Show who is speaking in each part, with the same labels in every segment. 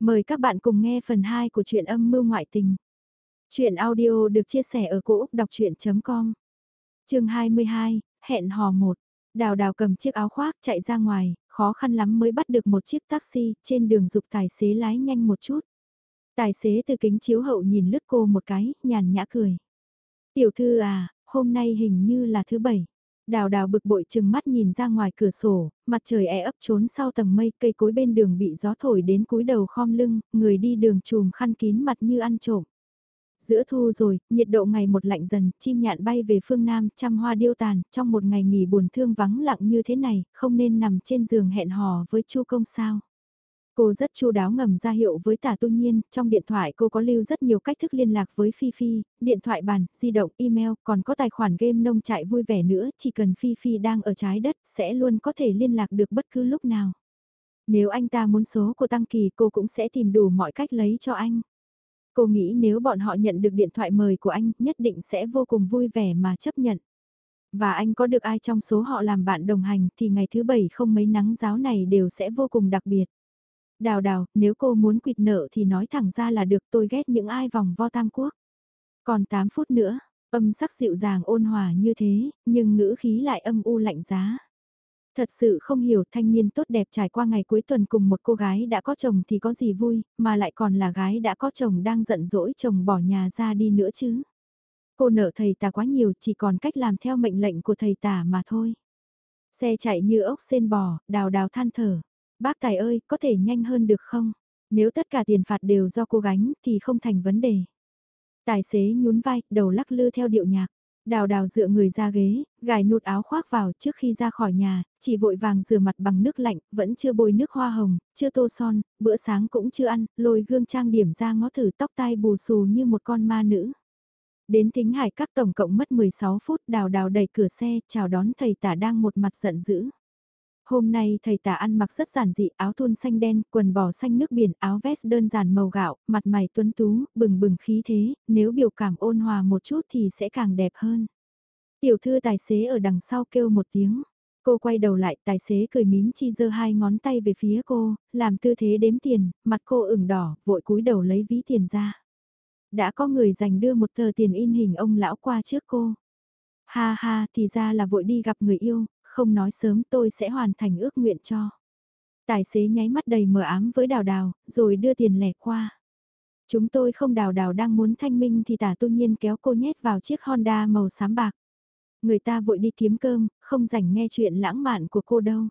Speaker 1: Mời các bạn cùng nghe phần 2 của truyện âm mưu ngoại tình. Chuyện audio được chia sẻ ở cỗ đọc chuyện.com Trường 22, hẹn hò 1. Đào đào cầm chiếc áo khoác chạy ra ngoài, khó khăn lắm mới bắt được một chiếc taxi, trên đường dục tài xế lái nhanh một chút. Tài xế từ kính chiếu hậu nhìn lướt cô một cái, nhàn nhã cười. Tiểu thư à, hôm nay hình như là thứ bảy. Đào đào bực bội chừng mắt nhìn ra ngoài cửa sổ, mặt trời e ấp trốn sau tầng mây, cây cối bên đường bị gió thổi đến cúi đầu khom lưng, người đi đường chùm khăn kín mặt như ăn trộm. Giữa thu rồi, nhiệt độ ngày một lạnh dần, chim nhạn bay về phương Nam, trăm hoa điêu tàn, trong một ngày nghỉ buồn thương vắng lặng như thế này, không nên nằm trên giường hẹn hò với chu công sao. Cô rất chu đáo ngầm ra hiệu với tả tu nhiên, trong điện thoại cô có lưu rất nhiều cách thức liên lạc với Phi Phi, điện thoại bàn, di động, email, còn có tài khoản game nông trại vui vẻ nữa, chỉ cần Phi Phi đang ở trái đất sẽ luôn có thể liên lạc được bất cứ lúc nào. Nếu anh ta muốn số của Tăng Kỳ cô cũng sẽ tìm đủ mọi cách lấy cho anh. Cô nghĩ nếu bọn họ nhận được điện thoại mời của anh nhất định sẽ vô cùng vui vẻ mà chấp nhận. Và anh có được ai trong số họ làm bạn đồng hành thì ngày thứ bảy không mấy nắng giáo này đều sẽ vô cùng đặc biệt. Đào đào, nếu cô muốn quỵt nợ thì nói thẳng ra là được tôi ghét những ai vòng vo tam quốc. Còn 8 phút nữa, âm sắc dịu dàng ôn hòa như thế, nhưng ngữ khí lại âm u lạnh giá. Thật sự không hiểu thanh niên tốt đẹp trải qua ngày cuối tuần cùng một cô gái đã có chồng thì có gì vui, mà lại còn là gái đã có chồng đang giận dỗi chồng bỏ nhà ra đi nữa chứ. Cô nợ thầy tà quá nhiều chỉ còn cách làm theo mệnh lệnh của thầy tà mà thôi. Xe chạy như ốc sen bò, đào đào than thở. Bác Tài ơi, có thể nhanh hơn được không? Nếu tất cả tiền phạt đều do cô gánh thì không thành vấn đề. Tài xế nhún vai, đầu lắc lư theo điệu nhạc. Đào đào dựa người ra ghế, gài nút áo khoác vào trước khi ra khỏi nhà, chỉ vội vàng rửa mặt bằng nước lạnh, vẫn chưa bôi nước hoa hồng, chưa tô son, bữa sáng cũng chưa ăn, lôi gương trang điểm ra ngó thử tóc tai bù xù như một con ma nữ. Đến thính hải các tổng cộng mất 16 phút đào đào đẩy cửa xe chào đón thầy tả đang một mặt giận dữ. Hôm nay thầy tả ăn mặc rất giản dị, áo thun xanh đen, quần bò xanh nước biển, áo vest đơn giản màu gạo, mặt mày tuấn tú, bừng bừng khí thế, nếu biểu cảm ôn hòa một chút thì sẽ càng đẹp hơn. Tiểu thư tài xế ở đằng sau kêu một tiếng. Cô quay đầu lại, tài xế cười mím chi giơ hai ngón tay về phía cô, làm tư thế đếm tiền, mặt cô ửng đỏ, vội cúi đầu lấy ví tiền ra. Đã có người dành đưa một tờ tiền in hình ông lão qua trước cô. Ha ha, thì ra là vội đi gặp người yêu, không nói sớm tôi sẽ hoàn thành ước nguyện cho. Tài xế nháy mắt đầy mờ ám với đào đào, rồi đưa tiền lẻ qua. Chúng tôi không đào đào đang muốn thanh minh thì tả tu nhiên kéo cô nhét vào chiếc Honda màu xám bạc. Người ta vội đi kiếm cơm, không rảnh nghe chuyện lãng mạn của cô đâu.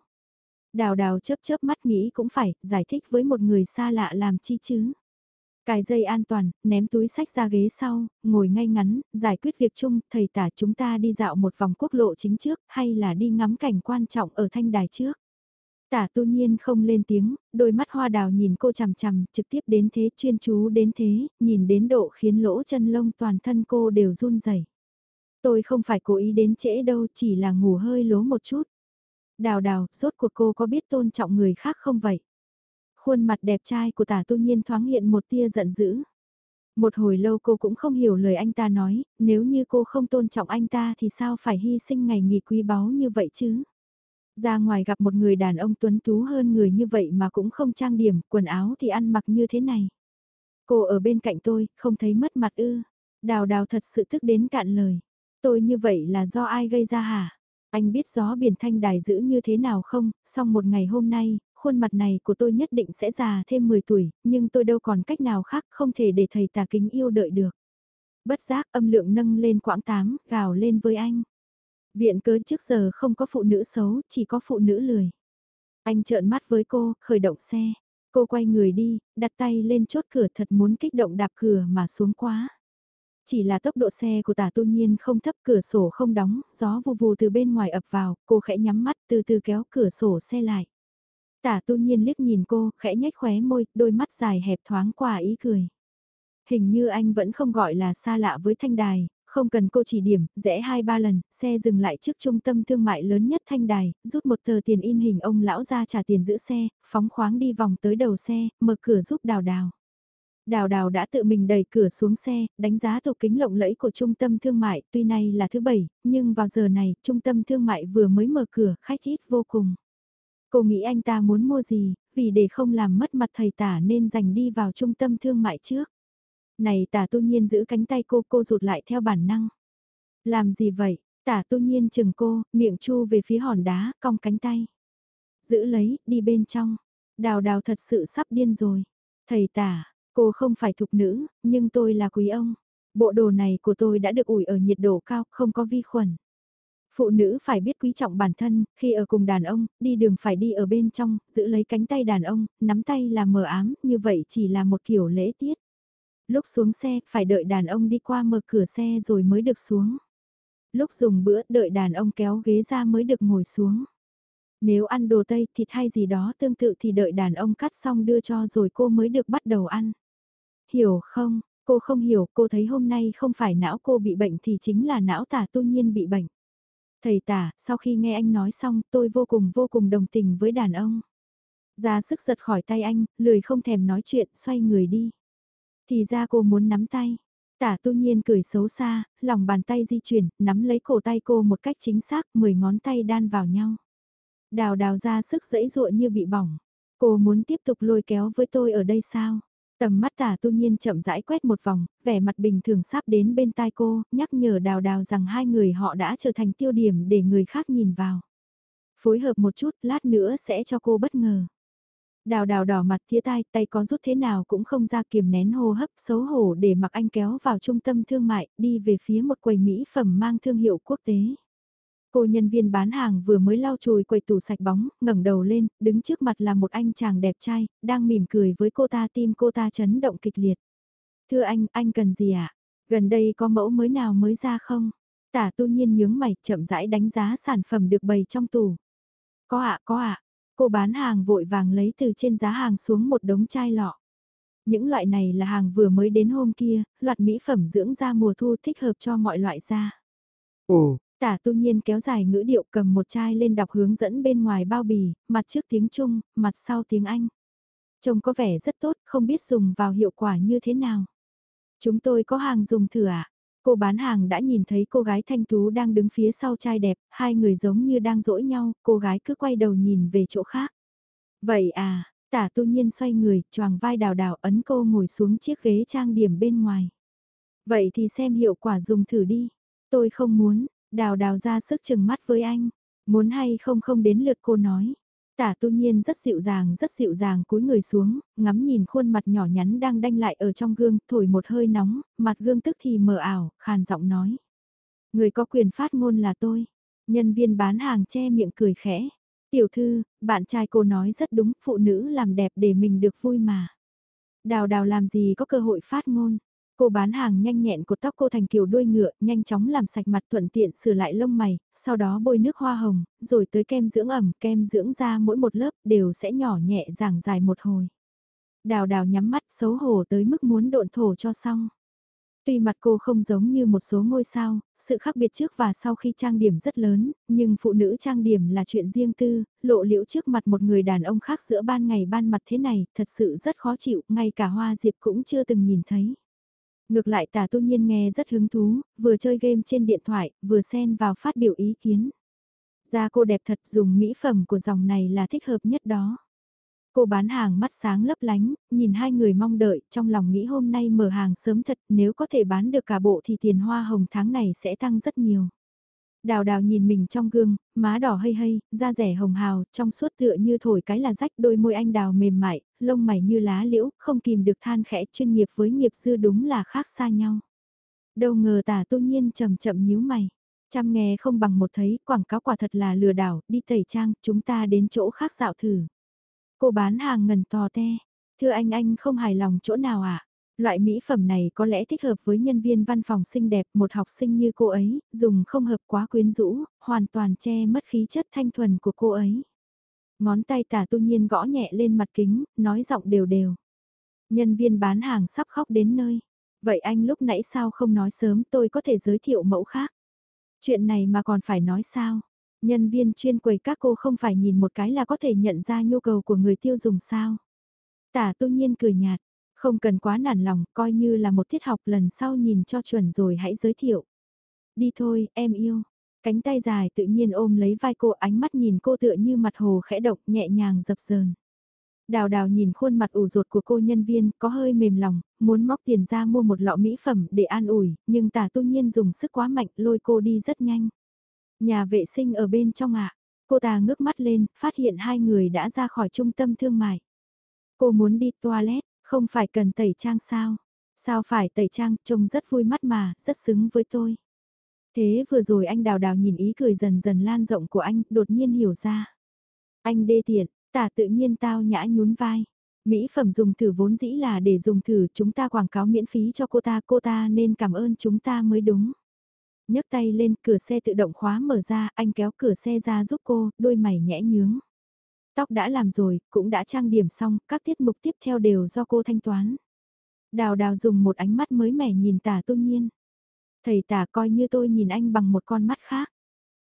Speaker 1: Đào đào chớp chớp mắt nghĩ cũng phải, giải thích với một người xa lạ làm chi chứ. Cài dây an toàn, ném túi sách ra ghế sau, ngồi ngay ngắn, giải quyết việc chung, thầy tả chúng ta đi dạo một vòng quốc lộ chính trước, hay là đi ngắm cảnh quan trọng ở thanh đài trước. Tả tu nhiên không lên tiếng, đôi mắt hoa đào nhìn cô chằm chằm, trực tiếp đến thế, chuyên chú đến thế, nhìn đến độ khiến lỗ chân lông toàn thân cô đều run rẩy. Tôi không phải cố ý đến trễ đâu, chỉ là ngủ hơi lố một chút. Đào đào, rốt cuộc cô có biết tôn trọng người khác không vậy? Khuôn mặt đẹp trai của tả tu nhiên thoáng hiện một tia giận dữ. Một hồi lâu cô cũng không hiểu lời anh ta nói, nếu như cô không tôn trọng anh ta thì sao phải hy sinh ngày nghỉ quý báu như vậy chứ? Ra ngoài gặp một người đàn ông tuấn tú hơn người như vậy mà cũng không trang điểm, quần áo thì ăn mặc như thế này. Cô ở bên cạnh tôi, không thấy mất mặt ư. Đào đào thật sự thức đến cạn lời. Tôi như vậy là do ai gây ra hả? Anh biết gió biển thanh đài giữ như thế nào không? Song một ngày hôm nay, khuôn mặt này của tôi nhất định sẽ già thêm 10 tuổi, nhưng tôi đâu còn cách nào khác không thể để thầy tà kính yêu đợi được. Bất giác âm lượng nâng lên quãng tám, gào lên với anh. Viện cớ trước giờ không có phụ nữ xấu, chỉ có phụ nữ lười. Anh trợn mắt với cô, khởi động xe. Cô quay người đi, đặt tay lên chốt cửa thật muốn kích động đạp cửa mà xuống quá. Chỉ là tốc độ xe của tả tu nhiên không thấp cửa sổ không đóng, gió vù vù từ bên ngoài ập vào, cô khẽ nhắm mắt từ từ kéo cửa sổ xe lại. Tả tu nhiên liếc nhìn cô, khẽ nhếch khóe môi, đôi mắt dài hẹp thoáng qua ý cười. Hình như anh vẫn không gọi là xa lạ với thanh đài, không cần cô chỉ điểm, rẽ hai ba lần, xe dừng lại trước trung tâm thương mại lớn nhất thanh đài, rút một tờ tiền in hình ông lão ra trả tiền giữ xe, phóng khoáng đi vòng tới đầu xe, mở cửa giúp đào đào. Đào đào đã tự mình đẩy cửa xuống xe, đánh giá tủ kính lộng lẫy của trung tâm thương mại, tuy nay là thứ bảy, nhưng vào giờ này, trung tâm thương mại vừa mới mở cửa, khách ít vô cùng. Cô nghĩ anh ta muốn mua gì, vì để không làm mất mặt thầy tả nên dành đi vào trung tâm thương mại trước. Này tả tu nhiên giữ cánh tay cô, cô rụt lại theo bản năng. Làm gì vậy? Tả tu nhiên chừng cô, miệng chu về phía hòn đá, cong cánh tay. Giữ lấy, đi bên trong. Đào đào thật sự sắp điên rồi. Thầy tả, cô không phải thục nữ, nhưng tôi là quý ông. Bộ đồ này của tôi đã được ủi ở nhiệt độ cao, không có vi khuẩn. Phụ nữ phải biết quý trọng bản thân, khi ở cùng đàn ông, đi đường phải đi ở bên trong, giữ lấy cánh tay đàn ông, nắm tay là mờ ám, như vậy chỉ là một kiểu lễ tiết. Lúc xuống xe, phải đợi đàn ông đi qua mở cửa xe rồi mới được xuống. Lúc dùng bữa, đợi đàn ông kéo ghế ra mới được ngồi xuống. Nếu ăn đồ Tây, thịt hay gì đó tương tự thì đợi đàn ông cắt xong đưa cho rồi cô mới được bắt đầu ăn. Hiểu không, cô không hiểu, cô thấy hôm nay không phải não cô bị bệnh thì chính là não tả tu nhiên bị bệnh. Thầy tả, sau khi nghe anh nói xong tôi vô cùng vô cùng đồng tình với đàn ông. Ra sức giật khỏi tay anh, lười không thèm nói chuyện, xoay người đi. Thì ra cô muốn nắm tay. Tả tu nhiên cười xấu xa, lòng bàn tay di chuyển, nắm lấy cổ tay cô một cách chính xác, mười ngón tay đan vào nhau. Đào đào ra sức dẫy dụa như bị bỏng. Cô muốn tiếp tục lôi kéo với tôi ở đây sao? Tầm mắt tả tu nhiên chậm rãi quét một vòng, vẻ mặt bình thường sắp đến bên tai cô, nhắc nhở đào đào rằng hai người họ đã trở thành tiêu điểm để người khác nhìn vào. Phối hợp một chút, lát nữa sẽ cho cô bất ngờ. Đào đào đỏ mặt thía tai, tay có rút thế nào cũng không ra kiềm nén hô hấp xấu hổ để mặc anh kéo vào trung tâm thương mại, đi về phía một quầy mỹ phẩm mang thương hiệu quốc tế. Cô nhân viên bán hàng vừa mới lau chùi quầy tủ sạch bóng, ngẩng đầu lên, đứng trước mặt là một anh chàng đẹp trai, đang mỉm cười với cô ta tim cô ta chấn động kịch liệt. Thưa anh, anh cần gì ạ? À? Gần đây có mẫu mới nào mới ra không? Tả tu nhiên nhướng mày, chậm rãi đánh giá sản phẩm được bày trong tủ. Có ạ, có ạ. Cô bán hàng vội vàng lấy từ trên giá hàng xuống một đống chai lọ. Những loại này là hàng vừa mới đến hôm kia, loạt mỹ phẩm dưỡng da mùa thu thích hợp cho mọi loại da. Ồ, Tả tu nhiên kéo dài ngữ điệu cầm một chai lên đọc hướng dẫn bên ngoài bao bì, mặt trước tiếng Trung, mặt sau tiếng Anh. Trông có vẻ rất tốt, không biết dùng vào hiệu quả như thế nào. Chúng tôi có hàng dùng thử ạ. À? Cô bán hàng đã nhìn thấy cô gái thanh tú đang đứng phía sau trai đẹp, hai người giống như đang dỗi nhau, cô gái cứ quay đầu nhìn về chỗ khác. Vậy à, tả tu nhiên xoay người, choàng vai đào đào ấn cô ngồi xuống chiếc ghế trang điểm bên ngoài. Vậy thì xem hiệu quả dùng thử đi. Tôi không muốn, Đào đào ra sức chừng mắt với anh, muốn hay không không đến lượt cô nói. Tả tu nhiên rất dịu dàng rất dịu dàng cúi người xuống, ngắm nhìn khuôn mặt nhỏ nhắn đang đanh lại ở trong gương, thổi một hơi nóng, mặt gương tức thì mờ ảo, khàn giọng nói. Người có quyền phát ngôn là tôi. Nhân viên bán hàng che miệng cười khẽ. Tiểu thư, bạn trai cô nói rất đúng, phụ nữ làm đẹp để mình được vui mà. Đào đào làm gì có cơ hội phát ngôn. Cô bán hàng nhanh nhẹn cột tóc cô thành kiểu đuôi ngựa, nhanh chóng làm sạch mặt thuận tiện sửa lại lông mày, sau đó bôi nước hoa hồng, rồi tới kem dưỡng ẩm, kem dưỡng da mỗi một lớp đều sẽ nhỏ nhẹ giảng dài một hồi. Đào đào nhắm mắt xấu hổ tới mức muốn độn thổ cho xong. Tuy mặt cô không giống như một số ngôi sao, sự khác biệt trước và sau khi trang điểm rất lớn, nhưng phụ nữ trang điểm là chuyện riêng tư, lộ liễu trước mặt một người đàn ông khác giữa ban ngày ban mặt thế này, thật sự rất khó chịu, ngay cả hoa diệp cũng chưa từng nhìn thấy. Ngược lại tả tu nhiên nghe rất hứng thú, vừa chơi game trên điện thoại, vừa xen vào phát biểu ý kiến. Da cô đẹp thật dùng mỹ phẩm của dòng này là thích hợp nhất đó. Cô bán hàng mắt sáng lấp lánh, nhìn hai người mong đợi, trong lòng nghĩ hôm nay mở hàng sớm thật, nếu có thể bán được cả bộ thì tiền hoa hồng tháng này sẽ tăng rất nhiều. Đào đào nhìn mình trong gương, má đỏ hây hây, da rẻ hồng hào, trong suốt tựa như thổi cái là rách đôi môi anh đào mềm mại, lông mày như lá liễu, không kìm được than khẽ chuyên nghiệp với nghiệp dư đúng là khác xa nhau. Đâu ngờ tả tu nhiên chậm chậm nhíu mày. Chăm nghe không bằng một thấy, quảng cáo quả thật là lừa đảo, đi tẩy trang, chúng ta đến chỗ khác dạo thử. Cô bán hàng ngần to te, thưa anh anh không hài lòng chỗ nào ạ? À? Loại mỹ phẩm này có lẽ thích hợp với nhân viên văn phòng xinh đẹp, một học sinh như cô ấy, dùng không hợp quá quyến rũ, hoàn toàn che mất khí chất thanh thuần của cô ấy. Ngón tay tả tu nhiên gõ nhẹ lên mặt kính, nói giọng đều đều. Nhân viên bán hàng sắp khóc đến nơi. Vậy anh lúc nãy sao không nói sớm tôi có thể giới thiệu mẫu khác. Chuyện này mà còn phải nói sao? Nhân viên chuyên quầy các cô không phải nhìn một cái là có thể nhận ra nhu cầu của người tiêu dùng sao? Tả tu nhiên cười nhạt, không cần quá nản lòng, coi như là một tiết học lần sau nhìn cho chuẩn rồi hãy giới thiệu. Đi thôi, em yêu. Cánh tay dài tự nhiên ôm lấy vai cô ánh mắt nhìn cô tựa như mặt hồ khẽ động nhẹ nhàng dập dờn. Đào đào nhìn khuôn mặt ủ rột của cô nhân viên có hơi mềm lòng, muốn móc tiền ra mua một lọ mỹ phẩm để an ủi, nhưng tả tu nhiên dùng sức quá mạnh lôi cô đi rất nhanh. Nhà vệ sinh ở bên trong ạ, cô ta ngước mắt lên, phát hiện hai người đã ra khỏi trung tâm thương mại. Cô muốn đi toilet, không phải cần tẩy trang sao? Sao phải tẩy trang, trông rất vui mắt mà, rất xứng với tôi. Thế vừa rồi anh đào đào nhìn ý cười dần dần lan rộng của anh, đột nhiên hiểu ra. Anh đê tiện, tả tự nhiên tao nhã nhún vai. Mỹ phẩm dùng thử vốn dĩ là để dùng thử chúng ta quảng cáo miễn phí cho cô ta, cô ta nên cảm ơn chúng ta mới đúng. nhấc tay lên, cửa xe tự động khóa mở ra, anh kéo cửa xe ra giúp cô, đôi mày nhẽ nhướng. Tóc đã làm rồi, cũng đã trang điểm xong, các tiết mục tiếp theo đều do cô thanh toán. Đào đào dùng một ánh mắt mới mẻ nhìn tả tu nhiên. Thầy tả coi như tôi nhìn anh bằng một con mắt khác.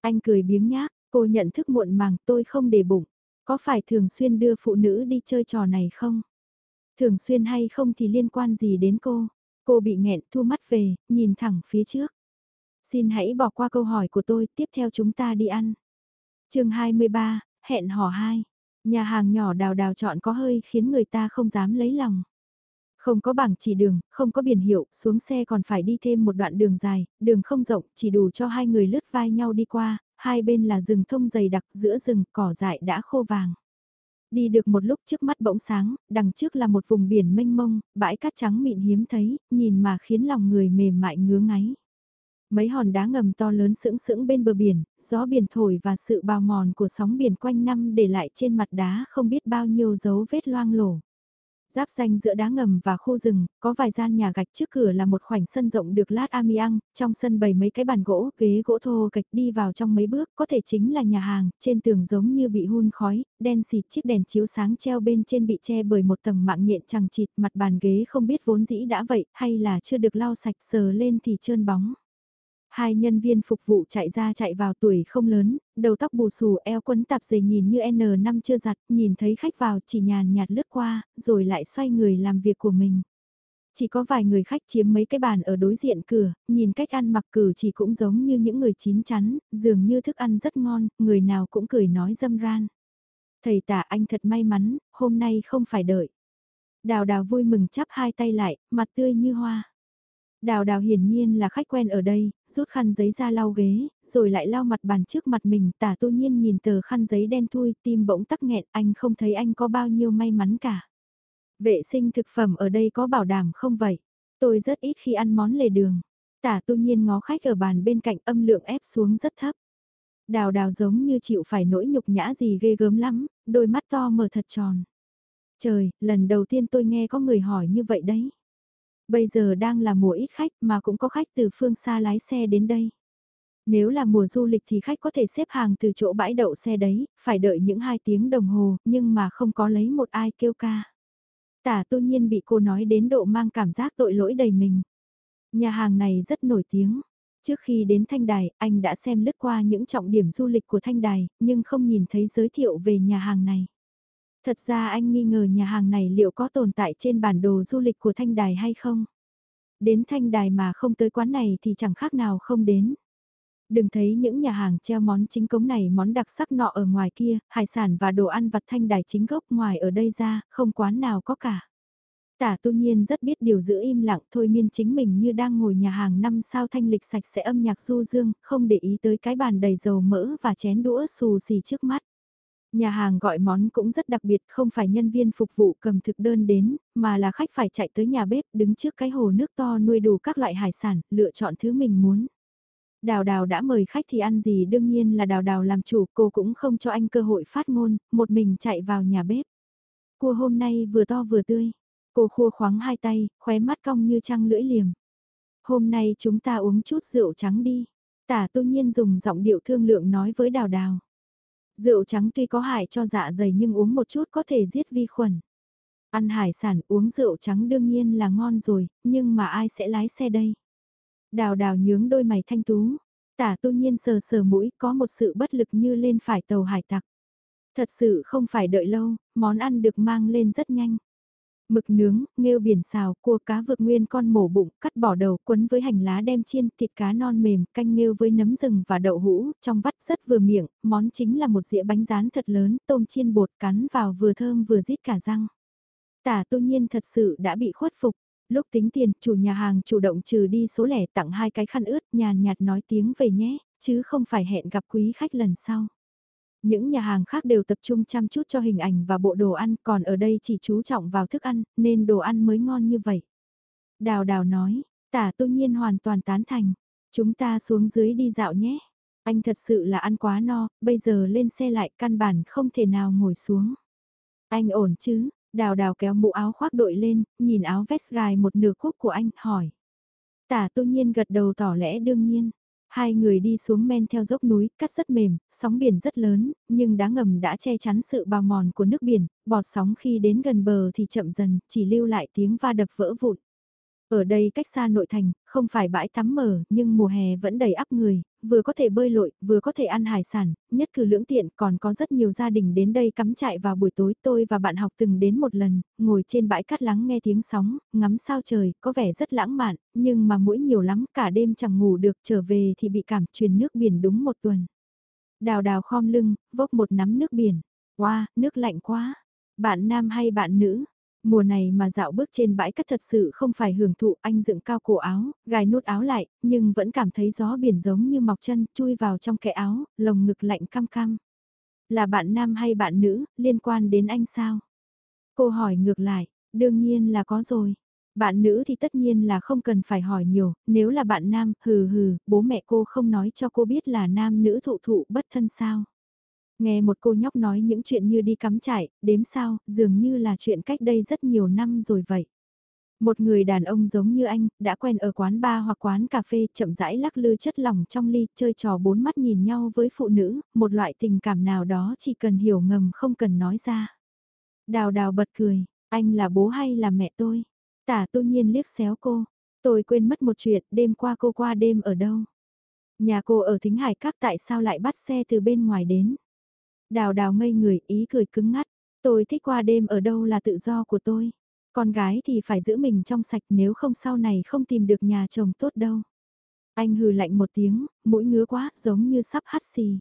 Speaker 1: Anh cười biếng nhác, cô nhận thức muộn màng tôi không để bụng. Có phải thường xuyên đưa phụ nữ đi chơi trò này không? Thường xuyên hay không thì liên quan gì đến cô? Cô bị nghẹn thu mắt về, nhìn thẳng phía trước. Xin hãy bỏ qua câu hỏi của tôi, tiếp theo chúng ta đi ăn. chương 23, hẹn hò 2. Nhà hàng nhỏ đào đào chọn có hơi khiến người ta không dám lấy lòng. Không có bảng chỉ đường, không có biển hiệu, xuống xe còn phải đi thêm một đoạn đường dài, đường không rộng, chỉ đủ cho hai người lướt vai nhau đi qua, hai bên là rừng thông dày đặc giữa rừng cỏ dại đã khô vàng. Đi được một lúc trước mắt bỗng sáng, đằng trước là một vùng biển mênh mông, bãi cát trắng mịn hiếm thấy, nhìn mà khiến lòng người mềm mại ngứa ngáy. Mấy hòn đá ngầm to lớn sững sững bên bờ biển, gió biển thổi và sự bào mòn của sóng biển quanh năm để lại trên mặt đá không biết bao nhiêu dấu vết loang lổ. Giáp danh giữa đá ngầm và khu rừng, có vài gian nhà gạch trước cửa là một khoảnh sân rộng được lát amiang, trong sân bày mấy cái bàn gỗ, ghế gỗ thô gạch đi vào trong mấy bước, có thể chính là nhà hàng, trên tường giống như bị hun khói, đen xịt chiếc đèn chiếu sáng treo bên trên bị che bởi một tầng mạng nhện chẳng chịt, mặt bàn ghế không biết vốn dĩ đã vậy, hay là chưa được lau sạch sờ lên thì trơn bóng. Hai nhân viên phục vụ chạy ra chạy vào tuổi không lớn, đầu tóc bù xù eo quấn tạp dề nhìn như N5 chưa giặt, nhìn thấy khách vào chỉ nhàn nhạt lướt qua, rồi lại xoay người làm việc của mình. Chỉ có vài người khách chiếm mấy cái bàn ở đối diện cửa, nhìn cách ăn mặc cử chỉ cũng giống như những người chín chắn, dường như thức ăn rất ngon, người nào cũng cười nói dâm ran. Thầy tả anh thật may mắn, hôm nay không phải đợi. Đào đào vui mừng chắp hai tay lại, mặt tươi như hoa. Đào đào hiển nhiên là khách quen ở đây, rút khăn giấy ra lau ghế, rồi lại lau mặt bàn trước mặt mình, tả tu nhiên nhìn tờ khăn giấy đen thui, tim bỗng tắc nghẹn, anh không thấy anh có bao nhiêu may mắn cả. Vệ sinh thực phẩm ở đây có bảo đảm không vậy? Tôi rất ít khi ăn món lề đường. Tả tu nhiên ngó khách ở bàn bên cạnh âm lượng ép xuống rất thấp. Đào đào giống như chịu phải nỗi nhục nhã gì ghê gớm lắm, đôi mắt to mở thật tròn. Trời, lần đầu tiên tôi nghe có người hỏi như vậy đấy. Bây giờ đang là mùa ít khách mà cũng có khách từ phương xa lái xe đến đây. Nếu là mùa du lịch thì khách có thể xếp hàng từ chỗ bãi đậu xe đấy, phải đợi những 2 tiếng đồng hồ, nhưng mà không có lấy một ai kêu ca. Tả tu nhiên bị cô nói đến độ mang cảm giác tội lỗi đầy mình. Nhà hàng này rất nổi tiếng. Trước khi đến Thanh Đài, anh đã xem lướt qua những trọng điểm du lịch của Thanh Đài, nhưng không nhìn thấy giới thiệu về nhà hàng này. Thật ra anh nghi ngờ nhà hàng này liệu có tồn tại trên bản đồ du lịch của Thanh Đài hay không? Đến Thanh Đài mà không tới quán này thì chẳng khác nào không đến. Đừng thấy những nhà hàng treo món chính cống này món đặc sắc nọ ở ngoài kia, hải sản và đồ ăn vặt Thanh Đài chính gốc ngoài ở đây ra, không quán nào có cả. Tả tu nhiên rất biết điều giữ im lặng thôi miên chính mình như đang ngồi nhà hàng năm sao thanh lịch sạch sẽ âm nhạc du dương, không để ý tới cái bàn đầy dầu mỡ và chén đũa xù xì trước mắt. Nhà hàng gọi món cũng rất đặc biệt, không phải nhân viên phục vụ cầm thực đơn đến, mà là khách phải chạy tới nhà bếp đứng trước cái hồ nước to nuôi đủ các loại hải sản, lựa chọn thứ mình muốn. Đào đào đã mời khách thì ăn gì đương nhiên là đào đào làm chủ, cô cũng không cho anh cơ hội phát ngôn, một mình chạy vào nhà bếp. Cua hôm nay vừa to vừa tươi, cô khua khoáng hai tay, khóe mắt cong như trăng lưỡi liềm. Hôm nay chúng ta uống chút rượu trắng đi. Tả tu nhiên dùng giọng điệu thương lượng nói với đào đào. Rượu trắng tuy có hại cho dạ dày nhưng uống một chút có thể giết vi khuẩn. Ăn hải sản uống rượu trắng đương nhiên là ngon rồi, nhưng mà ai sẽ lái xe đây? Đào đào nhướng đôi mày thanh tú, tả tu nhiên sờ sờ mũi có một sự bất lực như lên phải tàu hải tặc. Thật sự không phải đợi lâu, món ăn được mang lên rất nhanh. Mực nướng, nghêu biển xào, cua cá vượt nguyên con mổ bụng, cắt bỏ đầu, quấn với hành lá đem chiên, thịt cá non mềm, canh nghêu với nấm rừng và đậu hũ, trong vắt rất vừa miệng, món chính là một dĩa bánh rán thật lớn, tôm chiên bột cắn vào vừa thơm vừa rít cả răng. Tả tu nhiên thật sự đã bị khuất phục. Lúc tính tiền, chủ nhà hàng chủ động trừ đi số lẻ tặng hai cái khăn ướt nhàn nhạt nói tiếng về nhé, chứ không phải hẹn gặp quý khách lần sau. Những nhà hàng khác đều tập trung chăm chút cho hình ảnh và bộ đồ ăn, còn ở đây chỉ chú trọng vào thức ăn, nên đồ ăn mới ngon như vậy. Đào đào nói, tả tu nhiên hoàn toàn tán thành. Chúng ta xuống dưới đi dạo nhé. Anh thật sự là ăn quá no, bây giờ lên xe lại căn bản không thể nào ngồi xuống. Anh ổn chứ, đào đào kéo mũ áo khoác đội lên, nhìn áo vest gài một nửa cúc của anh, hỏi. Tả tu nhiên gật đầu tỏ lẽ đương nhiên. Hai người đi xuống men theo dốc núi, cắt rất mềm, sóng biển rất lớn, nhưng đá ngầm đã che chắn sự bào mòn của nước biển, bọt sóng khi đến gần bờ thì chậm dần, chỉ lưu lại tiếng va đập vỡ vụn. Ở đây cách xa nội thành, không phải bãi tắm mở, nhưng mùa hè vẫn đầy ắp người, vừa có thể bơi lội, vừa có thể ăn hải sản, nhất cử lưỡng tiện, còn có rất nhiều gia đình đến đây cắm trại vào buổi tối. Tôi và bạn học từng đến một lần, ngồi trên bãi cát lắng nghe tiếng sóng, ngắm sao trời, có vẻ rất lãng mạn, nhưng mà mũi nhiều lắm, cả đêm chẳng ngủ được, trở về thì bị cảm truyền nước biển đúng một tuần. Đào đào khom lưng, vốc một nắm nước biển. Wow, nước lạnh quá. Bạn nam hay bạn nữ? Mùa này mà dạo bước trên bãi cát thật sự không phải hưởng thụ anh dựng cao cổ áo, gài nút áo lại, nhưng vẫn cảm thấy gió biển giống như mọc chân chui vào trong cái áo, lồng ngực lạnh cam cam. Là bạn nam hay bạn nữ, liên quan đến anh sao? Cô hỏi ngược lại, đương nhiên là có rồi. Bạn nữ thì tất nhiên là không cần phải hỏi nhiều, nếu là bạn nam, hừ hừ, bố mẹ cô không nói cho cô biết là nam nữ thụ thụ bất thân sao. Nghe một cô nhóc nói những chuyện như đi cắm trại, đếm sao, dường như là chuyện cách đây rất nhiều năm rồi vậy. Một người đàn ông giống như anh, đã quen ở quán bar hoặc quán cà phê, chậm rãi lắc lư chất lỏng trong ly, chơi trò bốn mắt nhìn nhau với phụ nữ, một loại tình cảm nào đó chỉ cần hiểu ngầm không cần nói ra. Đào đào bật cười, anh là bố hay là mẹ tôi? Tả tu nhiên liếc xéo cô, tôi quên mất một chuyện, đêm qua cô qua đêm ở đâu? Nhà cô ở Thính Hải Các tại sao lại bắt xe từ bên ngoài đến? Đào đào ngây người ý cười cứng ngắt, tôi thích qua đêm ở đâu là tự do của tôi. Con gái thì phải giữ mình trong sạch nếu không sau này không tìm được nhà chồng tốt đâu. Anh hừ lạnh một tiếng, mũi ngứa quá, giống như sắp hắt xì.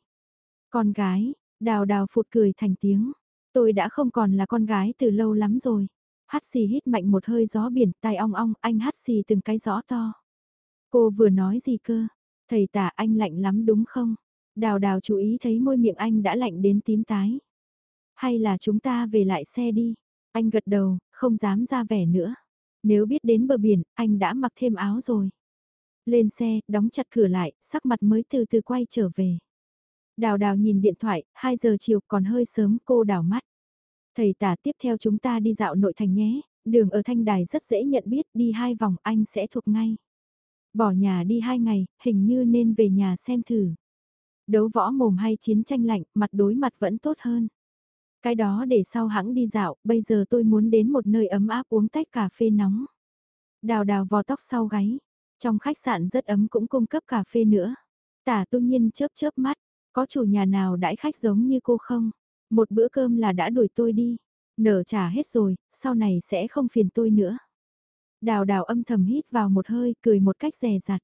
Speaker 1: Con gái, đào đào phụt cười thành tiếng. Tôi đã không còn là con gái từ lâu lắm rồi. Hắt xì hít mạnh một hơi gió biển, tai ong ong, anh hắt xì từng cái gió to. Cô vừa nói gì cơ? Thầy tả anh lạnh lắm đúng không? Đào đào chú ý thấy môi miệng anh đã lạnh đến tím tái. Hay là chúng ta về lại xe đi. Anh gật đầu, không dám ra vẻ nữa. Nếu biết đến bờ biển, anh đã mặc thêm áo rồi. Lên xe, đóng chặt cửa lại, sắc mặt mới từ từ quay trở về. Đào đào nhìn điện thoại, 2 giờ chiều còn hơi sớm cô đào mắt. Thầy tả tiếp theo chúng ta đi dạo nội thành nhé, đường ở Thanh Đài rất dễ nhận biết, đi hai vòng anh sẽ thuộc ngay. Bỏ nhà đi hai ngày, hình như nên về nhà xem thử. Đấu võ mồm hay chiến tranh lạnh, mặt đối mặt vẫn tốt hơn. Cái đó để sau hãng đi dạo, bây giờ tôi muốn đến một nơi ấm áp uống tách cà phê nóng. Đào đào vò tóc sau gáy. Trong khách sạn rất ấm cũng cung cấp cà phê nữa. Tả tu nhiên chớp chớp mắt, có chủ nhà nào đãi khách giống như cô không? Một bữa cơm là đã đuổi tôi đi. Nở trả hết rồi, sau này sẽ không phiền tôi nữa. Đào đào âm thầm hít vào một hơi, cười một cách rè rặt.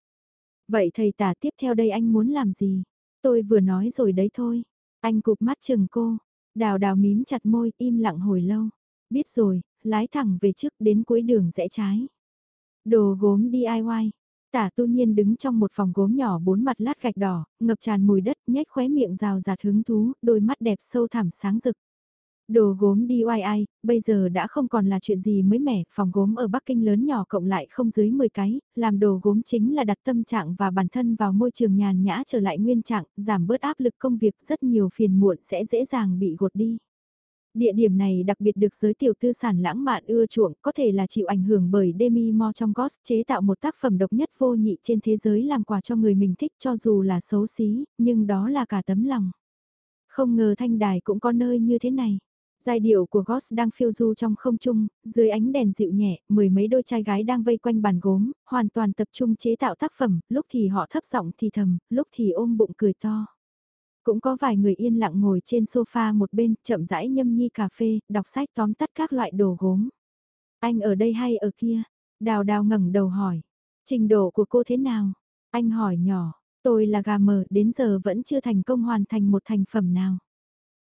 Speaker 1: Vậy thầy tả tiếp theo đây anh muốn làm gì? Tôi vừa nói rồi đấy thôi. Anh cụp mắt chừng cô. Đào đào mím chặt môi, im lặng hồi lâu. Biết rồi, lái thẳng về trước đến cuối đường rẽ trái. Đồ gốm DIY. Tả tu nhiên đứng trong một phòng gốm nhỏ bốn mặt lát gạch đỏ, ngập tràn mùi đất, nhếch khóe miệng rào rạt hứng thú, đôi mắt đẹp sâu thẳm sáng rực. Đồ gốm DIY, bây giờ đã không còn là chuyện gì mới mẻ, phòng gốm ở Bắc Kinh lớn nhỏ cộng lại không dưới 10 cái, làm đồ gốm chính là đặt tâm trạng và bản thân vào môi trường nhàn nhã trở lại nguyên trạng, giảm bớt áp lực công việc rất nhiều phiền muộn sẽ dễ dàng bị gột đi. Địa điểm này đặc biệt được giới tiểu tư sản lãng mạn ưa chuộng, có thể là chịu ảnh hưởng bởi Demi Moore trong Ghost chế tạo một tác phẩm độc nhất vô nhị trên thế giới làm quà cho người mình thích cho dù là xấu xí, nhưng đó là cả tấm lòng. Không ngờ thanh đài cũng có nơi như thế này. Giai điệu của Goss đang phiêu du trong không trung, dưới ánh đèn dịu nhẹ, mười mấy đôi trai gái đang vây quanh bàn gốm, hoàn toàn tập trung chế tạo tác phẩm, lúc thì họ thấp giọng thì thầm, lúc thì ôm bụng cười to. Cũng có vài người yên lặng ngồi trên sofa một bên, chậm rãi nhâm nhi cà phê, đọc sách tóm tắt các loại đồ gốm. Anh ở đây hay ở kia? Đào đào ngẩng đầu hỏi. Trình độ của cô thế nào? Anh hỏi nhỏ, tôi là gà mờ đến giờ vẫn chưa thành công hoàn thành một thành phẩm nào.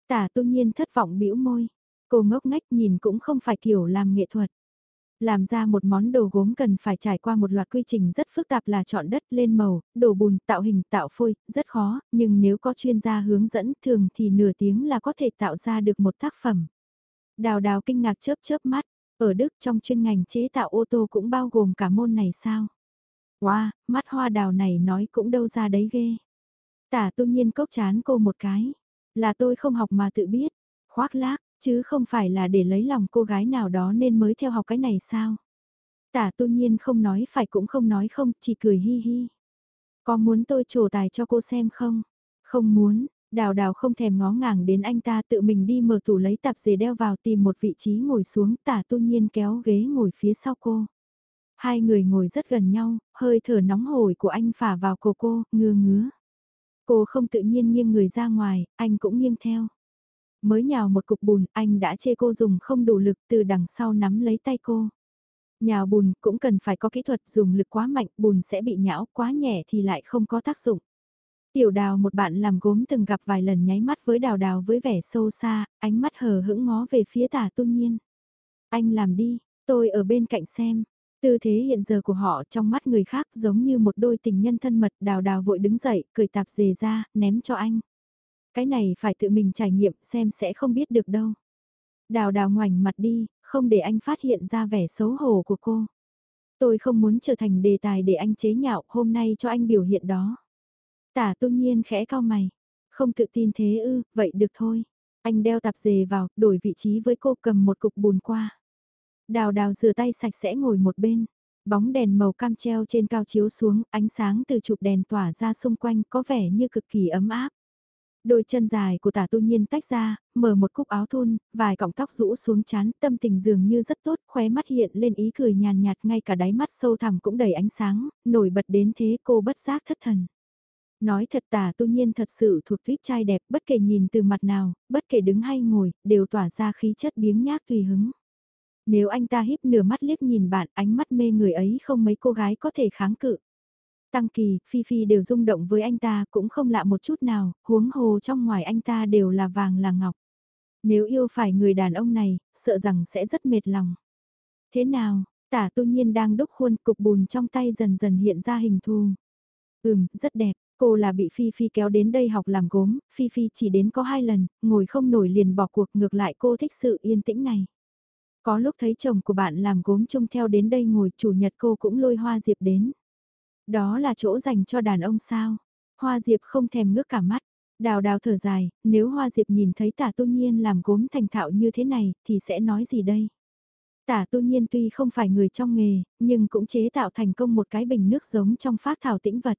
Speaker 1: Tả tu nhiên thất vọng bĩu môi. Cô ngốc ngách nhìn cũng không phải kiểu làm nghệ thuật. Làm ra một món đồ gốm cần phải trải qua một loạt quy trình rất phức tạp là chọn đất lên màu, đổ bùn, tạo hình, tạo phôi, rất khó, nhưng nếu có chuyên gia hướng dẫn thường thì nửa tiếng là có thể tạo ra được một tác phẩm. Đào đào kinh ngạc chớp chớp mắt, ở Đức trong chuyên ngành chế tạo ô tô cũng bao gồm cả môn này sao? Wow, mắt hoa đào này nói cũng đâu ra đấy ghê. Tả tu nhiên cốc chán cô một cái. Là tôi không học mà tự biết. Khoác lác, chứ không phải là để lấy lòng cô gái nào đó nên mới theo học cái này sao? Tả tu nhiên không nói phải cũng không nói không, chỉ cười hi hi. Có muốn tôi trổ tài cho cô xem không? Không muốn, đào đào không thèm ngó ngàng đến anh ta tự mình đi mở tủ lấy tạp dề đeo vào tìm một vị trí ngồi xuống tả tu nhiên kéo ghế ngồi phía sau cô. Hai người ngồi rất gần nhau, hơi thở nóng hổi của anh phả vào cổ cô, ngứa ngứa. Cô không tự nhiên nghiêng người ra ngoài, anh cũng nghiêng theo. Mới nhào một cục bùn, anh đã chê cô dùng không đủ lực từ đằng sau nắm lấy tay cô. Nhào bùn cũng cần phải có kỹ thuật dùng lực quá mạnh, bùn sẽ bị nhão, quá nhẹ thì lại không có tác dụng. Tiểu đào một bạn làm gốm từng gặp vài lần nháy mắt với đào đào với vẻ sâu xa, ánh mắt hờ hững ngó về phía tả tu nhiên. Anh làm đi, tôi ở bên cạnh xem. Tư thế hiện giờ của họ trong mắt người khác giống như một đôi tình nhân thân mật đào đào vội đứng dậy, cười tạp dề ra, ném cho anh. Cái này phải tự mình trải nghiệm xem sẽ không biết được đâu. Đào đào ngoảnh mặt đi, không để anh phát hiện ra vẻ xấu hổ của cô. Tôi không muốn trở thành đề tài để anh chế nhạo, hôm nay cho anh biểu hiện đó. Tả tu nhiên khẽ cao mày. Không tự tin thế ư, vậy được thôi. Anh đeo tạp dề vào, đổi vị trí với cô cầm một cục bùn qua. Đào đào rửa tay sạch sẽ ngồi một bên. Bóng đèn màu cam treo trên cao chiếu xuống, ánh sáng từ chụp đèn tỏa ra xung quanh có vẻ như cực kỳ ấm áp. Đôi chân dài của tả tu nhiên tách ra, mở một cúc áo thun, vài cọng tóc rũ xuống chán, tâm tình dường như rất tốt, khóe mắt hiện lên ý cười nhàn nhạt ngay cả đáy mắt sâu thẳm cũng đầy ánh sáng, nổi bật đến thế cô bất giác thất thần. Nói thật tả tu nhiên thật sự thuộc tuyết trai đẹp, bất kể nhìn từ mặt nào, bất kể đứng hay ngồi, đều tỏa ra khí chất biếng nhác tùy hứng. Nếu anh ta híp nửa mắt liếc nhìn bạn, ánh mắt mê người ấy không mấy cô gái có thể kháng cự. Tăng Kỳ, Phi Phi đều rung động với anh ta cũng không lạ một chút nào, huống hồ trong ngoài anh ta đều là vàng là ngọc. Nếu yêu phải người đàn ông này, sợ rằng sẽ rất mệt lòng. Thế nào, tả tu nhiên đang đúc khuôn cục bùn trong tay dần dần hiện ra hình thù. Ừm, rất đẹp, cô là bị Phi Phi kéo đến đây học làm gốm, Phi Phi chỉ đến có hai lần, ngồi không nổi liền bỏ cuộc ngược lại cô thích sự yên tĩnh này. Có lúc thấy chồng của bạn làm gốm chung theo đến đây ngồi chủ nhật cô cũng lôi hoa diệp đến. Đó là chỗ dành cho đàn ông sao? Hoa diệp không thèm ngước cả mắt. Đào đào thở dài, nếu Hoa Diệp nhìn thấy tả tu nhiên làm gốm thành thạo như thế này, thì sẽ nói gì đây? Tả tu nhiên tuy không phải người trong nghề, nhưng cũng chế tạo thành công một cái bình nước giống trong phát thảo tĩnh vật.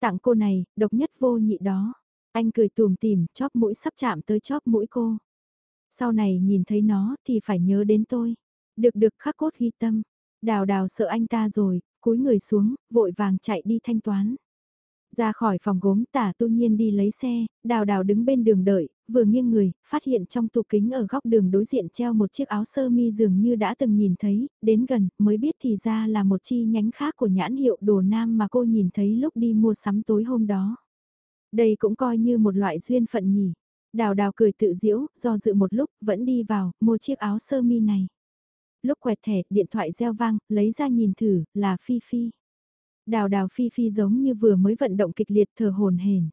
Speaker 1: Tặng cô này, độc nhất vô nhị đó. Anh cười tùm tìm, chóp mũi sắp chạm tới chóp mũi cô. Sau này nhìn thấy nó thì phải nhớ đến tôi. Được được khắc cốt ghi tâm. Đào đào sợ anh ta rồi, cúi người xuống, vội vàng chạy đi thanh toán. Ra khỏi phòng gốm tả tu nhiên đi lấy xe, đào đào đứng bên đường đợi, vừa nghiêng người, phát hiện trong tủ kính ở góc đường đối diện treo một chiếc áo sơ mi dường như đã từng nhìn thấy, đến gần mới biết thì ra là một chi nhánh khác của nhãn hiệu đồ nam mà cô nhìn thấy lúc đi mua sắm tối hôm đó. Đây cũng coi như một loại duyên phận nhỉ. Đào đào cười tự diễu, do dự một lúc, vẫn đi vào, mua chiếc áo sơ mi này. Lúc quẹt thẻ, điện thoại reo vang, lấy ra nhìn thử, là Phi Phi. Đào đào Phi Phi giống như vừa mới vận động kịch liệt thở hồn hển.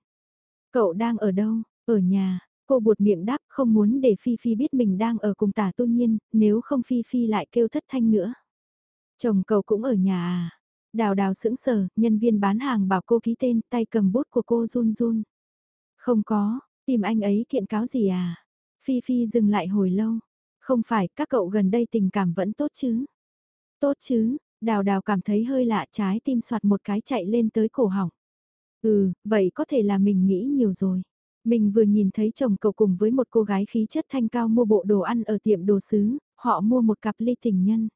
Speaker 1: Cậu đang ở đâu? Ở nhà, cô buột miệng đáp không muốn để Phi Phi biết mình đang ở cùng tả tu nhiên, nếu không Phi Phi lại kêu thất thanh nữa. Chồng cậu cũng ở nhà à? Đào đào sững sờ, nhân viên bán hàng bảo cô ký tên, tay cầm bút của cô run run. Không có, Tìm anh ấy kiện cáo gì à? Phi Phi dừng lại hồi lâu. Không phải, các cậu gần đây tình cảm vẫn tốt chứ? Tốt chứ, đào đào cảm thấy hơi lạ trái tim soạt một cái chạy lên tới cổ họng. Ừ, vậy có thể là mình nghĩ nhiều rồi. Mình vừa nhìn thấy chồng cậu cùng với một cô gái khí chất thanh cao mua bộ đồ ăn ở tiệm đồ sứ, họ mua một cặp ly tình nhân.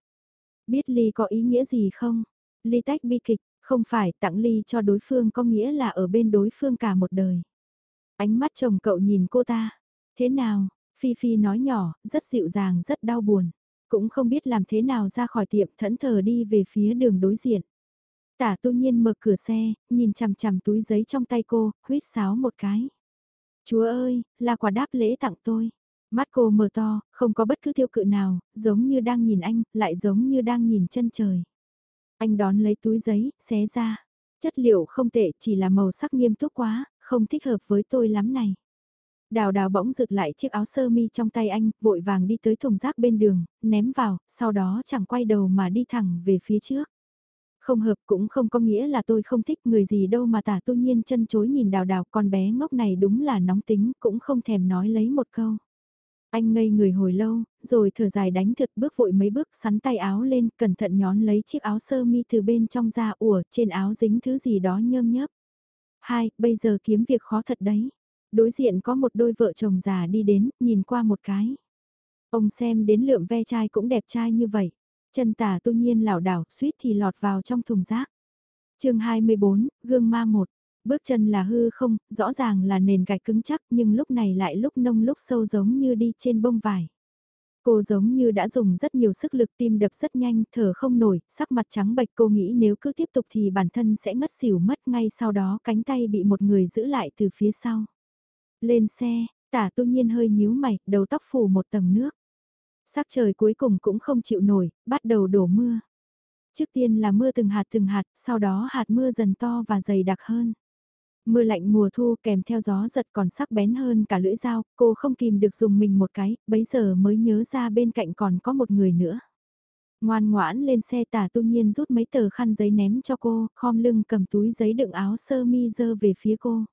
Speaker 1: Biết ly có ý nghĩa gì không? Ly tách bi kịch, không phải tặng ly cho đối phương có nghĩa là ở bên đối phương cả một đời. Ánh mắt chồng cậu nhìn cô ta. Thế nào? Phi Phi nói nhỏ, rất dịu dàng, rất đau buồn. Cũng không biết làm thế nào ra khỏi tiệm thẫn thờ đi về phía đường đối diện. Tả tu nhiên mở cửa xe, nhìn chằm chằm túi giấy trong tay cô, huyết sáo một cái. Chúa ơi, là quà đáp lễ tặng tôi. Mắt cô mở to, không có bất cứ tiêu cự nào, giống như đang nhìn anh, lại giống như đang nhìn chân trời. Anh đón lấy túi giấy, xé ra. Chất liệu không tệ, chỉ là màu sắc nghiêm túc quá, không thích hợp với tôi lắm này. Đào đào bỗng rực lại chiếc áo sơ mi trong tay anh, vội vàng đi tới thùng rác bên đường, ném vào, sau đó chẳng quay đầu mà đi thẳng về phía trước. Không hợp cũng không có nghĩa là tôi không thích người gì đâu mà tả tu nhiên chân chối nhìn đào đào con bé ngốc này đúng là nóng tính cũng không thèm nói lấy một câu. Anh ngây người hồi lâu, rồi thở dài đánh thực bước vội mấy bước sắn tay áo lên cẩn thận nhón lấy chiếc áo sơ mi từ bên trong ra ủa trên áo dính thứ gì đó nhơm nhớp. Hai, bây giờ kiếm việc khó thật đấy. Đối diện có một đôi vợ chồng già đi đến, nhìn qua một cái. Ông xem đến lượm ve chai cũng đẹp trai như vậy. Chân tả tu nhiên lảo đảo, suýt thì lọt vào trong thùng rác. chương 24, gương ma một. Bước chân là hư không, rõ ràng là nền gạch cứng chắc nhưng lúc này lại lúc nông lúc sâu giống như đi trên bông vải. Cô giống như đã dùng rất nhiều sức lực tim đập rất nhanh, thở không nổi, sắc mặt trắng bệch cô nghĩ nếu cứ tiếp tục thì bản thân sẽ ngất xỉu mất ngay sau đó cánh tay bị một người giữ lại từ phía sau. Lên xe, tả tu nhiên hơi nhíu mày, đầu tóc phủ một tầng nước. Sắc trời cuối cùng cũng không chịu nổi, bắt đầu đổ mưa. Trước tiên là mưa từng hạt từng hạt, sau đó hạt mưa dần to và dày đặc hơn. Mưa lạnh mùa thu kèm theo gió giật còn sắc bén hơn cả lưỡi dao, cô không kìm được dùng mình một cái, bấy giờ mới nhớ ra bên cạnh còn có một người nữa. Ngoan ngoãn lên xe tả tu nhiên rút mấy tờ khăn giấy ném cho cô, khom lưng cầm túi giấy đựng áo sơ mi dơ về phía cô.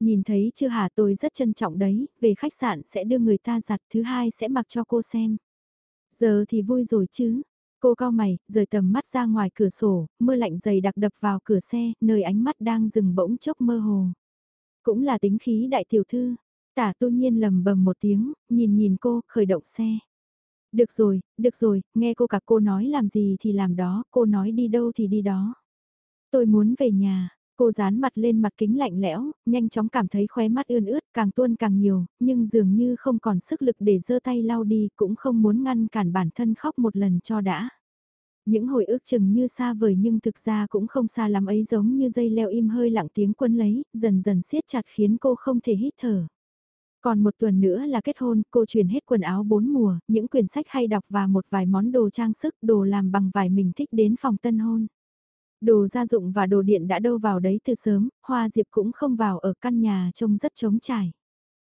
Speaker 1: Nhìn thấy chưa hả tôi rất trân trọng đấy, về khách sạn sẽ đưa người ta giặt thứ hai sẽ mặc cho cô xem. Giờ thì vui rồi chứ. Cô cao mày, rời tầm mắt ra ngoài cửa sổ, mưa lạnh dày đặc đập vào cửa xe, nơi ánh mắt đang dừng bỗng chốc mơ hồ. Cũng là tính khí đại tiểu thư. Tả tu nhiên lầm bầm một tiếng, nhìn nhìn cô, khởi động xe. Được rồi, được rồi, nghe cô cả cô nói làm gì thì làm đó, cô nói đi đâu thì đi đó. Tôi muốn về nhà, Cô dán mặt lên mặt kính lạnh lẽo, nhanh chóng cảm thấy khóe mắt ươn ướt càng tuôn càng nhiều, nhưng dường như không còn sức lực để giơ tay lau đi cũng không muốn ngăn cản bản thân khóc một lần cho đã. Những hồi ức chừng như xa vời nhưng thực ra cũng không xa lắm ấy giống như dây leo im hơi lặng tiếng quân lấy, dần dần siết chặt khiến cô không thể hít thở. Còn một tuần nữa là kết hôn, cô chuyển hết quần áo bốn mùa, những quyển sách hay đọc và một vài món đồ trang sức, đồ làm bằng vải mình thích đến phòng tân hôn. Đồ gia dụng và đồ điện đã đâu vào đấy từ sớm, Hoa Diệp cũng không vào ở căn nhà trông rất trống trải.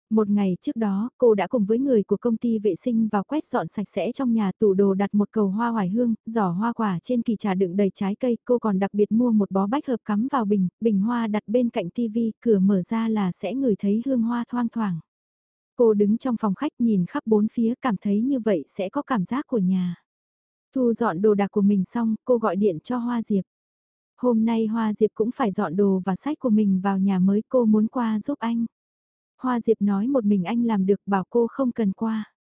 Speaker 1: Một ngày trước đó, cô đã cùng với người của công ty vệ sinh vào quét dọn sạch sẽ trong nhà tủ đồ đặt một cầu hoa hoài hương, giỏ hoa quả trên kỳ trà đựng đầy trái cây, cô còn đặc biệt mua một bó bách hợp cắm vào bình, bình hoa đặt bên cạnh tivi, cửa mở ra là sẽ ngửi thấy hương hoa thoang thoảng. Cô đứng trong phòng khách nhìn khắp bốn phía cảm thấy như vậy sẽ có cảm giác của nhà. Thu dọn đồ đạc của mình xong, cô gọi điện cho Hoa Diệp. Hôm nay Hoa Diệp cũng phải dọn đồ và sách của mình vào nhà mới cô muốn qua giúp anh. Hoa Diệp nói một mình anh làm được bảo cô không cần qua.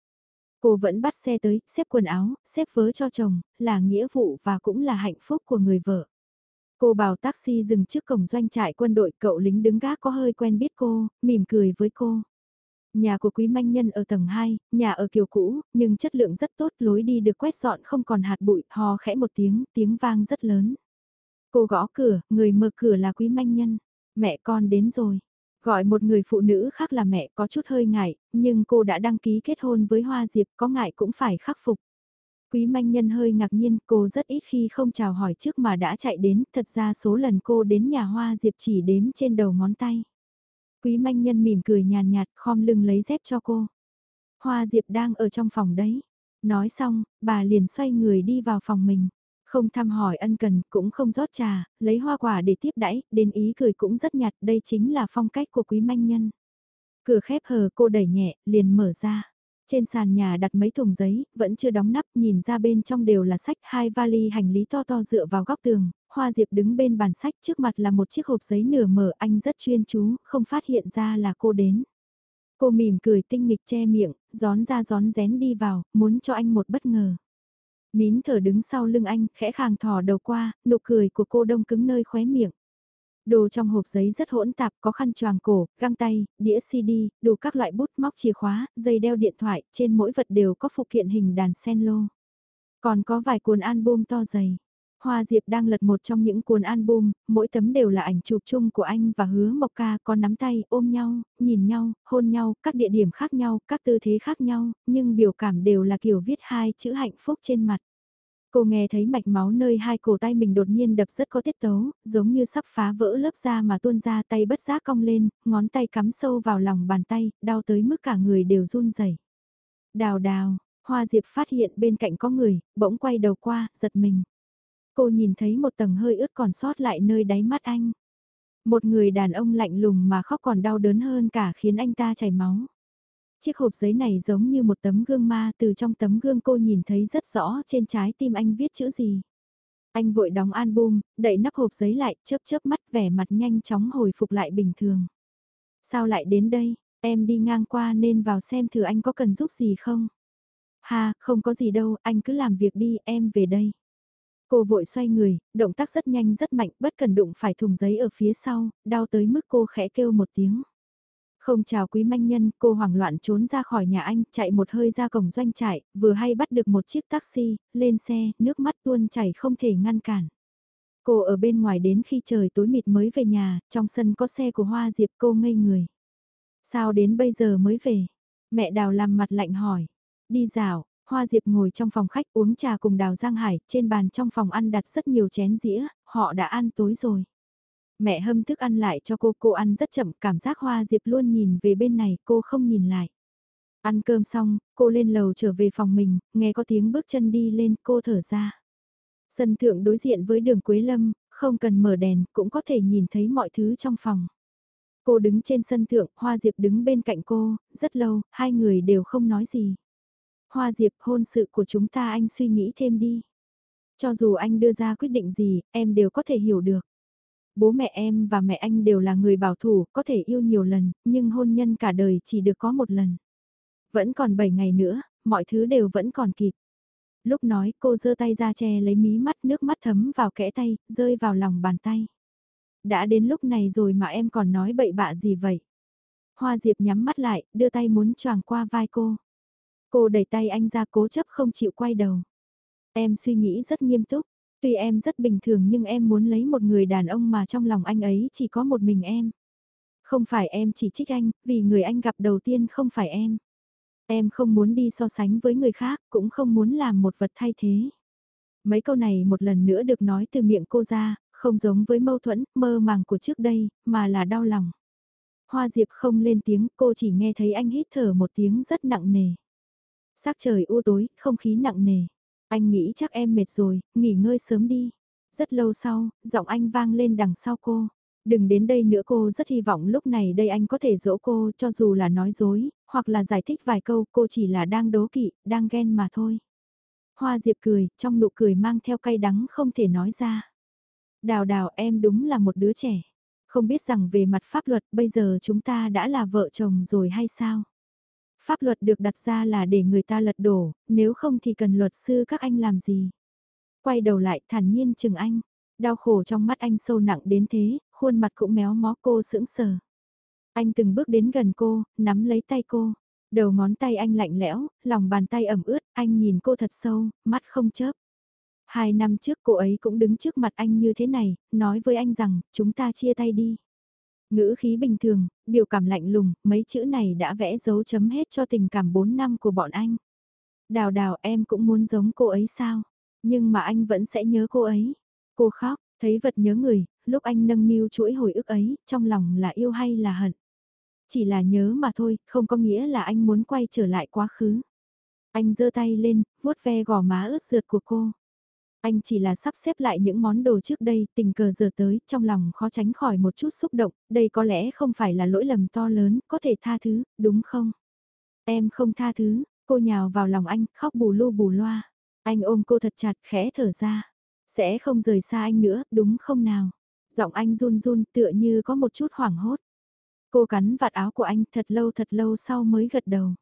Speaker 1: Cô vẫn bắt xe tới, xếp quần áo, xếp vớ cho chồng, là nghĩa vụ và cũng là hạnh phúc của người vợ. Cô bảo taxi dừng trước cổng doanh trại quân đội, cậu lính đứng gác có hơi quen biết cô, mỉm cười với cô. Nhà của quý manh nhân ở tầng 2, nhà ở kiểu cũ, nhưng chất lượng rất tốt, lối đi được quét dọn không còn hạt bụi, hò khẽ một tiếng, tiếng vang rất lớn. Cô gõ cửa, người mở cửa là quý manh nhân. Mẹ con đến rồi. Gọi một người phụ nữ khác là mẹ có chút hơi ngại, nhưng cô đã đăng ký kết hôn với Hoa Diệp có ngại cũng phải khắc phục. Quý manh nhân hơi ngạc nhiên, cô rất ít khi không chào hỏi trước mà đã chạy đến, thật ra số lần cô đến nhà Hoa Diệp chỉ đếm trên đầu ngón tay. Quý manh nhân mỉm cười nhàn nhạt, khom lưng lấy dép cho cô. Hoa Diệp đang ở trong phòng đấy. Nói xong, bà liền xoay người đi vào phòng mình. Không thăm hỏi ân cần, cũng không rót trà, lấy hoa quả để tiếp đãi, đến ý cười cũng rất nhạt, đây chính là phong cách của quý manh nhân. Cửa khép hờ cô đẩy nhẹ, liền mở ra. Trên sàn nhà đặt mấy thùng giấy, vẫn chưa đóng nắp, nhìn ra bên trong đều là sách, hai vali hành lý to to dựa vào góc tường, Hoa Diệp đứng bên bàn sách trước mặt là một chiếc hộp giấy nửa mở, anh rất chuyên chú, không phát hiện ra là cô đến. Cô mỉm cười tinh nghịch che miệng, gión ra gión rén đi vào, muốn cho anh một bất ngờ. Nín thở đứng sau lưng anh, khẽ khàng thò đầu qua, nụ cười của cô đông cứng nơi khóe miệng. Đồ trong hộp giấy rất hỗn tạp, có khăn choàng cổ, găng tay, đĩa CD, đủ các loại bút móc chìa khóa, dây đeo điện thoại, trên mỗi vật đều có phụ kiện hình đàn sen lô. Còn có vài cuốn album to dày. Hoa Diệp đang lật một trong những cuốn album, mỗi tấm đều là ảnh chụp chung của anh và hứa Mộc Ca có nắm tay, ôm nhau, nhìn nhau, hôn nhau, các địa điểm khác nhau, các tư thế khác nhau, nhưng biểu cảm đều là kiểu viết hai chữ hạnh phúc trên mặt. Cô nghe thấy mạch máu nơi hai cổ tay mình đột nhiên đập rất có tiết tấu, giống như sắp phá vỡ lớp da mà tuôn ra tay bất giác cong lên, ngón tay cắm sâu vào lòng bàn tay, đau tới mức cả người đều run rẩy. Đào đào, Hoa Diệp phát hiện bên cạnh có người, bỗng quay đầu qua, giật mình. Cô nhìn thấy một tầng hơi ướt còn sót lại nơi đáy mắt anh. Một người đàn ông lạnh lùng mà khóc còn đau đớn hơn cả khiến anh ta chảy máu. Chiếc hộp giấy này giống như một tấm gương ma từ trong tấm gương cô nhìn thấy rất rõ trên trái tim anh viết chữ gì. Anh vội đóng album, đậy nắp hộp giấy lại, chớp chớp mắt vẻ mặt nhanh chóng hồi phục lại bình thường. Sao lại đến đây, em đi ngang qua nên vào xem thử anh có cần giúp gì không? Ha, không có gì đâu, anh cứ làm việc đi, em về đây. Cô vội xoay người, động tác rất nhanh rất mạnh, bất cần đụng phải thùng giấy ở phía sau, đau tới mức cô khẽ kêu một tiếng. Không chào quý manh nhân, cô hoảng loạn trốn ra khỏi nhà anh, chạy một hơi ra cổng doanh trại, vừa hay bắt được một chiếc taxi, lên xe, nước mắt tuôn chảy không thể ngăn cản. Cô ở bên ngoài đến khi trời tối mịt mới về nhà, trong sân có xe của Hoa Diệp cô ngây người. Sao đến bây giờ mới về? Mẹ đào làm mặt lạnh hỏi. Đi dạo, Hoa Diệp ngồi trong phòng khách uống trà cùng Đào Giang Hải, trên bàn trong phòng ăn đặt rất nhiều chén dĩa, họ đã ăn tối rồi. Mẹ hâm thức ăn lại cho cô, cô ăn rất chậm, cảm giác Hoa Diệp luôn nhìn về bên này, cô không nhìn lại. Ăn cơm xong, cô lên lầu trở về phòng mình, nghe có tiếng bước chân đi lên, cô thở ra. Sân thượng đối diện với đường Quế Lâm, không cần mở đèn, cũng có thể nhìn thấy mọi thứ trong phòng. Cô đứng trên sân thượng, Hoa Diệp đứng bên cạnh cô, rất lâu, hai người đều không nói gì. Hoa Diệp hôn sự của chúng ta anh suy nghĩ thêm đi. Cho dù anh đưa ra quyết định gì, em đều có thể hiểu được. Bố mẹ em và mẹ anh đều là người bảo thủ, có thể yêu nhiều lần, nhưng hôn nhân cả đời chỉ được có một lần. Vẫn còn 7 ngày nữa, mọi thứ đều vẫn còn kịp. Lúc nói cô giơ tay ra che lấy mí mắt nước mắt thấm vào kẽ tay, rơi vào lòng bàn tay. Đã đến lúc này rồi mà em còn nói bậy bạ gì vậy? Hoa Diệp nhắm mắt lại, đưa tay muốn choàng qua vai cô. Cô đẩy tay anh ra cố chấp không chịu quay đầu. Em suy nghĩ rất nghiêm túc, tuy em rất bình thường nhưng em muốn lấy một người đàn ông mà trong lòng anh ấy chỉ có một mình em. Không phải em chỉ trích anh, vì người anh gặp đầu tiên không phải em. Em không muốn đi so sánh với người khác, cũng không muốn làm một vật thay thế. Mấy câu này một lần nữa được nói từ miệng cô ra, không giống với mâu thuẫn, mơ màng của trước đây, mà là đau lòng. Hoa Diệp không lên tiếng, cô chỉ nghe thấy anh hít thở một tiếng rất nặng nề. Sắc trời u tối, không khí nặng nề. Anh nghĩ chắc em mệt rồi, nghỉ ngơi sớm đi. Rất lâu sau, giọng anh vang lên đằng sau cô. Đừng đến đây nữa cô rất hy vọng lúc này đây anh có thể dỗ cô cho dù là nói dối, hoặc là giải thích vài câu cô chỉ là đang đố kỵ, đang ghen mà thôi. Hoa Diệp cười, trong nụ cười mang theo cay đắng không thể nói ra. Đào đào em đúng là một đứa trẻ. Không biết rằng về mặt pháp luật bây giờ chúng ta đã là vợ chồng rồi hay sao? Pháp luật được đặt ra là để người ta lật đổ, nếu không thì cần luật sư các anh làm gì? Quay đầu lại thản nhiên chừng anh, đau khổ trong mắt anh sâu nặng đến thế, khuôn mặt cũng méo mó cô sững sờ. Anh từng bước đến gần cô, nắm lấy tay cô. Đầu ngón tay anh lạnh lẽo, lòng bàn tay ẩm ướt, anh nhìn cô thật sâu, mắt không chớp. Hai năm trước cô ấy cũng đứng trước mặt anh như thế này, nói với anh rằng, chúng ta chia tay đi. Ngữ khí bình thường, biểu cảm lạnh lùng, mấy chữ này đã vẽ dấu chấm hết cho tình cảm 4 năm của bọn anh. Đào đào em cũng muốn giống cô ấy sao? Nhưng mà anh vẫn sẽ nhớ cô ấy. Cô khóc, thấy vật nhớ người, lúc anh nâng niu chuỗi hồi ức ấy, trong lòng là yêu hay là hận. Chỉ là nhớ mà thôi, không có nghĩa là anh muốn quay trở lại quá khứ. Anh giơ tay lên, vuốt ve gò má ướt rượt của cô. Anh chỉ là sắp xếp lại những món đồ trước đây, tình cờ giờ tới, trong lòng khó tránh khỏi một chút xúc động, đây có lẽ không phải là lỗi lầm to lớn, có thể tha thứ, đúng không? Em không tha thứ, cô nhào vào lòng anh, khóc bù lu bù loa. Anh ôm cô thật chặt, khẽ thở ra. Sẽ không rời xa anh nữa, đúng không nào? Giọng anh run run tựa như có một chút hoảng hốt. Cô cắn vạt áo của anh thật lâu thật lâu sau mới gật đầu.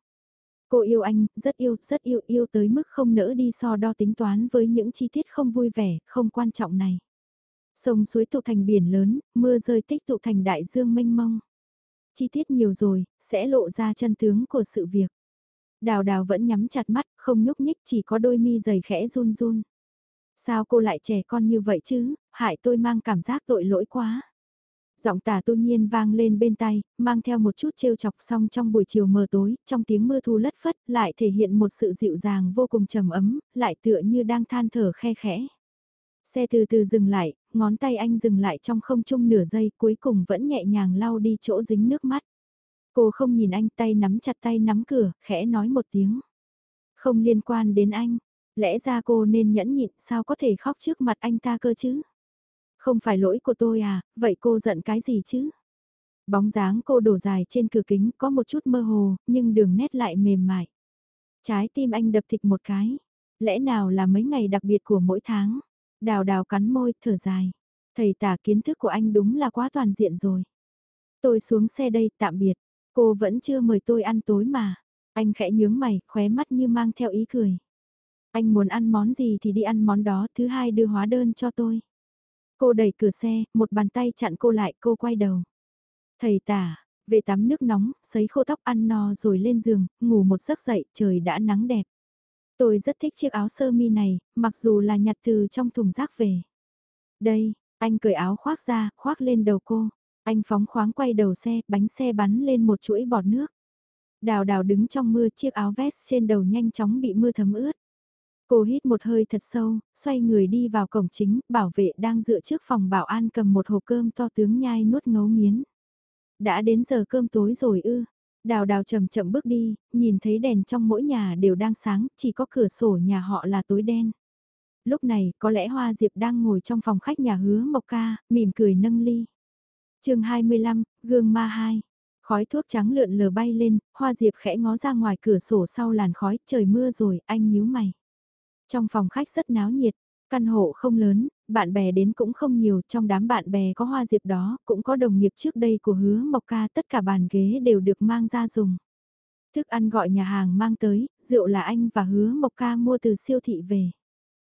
Speaker 1: Cô yêu anh, rất yêu, rất yêu, yêu tới mức không nỡ đi so đo tính toán với những chi tiết không vui vẻ, không quan trọng này. Sông suối tụ thành biển lớn, mưa rơi tích tụ thành đại dương mênh mông. Chi tiết nhiều rồi, sẽ lộ ra chân tướng của sự việc. Đào đào vẫn nhắm chặt mắt, không nhúc nhích chỉ có đôi mi dày khẽ run run. Sao cô lại trẻ con như vậy chứ, hại tôi mang cảm giác tội lỗi quá. Giọng tả tu nhiên vang lên bên tay, mang theo một chút trêu chọc xong trong buổi chiều mờ tối, trong tiếng mưa thu lất phất, lại thể hiện một sự dịu dàng vô cùng trầm ấm, lại tựa như đang than thở khe khẽ. Xe từ từ dừng lại, ngón tay anh dừng lại trong không trung nửa giây cuối cùng vẫn nhẹ nhàng lau đi chỗ dính nước mắt. Cô không nhìn anh tay nắm chặt tay nắm cửa, khẽ nói một tiếng. Không liên quan đến anh, lẽ ra cô nên nhẫn nhịn sao có thể khóc trước mặt anh ta cơ chứ? Không phải lỗi của tôi à, vậy cô giận cái gì chứ? Bóng dáng cô đổ dài trên cửa kính có một chút mơ hồ, nhưng đường nét lại mềm mại. Trái tim anh đập thịt một cái. Lẽ nào là mấy ngày đặc biệt của mỗi tháng? Đào đào cắn môi, thở dài. Thầy tả kiến thức của anh đúng là quá toàn diện rồi. Tôi xuống xe đây, tạm biệt. Cô vẫn chưa mời tôi ăn tối mà. Anh khẽ nhướng mày, khóe mắt như mang theo ý cười. Anh muốn ăn món gì thì đi ăn món đó, thứ hai đưa hóa đơn cho tôi. Cô đẩy cửa xe, một bàn tay chặn cô lại, cô quay đầu. Thầy tả, về tắm nước nóng, sấy khô tóc ăn no rồi lên giường, ngủ một giấc dậy, trời đã nắng đẹp. Tôi rất thích chiếc áo sơ mi này, mặc dù là nhặt từ trong thùng rác về. Đây, anh cởi áo khoác ra, khoác lên đầu cô. Anh phóng khoáng quay đầu xe, bánh xe bắn lên một chuỗi bọt nước. Đào đào đứng trong mưa chiếc áo vest trên đầu nhanh chóng bị mưa thấm ướt. Cô hít một hơi thật sâu, xoay người đi vào cổng chính, bảo vệ đang dựa trước phòng bảo an cầm một hộp cơm to tướng nhai nuốt ngấu nghiến. Đã đến giờ cơm tối rồi ư. Đào đào chậm chậm bước đi, nhìn thấy đèn trong mỗi nhà đều đang sáng, chỉ có cửa sổ nhà họ là tối đen. Lúc này, có lẽ Hoa Diệp đang ngồi trong phòng khách nhà hứa Mộc Ca, mỉm cười nâng ly. chương 25, gương ma 2. Khói thuốc trắng lượn lờ bay lên, Hoa Diệp khẽ ngó ra ngoài cửa sổ sau làn khói, trời mưa rồi, anh nhíu mày. Trong phòng khách rất náo nhiệt, căn hộ không lớn, bạn bè đến cũng không nhiều, trong đám bạn bè có hoa diệp đó, cũng có đồng nghiệp trước đây của hứa Mộc Ca, tất cả bàn ghế đều được mang ra dùng. Thức ăn gọi nhà hàng mang tới, rượu là anh và hứa Mộc Ca mua từ siêu thị về.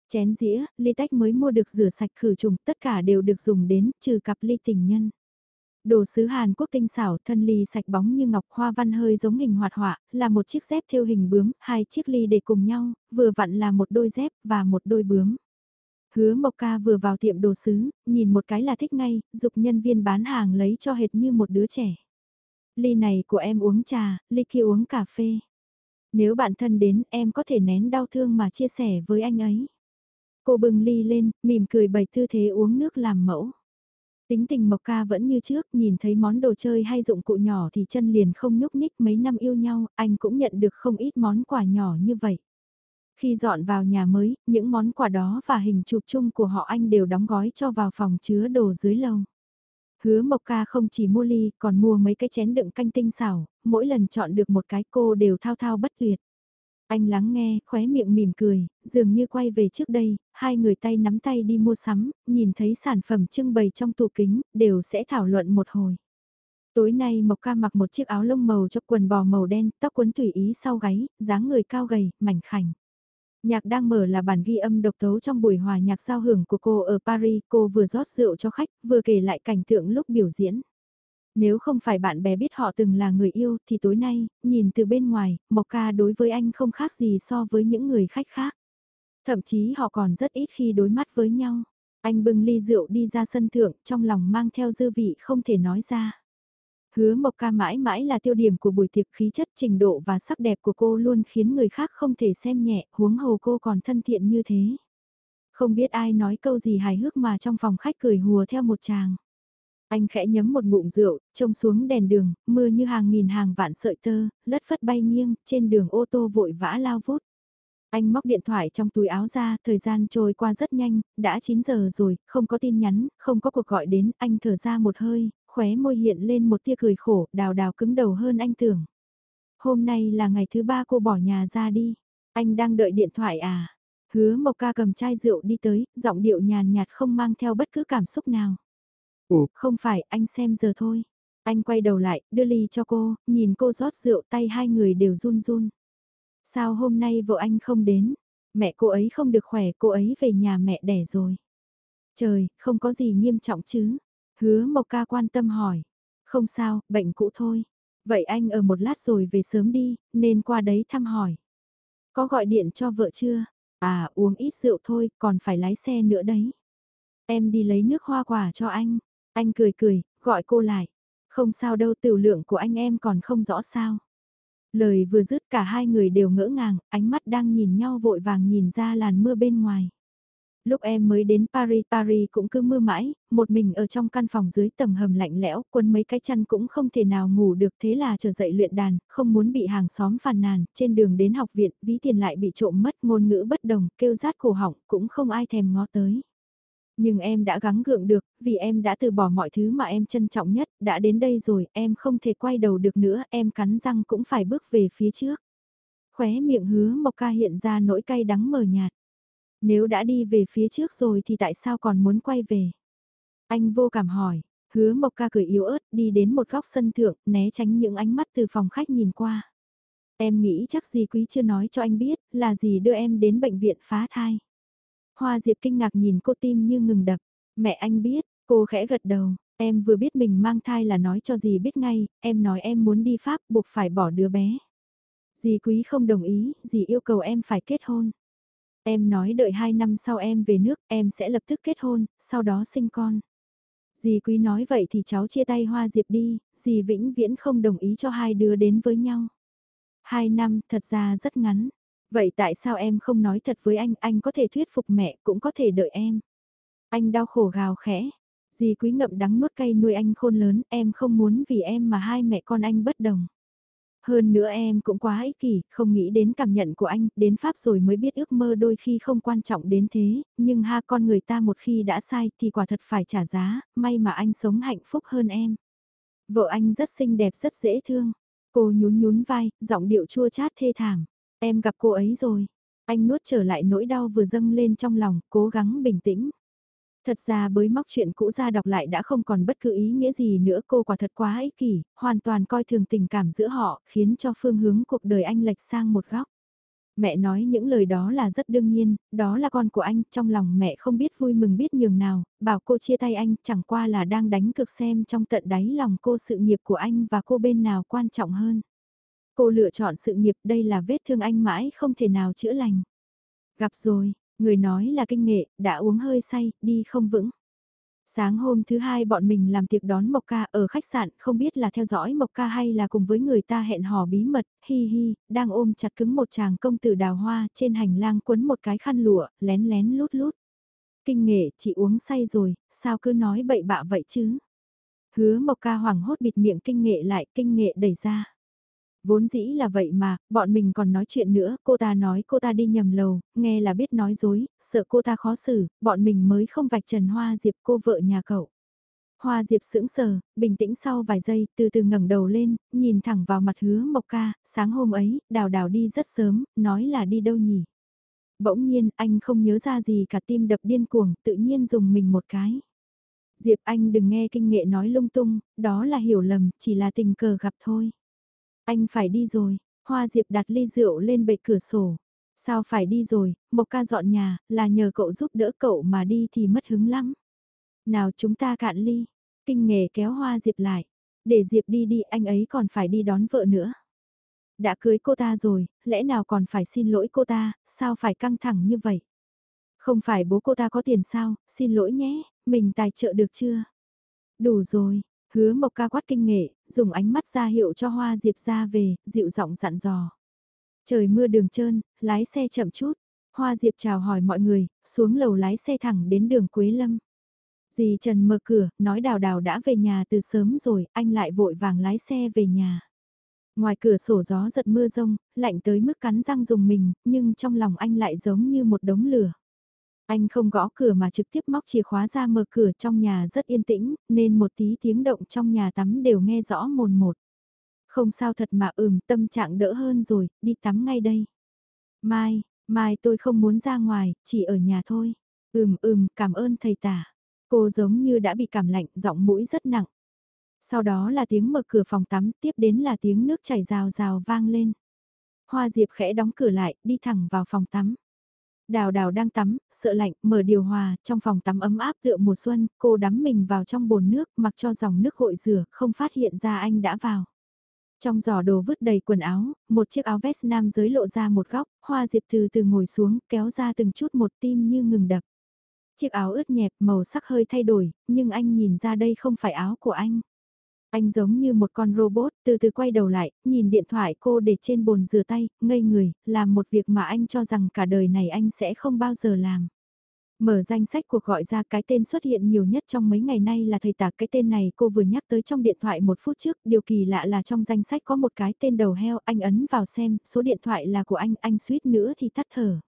Speaker 1: Chén dĩa, ly tách mới mua được rửa sạch khử trùng, tất cả đều được dùng đến, trừ cặp ly tình nhân. Đồ sứ Hàn Quốc tinh xảo, thân ly sạch bóng như ngọc hoa văn hơi giống hình hoạt họa, là một chiếc dép theo hình bướm, hai chiếc ly để cùng nhau, vừa vặn là một đôi dép và một đôi bướm. Hứa Mộc Ca vừa vào tiệm đồ sứ, nhìn một cái là thích ngay, dục nhân viên bán hàng lấy cho hệt như một đứa trẻ. Ly này của em uống trà, ly kia uống cà phê. Nếu bạn thân đến em có thể nén đau thương mà chia sẻ với anh ấy. Cô bừng ly lên, mỉm cười bày tư thế uống nước làm mẫu. Tính tình Mộc Ca vẫn như trước, nhìn thấy món đồ chơi hay dụng cụ nhỏ thì chân liền không nhúc nhích mấy năm yêu nhau, anh cũng nhận được không ít món quà nhỏ như vậy. Khi dọn vào nhà mới, những món quà đó và hình chụp chung của họ anh đều đóng gói cho vào phòng chứa đồ dưới lầu. Hứa Mộc Ca không chỉ mua ly, còn mua mấy cái chén đựng canh tinh xảo, mỗi lần chọn được một cái cô đều thao thao bất tuyệt. Anh lắng nghe, khóe miệng mỉm cười, dường như quay về trước đây, hai người tay nắm tay đi mua sắm, nhìn thấy sản phẩm trưng bày trong tủ kính, đều sẽ thảo luận một hồi. Tối nay Mộc Ca mặc một chiếc áo lông màu cho quần bò màu đen, tóc quấn tùy ý sau gáy, dáng người cao gầy, mảnh khảnh. Nhạc đang mở là bản ghi âm độc tấu trong buổi hòa nhạc giao hưởng của cô ở Paris, cô vừa rót rượu cho khách, vừa kể lại cảnh tượng lúc biểu diễn. Nếu không phải bạn bè biết họ từng là người yêu thì tối nay, nhìn từ bên ngoài, Mộc Ca đối với anh không khác gì so với những người khách khác. Thậm chí họ còn rất ít khi đối mắt với nhau. Anh bưng ly rượu đi ra sân thượng trong lòng mang theo dư vị không thể nói ra. Hứa Mộc Ca mãi mãi là tiêu điểm của buổi tiệc khí chất trình độ và sắc đẹp của cô luôn khiến người khác không thể xem nhẹ, huống hồ cô còn thân thiện như thế. Không biết ai nói câu gì hài hước mà trong phòng khách cười hùa theo một chàng. Anh khẽ nhấm một ngụm rượu, trông xuống đèn đường, mưa như hàng nghìn hàng vạn sợi tơ, lất phất bay nghiêng, trên đường ô tô vội vã lao vút. Anh móc điện thoại trong túi áo ra, thời gian trôi qua rất nhanh, đã 9 giờ rồi, không có tin nhắn, không có cuộc gọi đến, anh thở ra một hơi, khóe môi hiện lên một tia cười khổ, đào đào cứng đầu hơn anh tưởng. Hôm nay là ngày thứ ba cô bỏ nhà ra đi, anh đang đợi điện thoại à? Hứa Mộc Ca cầm chai rượu đi tới, giọng điệu nhàn nhạt không mang theo bất cứ cảm xúc nào. Ủa, không phải, anh xem giờ thôi. Anh quay đầu lại, đưa ly cho cô, nhìn cô rót rượu tay hai người đều run run. Sao hôm nay vợ anh không đến? Mẹ cô ấy không được khỏe, cô ấy về nhà mẹ đẻ rồi. Trời, không có gì nghiêm trọng chứ? Hứa Mộc Ca quan tâm hỏi. Không sao, bệnh cũ thôi. Vậy anh ở một lát rồi về sớm đi, nên qua đấy thăm hỏi. Có gọi điện cho vợ chưa? À uống ít rượu thôi, còn phải lái xe nữa đấy. Em đi lấy nước hoa quả cho anh. Anh cười cười, gọi cô lại. Không sao đâu tiểu lượng của anh em còn không rõ sao. Lời vừa dứt cả hai người đều ngỡ ngàng, ánh mắt đang nhìn nhau vội vàng nhìn ra làn mưa bên ngoài. Lúc em mới đến Paris, Paris cũng cứ mưa mãi, một mình ở trong căn phòng dưới tầng hầm lạnh lẽo, quân mấy cái chăn cũng không thể nào ngủ được thế là trở dậy luyện đàn, không muốn bị hàng xóm phàn nàn, trên đường đến học viện, ví tiền lại bị trộm mất, ngôn ngữ bất đồng, kêu rát cổ họng, cũng không ai thèm ngó tới. Nhưng em đã gắng gượng được, vì em đã từ bỏ mọi thứ mà em trân trọng nhất, đã đến đây rồi, em không thể quay đầu được nữa, em cắn răng cũng phải bước về phía trước. Khóe miệng hứa Mộc Ca hiện ra nỗi cay đắng mờ nhạt. Nếu đã đi về phía trước rồi thì tại sao còn muốn quay về? Anh vô cảm hỏi, hứa Mộc Ca cười yếu ớt đi đến một góc sân thượng, né tránh những ánh mắt từ phòng khách nhìn qua. Em nghĩ chắc gì quý chưa nói cho anh biết, là gì đưa em đến bệnh viện phá thai. Hoa Diệp kinh ngạc nhìn cô tim như ngừng đập. Mẹ anh biết, cô khẽ gật đầu, em vừa biết mình mang thai là nói cho dì biết ngay, em nói em muốn đi Pháp buộc phải bỏ đứa bé. Dì quý không đồng ý, dì yêu cầu em phải kết hôn. Em nói đợi 2 năm sau em về nước, em sẽ lập tức kết hôn, sau đó sinh con. Dì quý nói vậy thì cháu chia tay Hoa Diệp đi, dì vĩnh viễn không đồng ý cho hai đứa đến với nhau. Hai năm, thật ra rất ngắn. Vậy tại sao em không nói thật với anh, anh có thể thuyết phục mẹ, cũng có thể đợi em. Anh đau khổ gào khẽ. Dì quý ngậm đắng nuốt cay nuôi anh khôn lớn, em không muốn vì em mà hai mẹ con anh bất đồng. Hơn nữa em cũng quá ích kỷ, không nghĩ đến cảm nhận của anh, đến Pháp rồi mới biết ước mơ đôi khi không quan trọng đến thế, nhưng ha con người ta một khi đã sai thì quả thật phải trả giá, may mà anh sống hạnh phúc hơn em. Vợ anh rất xinh đẹp rất dễ thương, cô nhún nhún vai, giọng điệu chua chát thê thảm. Em gặp cô ấy rồi. Anh nuốt trở lại nỗi đau vừa dâng lên trong lòng, cố gắng bình tĩnh. Thật ra bới móc chuyện cũ ra đọc lại đã không còn bất cứ ý nghĩa gì nữa cô quả thật quá ích kỷ, hoàn toàn coi thường tình cảm giữa họ, khiến cho phương hướng cuộc đời anh lệch sang một góc. Mẹ nói những lời đó là rất đương nhiên, đó là con của anh, trong lòng mẹ không biết vui mừng biết nhường nào, bảo cô chia tay anh chẳng qua là đang đánh cực xem trong tận đáy lòng cô sự nghiệp của anh và cô bên nào quan trọng hơn. Cô lựa chọn sự nghiệp đây là vết thương anh mãi không thể nào chữa lành. Gặp rồi, người nói là kinh nghệ, đã uống hơi say, đi không vững. Sáng hôm thứ hai bọn mình làm tiệc đón Mộc Ca ở khách sạn, không biết là theo dõi Mộc Ca hay là cùng với người ta hẹn hò bí mật, hi hi, đang ôm chặt cứng một chàng công tử đào hoa trên hành lang quấn một cái khăn lụa, lén lén lút lút. Kinh nghệ, chị uống say rồi, sao cứ nói bậy bạ vậy chứ? Hứa Mộc Ca hoảng hốt bịt miệng kinh nghệ lại, kinh nghệ đẩy ra. Vốn dĩ là vậy mà, bọn mình còn nói chuyện nữa, cô ta nói cô ta đi nhầm lầu, nghe là biết nói dối, sợ cô ta khó xử, bọn mình mới không vạch trần Hoa Diệp cô vợ nhà cậu. Hoa Diệp sững sờ, bình tĩnh sau vài giây, từ từ ngẩng đầu lên, nhìn thẳng vào mặt hứa Mộc Ca, sáng hôm ấy, đào đào đi rất sớm, nói là đi đâu nhỉ. Bỗng nhiên, anh không nhớ ra gì cả tim đập điên cuồng, tự nhiên dùng mình một cái. Diệp anh đừng nghe kinh nghệ nói lung tung, đó là hiểu lầm, chỉ là tình cờ gặp thôi. Anh phải đi rồi, Hoa Diệp đặt ly rượu lên bệ cửa sổ. Sao phải đi rồi, Mộc ca dọn nhà, là nhờ cậu giúp đỡ cậu mà đi thì mất hứng lắm. Nào chúng ta cạn ly, kinh nghề kéo Hoa Diệp lại. Để Diệp đi đi anh ấy còn phải đi đón vợ nữa. Đã cưới cô ta rồi, lẽ nào còn phải xin lỗi cô ta, sao phải căng thẳng như vậy? Không phải bố cô ta có tiền sao, xin lỗi nhé, mình tài trợ được chưa? Đủ rồi, Hứa Mộc ca quát kinh nghệ, dùng ánh mắt ra hiệu cho Hoa Diệp ra về, dịu giọng dặn dò. Trời mưa đường trơn, lái xe chậm chút. Hoa Diệp chào hỏi mọi người, xuống lầu lái xe thẳng đến đường Quế Lâm. Dì Trần mở cửa, nói đào đào đã về nhà từ sớm rồi, anh lại vội vàng lái xe về nhà. Ngoài cửa sổ gió giật mưa rông, lạnh tới mức cắn răng dùng mình, nhưng trong lòng anh lại giống như một đống lửa. Anh không gõ cửa mà trực tiếp móc chìa khóa ra mở cửa trong nhà rất yên tĩnh, nên một tí tiếng động trong nhà tắm đều nghe rõ mồn một. Không sao thật mà ừm tâm trạng đỡ hơn rồi, đi tắm ngay đây. Mai, mai tôi không muốn ra ngoài, chỉ ở nhà thôi. Ừm ừm, cảm ơn thầy tả. Cô giống như đã bị cảm lạnh, giọng mũi rất nặng. Sau đó là tiếng mở cửa phòng tắm, tiếp đến là tiếng nước chảy rào rào vang lên. Hoa Diệp khẽ đóng cửa lại, đi thẳng vào phòng tắm. Đào đào đang tắm, sợ lạnh, mở điều hòa, trong phòng tắm ấm áp tựa mùa xuân, cô đắm mình vào trong bồn nước, mặc cho dòng nước gội rửa, không phát hiện ra anh đã vào. Trong giỏ đồ vứt đầy quần áo, một chiếc áo vest nam giới lộ ra một góc, hoa diệp từ từ ngồi xuống, kéo ra từng chút một tim như ngừng đập. Chiếc áo ướt nhẹp, màu sắc hơi thay đổi, nhưng anh nhìn ra đây không phải áo của anh. Anh giống như một con robot, từ từ quay đầu lại, nhìn điện thoại cô để trên bồn rửa tay, ngây người, làm một việc mà anh cho rằng cả đời này anh sẽ không bao giờ làm. Mở danh sách cuộc gọi ra cái tên xuất hiện nhiều nhất trong mấy ngày nay là thầy tạc cái tên này cô vừa nhắc tới trong điện thoại một phút trước, điều kỳ lạ là trong danh sách có một cái tên đầu heo, anh ấn vào xem, số điện thoại là của anh, anh suýt nữa thì tắt thở.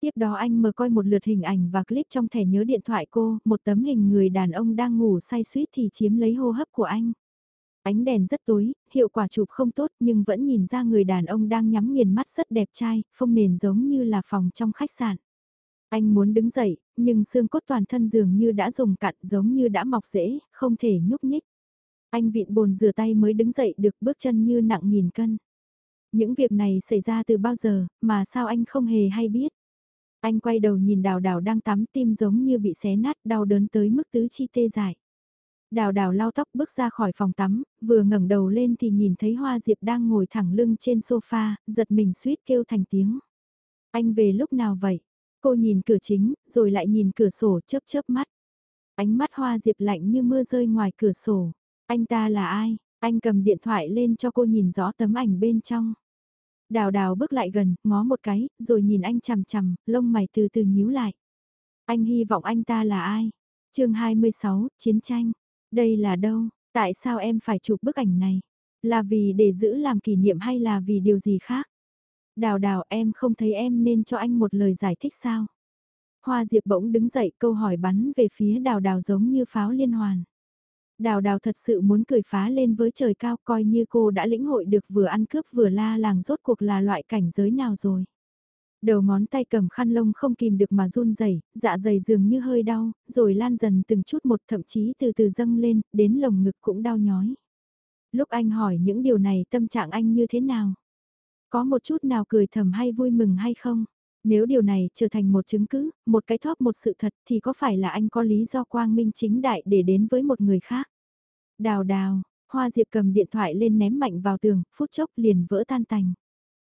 Speaker 1: Tiếp đó anh mở coi một lượt hình ảnh và clip trong thẻ nhớ điện thoại cô, một tấm hình người đàn ông đang ngủ say suýt thì chiếm lấy hô hấp của anh. Ánh đèn rất tối, hiệu quả chụp không tốt nhưng vẫn nhìn ra người đàn ông đang nhắm nghiền mắt rất đẹp trai, phông nền giống như là phòng trong khách sạn. Anh muốn đứng dậy, nhưng xương cốt toàn thân dường như đã dùng cạn giống như đã mọc rễ, không thể nhúc nhích. Anh vịn bồn rửa tay mới đứng dậy được bước chân như nặng nghìn cân. Những việc này xảy ra từ bao giờ, mà sao anh không hề hay biết. Anh quay đầu nhìn đào đào đang tắm tim giống như bị xé nát đau đớn tới mức tứ chi tê dại. Đào đào lau tóc bước ra khỏi phòng tắm, vừa ngẩng đầu lên thì nhìn thấy Hoa Diệp đang ngồi thẳng lưng trên sofa, giật mình suýt kêu thành tiếng. Anh về lúc nào vậy? Cô nhìn cửa chính, rồi lại nhìn cửa sổ chớp chớp mắt. Ánh mắt Hoa Diệp lạnh như mưa rơi ngoài cửa sổ. Anh ta là ai? Anh cầm điện thoại lên cho cô nhìn rõ tấm ảnh bên trong. Đào đào bước lại gần, ngó một cái, rồi nhìn anh chằm chằm, lông mày từ từ nhíu lại. Anh hy vọng anh ta là ai? chương 26, Chiến tranh. Đây là đâu? Tại sao em phải chụp bức ảnh này? Là vì để giữ làm kỷ niệm hay là vì điều gì khác? Đào đào, em không thấy em nên cho anh một lời giải thích sao? Hoa Diệp bỗng đứng dậy câu hỏi bắn về phía đào đào giống như pháo liên hoàn. Đào đào thật sự muốn cười phá lên với trời cao, coi như cô đã lĩnh hội được vừa ăn cướp vừa la làng rốt cuộc là loại cảnh giới nào rồi. Đầu ngón tay cầm khăn lông không kìm được mà run rẩy, dạ dày dường như hơi đau, rồi lan dần từng chút một thậm chí từ từ dâng lên, đến lồng ngực cũng đau nhói. Lúc anh hỏi những điều này tâm trạng anh như thế nào? Có một chút nào cười thầm hay vui mừng hay không? Nếu điều này trở thành một chứng cứ, một cái thóp một sự thật thì có phải là anh có lý do quang minh chính đại để đến với một người khác? Đào đào, Hoa Diệp cầm điện thoại lên ném mạnh vào tường, phút chốc liền vỡ tan tành.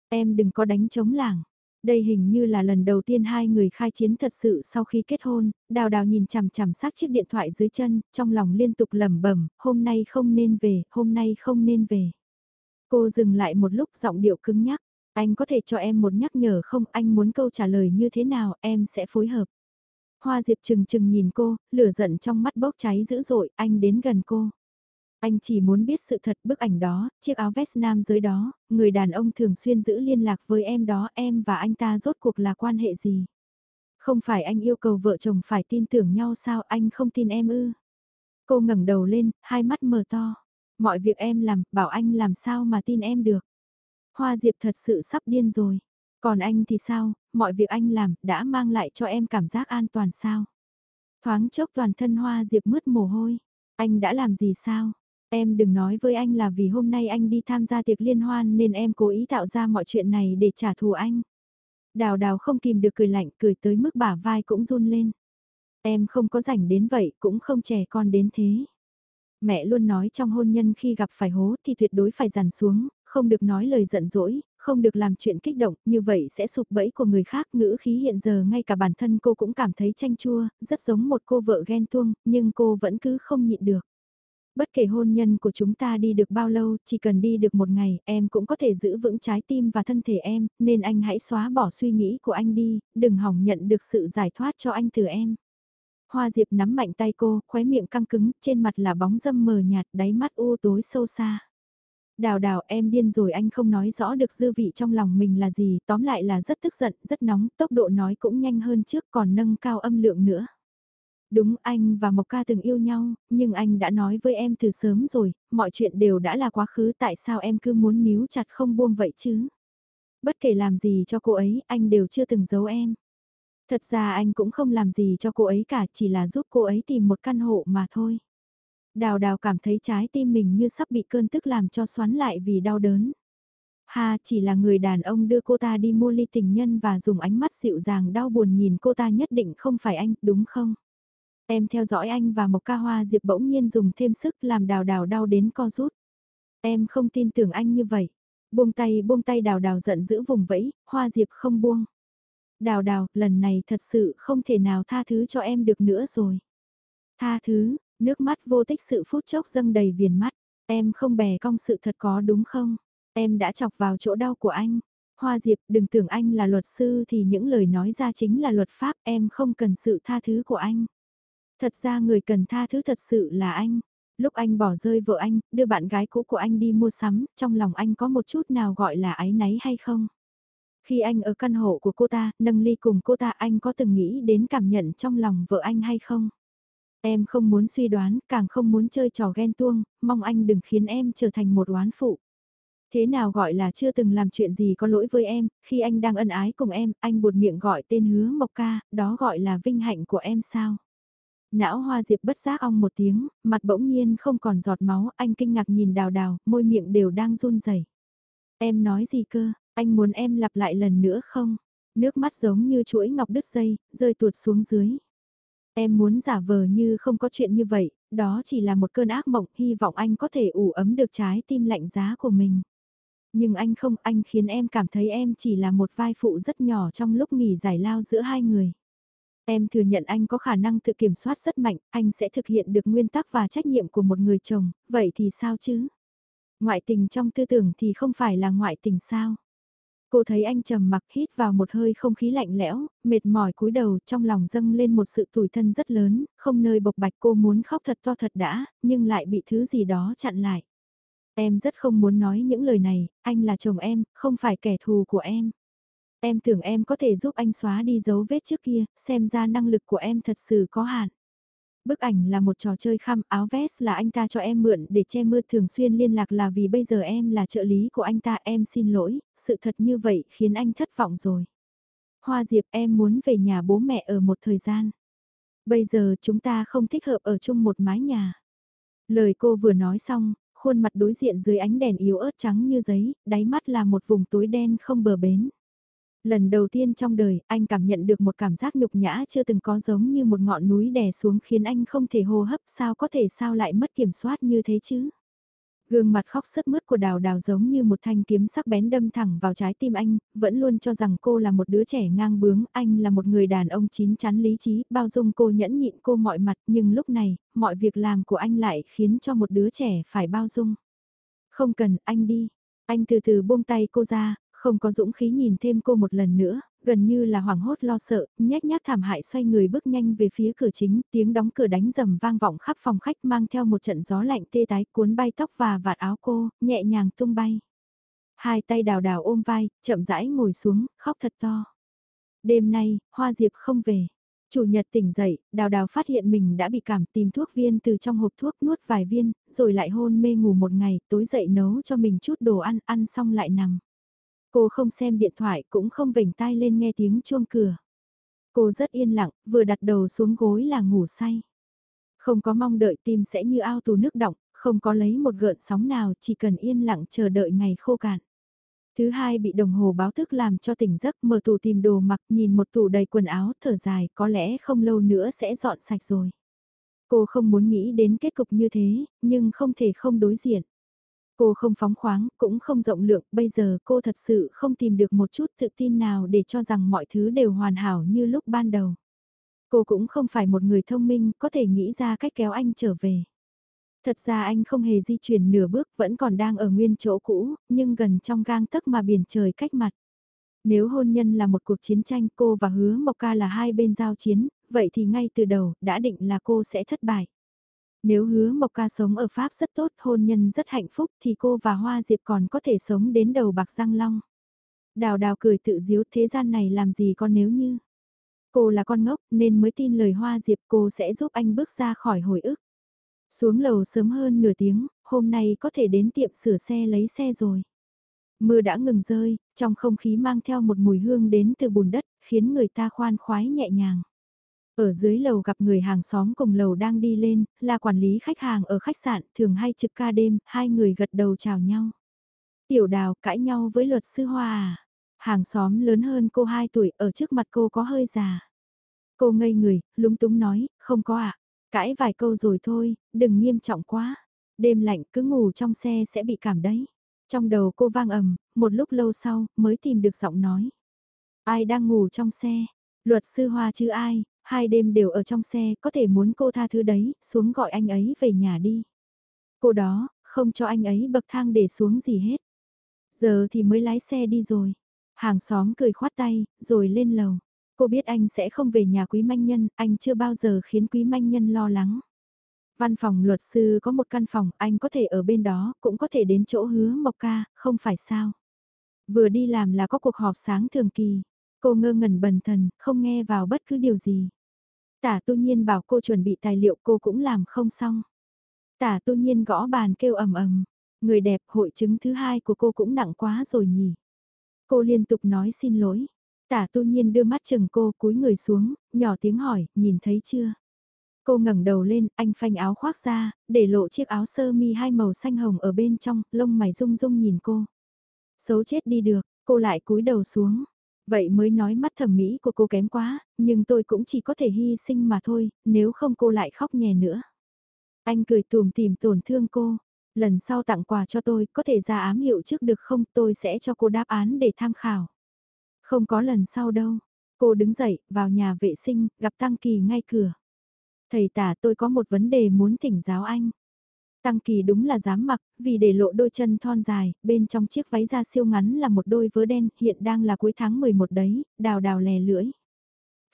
Speaker 1: Em đừng có đánh chống làng. Đây hình như là lần đầu tiên hai người khai chiến thật sự sau khi kết hôn, đào đào nhìn chằm chằm sát chiếc điện thoại dưới chân, trong lòng liên tục lẩm bẩm, hôm nay không nên về, hôm nay không nên về. Cô dừng lại một lúc giọng điệu cứng nhắc, anh có thể cho em một nhắc nhở không, anh muốn câu trả lời như thế nào, em sẽ phối hợp. Hoa Diệp chừng chừng nhìn cô, lửa giận trong mắt bốc cháy dữ dội, anh đến gần cô. Anh chỉ muốn biết sự thật bức ảnh đó, chiếc áo vest nam dưới đó, người đàn ông thường xuyên giữ liên lạc với em đó, em và anh ta rốt cuộc là quan hệ gì? Không phải anh yêu cầu vợ chồng phải tin tưởng nhau sao anh không tin em ư? Cô ngẩng đầu lên, hai mắt mở to. Mọi việc em làm, bảo anh làm sao mà tin em được. Hoa Diệp thật sự sắp điên rồi. Còn anh thì sao, mọi việc anh làm đã mang lại cho em cảm giác an toàn sao? Thoáng chốc toàn thân Hoa Diệp mướt mồ hôi. Anh đã làm gì sao? Em đừng nói với anh là vì hôm nay anh đi tham gia tiệc liên hoan nên em cố ý tạo ra mọi chuyện này để trả thù anh. Đào đào không kìm được cười lạnh cười tới mức bả vai cũng run lên. Em không có rảnh đến vậy cũng không trẻ con đến thế. Mẹ luôn nói trong hôn nhân khi gặp phải hố thì tuyệt đối phải dằn xuống, không được nói lời giận dỗi, không được làm chuyện kích động, như vậy sẽ sụp bẫy của người khác. Ngữ khí hiện giờ ngay cả bản thân cô cũng cảm thấy chanh chua, rất giống một cô vợ ghen tuông, nhưng cô vẫn cứ không nhịn được. Bất kể hôn nhân của chúng ta đi được bao lâu, chỉ cần đi được một ngày, em cũng có thể giữ vững trái tim và thân thể em, nên anh hãy xóa bỏ suy nghĩ của anh đi, đừng hỏng nhận được sự giải thoát cho anh từ em. Hoa Diệp nắm mạnh tay cô, khóe miệng căng cứng, trên mặt là bóng dâm mờ nhạt, đáy mắt u tối sâu xa. Đào đào em điên rồi anh không nói rõ được dư vị trong lòng mình là gì, tóm lại là rất tức giận, rất nóng, tốc độ nói cũng nhanh hơn trước còn nâng cao âm lượng nữa. Đúng anh và Mộc Ca từng yêu nhau, nhưng anh đã nói với em từ sớm rồi, mọi chuyện đều đã là quá khứ tại sao em cứ muốn níu chặt không buông vậy chứ? Bất kể làm gì cho cô ấy, anh đều chưa từng giấu em. Thật ra anh cũng không làm gì cho cô ấy cả, chỉ là giúp cô ấy tìm một căn hộ mà thôi. Đào đào cảm thấy trái tim mình như sắp bị cơn tức làm cho xoắn lại vì đau đớn. Ha chỉ là người đàn ông đưa cô ta đi mua ly tình nhân và dùng ánh mắt dịu dàng đau buồn nhìn cô ta nhất định không phải anh, đúng không? Em theo dõi anh và một ca hoa diệp bỗng nhiên dùng thêm sức làm đào đào đau đến co rút. Em không tin tưởng anh như vậy. Buông tay buông tay đào đào giận dữ vùng vẫy, hoa diệp không buông. Đào đào, lần này thật sự không thể nào tha thứ cho em được nữa rồi. Tha thứ, nước mắt vô tích sự phút chốc dâng đầy viền mắt. Em không bè cong sự thật có đúng không? Em đã chọc vào chỗ đau của anh. Hoa Diệp, đừng tưởng anh là luật sư thì những lời nói ra chính là luật pháp, em không cần sự tha thứ của anh. Thật ra người cần tha thứ thật sự là anh. Lúc anh bỏ rơi vợ anh, đưa bạn gái cũ của anh đi mua sắm, trong lòng anh có một chút nào gọi là ái náy hay không? Khi anh ở căn hộ của cô ta, nâng ly cùng cô ta anh có từng nghĩ đến cảm nhận trong lòng vợ anh hay không? Em không muốn suy đoán, càng không muốn chơi trò ghen tuông, mong anh đừng khiến em trở thành một oán phụ. Thế nào gọi là chưa từng làm chuyện gì có lỗi với em, khi anh đang ân ái cùng em, anh buột miệng gọi tên hứa mộc ca, đó gọi là vinh hạnh của em sao? Não hoa diệp bất giác ong một tiếng, mặt bỗng nhiên không còn giọt máu, anh kinh ngạc nhìn đào đào, môi miệng đều đang run rẩy. Em nói gì cơ, anh muốn em lặp lại lần nữa không? Nước mắt giống như chuỗi ngọc đứt dây, rơi tuột xuống dưới. Em muốn giả vờ như không có chuyện như vậy, đó chỉ là một cơn ác mộng, hy vọng anh có thể ủ ấm được trái tim lạnh giá của mình. Nhưng anh không, anh khiến em cảm thấy em chỉ là một vai phụ rất nhỏ trong lúc nghỉ giải lao giữa hai người. Em thừa nhận anh có khả năng tự kiểm soát rất mạnh, anh sẽ thực hiện được nguyên tắc và trách nhiệm của một người chồng, vậy thì sao chứ? Ngoại tình trong tư tưởng thì không phải là ngoại tình sao? Cô thấy anh trầm mặc hít vào một hơi không khí lạnh lẽo, mệt mỏi cúi đầu trong lòng dâng lên một sự tủi thân rất lớn, không nơi bộc bạch cô muốn khóc thật to thật đã, nhưng lại bị thứ gì đó chặn lại. Em rất không muốn nói những lời này, anh là chồng em, không phải kẻ thù của em. Em tưởng em có thể giúp anh xóa đi dấu vết trước kia, xem ra năng lực của em thật sự có hạn. Bức ảnh là một trò chơi khăm, áo vest là anh ta cho em mượn để che mưa thường xuyên liên lạc là vì bây giờ em là trợ lý của anh ta em xin lỗi, sự thật như vậy khiến anh thất vọng rồi. Hoa Diệp em muốn về nhà bố mẹ ở một thời gian. Bây giờ chúng ta không thích hợp ở chung một mái nhà. Lời cô vừa nói xong, khuôn mặt đối diện dưới ánh đèn yếu ớt trắng như giấy, đáy mắt là một vùng tối đen không bờ bến. Lần đầu tiên trong đời, anh cảm nhận được một cảm giác nhục nhã chưa từng có giống như một ngọn núi đè xuống khiến anh không thể hô hấp sao có thể sao lại mất kiểm soát như thế chứ. Gương mặt khóc sứt mướt của đào đào giống như một thanh kiếm sắc bén đâm thẳng vào trái tim anh, vẫn luôn cho rằng cô là một đứa trẻ ngang bướng, anh là một người đàn ông chín chắn lý trí, bao dung cô nhẫn nhịn cô mọi mặt, nhưng lúc này, mọi việc làm của anh lại khiến cho một đứa trẻ phải bao dung. Không cần, anh đi. Anh từ từ buông tay cô ra, không có dũng khí nhìn thêm cô một lần nữa, gần như là hoảng hốt lo sợ, nhét nhác thảm hại xoay người bước nhanh về phía cửa chính, tiếng đóng cửa đánh rầm vang vọng khắp phòng khách mang theo một trận gió lạnh tê tái cuốn bay tóc và vạt áo cô, nhẹ nhàng tung bay. Hai tay đào đào ôm vai, chậm rãi ngồi xuống, khóc thật to. Đêm nay, Hoa Diệp không về. Chủ nhật tỉnh dậy, đào đào phát hiện mình đã bị cảm tìm thuốc viên từ trong hộp thuốc nuốt vài viên, rồi lại hôn mê ngủ một ngày, tối dậy nấu cho mình chút đồ ăn, ăn xong lại nằm. Cô không xem điện thoại cũng không vểnh tai lên nghe tiếng chuông cửa. Cô rất yên lặng, vừa đặt đầu xuống gối là ngủ say. Không có mong đợi tim sẽ như ao tù nước động, không có lấy một gợn sóng nào chỉ cần yên lặng chờ đợi ngày khô cạn. Thứ hai bị đồng hồ báo thức làm cho tỉnh giấc mở tủ tìm đồ mặc nhìn một tủ đầy quần áo thở dài có lẽ không lâu nữa sẽ dọn sạch rồi. Cô không muốn nghĩ đến kết cục như thế, nhưng không thể không đối diện. Cô không phóng khoáng, cũng không rộng lượng, bây giờ cô thật sự không tìm được một chút tự tin nào để cho rằng mọi thứ đều hoàn hảo như lúc ban đầu. Cô cũng không phải một người thông minh, có thể nghĩ ra cách kéo anh trở về. Thật ra anh không hề di chuyển nửa bước, vẫn còn đang ở nguyên chỗ cũ, nhưng gần trong gang tấc mà biển trời cách mặt. Nếu hôn nhân là một cuộc chiến tranh cô và hứa Mộc Ca là hai bên giao chiến, vậy thì ngay từ đầu đã định là cô sẽ thất bại. Nếu hứa Mộc Ca sống ở Pháp rất tốt, hôn nhân rất hạnh phúc thì cô và Hoa Diệp còn có thể sống đến đầu bạc răng long. Đào đào cười tự diếu thế gian này làm gì con nếu như. Cô là con ngốc nên mới tin lời Hoa Diệp cô sẽ giúp anh bước ra khỏi hồi ức. Xuống lầu sớm hơn nửa tiếng, hôm nay có thể đến tiệm sửa xe lấy xe rồi. Mưa đã ngừng rơi, trong không khí mang theo một mùi hương đến từ bùn đất, khiến người ta khoan khoái nhẹ nhàng. Ở dưới lầu gặp người hàng xóm cùng lầu đang đi lên, là quản lý khách hàng ở khách sạn, thường hay trực ca đêm, hai người gật đầu chào nhau. Tiểu đào cãi nhau với luật sư Hoa à? Hàng xóm lớn hơn cô 2 tuổi, ở trước mặt cô có hơi già. Cô ngây người, lúng túng nói, không có ạ. À. Cãi vài câu rồi thôi, đừng nghiêm trọng quá. Đêm lạnh cứ ngủ trong xe sẽ bị cảm đấy. Trong đầu cô vang ầm, một lúc lâu sau mới tìm được giọng nói. Ai đang ngủ trong xe? Luật sư Hoa chứ ai, hai đêm đều ở trong xe, có thể muốn cô tha thứ đấy, xuống gọi anh ấy về nhà đi. Cô đó, không cho anh ấy bậc thang để xuống gì hết. Giờ thì mới lái xe đi rồi. Hàng xóm cười khoát tay, rồi lên lầu. Cô biết anh sẽ không về nhà quý manh nhân, anh chưa bao giờ khiến quý manh nhân lo lắng. Văn phòng luật sư có một căn phòng, anh có thể ở bên đó, cũng có thể đến chỗ hứa Mộc Ca, không phải sao. Vừa đi làm là có cuộc họp sáng thường kỳ. Cô ngơ ngẩn bần thần, không nghe vào bất cứ điều gì. Tả tu nhiên bảo cô chuẩn bị tài liệu cô cũng làm không xong. Tả tu nhiên gõ bàn kêu ầm ầm. Người đẹp hội chứng thứ hai của cô cũng nặng quá rồi nhỉ. Cô liên tục nói xin lỗi. Tả tu nhiên đưa mắt chừng cô cúi người xuống, nhỏ tiếng hỏi, nhìn thấy chưa? Cô ngẩng đầu lên, anh phanh áo khoác ra, để lộ chiếc áo sơ mi hai màu xanh hồng ở bên trong, lông mày rung rung nhìn cô. Xấu chết đi được, cô lại cúi đầu xuống. Vậy mới nói mắt thẩm mỹ của cô kém quá, nhưng tôi cũng chỉ có thể hy sinh mà thôi, nếu không cô lại khóc nhè nữa. Anh cười tùm tìm tổn thương cô. Lần sau tặng quà cho tôi, có thể ra ám hiệu trước được không, tôi sẽ cho cô đáp án để tham khảo. Không có lần sau đâu. Cô đứng dậy, vào nhà vệ sinh, gặp Tăng Kỳ ngay cửa. Thầy tả tôi có một vấn đề muốn thỉnh giáo anh. Tăng Kỳ đúng là dám mặc, vì để lộ đôi chân thon dài, bên trong chiếc váy da siêu ngắn là một đôi vớ đen, hiện đang là cuối tháng 11 đấy, đào đào lè lưỡi.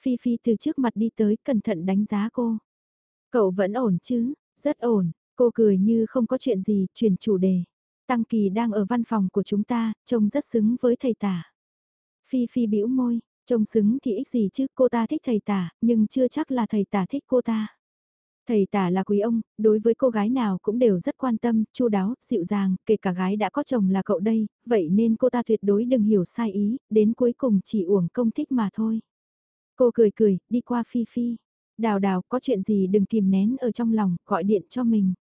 Speaker 1: Phi Phi từ trước mặt đi tới, cẩn thận đánh giá cô. Cậu vẫn ổn chứ, rất ổn, cô cười như không có chuyện gì, chuyển chủ đề. Tăng Kỳ đang ở văn phòng của chúng ta, trông rất xứng với thầy tả. Phi Phi bĩu môi, trông xứng thì ích gì chứ, cô ta thích thầy tả, nhưng chưa chắc là thầy tả thích cô ta. Thầy tả là quý ông, đối với cô gái nào cũng đều rất quan tâm, chu đáo, dịu dàng, kể cả gái đã có chồng là cậu đây, vậy nên cô ta tuyệt đối đừng hiểu sai ý, đến cuối cùng chỉ uổng công thích mà thôi. Cô cười cười, đi qua Phi Phi. Đào đào, có chuyện gì đừng kìm nén ở trong lòng, gọi điện cho mình.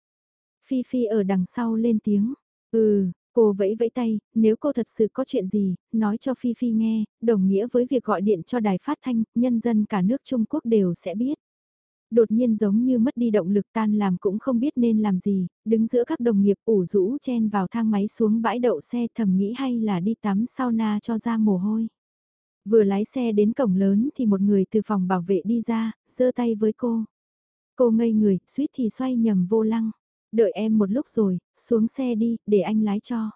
Speaker 1: Phi Phi ở đằng sau lên tiếng. Ừ, cô vẫy vẫy tay, nếu cô thật sự có chuyện gì, nói cho Phi Phi nghe, đồng nghĩa với việc gọi điện cho đài phát thanh, nhân dân cả nước Trung Quốc đều sẽ biết đột nhiên giống như mất đi động lực tan làm cũng không biết nên làm gì, đứng giữa các đồng nghiệp ủ rũ chen vào thang máy xuống bãi đậu xe thầm nghĩ hay là đi tắm sauna cho ra mồ hôi. Vừa lái xe đến cổng lớn thì một người từ phòng bảo vệ đi ra, giơ tay với cô. Cô ngây người, suýt thì xoay nhầm vô lăng. Đợi em một lúc rồi, xuống xe đi, để anh lái cho.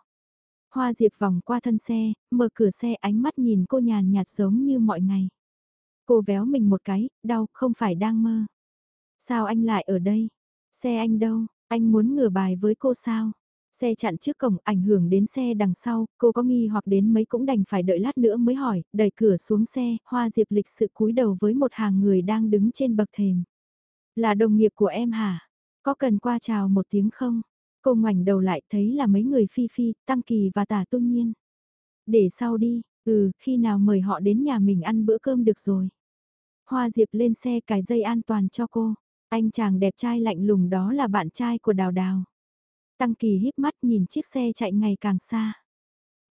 Speaker 1: Hoa Diệp vòng qua thân xe, mở cửa xe ánh mắt nhìn cô nhàn nhạt giống như mọi ngày. Cô véo mình một cái, đau, không phải đang mơ. Sao anh lại ở đây? Xe anh đâu? Anh muốn ngửa bài với cô sao? Xe chặn trước cổng ảnh hưởng đến xe đằng sau, cô có nghi hoặc đến mấy cũng đành phải đợi lát nữa mới hỏi, đẩy cửa xuống xe, hoa diệp lịch sự cúi đầu với một hàng người đang đứng trên bậc thềm. Là đồng nghiệp của em hả? Có cần qua chào một tiếng không? Cô ngoảnh đầu lại thấy là mấy người phi phi, tăng kỳ và tả tu nhiên. Để sau đi, ừ, khi nào mời họ đến nhà mình ăn bữa cơm được rồi. Hoa Diệp lên xe cài dây an toàn cho cô. Anh chàng đẹp trai lạnh lùng đó là bạn trai của Đào Đào. Tăng Kỳ híp mắt nhìn chiếc xe chạy ngày càng xa.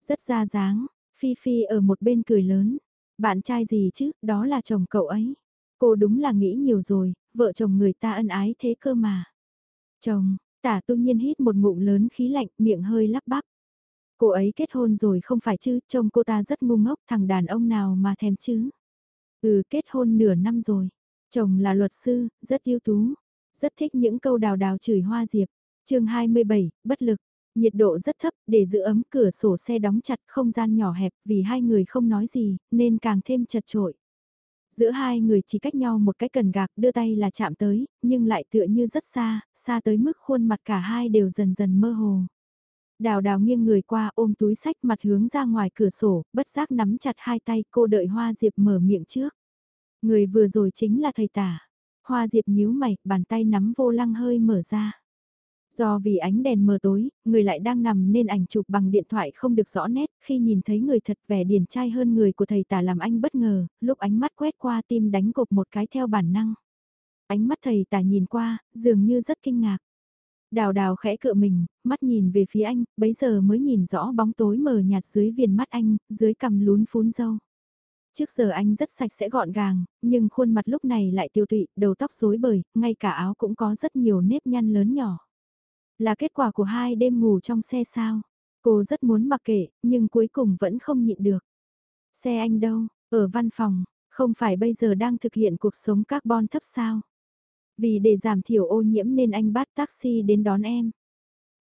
Speaker 1: Rất ra dáng, Phi Phi ở một bên cười lớn. Bạn trai gì chứ, đó là chồng cậu ấy. Cô đúng là nghĩ nhiều rồi, vợ chồng người ta ân ái thế cơ mà. Chồng, tả tu nhiên hít một ngụm lớn khí lạnh, miệng hơi lắp bắp. Cô ấy kết hôn rồi không phải chứ, trông cô ta rất ngu ngốc, thằng đàn ông nào mà thèm chứ. Ừ, kết hôn nửa năm rồi. Chồng là luật sư, rất ưu tú, rất thích những câu đào đào chửi hoa diệp. chương 27, bất lực. Nhiệt độ rất thấp, để giữ ấm cửa sổ xe đóng chặt không gian nhỏ hẹp vì hai người không nói gì, nên càng thêm chật trội. Giữa hai người chỉ cách nhau một cái cần gạc đưa tay là chạm tới, nhưng lại tựa như rất xa, xa tới mức khuôn mặt cả hai đều dần dần mơ hồ. Đào đào nghiêng người qua ôm túi sách mặt hướng ra ngoài cửa sổ, bất giác nắm chặt hai tay cô đợi Hoa Diệp mở miệng trước. Người vừa rồi chính là thầy tả. Hoa Diệp nhíu mày, bàn tay nắm vô lăng hơi mở ra. Do vì ánh đèn mờ tối, người lại đang nằm nên ảnh chụp bằng điện thoại không được rõ nét, khi nhìn thấy người thật vẻ điển trai hơn người của thầy tả làm anh bất ngờ, lúc ánh mắt quét qua tim đánh cột một cái theo bản năng. Ánh mắt thầy tả nhìn qua, dường như rất kinh ngạc. Đào đào khẽ cựa mình, mắt nhìn về phía anh, bấy giờ mới nhìn rõ bóng tối mờ nhạt dưới viền mắt anh, dưới cằm lún phún dâu. Trước giờ anh rất sạch sẽ gọn gàng, nhưng khuôn mặt lúc này lại tiêu tụy, đầu tóc rối bời, ngay cả áo cũng có rất nhiều nếp nhăn lớn nhỏ. Là kết quả của hai đêm ngủ trong xe sao? Cô rất muốn mặc kệ, nhưng cuối cùng vẫn không nhịn được. Xe anh đâu? Ở văn phòng, không phải bây giờ đang thực hiện cuộc sống carbon thấp sao? Vì để giảm thiểu ô nhiễm nên anh bắt taxi đến đón em.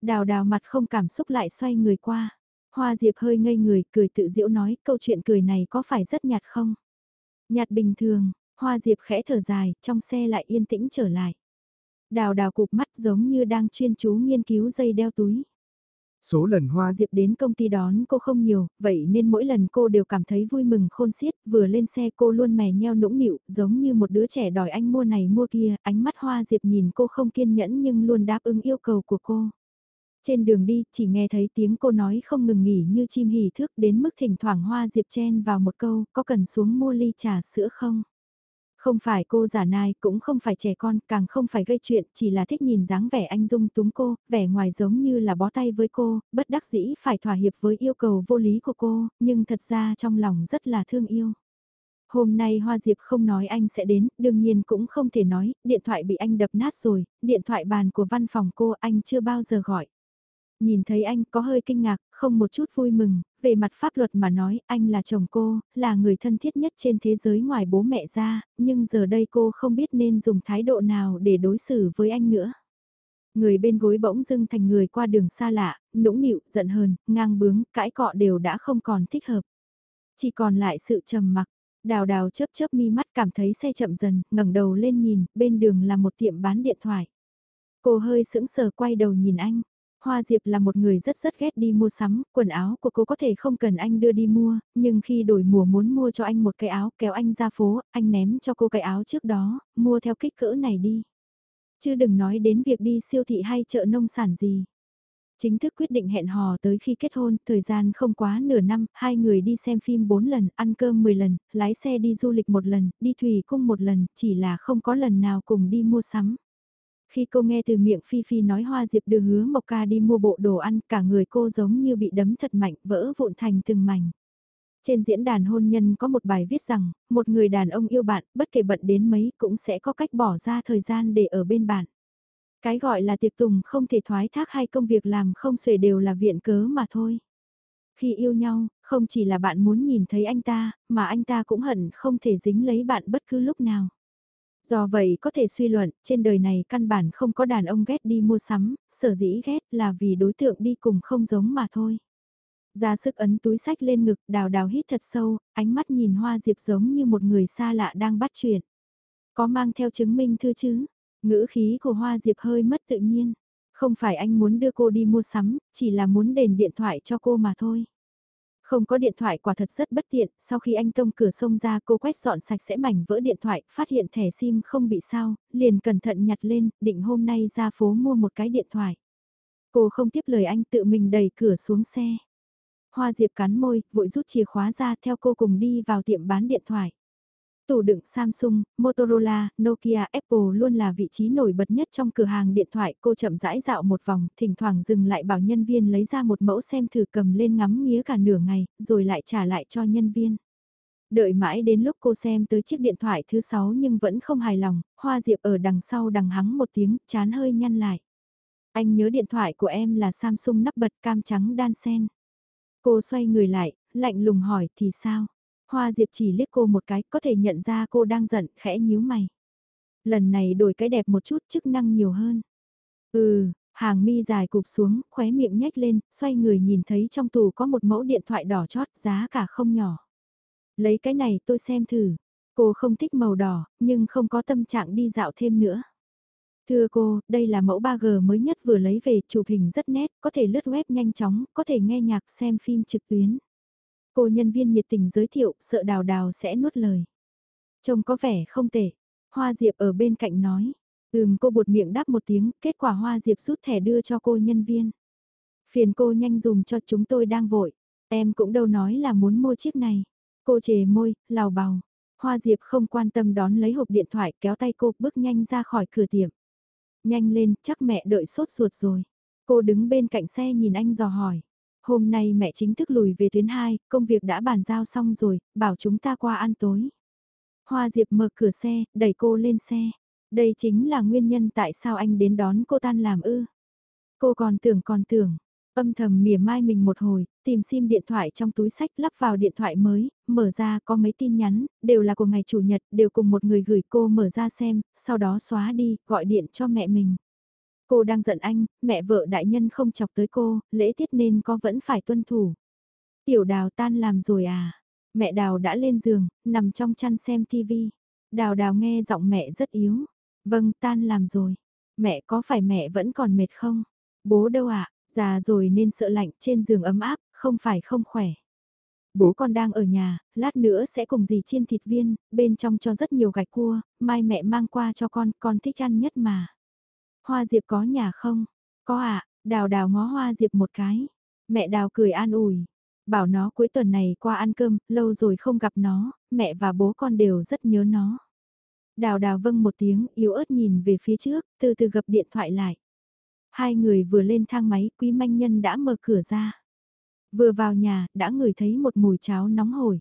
Speaker 1: Đào đào mặt không cảm xúc lại xoay người qua. Hoa Diệp hơi ngây người, cười tự diễu nói, câu chuyện cười này có phải rất nhạt không? Nhạt bình thường, Hoa Diệp khẽ thở dài, trong xe lại yên tĩnh trở lại. Đào đào cụp mắt giống như đang chuyên chú nghiên cứu dây đeo túi. Số lần Hoa Diệp đến công ty đón cô không nhiều, vậy nên mỗi lần cô đều cảm thấy vui mừng khôn xiết, vừa lên xe cô luôn mè nheo nũng nịu, giống như một đứa trẻ đòi anh mua này mua kia, ánh mắt Hoa Diệp nhìn cô không kiên nhẫn nhưng luôn đáp ứng yêu cầu của cô. Trên đường đi, chỉ nghe thấy tiếng cô nói không ngừng nghỉ như chim hỉ thước đến mức thỉnh thoảng Hoa Diệp chen vào một câu, có cần xuống mua ly trà sữa không? Không phải cô giả nai, cũng không phải trẻ con, càng không phải gây chuyện, chỉ là thích nhìn dáng vẻ anh dung túng cô, vẻ ngoài giống như là bó tay với cô, bất đắc dĩ phải thỏa hiệp với yêu cầu vô lý của cô, nhưng thật ra trong lòng rất là thương yêu. Hôm nay Hoa Diệp không nói anh sẽ đến, đương nhiên cũng không thể nói, điện thoại bị anh đập nát rồi, điện thoại bàn của văn phòng cô anh chưa bao giờ gọi. Nhìn thấy anh có hơi kinh ngạc, không một chút vui mừng, về mặt pháp luật mà nói anh là chồng cô, là người thân thiết nhất trên thế giới ngoài bố mẹ ra, nhưng giờ đây cô không biết nên dùng thái độ nào để đối xử với anh nữa. Người bên gối bỗng dưng thành người qua đường xa lạ, nũng nịu, giận hờn, ngang bướng, cãi cọ đều đã không còn thích hợp. Chỉ còn lại sự trầm mặc, đào đào chớp chớp mi mắt cảm thấy xe chậm dần, ngẩng đầu lên nhìn, bên đường là một tiệm bán điện thoại. Cô hơi sững sờ quay đầu nhìn anh, Hoa Diệp là một người rất rất ghét đi mua sắm, quần áo của cô có thể không cần anh đưa đi mua, nhưng khi đổi mùa muốn mua cho anh một cái áo kéo anh ra phố, anh ném cho cô cái áo trước đó, mua theo kích cỡ này đi. Chứ đừng nói đến việc đi siêu thị hay chợ nông sản gì. Chính thức quyết định hẹn hò tới khi kết hôn, thời gian không quá nửa năm, hai người đi xem phim 4 lần, ăn cơm 10 lần, lái xe đi du lịch một lần, đi thủy cung một lần, chỉ là không có lần nào cùng đi mua sắm. Khi cô nghe từ miệng Phi Phi nói Hoa Diệp đưa hứa Mộc Ca đi mua bộ đồ ăn, cả người cô giống như bị đấm thật mạnh, vỡ vụn thành từng mảnh. Trên diễn đàn hôn nhân có một bài viết rằng, một người đàn ông yêu bạn, bất kể bận đến mấy cũng sẽ có cách bỏ ra thời gian để ở bên bạn. Cái gọi là tiệc tùng không thể thoái thác hay công việc làm không xuể đều là viện cớ mà thôi. Khi yêu nhau, không chỉ là bạn muốn nhìn thấy anh ta, mà anh ta cũng hận không thể dính lấy bạn bất cứ lúc nào. Do vậy có thể suy luận, trên đời này căn bản không có đàn ông ghét đi mua sắm, sở dĩ ghét là vì đối tượng đi cùng không giống mà thôi. Ra sức ấn túi sách lên ngực, đào đào hít thật sâu, ánh mắt nhìn hoa diệp giống như một người xa lạ đang bắt chuyện. Có mang theo chứng minh thư chứ? Ngữ khí của hoa diệp hơi mất tự nhiên. Không phải anh muốn đưa cô đi mua sắm, chỉ là muốn đền điện thoại cho cô mà thôi. Không có điện thoại quả thật rất bất tiện, sau khi anh tông cửa sông ra cô quét dọn sạch sẽ mảnh vỡ điện thoại, phát hiện thẻ sim không bị sao, liền cẩn thận nhặt lên, định hôm nay ra phố mua một cái điện thoại. Cô không tiếp lời anh tự mình đẩy cửa xuống xe. Hoa Diệp cắn môi, vội rút chìa khóa ra theo cô cùng đi vào tiệm bán điện thoại. Tủ đựng Samsung, Motorola, Nokia, Apple luôn là vị trí nổi bật nhất trong cửa hàng điện thoại. Cô chậm rãi dạo một vòng, thỉnh thoảng dừng lại bảo nhân viên lấy ra một mẫu xem thử cầm lên ngắm nghía cả nửa ngày, rồi lại trả lại cho nhân viên. Đợi mãi đến lúc cô xem tới chiếc điện thoại thứ 6 nhưng vẫn không hài lòng, Hoa Diệp ở đằng sau đằng hắng một tiếng, chán hơi nhăn lại. Anh nhớ điện thoại của em là Samsung nắp bật cam trắng đan sen. Cô xoay người lại, lạnh lùng hỏi thì sao? Hoa Diệp chỉ liếc cô một cái, có thể nhận ra cô đang giận, khẽ nhíu mày. Lần này đổi cái đẹp một chút, chức năng nhiều hơn. Ừ, hàng mi dài cụp xuống, khóe miệng nhếch lên, xoay người nhìn thấy trong tủ có một mẫu điện thoại đỏ chót, giá cả không nhỏ. Lấy cái này tôi xem thử. Cô không thích màu đỏ, nhưng không có tâm trạng đi dạo thêm nữa. Thưa cô, đây là mẫu 3G mới nhất vừa lấy về, chụp hình rất nét, có thể lướt web nhanh chóng, có thể nghe nhạc xem phim trực tuyến. Cô nhân viên nhiệt tình giới thiệu, sợ đào đào sẽ nuốt lời. Trông có vẻ không tệ. Hoa Diệp ở bên cạnh nói. Ừm cô buột miệng đáp một tiếng, kết quả Hoa Diệp rút thẻ đưa cho cô nhân viên. Phiền cô nhanh dùng cho chúng tôi đang vội. Em cũng đâu nói là muốn mua chiếc này. Cô chề môi, lào bào. Hoa Diệp không quan tâm đón lấy hộp điện thoại kéo tay cô bước nhanh ra khỏi cửa tiệm. Nhanh lên, chắc mẹ đợi sốt ruột rồi. Cô đứng bên cạnh xe nhìn anh dò hỏi. Hôm nay mẹ chính thức lùi về tuyến 2, công việc đã bàn giao xong rồi, bảo chúng ta qua ăn tối. Hoa Diệp mở cửa xe, đẩy cô lên xe. Đây chính là nguyên nhân tại sao anh đến đón cô tan làm ư. Cô còn tưởng còn tưởng, âm thầm mỉa mai mình một hồi, tìm sim điện thoại trong túi sách lắp vào điện thoại mới, mở ra có mấy tin nhắn, đều là của ngày chủ nhật, đều cùng một người gửi cô mở ra xem, sau đó xóa đi, gọi điện cho mẹ mình. Cô đang giận anh, mẹ vợ đại nhân không chọc tới cô, lễ tiết nên có vẫn phải tuân thủ. Tiểu đào tan làm rồi à? Mẹ đào đã lên giường, nằm trong chăn xem tivi. Đào đào nghe giọng mẹ rất yếu. Vâng, tan làm rồi. Mẹ có phải mẹ vẫn còn mệt không? Bố đâu ạ? À? Già rồi nên sợ lạnh trên giường ấm áp, không phải không khỏe. Bố con đang ở nhà, lát nữa sẽ cùng dì chiên thịt viên, bên trong cho rất nhiều gạch cua, mai mẹ mang qua cho con, con thích ăn nhất mà. Hoa Diệp có nhà không? Có ạ, à, đào đào ngó Hoa Diệp một cái. Mẹ đào cười an ủi. Bảo nó cuối tuần này qua ăn cơm, lâu rồi không gặp nó, mẹ và bố con đều rất nhớ nó. Đào đào vâng một tiếng, yếu ớt nhìn về phía trước, từ từ gập điện thoại lại. Hai người vừa lên thang máy, quý manh nhân đã mở cửa ra. Vừa vào nhà, đã ngửi thấy một mùi cháo nóng hổi.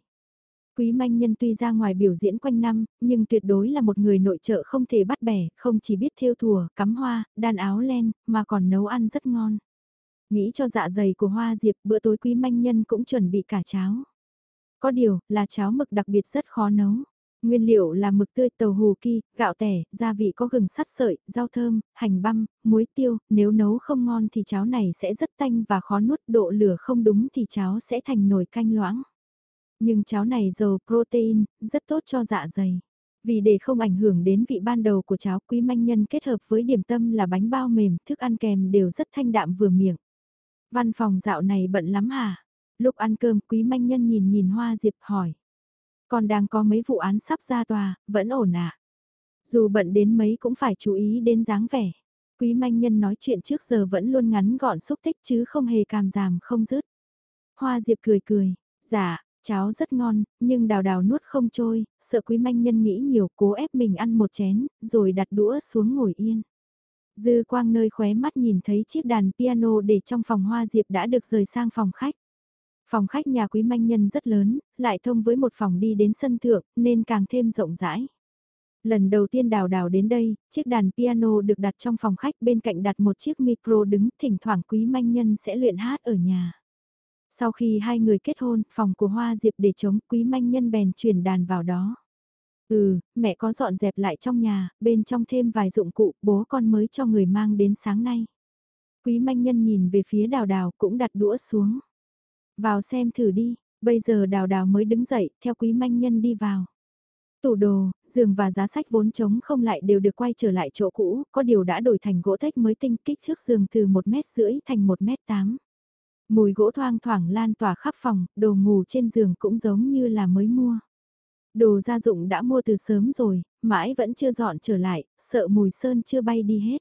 Speaker 1: Quý manh nhân tuy ra ngoài biểu diễn quanh năm, nhưng tuyệt đối là một người nội trợ không thể bắt bẻ, không chỉ biết thêu thùa, cắm hoa, đan áo len, mà còn nấu ăn rất ngon. Nghĩ cho dạ dày của Hoa Diệp bữa tối quý manh nhân cũng chuẩn bị cả cháo. Có điều là cháo mực đặc biệt rất khó nấu. Nguyên liệu là mực tươi tàu hù ki, gạo tẻ, gia vị có gừng sắt sợi, rau thơm, hành băm, muối tiêu, nếu nấu không ngon thì cháo này sẽ rất tanh và khó nuốt, độ lửa không đúng thì cháo sẽ thành nồi canh loãng. Nhưng cháo này giàu protein, rất tốt cho dạ dày. Vì để không ảnh hưởng đến vị ban đầu của cháo quý manh nhân kết hợp với điểm tâm là bánh bao mềm, thức ăn kèm đều rất thanh đạm vừa miệng. Văn phòng dạo này bận lắm hả? Lúc ăn cơm quý manh nhân nhìn nhìn Hoa Diệp hỏi. Còn đang có mấy vụ án sắp ra tòa, vẫn ổn ạ. À? Dù bận đến mấy cũng phải chú ý đến dáng vẻ. Quý manh nhân nói chuyện trước giờ vẫn luôn ngắn gọn xúc tích chứ không hề càm giảm không dứt. Hoa Diệp cười cười, dạ, cháo rất ngon, nhưng đào đào nuốt không trôi, sợ quý manh nhân nghĩ nhiều cố ép mình ăn một chén, rồi đặt đũa xuống ngồi yên. Dư quang nơi khóe mắt nhìn thấy chiếc đàn piano để trong phòng hoa diệp đã được rời sang phòng khách. Phòng khách nhà quý manh nhân rất lớn, lại thông với một phòng đi đến sân thượng, nên càng thêm rộng rãi. Lần đầu tiên đào đào đến đây, chiếc đàn piano được đặt trong phòng khách bên cạnh đặt một chiếc micro đứng, thỉnh thoảng quý manh nhân sẽ luyện hát ở nhà. Sau khi hai người kết hôn, phòng của Hoa Diệp để chống quý manh nhân bèn chuyển đàn vào đó. Ừ, mẹ có dọn dẹp lại trong nhà, bên trong thêm vài dụng cụ, bố con mới cho người mang đến sáng nay. Quý manh nhân nhìn về phía đào đào cũng đặt đũa xuống. Vào xem thử đi, bây giờ đào đào mới đứng dậy, theo quý manh nhân đi vào. Tủ đồ, giường và giá sách vốn trống không lại đều được quay trở lại chỗ cũ, có điều đã đổi thành gỗ thách mới tinh kích thước giường từ 1 mét rưỡi thành 1 mét 8. Mùi gỗ thoang thoảng lan tỏa khắp phòng, đồ ngủ trên giường cũng giống như là mới mua. Đồ gia dụng đã mua từ sớm rồi, mãi vẫn chưa dọn trở lại, sợ mùi sơn chưa bay đi hết.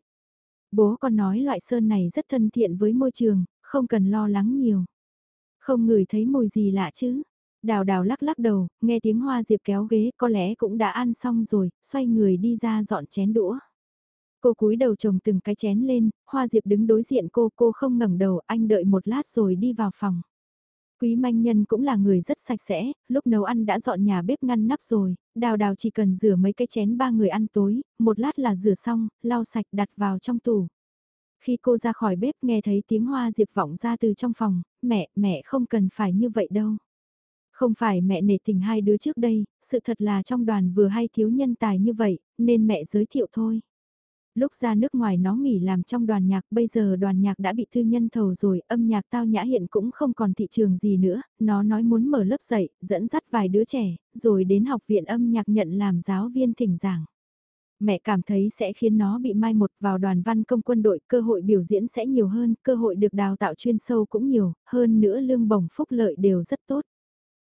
Speaker 1: Bố còn nói loại sơn này rất thân thiện với môi trường, không cần lo lắng nhiều. Không ngửi thấy mùi gì lạ chứ. Đào đào lắc lắc đầu, nghe tiếng hoa diệp kéo ghế có lẽ cũng đã ăn xong rồi, xoay người đi ra dọn chén đũa. Cô cúi đầu chồng từng cái chén lên, hoa diệp đứng đối diện cô, cô không ngẩng đầu, anh đợi một lát rồi đi vào phòng. Quý manh nhân cũng là người rất sạch sẽ, lúc nấu ăn đã dọn nhà bếp ngăn nắp rồi, đào đào chỉ cần rửa mấy cái chén ba người ăn tối, một lát là rửa xong, lau sạch đặt vào trong tủ. Khi cô ra khỏi bếp nghe thấy tiếng hoa diệp vọng ra từ trong phòng, mẹ, mẹ không cần phải như vậy đâu. Không phải mẹ nể tình hai đứa trước đây, sự thật là trong đoàn vừa hay thiếu nhân tài như vậy, nên mẹ giới thiệu thôi lúc ra nước ngoài nó nghỉ làm trong đoàn nhạc, bây giờ đoàn nhạc đã bị thư nhân thầu rồi, âm nhạc tao nhã hiện cũng không còn thị trường gì nữa, nó nói muốn mở lớp dạy, dẫn dắt vài đứa trẻ, rồi đến học viện âm nhạc nhận làm giáo viên thỉnh giảng. Mẹ cảm thấy sẽ khiến nó bị mai một vào đoàn văn công quân đội, cơ hội biểu diễn sẽ nhiều hơn, cơ hội được đào tạo chuyên sâu cũng nhiều, hơn nữa lương bổng phúc lợi đều rất tốt.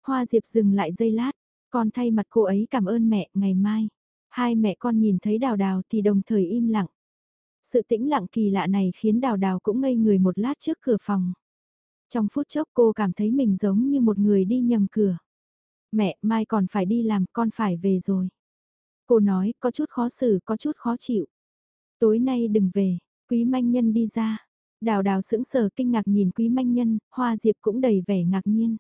Speaker 1: Hoa Diệp dừng lại giây lát, con thay mặt cô ấy cảm ơn mẹ, ngày mai. Hai mẹ con nhìn thấy đào đào thì đồng thời im lặng. Sự tĩnh lặng kỳ lạ này khiến đào đào cũng ngây người một lát trước cửa phòng. Trong phút chốc cô cảm thấy mình giống như một người đi nhầm cửa. Mẹ, mai còn phải đi làm, con phải về rồi. Cô nói, có chút khó xử, có chút khó chịu. Tối nay đừng về, quý manh nhân đi ra. Đào đào sững sờ kinh ngạc nhìn quý manh nhân, hoa diệp cũng đầy vẻ ngạc nhiên.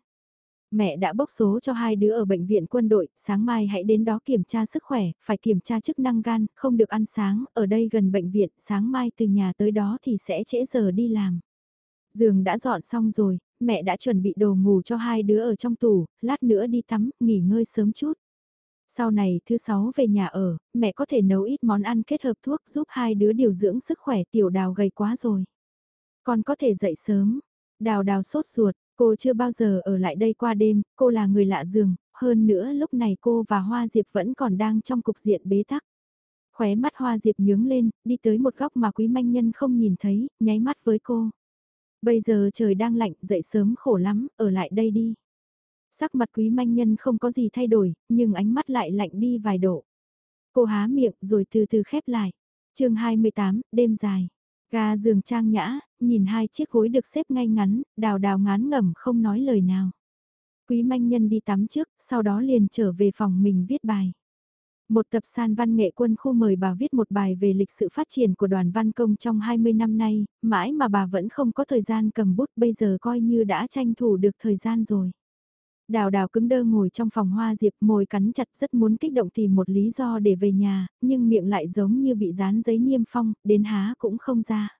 Speaker 1: Mẹ đã bốc số cho hai đứa ở bệnh viện quân đội, sáng mai hãy đến đó kiểm tra sức khỏe, phải kiểm tra chức năng gan, không được ăn sáng, ở đây gần bệnh viện, sáng mai từ nhà tới đó thì sẽ trễ giờ đi làm. Giường đã dọn xong rồi, mẹ đã chuẩn bị đồ ngủ cho hai đứa ở trong tủ, lát nữa đi tắm, nghỉ ngơi sớm chút. Sau này thứ sáu về nhà ở, mẹ có thể nấu ít món ăn kết hợp thuốc giúp hai đứa điều dưỡng sức khỏe tiểu đào gầy quá rồi. Con có thể dậy sớm. Đào đào sốt ruột, cô chưa bao giờ ở lại đây qua đêm, cô là người lạ giường, hơn nữa lúc này cô và Hoa Diệp vẫn còn đang trong cục diện bế tắc. Khóe mắt Hoa Diệp nhướng lên, đi tới một góc mà quý manh nhân không nhìn thấy, nháy mắt với cô. Bây giờ trời đang lạnh, dậy sớm khổ lắm, ở lại đây đi. Sắc mặt quý manh nhân không có gì thay đổi, nhưng ánh mắt lại lạnh đi vài độ. Cô há miệng rồi từ từ khép lại. chương 28, đêm dài. Ga giường trang nhã, nhìn hai chiếc gối được xếp ngay ngắn, đào đào ngán ngẩm không nói lời nào. Quý manh nhân đi tắm trước, sau đó liền trở về phòng mình viết bài. Một tập san văn nghệ quân khu mời bà viết một bài về lịch sự phát triển của đoàn văn công trong 20 năm nay, mãi mà bà vẫn không có thời gian cầm bút bây giờ coi như đã tranh thủ được thời gian rồi. Đào đào cứng đơ ngồi trong phòng hoa diệp môi cắn chặt rất muốn kích động tìm một lý do để về nhà, nhưng miệng lại giống như bị dán giấy niêm phong, đến há cũng không ra.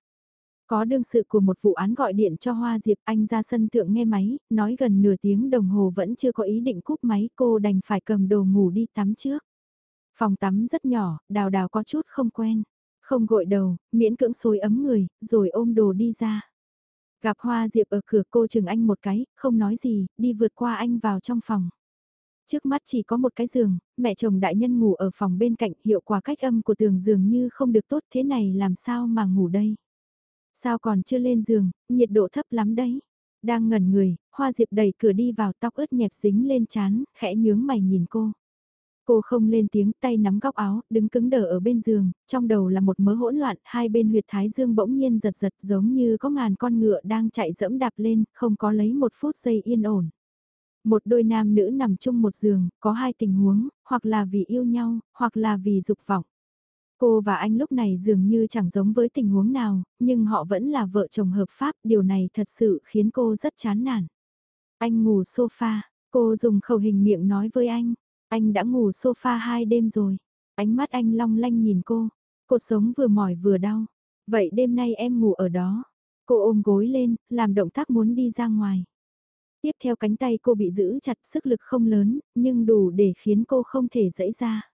Speaker 1: Có đương sự của một vụ án gọi điện cho Hoa Diệp anh ra sân thượng nghe máy, nói gần nửa tiếng đồng hồ vẫn chưa có ý định cúp máy cô đành phải cầm đồ ngủ đi tắm trước. Phòng tắm rất nhỏ, đào đào có chút không quen. Không gội đầu, miễn cưỡng xối ấm người, rồi ôm đồ đi ra. Gặp Hoa Diệp ở cửa cô chừng anh một cái, không nói gì, đi vượt qua anh vào trong phòng. Trước mắt chỉ có một cái giường, mẹ chồng đại nhân ngủ ở phòng bên cạnh, hiệu quả cách âm của tường giường như không được tốt thế này làm sao mà ngủ đây. Sao còn chưa lên giường, nhiệt độ thấp lắm đấy. Đang ngẩn người, Hoa Diệp đẩy cửa đi vào tóc ướt nhẹp dính lên chán, khẽ nhướng mày nhìn cô. Cô không lên tiếng tay nắm góc áo, đứng cứng đờ ở bên giường, trong đầu là một mớ hỗn loạn, hai bên huyệt thái dương bỗng nhiên giật giật giống như có ngàn con ngựa đang chạy dẫm đạp lên, không có lấy một phút giây yên ổn. Một đôi nam nữ nằm chung một giường, có hai tình huống, hoặc là vì yêu nhau, hoặc là vì dục vọng. Cô và anh lúc này dường như chẳng giống với tình huống nào, nhưng họ vẫn là vợ chồng hợp pháp, điều này thật sự khiến cô rất chán nản. Anh ngủ sofa, cô dùng khẩu hình miệng nói với anh, anh đã ngủ sofa hai đêm rồi. Ánh mắt anh long lanh nhìn cô. Cột sống vừa mỏi vừa đau. Vậy đêm nay em ngủ ở đó. Cô ôm gối lên, làm động tác muốn đi ra ngoài. Tiếp theo cánh tay cô bị giữ chặt sức lực không lớn, nhưng đủ để khiến cô không thể dẫy ra.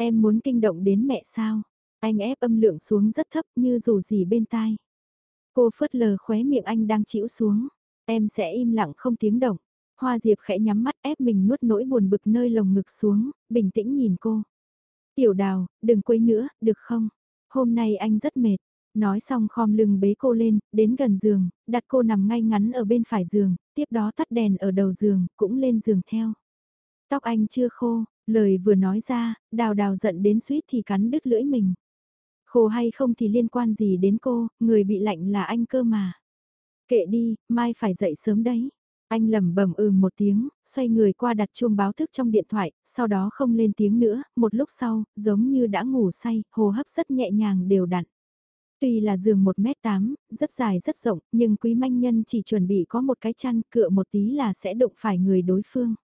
Speaker 1: Em muốn kinh động đến mẹ sao? Anh ép âm lượng xuống rất thấp như dù gì bên tai. Cô phớt lờ khóe miệng anh đang chịu xuống. Em sẽ im lặng không tiếng động. Hoa Diệp khẽ nhắm mắt ép mình nuốt nỗi buồn bực nơi lồng ngực xuống, bình tĩnh nhìn cô. Tiểu đào, đừng quấy nữa, được không? Hôm nay anh rất mệt. Nói xong khom lưng bế cô lên, đến gần giường, đặt cô nằm ngay ngắn ở bên phải giường, tiếp đó tắt đèn ở đầu giường, cũng lên giường theo. Tóc anh chưa khô, lời vừa nói ra, đào đào giận đến suýt thì cắn đứt lưỡi mình. Khô hay không thì liên quan gì đến cô, người bị lạnh là anh cơ mà. Kệ đi, mai phải dậy sớm đấy. Anh lẩm bẩm ừ một tiếng, xoay người qua đặt chuông báo thức trong điện thoại, sau đó không lên tiếng nữa, một lúc sau, giống như đã ngủ say, hồ hấp rất nhẹ nhàng đều đặn. Tuy là giường 1m8, rất dài rất rộng, nhưng quý manh nhân chỉ chuẩn bị có một cái chăn cựa một tí là sẽ đụng phải người đối phương.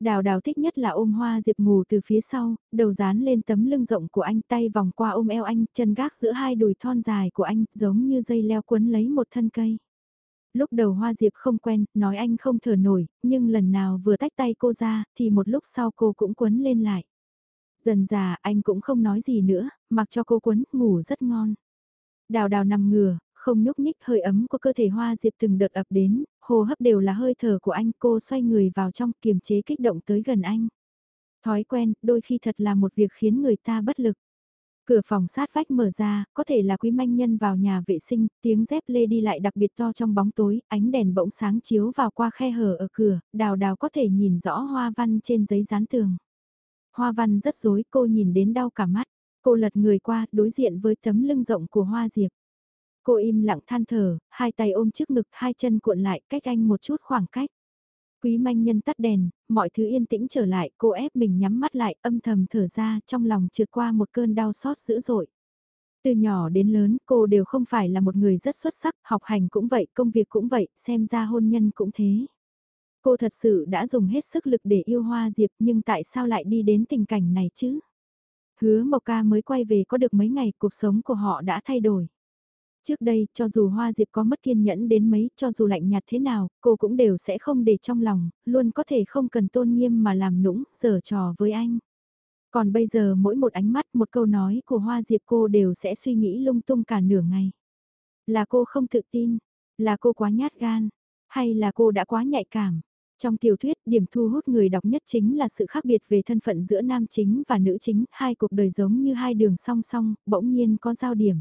Speaker 1: Đào đào thích nhất là ôm hoa diệp ngủ từ phía sau, đầu dán lên tấm lưng rộng của anh tay vòng qua ôm eo anh, chân gác giữa hai đùi thon dài của anh, giống như dây leo quấn lấy một thân cây. Lúc đầu Hoa Diệp không quen, nói anh không thở nổi, nhưng lần nào vừa tách tay cô ra, thì một lúc sau cô cũng quấn lên lại. Dần già anh cũng không nói gì nữa, mặc cho cô quấn, ngủ rất ngon. Đào đào nằm ngửa, không nhúc nhích hơi ấm của cơ thể Hoa Diệp từng đợt ập đến, hồ hấp đều là hơi thở của anh, cô xoay người vào trong kiềm chế kích động tới gần anh. Thói quen, đôi khi thật là một việc khiến người ta bất lực. Cửa phòng sát vách mở ra, có thể là quý manh nhân vào nhà vệ sinh, tiếng dép lê đi lại đặc biệt to trong bóng tối, ánh đèn bỗng sáng chiếu vào qua khe hở ở cửa, đào đào có thể nhìn rõ hoa văn trên giấy dán tường. Hoa văn rất rối, cô nhìn đến đau cả mắt. Cô lật người qua, đối diện với tấm lưng rộng của hoa diệp. Cô im lặng than thở, hai tay ôm trước ngực, hai chân cuộn lại, cách anh một chút khoảng cách. Quý manh nhân tắt đèn, mọi thứ yên tĩnh trở lại, cô ép mình nhắm mắt lại, âm thầm thở ra, trong lòng trượt qua một cơn đau xót dữ dội. Từ nhỏ đến lớn, cô đều không phải là một người rất xuất sắc, học hành cũng vậy, công việc cũng vậy, xem ra hôn nhân cũng thế. Cô thật sự đã dùng hết sức lực để yêu Hoa Diệp nhưng tại sao lại đi đến tình cảnh này chứ? Hứa Mộc Ca mới quay về có được mấy ngày cuộc sống của họ đã thay đổi. Trước đây, cho dù Hoa Diệp có mất kiên nhẫn đến mấy, cho dù lạnh nhạt thế nào, cô cũng đều sẽ không để trong lòng, luôn có thể không cần tôn nghiêm mà làm nũng, giở trò với anh. Còn bây giờ mỗi một ánh mắt, một câu nói của Hoa Diệp cô đều sẽ suy nghĩ lung tung cả nửa ngày. Là cô không tự tin, là cô quá nhát gan, hay là cô đã quá nhạy cảm. Trong tiểu thuyết, điểm thu hút người đọc nhất chính là sự khác biệt về thân phận giữa nam chính và nữ chính, hai cuộc đời giống như hai đường song song, bỗng nhiên có giao điểm.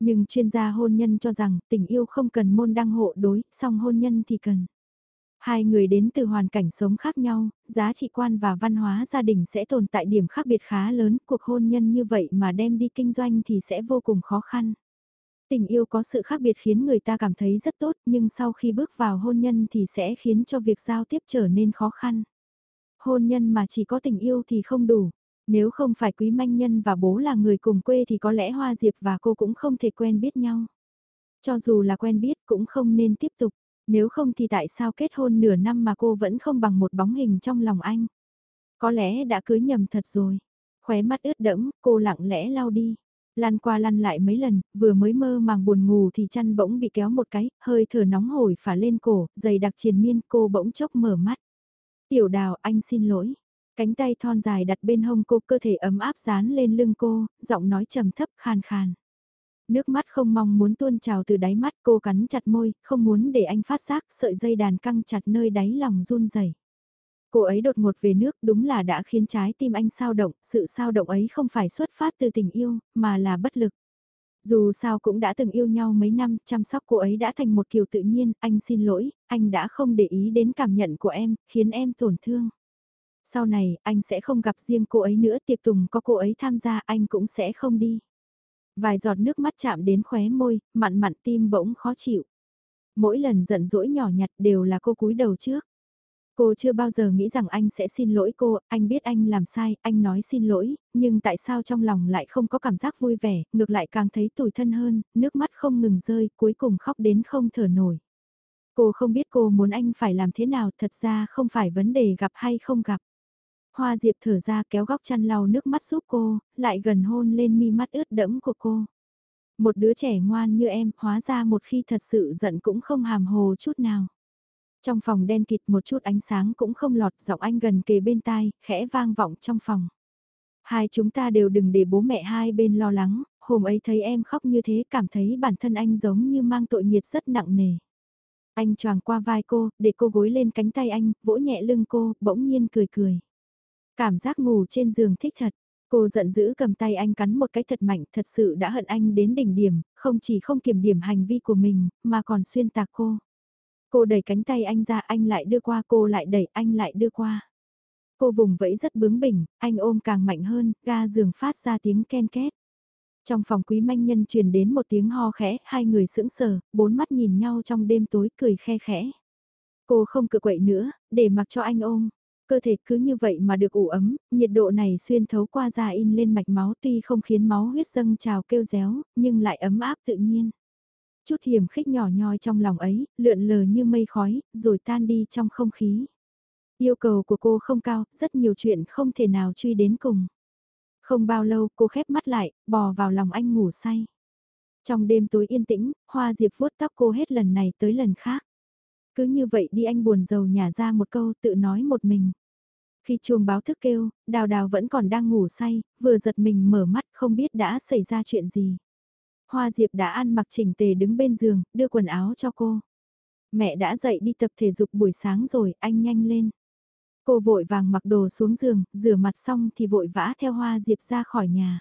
Speaker 1: Nhưng chuyên gia hôn nhân cho rằng tình yêu không cần môn đăng hộ đối, song hôn nhân thì cần. Hai người đến từ hoàn cảnh sống khác nhau, giá trị quan và văn hóa gia đình sẽ tồn tại điểm khác biệt khá lớn, cuộc hôn nhân như vậy mà đem đi kinh doanh thì sẽ vô cùng khó khăn. Tình yêu có sự khác biệt khiến người ta cảm thấy rất tốt nhưng sau khi bước vào hôn nhân thì sẽ khiến cho việc giao tiếp trở nên khó khăn. Hôn nhân mà chỉ có tình yêu thì không đủ. Nếu không phải quý manh nhân và bố là người cùng quê thì có lẽ Hoa Diệp và cô cũng không thể quen biết nhau. Cho dù là quen biết cũng không nên tiếp tục, nếu không thì tại sao kết hôn nửa năm mà cô vẫn không bằng một bóng hình trong lòng anh. Có lẽ đã cưới nhầm thật rồi. Khóe mắt ướt đẫm, cô lặng lẽ lau đi. Lăn qua lăn lại mấy lần, vừa mới mơ màng buồn ngủ thì chăn bỗng bị kéo một cái, hơi thở nóng hổi phả lên cổ, dày đặc triền miên cô bỗng chốc mở mắt. Tiểu đào anh xin lỗi. Cánh tay thon dài đặt bên hông cô cơ thể ấm áp dán lên lưng cô, giọng nói trầm thấp khàn khàn Nước mắt không mong muốn tuôn trào từ đáy mắt cô cắn chặt môi, không muốn để anh phát giác sợi dây đàn căng chặt nơi đáy lòng run rẩy. Cô ấy đột ngột về nước đúng là đã khiến trái tim anh sao động, sự sao động ấy không phải xuất phát từ tình yêu, mà là bất lực. Dù sao cũng đã từng yêu nhau mấy năm, chăm sóc cô ấy đã thành một kiểu tự nhiên, anh xin lỗi, anh đã không để ý đến cảm nhận của em, khiến em tổn thương. Sau này, anh sẽ không gặp riêng cô ấy nữa, tiệc tùng có cô ấy tham gia anh cũng sẽ không đi. Vài giọt nước mắt chạm đến khóe môi, mặn mặn tim bỗng khó chịu. Mỗi lần giận dỗi nhỏ nhặt đều là cô cúi đầu trước. Cô chưa bao giờ nghĩ rằng anh sẽ xin lỗi cô, anh biết anh làm sai, anh nói xin lỗi, nhưng tại sao trong lòng lại không có cảm giác vui vẻ, ngược lại càng thấy tủi thân hơn, nước mắt không ngừng rơi, cuối cùng khóc đến không thở nổi. Cô không biết cô muốn anh phải làm thế nào, thật ra không phải vấn đề gặp hay không gặp. Hoa Diệp thở ra kéo góc chăn lau nước mắt giúp cô, lại gần hôn lên mi mắt ướt đẫm của cô. Một đứa trẻ ngoan như em, hóa ra một khi thật sự giận cũng không hàm hồ chút nào. Trong phòng đen kịt một chút ánh sáng cũng không lọt giọng anh gần kề bên tai, khẽ vang vọng trong phòng. Hai chúng ta đều đừng để bố mẹ hai bên lo lắng, hôm ấy thấy em khóc như thế cảm thấy bản thân anh giống như mang tội nghiệt rất nặng nề. Anh choàng qua vai cô, để cô gối lên cánh tay anh, vỗ nhẹ lưng cô, bỗng nhiên cười cười. Cảm giác ngủ trên giường thích thật. Cô giận dữ cầm tay anh cắn một cái thật mạnh, thật sự đã hận anh đến đỉnh điểm, không chỉ không kiểm điểm hành vi của mình, mà còn xuyên tạc cô. Cô đẩy cánh tay anh ra, anh lại đưa qua, cô lại đẩy, anh lại đưa qua. Cô vùng vẫy rất bướng bỉnh, anh ôm càng mạnh hơn, ga giường phát ra tiếng ken két. Trong phòng quý manh nhân truyền đến một tiếng ho khẽ, hai người sững sờ, bốn mắt nhìn nhau trong đêm tối cười khe khẽ. Cô không cự quậy nữa, để mặc cho anh ôm. Cơ thể cứ như vậy mà được ủ ấm, nhiệt độ này xuyên thấu qua da in lên mạch máu tuy không khiến máu huyết dâng trào kêu réo, nhưng lại ấm áp tự nhiên. Chút hiểm khích nhỏ nhoi trong lòng ấy, lượn lờ như mây khói, rồi tan đi trong không khí. Yêu cầu của cô không cao, rất nhiều chuyện không thể nào truy đến cùng. Không bao lâu cô khép mắt lại, bò vào lòng anh ngủ say. Trong đêm tối yên tĩnh, Hoa Diệp vuốt tóc cô hết lần này tới lần khác. Cứ như vậy đi anh buồn rầu nhả ra một câu tự nói một mình. Khi chuông báo thức kêu, đào đào vẫn còn đang ngủ say, vừa giật mình mở mắt không biết đã xảy ra chuyện gì. Hoa Diệp đã ăn mặc chỉnh tề đứng bên giường, đưa quần áo cho cô. Mẹ đã dậy đi tập thể dục buổi sáng rồi, anh nhanh lên. Cô vội vàng mặc đồ xuống giường, rửa mặt xong thì vội vã theo Hoa Diệp ra khỏi nhà.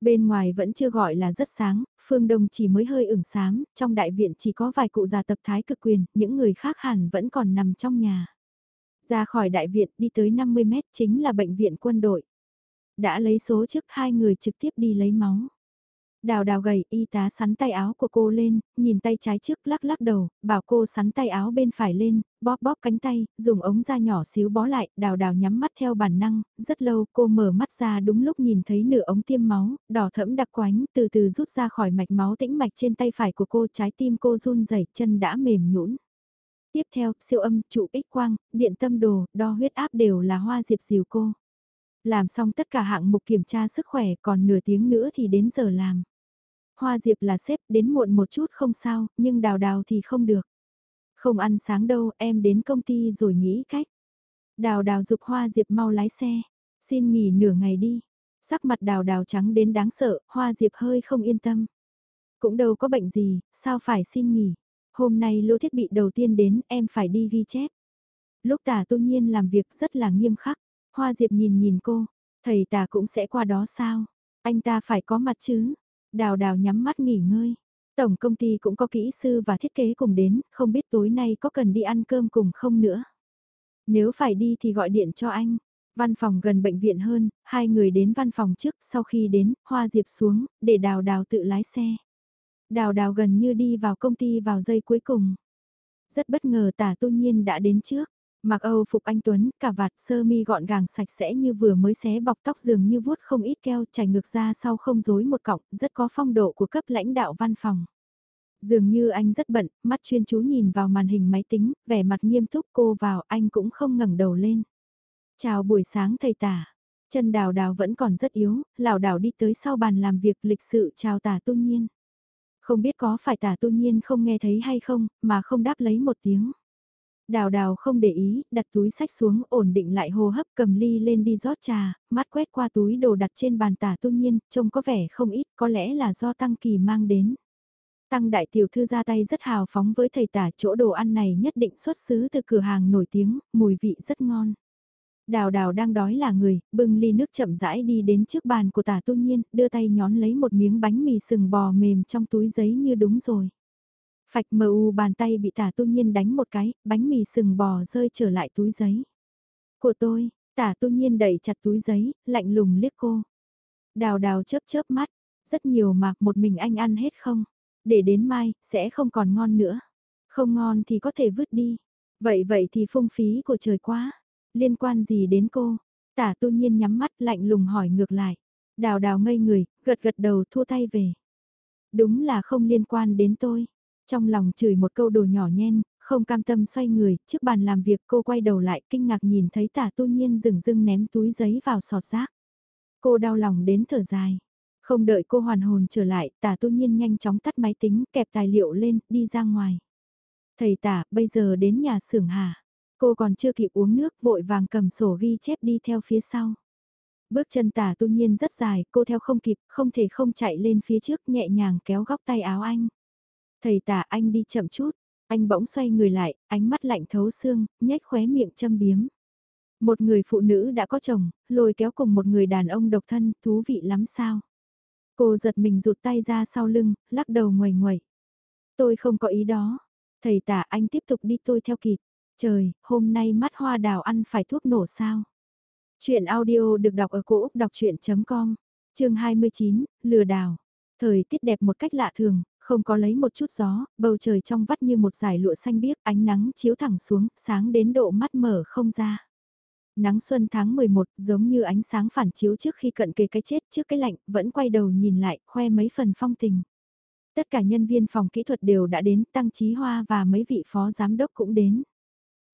Speaker 1: Bên ngoài vẫn chưa gọi là rất sáng, phương đông chỉ mới hơi ửng xám, trong đại viện chỉ có vài cụ già tập thái cực quyền, những người khác hẳn vẫn còn nằm trong nhà. Ra khỏi đại viện đi tới 50 mét chính là bệnh viện quân đội. Đã lấy số trước hai người trực tiếp đi lấy máu. Đào đào gầy, y tá sắn tay áo của cô lên, nhìn tay trái trước lắc lắc đầu, bảo cô sắn tay áo bên phải lên, bóp bóp cánh tay, dùng ống da nhỏ xíu bó lại, đào đào nhắm mắt theo bản năng, rất lâu cô mở mắt ra đúng lúc nhìn thấy nửa ống tiêm máu, đỏ thẫm đặc quánh, từ từ rút ra khỏi mạch máu tĩnh mạch trên tay phải của cô, trái tim cô run rẩy chân đã mềm nhũn. Tiếp theo, siêu âm, trụ ích quang, điện tâm đồ, đo huyết áp đều là hoa diệp dìu cô. Làm xong tất cả hạng mục kiểm tra sức khỏe còn nửa tiếng nữa thì đến giờ làm. Hoa diệp là xếp đến muộn một chút không sao, nhưng đào đào thì không được. Không ăn sáng đâu, em đến công ty rồi nghĩ cách. Đào đào dục hoa diệp mau lái xe. Xin nghỉ nửa ngày đi. Sắc mặt đào đào trắng đến đáng sợ, hoa diệp hơi không yên tâm. Cũng đâu có bệnh gì, sao phải xin nghỉ. Hôm nay lô thiết bị đầu tiên đến, em phải đi ghi chép. Lúc tả tu nhiên làm việc rất là nghiêm khắc. Hoa diệp nhìn nhìn cô, thầy tả cũng sẽ qua đó sao? Anh ta phải có mặt chứ? Đào đào nhắm mắt nghỉ ngơi. Tổng công ty cũng có kỹ sư và thiết kế cùng đến, không biết tối nay có cần đi ăn cơm cùng không nữa. Nếu phải đi thì gọi điện cho anh. Văn phòng gần bệnh viện hơn, hai người đến văn phòng trước, sau khi đến, Hoa Diệp xuống, để đào đào tự lái xe. Đào đào gần như đi vào công ty vào giây cuối cùng. Rất bất ngờ tả tu nhiên đã đến trước. Mặc Âu phục anh Tuấn, cả vạt sơ mi gọn gàng sạch sẽ như vừa mới xé bọc tóc dường như vuốt không ít keo chảy ngược ra sau không rối một cọng, rất có phong độ của cấp lãnh đạo văn phòng. Dường như anh rất bận, mắt chuyên chú nhìn vào màn hình máy tính, vẻ mặt nghiêm túc cô vào anh cũng không ngẩng đầu lên. Chào buổi sáng thầy tả. Chân đào đào vẫn còn rất yếu, lảo đảo đi tới sau bàn làm việc lịch sự chào tả tu nhiên. Không biết có phải tả tu nhiên không nghe thấy hay không, mà không đáp lấy một tiếng. Đào đào không để ý, đặt túi sách xuống, ổn định lại hô hấp cầm ly lên đi rót trà, mắt quét qua túi đồ đặt trên bàn tả tu nhiên, trông có vẻ không ít, có lẽ là do tăng kỳ mang đến. Tăng đại tiểu thư ra tay rất hào phóng với thầy tả chỗ đồ ăn này nhất định xuất xứ từ cửa hàng nổi tiếng, mùi vị rất ngon. Đào đào đang đói là người, bưng ly nước chậm rãi đi đến trước bàn của tả tu nhiên, đưa tay nhón lấy một miếng bánh mì sừng bò mềm trong túi giấy như đúng rồi. Phạch mờ u bàn tay bị tả tu nhiên đánh một cái, bánh mì sừng bò rơi trở lại túi giấy. Của tôi, tả tu nhiên đẩy chặt túi giấy, lạnh lùng liếc cô. Đào đào chớp chớp mắt, rất nhiều mà một mình anh ăn hết không? Để đến mai, sẽ không còn ngon nữa. Không ngon thì có thể vứt đi. Vậy vậy thì phung phí của trời quá. Liên quan gì đến cô? Tả tu nhiên nhắm mắt lạnh lùng hỏi ngược lại. Đào đào ngây người, gật gật đầu thua tay về. Đúng là không liên quan đến tôi. Trong lòng chửi một câu đồ nhỏ nhen, không cam tâm xoay người, trước bàn làm việc cô quay đầu lại kinh ngạc nhìn thấy tả tu nhiên rừng rưng ném túi giấy vào sọt rác. Cô đau lòng đến thở dài. Không đợi cô hoàn hồn trở lại, tả tu nhiên nhanh chóng tắt máy tính, kẹp tài liệu lên, đi ra ngoài. Thầy tả, bây giờ đến nhà xưởng hả? Cô còn chưa kịp uống nước, vội vàng cầm sổ ghi chép đi theo phía sau. Bước chân tả tu nhiên rất dài, cô theo không kịp, không thể không chạy lên phía trước nhẹ nhàng kéo góc tay áo anh. Thầy tả anh đi chậm chút, anh bỗng xoay người lại, ánh mắt lạnh thấu xương, nhếch khóe miệng châm biếm. Một người phụ nữ đã có chồng, lôi kéo cùng một người đàn ông độc thân, thú vị lắm sao? Cô giật mình rụt tay ra sau lưng, lắc đầu ngoài ngoài. Tôi không có ý đó. Thầy tả anh tiếp tục đi tôi theo kịp. Trời, hôm nay mắt hoa đào ăn phải thuốc nổ sao? Chuyện audio được đọc ở cổ Úc đọc chuyện.com, chương 29, lừa đảo. Thời tiết đẹp một cách lạ thường, không có lấy một chút gió, bầu trời trong vắt như một dải lụa xanh biếc, ánh nắng chiếu thẳng xuống, sáng đến độ mắt mở không ra. Nắng xuân tháng 11 giống như ánh sáng phản chiếu trước khi cận kề cái chết trước cái lạnh, vẫn quay đầu nhìn lại, khoe mấy phần phong tình. Tất cả nhân viên phòng kỹ thuật đều đã đến, Tăng Chí Hoa và mấy vị phó giám đốc cũng đến.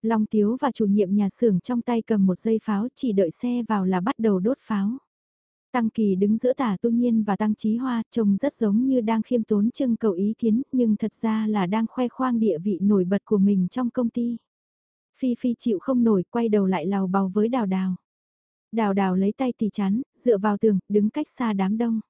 Speaker 1: Long Tiếu và chủ nhiệm nhà xưởng trong tay cầm một dây pháo chỉ đợi xe vào là bắt đầu đốt pháo. Tăng Kỳ đứng giữa tả tu nhiên và Tăng Chí Hoa trông rất giống như đang khiêm tốn trưng cầu ý kiến nhưng thật ra là đang khoe khoang địa vị nổi bật của mình trong công ty. Phi Phi chịu không nổi quay đầu lại lào bào với đào đào. Đào đào lấy tay tì chắn, dựa vào tường, đứng cách xa đám đông.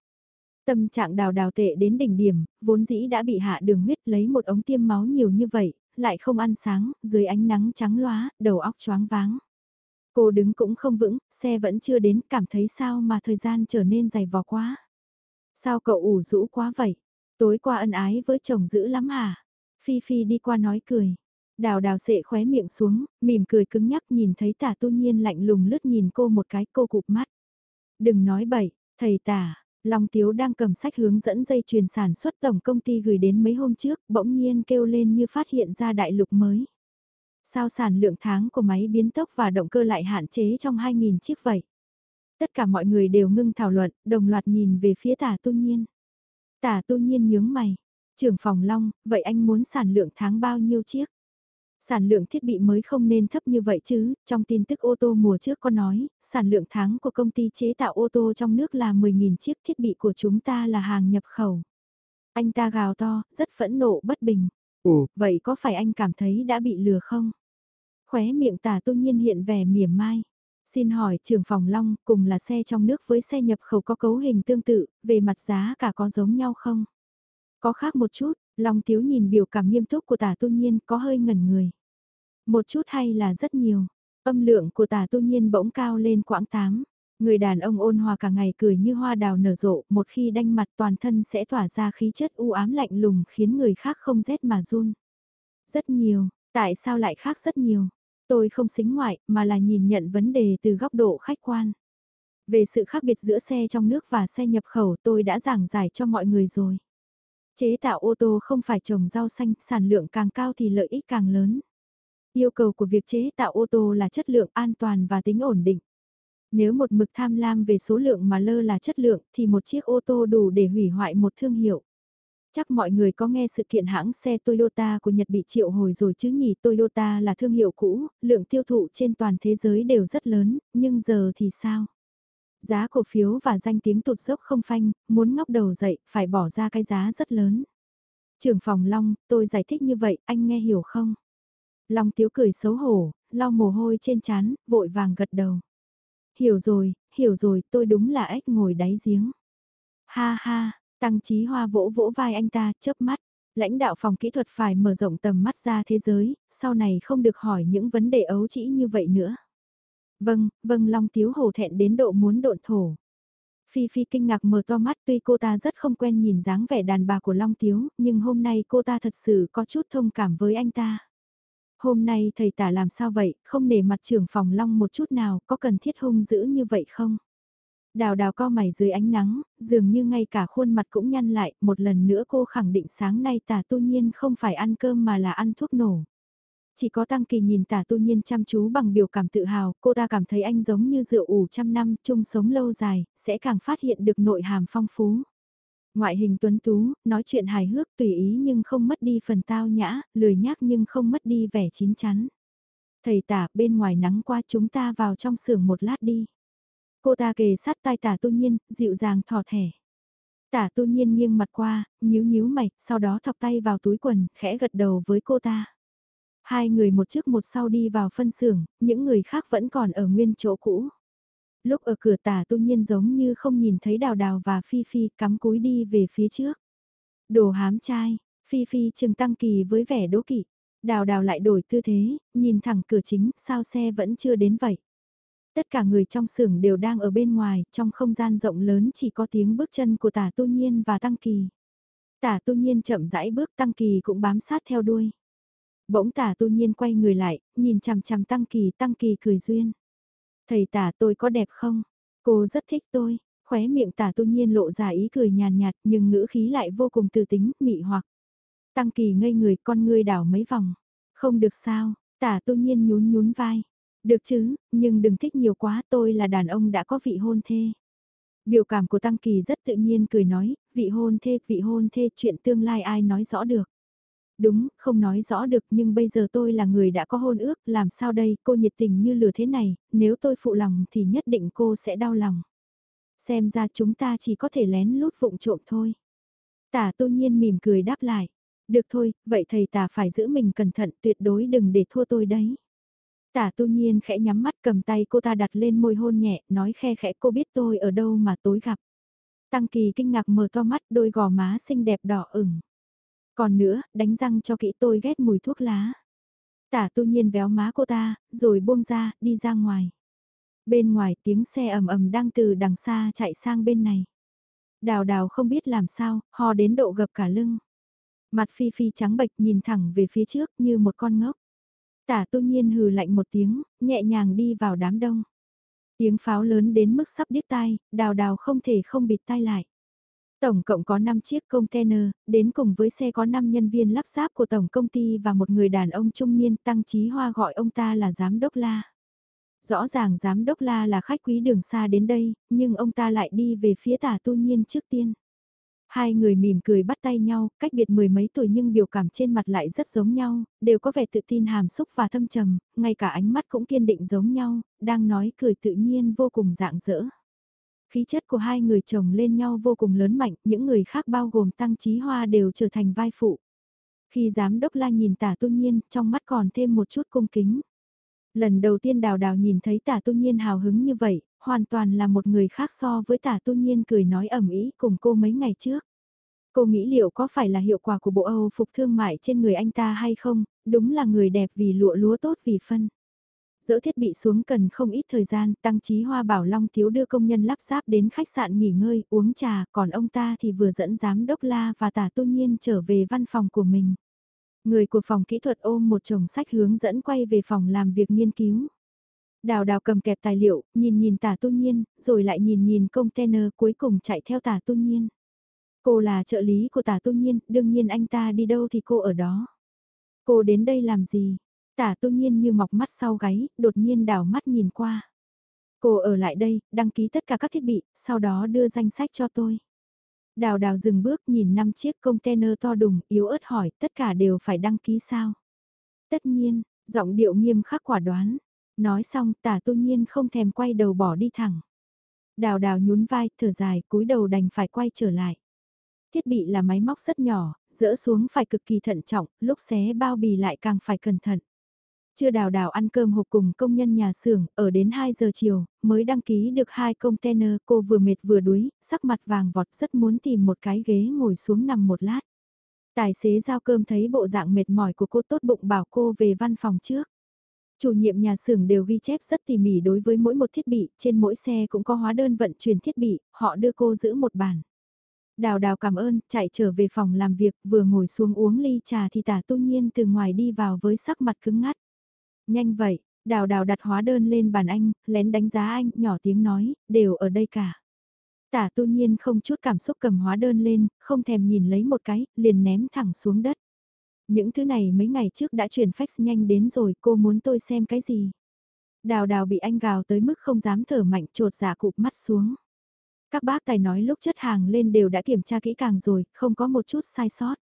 Speaker 1: Tâm trạng đào đào tệ đến đỉnh điểm, vốn dĩ đã bị hạ đường huyết lấy một ống tiêm máu nhiều như vậy, lại không ăn sáng, dưới ánh nắng trắng loá, đầu óc choáng váng. Cô đứng cũng không vững, xe vẫn chưa đến, cảm thấy sao mà thời gian trở nên dày vò quá. Sao cậu ủ rũ quá vậy? Tối qua ân ái với chồng dữ lắm hả? Phi Phi đi qua nói cười. Đào đào sệ khóe miệng xuống, mỉm cười cứng nhắc nhìn thấy tả tu nhiên lạnh lùng lướt nhìn cô một cái cô cụp mắt. Đừng nói bậy, thầy tả, Long Tiếu đang cầm sách hướng dẫn dây chuyền sản xuất tổng công ty gửi đến mấy hôm trước, bỗng nhiên kêu lên như phát hiện ra đại lục mới. Sao sản lượng tháng của máy biến tốc và động cơ lại hạn chế trong 2.000 chiếc vậy? Tất cả mọi người đều ngưng thảo luận, đồng loạt nhìn về phía tả tu nhiên. Tả tu nhiên nhướng mày. Trưởng phòng Long, vậy anh muốn sản lượng tháng bao nhiêu chiếc? Sản lượng thiết bị mới không nên thấp như vậy chứ, trong tin tức ô tô mùa trước có nói, sản lượng tháng của công ty chế tạo ô tô trong nước là 10.000 chiếc thiết bị của chúng ta là hàng nhập khẩu. Anh ta gào to, rất phẫn nộ bất bình. Ồ, vậy có phải anh cảm thấy đã bị lừa không? Khóe miệng tả tu nhiên hiện vẻ mỉa mai. Xin hỏi trưởng phòng Long cùng là xe trong nước với xe nhập khẩu có cấu hình tương tự, về mặt giá cả có giống nhau không? Có khác một chút, Long Tiếu nhìn biểu cảm nghiêm túc của tả tu nhiên có hơi ngẩn người. Một chút hay là rất nhiều, âm lượng của tả tu nhiên bỗng cao lên quãng tám. Người đàn ông ôn hòa cả ngày cười như hoa đào nở rộ, một khi đanh mặt toàn thân sẽ tỏa ra khí chất u ám lạnh lùng khiến người khác không rét mà run. Rất nhiều, tại sao lại khác rất nhiều? Tôi không xính ngoại, mà là nhìn nhận vấn đề từ góc độ khách quan. Về sự khác biệt giữa xe trong nước và xe nhập khẩu tôi đã giảng giải cho mọi người rồi. Chế tạo ô tô không phải trồng rau xanh, sản lượng càng cao thì lợi ích càng lớn. Yêu cầu của việc chế tạo ô tô là chất lượng an toàn và tính ổn định. Nếu một mực tham lam về số lượng mà lơ là chất lượng thì một chiếc ô tô đủ để hủy hoại một thương hiệu. Chắc mọi người có nghe sự kiện hãng xe Toyota của Nhật bị triệu hồi rồi chứ nhỉ Toyota là thương hiệu cũ, lượng tiêu thụ trên toàn thế giới đều rất lớn, nhưng giờ thì sao? Giá cổ phiếu và danh tiếng tụt dốc không phanh, muốn ngóc đầu dậy, phải bỏ ra cái giá rất lớn. Trưởng phòng Long, tôi giải thích như vậy, anh nghe hiểu không? Long tiếu cười xấu hổ, lau mồ hôi trên chán, vội vàng gật đầu. Hiểu rồi, hiểu rồi, tôi đúng là ếch ngồi đáy giếng. Ha ha, tăng trí hoa vỗ vỗ vai anh ta, chớp mắt. Lãnh đạo phòng kỹ thuật phải mở rộng tầm mắt ra thế giới, sau này không được hỏi những vấn đề ấu trĩ như vậy nữa. Vâng, vâng Long Tiếu hồ thẹn đến độ muốn độn thổ. Phi Phi kinh ngạc mở to mắt tuy cô ta rất không quen nhìn dáng vẻ đàn bà của Long Tiếu, nhưng hôm nay cô ta thật sự có chút thông cảm với anh ta. Hôm nay thầy tả làm sao vậy, không nể mặt trưởng phòng Long một chút nào, có cần thiết hung dữ như vậy không? Đào đào co mày dưới ánh nắng, dường như ngay cả khuôn mặt cũng nhăn lại, một lần nữa cô khẳng định sáng nay tả tu nhiên không phải ăn cơm mà là ăn thuốc nổ. Chỉ có Tăng Kỳ nhìn tả tu nhiên chăm chú bằng biểu cảm tự hào, cô ta cảm thấy anh giống như rượu ủ trăm năm, chung sống lâu dài, sẽ càng phát hiện được nội hàm phong phú. Ngoại hình tuấn tú, nói chuyện hài hước tùy ý nhưng không mất đi phần tao nhã, lười nhác nhưng không mất đi vẻ chín chắn. Thầy tả bên ngoài nắng qua chúng ta vào trong xưởng một lát đi. Cô ta kề sát tai tả tu nhiên, dịu dàng thò thẻ. Tả tu nhiên nghiêng mặt qua, nhíu nhíu mày, sau đó thọc tay vào túi quần, khẽ gật đầu với cô ta. Hai người một trước một sau đi vào phân xưởng, những người khác vẫn còn ở nguyên chỗ cũ. Lúc ở cửa tả tu nhiên giống như không nhìn thấy đào đào và Phi Phi cắm cúi đi về phía trước. Đồ hám trai, Phi Phi trừng tăng kỳ với vẻ đố kỵ. Đào đào lại đổi tư thế, nhìn thẳng cửa chính, sao xe vẫn chưa đến vậy. Tất cả người trong xưởng đều đang ở bên ngoài, trong không gian rộng lớn chỉ có tiếng bước chân của tả tu nhiên và tăng kỳ. Tả tu nhiên chậm rãi bước tăng kỳ cũng bám sát theo đuôi. Bỗng tả tu nhiên quay người lại, nhìn chằm chằm tăng kỳ, tăng kỳ cười duyên. Thầy tả tôi có đẹp không? Cô rất thích tôi. Khóe miệng tả tu nhiên lộ ra ý cười nhàn nhạt nhưng ngữ khí lại vô cùng từ tính, mị hoặc. Tăng kỳ ngây người con ngươi đảo mấy vòng. Không được sao, tả tu nhiên nhún nhún vai. Được chứ, nhưng đừng thích nhiều quá tôi là đàn ông đã có vị hôn thê. Biểu cảm của Tăng Kỳ rất tự nhiên cười nói, vị hôn thê, vị hôn thê chuyện tương lai ai nói rõ được. Đúng, không nói rõ được nhưng bây giờ tôi là người đã có hôn ước, làm sao đây, cô nhiệt tình như lửa thế này, nếu tôi phụ lòng thì nhất định cô sẽ đau lòng. Xem ra chúng ta chỉ có thể lén lút vụng trộm thôi. Tả tu nhiên mỉm cười đáp lại. Được thôi, vậy thầy tả phải giữ mình cẩn thận tuyệt đối đừng để thua tôi đấy. Tả tu nhiên khẽ nhắm mắt cầm tay cô ta đặt lên môi hôn nhẹ, nói khe khẽ cô biết tôi ở đâu mà tối gặp. Tăng kỳ kinh ngạc mở to mắt đôi gò má xinh đẹp đỏ ửng. Còn nữa, đánh răng cho kỹ tôi ghét mùi thuốc lá. Tả tu nhiên véo má cô ta, rồi buông ra, đi ra ngoài. Bên ngoài tiếng xe ầm ầm đang từ đằng xa chạy sang bên này. Đào đào không biết làm sao, ho đến độ gập cả lưng. Mặt phi phi trắng bệch nhìn thẳng về phía trước như một con ngốc. Tả tu nhiên hừ lạnh một tiếng, nhẹ nhàng đi vào đám đông. Tiếng pháo lớn đến mức sắp điếc tai, đào đào không thể không bịt tai lại. Tổng cộng có 5 chiếc container, đến cùng với xe có 5 nhân viên lắp ráp của tổng công ty và một người đàn ông trung niên tăng trí hoa gọi ông ta là giám đốc la. Rõ ràng giám đốc la là khách quý đường xa đến đây, nhưng ông ta lại đi về phía tả tu nhiên trước tiên. Hai người mỉm cười bắt tay nhau, cách biệt mười mấy tuổi nhưng biểu cảm trên mặt lại rất giống nhau, đều có vẻ tự tin hàm xúc và thâm trầm, ngay cả ánh mắt cũng kiên định giống nhau, đang nói cười tự nhiên vô cùng dạng dỡ. Khí chất của hai người chồng lên nhau vô cùng lớn mạnh, những người khác bao gồm Tăng Chí Hoa đều trở thành vai phụ. Khi giám đốc la nhìn tả tu nhiên, trong mắt còn thêm một chút cung kính. Lần đầu tiên đào đào nhìn thấy tả tu nhiên hào hứng như vậy, hoàn toàn là một người khác so với tả tu nhiên cười nói ẩm ý cùng cô mấy ngày trước. Cô nghĩ liệu có phải là hiệu quả của bộ Âu phục thương mại trên người anh ta hay không, đúng là người đẹp vì lụa lúa tốt vì phân. Dỡ thiết bị xuống cần không ít thời gian, tăng trí hoa bảo Long Thiếu đưa công nhân lắp ráp đến khách sạn nghỉ ngơi, uống trà, còn ông ta thì vừa dẫn giám đốc la và tả tu nhiên trở về văn phòng của mình. Người của phòng kỹ thuật ôm một chồng sách hướng dẫn quay về phòng làm việc nghiên cứu. Đào đào cầm kẹp tài liệu, nhìn nhìn tả tu nhiên, rồi lại nhìn nhìn container cuối cùng chạy theo tả tu nhiên. Cô là trợ lý của tả tu nhiên, đương nhiên anh ta đi đâu thì cô ở đó. Cô đến đây làm gì? Tả tu nhiên như mọc mắt sau gáy, đột nhiên đảo mắt nhìn qua. Cô ở lại đây, đăng ký tất cả các thiết bị, sau đó đưa danh sách cho tôi. Đào đào dừng bước nhìn năm chiếc container to đùng, yếu ớt hỏi, tất cả đều phải đăng ký sao? Tất nhiên, giọng điệu nghiêm khắc quả đoán. Nói xong tả tu nhiên không thèm quay đầu bỏ đi thẳng. Đào đào nhún vai, thở dài, cúi đầu đành phải quay trở lại. Thiết bị là máy móc rất nhỏ, dỡ xuống phải cực kỳ thận trọng, lúc xé bao bì lại càng phải cẩn thận. Chưa đào đào ăn cơm hộp cùng công nhân nhà xưởng, ở đến 2 giờ chiều, mới đăng ký được hai container, cô vừa mệt vừa đuối, sắc mặt vàng vọt rất muốn tìm một cái ghế ngồi xuống nằm một lát. Tài xế giao cơm thấy bộ dạng mệt mỏi của cô tốt bụng bảo cô về văn phòng trước. Chủ nhiệm nhà xưởng đều ghi chép rất tỉ mỉ đối với mỗi một thiết bị, trên mỗi xe cũng có hóa đơn vận chuyển thiết bị, họ đưa cô giữ một bản. Đào đào cảm ơn, chạy trở về phòng làm việc, vừa ngồi xuống uống ly trà thì tả tu nhiên từ ngoài đi vào với sắc mặt cứng ngắt. Nhanh vậy, đào đào đặt hóa đơn lên bàn anh, lén đánh giá anh, nhỏ tiếng nói, đều ở đây cả. Tả tu nhiên không chút cảm xúc cầm hóa đơn lên, không thèm nhìn lấy một cái, liền ném thẳng xuống đất. Những thứ này mấy ngày trước đã chuyển fax nhanh đến rồi, cô muốn tôi xem cái gì? Đào đào bị anh gào tới mức không dám thở mạnh trột giả cụp mắt xuống. Các bác tài nói lúc chất hàng lên đều đã kiểm tra kỹ càng rồi, không có một chút sai sót.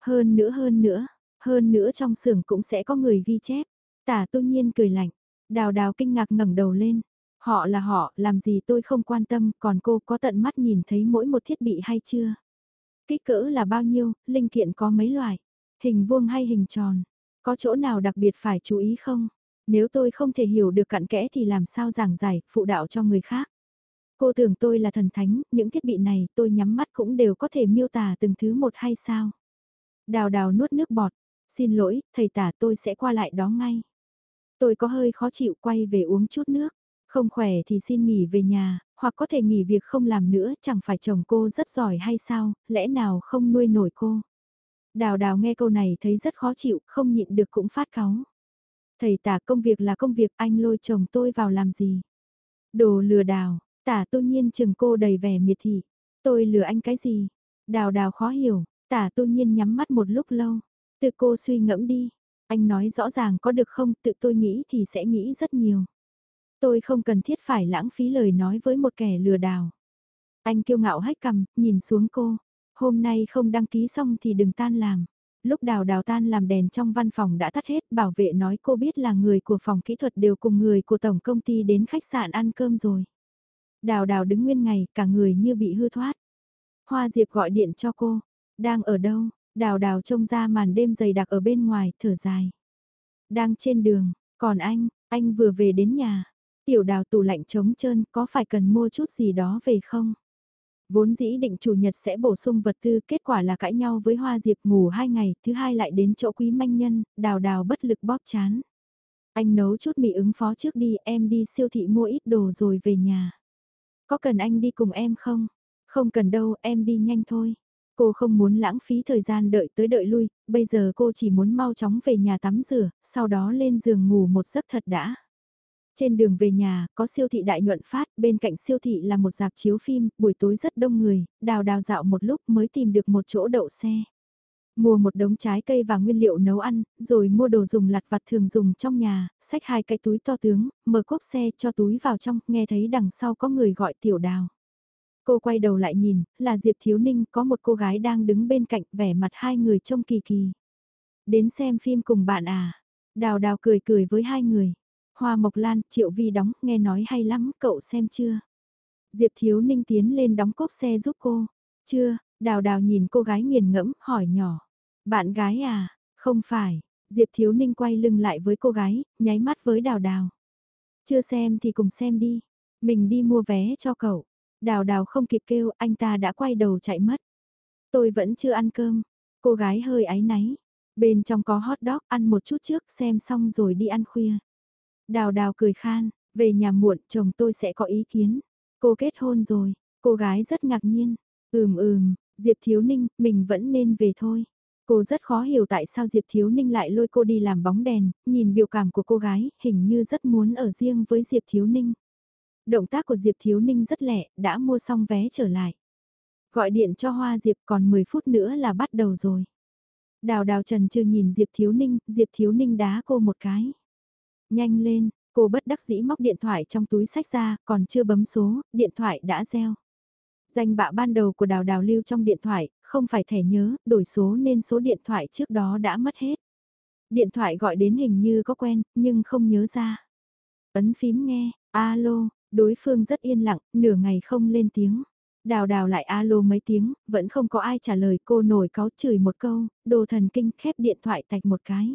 Speaker 1: Hơn nữa hơn nữa, hơn nữa trong xưởng cũng sẽ có người ghi chép. Tả tu nhiên cười lạnh, đào đào kinh ngạc ngẩng đầu lên. Họ là họ, làm gì tôi không quan tâm, còn cô có tận mắt nhìn thấy mỗi một thiết bị hay chưa? Kích cỡ là bao nhiêu, linh kiện có mấy loại? Hình vuông hay hình tròn? Có chỗ nào đặc biệt phải chú ý không? Nếu tôi không thể hiểu được cặn kẽ thì làm sao giảng giải, phụ đạo cho người khác? Cô tưởng tôi là thần thánh, những thiết bị này tôi nhắm mắt cũng đều có thể miêu tả từng thứ một hay sao? Đào đào nuốt nước bọt, xin lỗi, thầy tả tôi sẽ qua lại đó ngay. Tôi có hơi khó chịu quay về uống chút nước, không khỏe thì xin nghỉ về nhà, hoặc có thể nghỉ việc không làm nữa, chẳng phải chồng cô rất giỏi hay sao, lẽ nào không nuôi nổi cô. Đào đào nghe câu này thấy rất khó chịu, không nhịn được cũng phát cáu. Thầy tả công việc là công việc anh lôi chồng tôi vào làm gì? Đồ lừa đào, tả tu nhiên chừng cô đầy vẻ miệt thị. Tôi lừa anh cái gì? Đào đào khó hiểu, tả tu nhiên nhắm mắt một lúc lâu. Tự cô suy ngẫm đi. Anh nói rõ ràng có được không, tự tôi nghĩ thì sẽ nghĩ rất nhiều. Tôi không cần thiết phải lãng phí lời nói với một kẻ lừa đảo. Anh kiêu ngạo hách cầm, nhìn xuống cô. Hôm nay không đăng ký xong thì đừng tan làm. Lúc đào đào tan làm đèn trong văn phòng đã tắt hết, bảo vệ nói cô biết là người của phòng kỹ thuật đều cùng người của tổng công ty đến khách sạn ăn cơm rồi. Đào đào đứng nguyên ngày, cả người như bị hư thoát. Hoa Diệp gọi điện cho cô. Đang ở đâu? Đào đào trông ra màn đêm dày đặc ở bên ngoài, thở dài. Đang trên đường, còn anh, anh vừa về đến nhà. Tiểu đào tủ lạnh trống trơn, có phải cần mua chút gì đó về không? Vốn dĩ định chủ nhật sẽ bổ sung vật tư, kết quả là cãi nhau với Hoa Diệp ngủ hai ngày, thứ hai lại đến chỗ quý manh nhân, đào đào bất lực bóp chán. Anh nấu chút mì ứng phó trước đi, em đi siêu thị mua ít đồ rồi về nhà. Có cần anh đi cùng em không? Không cần đâu, em đi nhanh thôi. Cô không muốn lãng phí thời gian đợi tới đợi lui, bây giờ cô chỉ muốn mau chóng về nhà tắm rửa, sau đó lên giường ngủ một giấc thật đã. Trên đường về nhà, có siêu thị đại nhuận phát, bên cạnh siêu thị là một dạp chiếu phim, buổi tối rất đông người, đào đào dạo một lúc mới tìm được một chỗ đậu xe. Mua một đống trái cây và nguyên liệu nấu ăn, rồi mua đồ dùng lặt vặt thường dùng trong nhà, xách hai cái túi to tướng, mở cốp xe cho túi vào trong, nghe thấy đằng sau có người gọi tiểu đào. Cô quay đầu lại nhìn, là Diệp Thiếu Ninh có một cô gái đang đứng bên cạnh vẻ mặt hai người trông kỳ kỳ. Đến xem phim cùng bạn à? Đào đào cười cười với hai người. Hoa Mộc Lan, Triệu Vi đóng, nghe nói hay lắm, cậu xem chưa? Diệp Thiếu Ninh tiến lên đóng cốp xe giúp cô. Chưa, đào đào nhìn cô gái nghiền ngẫm, hỏi nhỏ. Bạn gái à? Không phải. Diệp Thiếu Ninh quay lưng lại với cô gái, nháy mắt với đào đào. Chưa xem thì cùng xem đi. Mình đi mua vé cho cậu. Đào đào không kịp kêu, anh ta đã quay đầu chạy mất. Tôi vẫn chưa ăn cơm. Cô gái hơi áy náy. Bên trong có hot dog, ăn một chút trước, xem xong rồi đi ăn khuya. Đào đào cười khan, về nhà muộn, chồng tôi sẽ có ý kiến. Cô kết hôn rồi, cô gái rất ngạc nhiên. Ừm ừm, Diệp Thiếu Ninh, mình vẫn nên về thôi. Cô rất khó hiểu tại sao Diệp Thiếu Ninh lại lôi cô đi làm bóng đèn, nhìn biểu cảm của cô gái, hình như rất muốn ở riêng với Diệp Thiếu Ninh. Động tác của Diệp Thiếu Ninh rất lẹ, đã mua xong vé trở lại. Gọi điện cho Hoa Diệp còn 10 phút nữa là bắt đầu rồi. Đào đào trần chưa nhìn Diệp Thiếu Ninh, Diệp Thiếu Ninh đá cô một cái. Nhanh lên, cô bất đắc dĩ móc điện thoại trong túi sách ra, còn chưa bấm số, điện thoại đã reo. Danh bạ ban đầu của đào đào lưu trong điện thoại, không phải thẻ nhớ, đổi số nên số điện thoại trước đó đã mất hết. Điện thoại gọi đến hình như có quen, nhưng không nhớ ra. Ấn phím nghe, alo, đối phương rất yên lặng, nửa ngày không lên tiếng. Đào đào lại alo mấy tiếng, vẫn không có ai trả lời cô nổi cáo chửi một câu, đồ thần kinh khép điện thoại tạch một cái.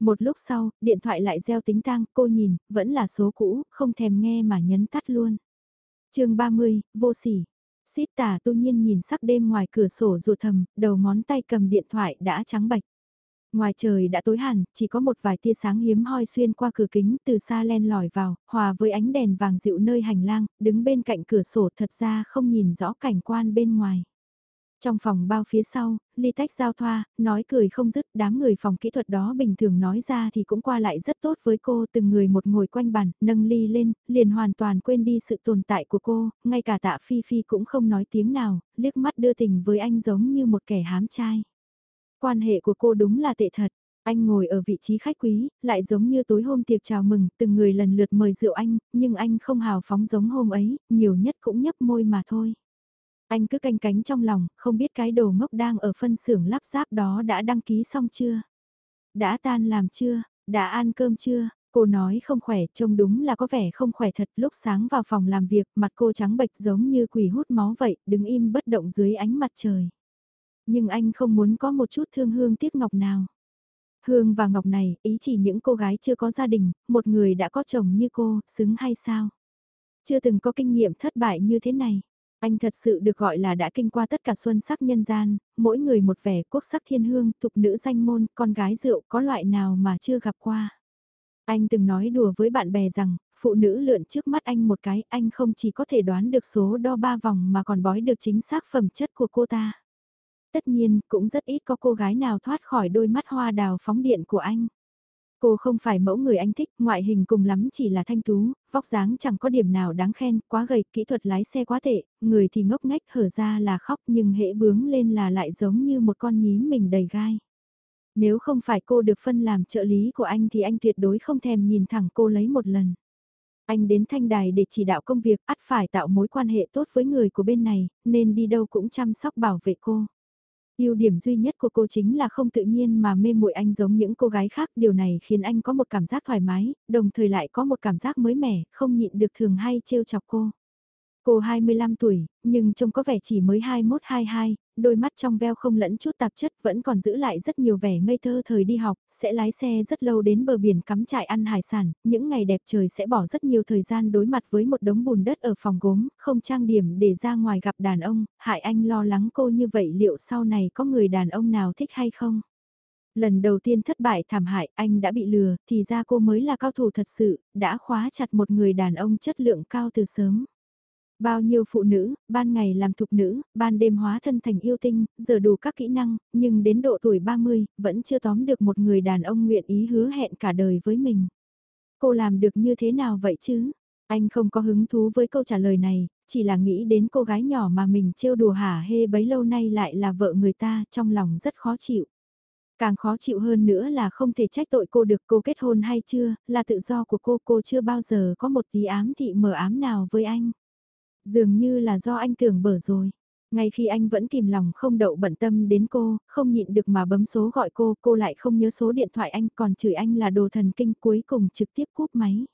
Speaker 1: Một lúc sau, điện thoại lại gieo tính tang, cô nhìn, vẫn là số cũ, không thèm nghe mà nhấn tắt luôn. chương 30, vô sỉ. Xít tả tu nhiên nhìn sắc đêm ngoài cửa sổ ruột thầm, đầu ngón tay cầm điện thoại đã trắng bạch. Ngoài trời đã tối hẳn, chỉ có một vài tia sáng hiếm hoi xuyên qua cửa kính từ xa len lỏi vào, hòa với ánh đèn vàng dịu nơi hành lang, đứng bên cạnh cửa sổ thật ra không nhìn rõ cảnh quan bên ngoài. Trong phòng bao phía sau, ly tách giao thoa, nói cười không dứt, đám người phòng kỹ thuật đó bình thường nói ra thì cũng qua lại rất tốt với cô, từng người một ngồi quanh bàn, nâng ly lên, liền hoàn toàn quên đi sự tồn tại của cô, ngay cả tạ Phi Phi cũng không nói tiếng nào, liếc mắt đưa tình với anh giống như một kẻ hám trai. Quan hệ của cô đúng là tệ thật. Anh ngồi ở vị trí khách quý, lại giống như tối hôm tiệc chào mừng, từng người lần lượt mời rượu anh, nhưng anh không hào phóng giống hôm ấy, nhiều nhất cũng nhấp môi mà thôi. Anh cứ canh cánh trong lòng, không biết cái đồ ngốc đang ở phân xưởng lắp ráp đó đã đăng ký xong chưa? Đã tan làm chưa? Đã ăn cơm chưa? Cô nói không khỏe, trông đúng là có vẻ không khỏe thật. Lúc sáng vào phòng làm việc, mặt cô trắng bệch giống như quỷ hút máu vậy, đứng im bất động dưới ánh mặt trời. Nhưng anh không muốn có một chút thương hương tiếc ngọc nào. Hương và Ngọc này, ý chỉ những cô gái chưa có gia đình, một người đã có chồng như cô, xứng hay sao? Chưa từng có kinh nghiệm thất bại như thế này. Anh thật sự được gọi là đã kinh qua tất cả xuân sắc nhân gian, mỗi người một vẻ quốc sắc thiên hương, tục nữ danh môn, con gái rượu có loại nào mà chưa gặp qua. Anh từng nói đùa với bạn bè rằng, phụ nữ lượn trước mắt anh một cái, anh không chỉ có thể đoán được số đo ba vòng mà còn bói được chính xác phẩm chất của cô ta. Tất nhiên, cũng rất ít có cô gái nào thoát khỏi đôi mắt hoa đào phóng điện của anh. Cô không phải mẫu người anh thích, ngoại hình cùng lắm chỉ là thanh tú, vóc dáng chẳng có điểm nào đáng khen, quá gầy, kỹ thuật lái xe quá tệ, người thì ngốc nghếch, hở ra là khóc nhưng hễ bướng lên là lại giống như một con nhím mình đầy gai. Nếu không phải cô được phân làm trợ lý của anh thì anh tuyệt đối không thèm nhìn thẳng cô lấy một lần. Anh đến thanh đài để chỉ đạo công việc, ắt phải tạo mối quan hệ tốt với người của bên này, nên đi đâu cũng chăm sóc bảo vệ cô. Ưu điểm duy nhất của cô chính là không tự nhiên mà mê muội anh giống những cô gái khác, điều này khiến anh có một cảm giác thoải mái, đồng thời lại có một cảm giác mới mẻ, không nhịn được thường hay trêu chọc cô. Cô 25 tuổi, nhưng trông có vẻ chỉ mới 21-22, đôi mắt trong veo không lẫn chút tạp chất vẫn còn giữ lại rất nhiều vẻ ngây thơ thời đi học, sẽ lái xe rất lâu đến bờ biển cắm trại ăn hải sản, những ngày đẹp trời sẽ bỏ rất nhiều thời gian đối mặt với một đống bùn đất ở phòng gốm, không trang điểm để ra ngoài gặp đàn ông, hại anh lo lắng cô như vậy liệu sau này có người đàn ông nào thích hay không? Lần đầu tiên thất bại thảm hại anh đã bị lừa, thì ra cô mới là cao thủ thật sự, đã khóa chặt một người đàn ông chất lượng cao từ sớm. Bao nhiêu phụ nữ, ban ngày làm thục nữ, ban đêm hóa thân thành yêu tinh, giờ đủ các kỹ năng, nhưng đến độ tuổi 30, vẫn chưa tóm được một người đàn ông nguyện ý hứa hẹn cả đời với mình. Cô làm được như thế nào vậy chứ? Anh không có hứng thú với câu trả lời này, chỉ là nghĩ đến cô gái nhỏ mà mình trêu đùa hả hê bấy lâu nay lại là vợ người ta, trong lòng rất khó chịu. Càng khó chịu hơn nữa là không thể trách tội cô được cô kết hôn hay chưa, là tự do của cô, cô chưa bao giờ có một tí ám thị mờ ám nào với anh. Dường như là do anh tưởng bở rồi. Ngay khi anh vẫn kìm lòng không đậu bận tâm đến cô, không nhịn được mà bấm số gọi cô, cô lại không nhớ số điện thoại anh còn chửi anh là đồ thần kinh cuối cùng trực tiếp cúp máy.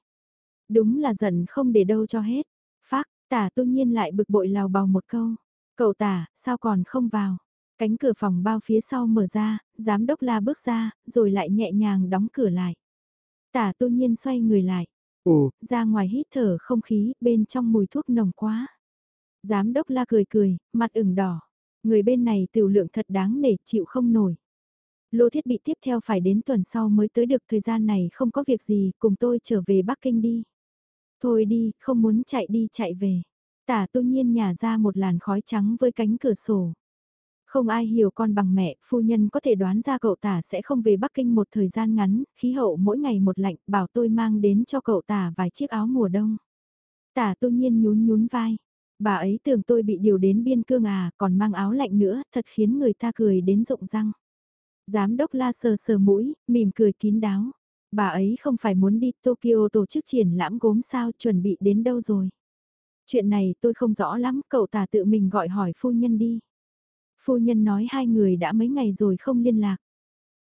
Speaker 1: Đúng là giận không để đâu cho hết. Phác, tả tu nhiên lại bực bội lào bào một câu. Cậu tả, sao còn không vào? Cánh cửa phòng bao phía sau mở ra, giám đốc la bước ra, rồi lại nhẹ nhàng đóng cửa lại. Tả tu nhiên xoay người lại. Ồ, ra ngoài hít thở không khí, bên trong mùi thuốc nồng quá. Giám đốc la cười cười, mặt ửng đỏ. Người bên này tiểu lượng thật đáng nể, chịu không nổi. Lô thiết bị tiếp theo phải đến tuần sau mới tới được thời gian này không có việc gì, cùng tôi trở về Bắc Kinh đi. Thôi đi, không muốn chạy đi chạy về. Tả tu nhiên nhả ra một làn khói trắng với cánh cửa sổ. Không ai hiểu con bằng mẹ, phu nhân có thể đoán ra cậu tả sẽ không về Bắc Kinh một thời gian ngắn, khí hậu mỗi ngày một lạnh, bảo tôi mang đến cho cậu tả vài chiếc áo mùa đông. Tả tu nhiên nhún nhún vai, bà ấy tưởng tôi bị điều đến biên cương à, còn mang áo lạnh nữa, thật khiến người ta cười đến rụng răng. Giám đốc la sờ sờ mũi, mỉm cười kín đáo. Bà ấy không phải muốn đi Tokyo tổ chức triển lãm gốm sao chuẩn bị đến đâu rồi. Chuyện này tôi không rõ lắm, cậu tả tự mình gọi hỏi phu nhân đi. Phu nhân nói hai người đã mấy ngày rồi không liên lạc.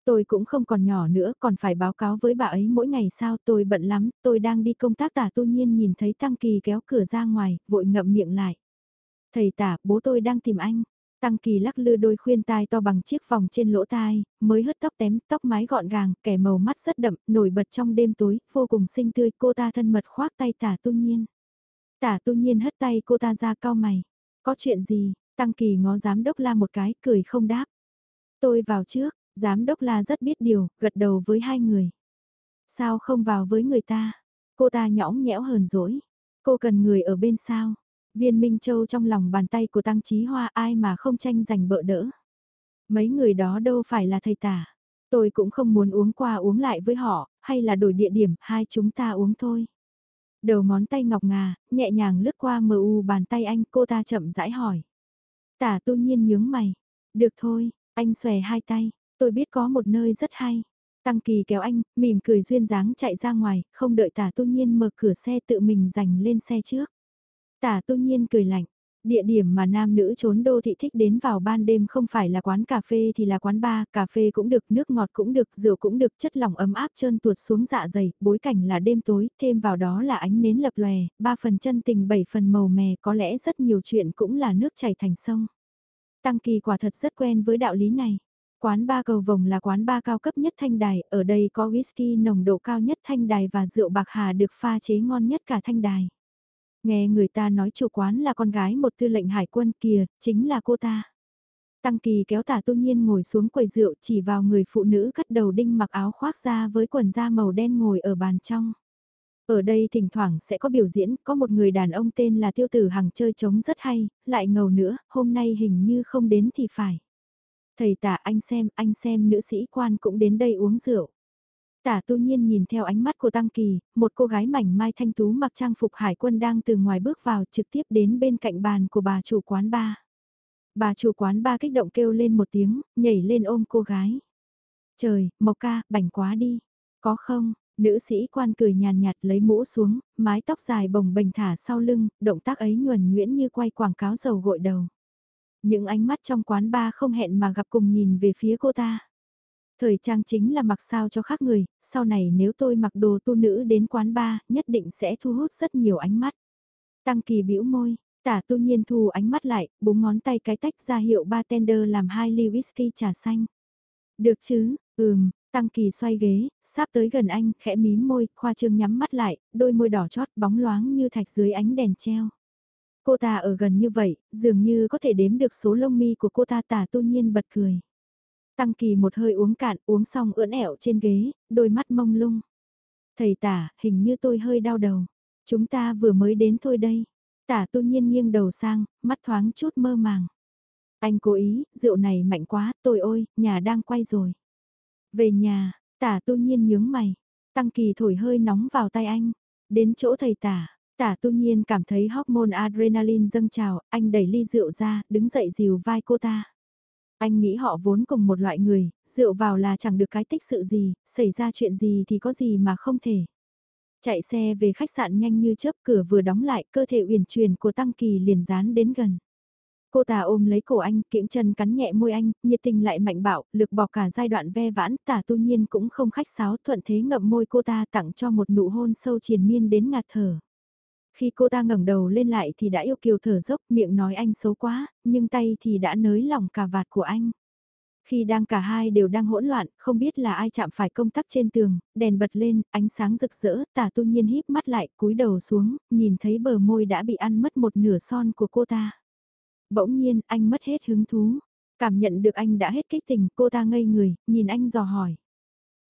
Speaker 1: Tôi cũng không còn nhỏ nữa, còn phải báo cáo với bà ấy mỗi ngày sao tôi bận lắm, tôi đang đi công tác tả tu nhiên nhìn thấy Tăng Kỳ kéo cửa ra ngoài, vội ngậm miệng lại. Thầy tả, bố tôi đang tìm anh. Tăng Kỳ lắc lư đôi khuyên tai to bằng chiếc vòng trên lỗ tai, mới hớt tóc tém, tóc mái gọn gàng, kẻ màu mắt rất đậm, nổi bật trong đêm tối, vô cùng xinh tươi, cô ta thân mật khoác tay tả tu nhiên. Tả tu nhiên hất tay cô ta ra cao mày. Có chuyện gì, Tăng Kỳ ngó giám đốc la một cái, cười không đáp. Tôi vào trước, giám đốc la rất biết điều, gật đầu với hai người. Sao không vào với người ta? Cô ta nhõng nhẽo hờn dỗi. Cô cần người ở bên sao? Viên Minh Châu trong lòng bàn tay của Tăng Chí Hoa ai mà không tranh giành bợ đỡ. Mấy người đó đâu phải là thầy tả. Tôi cũng không muốn uống qua uống lại với họ, hay là đổi địa điểm, hai chúng ta uống thôi. Đầu ngón tay ngọc ngà, nhẹ nhàng lướt qua mờ u bàn tay anh, cô ta chậm rãi hỏi. Tả tu nhiên nhướng mày. Được thôi, anh xòe hai tay, tôi biết có một nơi rất hay. Tăng kỳ kéo anh, mỉm cười duyên dáng chạy ra ngoài, không đợi tả tu nhiên mở cửa xe tự mình giành lên xe trước. Tả tu nhiên cười lạnh, địa điểm mà nam nữ trốn đô thị thích đến vào ban đêm không phải là quán cà phê thì là quán bar, cà phê cũng được, nước ngọt cũng được, rượu cũng được, chất lỏng ấm áp trơn tuột xuống dạ dày, bối cảnh là đêm tối, thêm vào đó là ánh nến lập lòe, ba phần chân tình bảy phần màu mè, có lẽ rất nhiều chuyện cũng là nước chảy thành sông. Tăng Kỳ quả thật rất quen với đạo lý này. Quán ba cầu vồng là quán ba cao cấp nhất thanh đài, ở đây có whisky nồng độ cao nhất thanh đài và rượu bạc hà được pha chế ngon nhất cả thanh đài. Nghe người ta nói chủ quán là con gái một tư lệnh hải quân kìa, chính là cô ta. Tăng Kỳ kéo tả tu nhiên ngồi xuống quầy rượu chỉ vào người phụ nữ cắt đầu đinh mặc áo khoác da với quần da màu đen ngồi ở bàn trong. Ở đây thỉnh thoảng sẽ có biểu diễn, có một người đàn ông tên là Tiêu Tử Hằng chơi trống rất hay, lại ngầu nữa, hôm nay hình như không đến thì phải. Thầy tả anh xem, anh xem nữ sĩ quan cũng đến đây uống rượu. Tả tu nhiên nhìn theo ánh mắt của Tăng Kỳ, một cô gái mảnh mai thanh tú mặc trang phục hải quân đang từ ngoài bước vào trực tiếp đến bên cạnh bàn của bà chủ quán ba. Bà chủ quán ba kích động kêu lên một tiếng, nhảy lên ôm cô gái. Trời, Mộc ca, bảnh quá đi. Có không, nữ sĩ quan cười nhàn nhạt lấy mũ xuống, mái tóc dài bồng bềnh thả sau lưng, động tác ấy nhuần nhuyễn như quay quảng cáo dầu gội đầu. Những ánh mắt trong quán ba không hẹn mà gặp cùng nhìn về phía cô ta. Thời trang chính là mặc sao cho khác người, sau này nếu tôi mặc đồ tu nữ đến quán bar, nhất định sẽ thu hút rất nhiều ánh mắt. Tăng kỳ bĩu môi, tả tu nhiên thu ánh mắt lại, búng ngón tay cái tách ra hiệu bartender làm hai ly whisky trà xanh. Được chứ, ừm, tăng kỳ xoay ghế, sắp tới gần anh, khẽ mím môi, khoa trương nhắm mắt lại, đôi môi đỏ chót bóng loáng như thạch dưới ánh đèn treo. Cô ta ở gần như vậy, dường như có thể đếm được số lông mi của cô ta tả tu nhiên bật cười. Tăng kỳ một hơi uống cạn, uống xong ưỡn ẻo trên ghế, đôi mắt mông lung. Thầy tả, hình như tôi hơi đau đầu. Chúng ta vừa mới đến thôi đây. Tả tu nhiên nghiêng đầu sang, mắt thoáng chút mơ màng. Anh cố ý, rượu này mạnh quá, tôi ôi, nhà đang quay rồi. Về nhà, tả tu nhiên nhướng mày. Tăng kỳ thổi hơi nóng vào tay anh. Đến chỗ thầy tả, tả tu nhiên cảm thấy hormone adrenaline dâng trào, anh đẩy ly rượu ra, đứng dậy dìu vai cô ta. Anh nghĩ họ vốn cùng một loại người, dựa vào là chẳng được cái tích sự gì, xảy ra chuyện gì thì có gì mà không thể. Chạy xe về khách sạn nhanh như chớp cửa vừa đóng lại, cơ thể uyển chuyển của Tăng Kỳ liền dán đến gần. Cô ta ôm lấy cổ anh, kiễng chân cắn nhẹ môi anh, nhiệt tình lại mạnh bạo, lực bỏ cả giai đoạn ve vãn, tả tu nhiên cũng không khách sáo thuận thế ngậm môi cô ta tặng cho một nụ hôn sâu triền miên đến ngạt thở. Khi cô ta ngẩng đầu lên lại thì đã yêu kiều thở dốc, miệng nói anh xấu quá, nhưng tay thì đã nới lỏng cả vạt của anh. Khi đang cả hai đều đang hỗn loạn, không biết là ai chạm phải công tắc trên tường, đèn bật lên, ánh sáng rực rỡ, tả tu nhiên híp mắt lại, cúi đầu xuống, nhìn thấy bờ môi đã bị ăn mất một nửa son của cô ta. Bỗng nhiên, anh mất hết hứng thú. Cảm nhận được anh đã hết kích tình, cô ta ngây người, nhìn anh dò hỏi.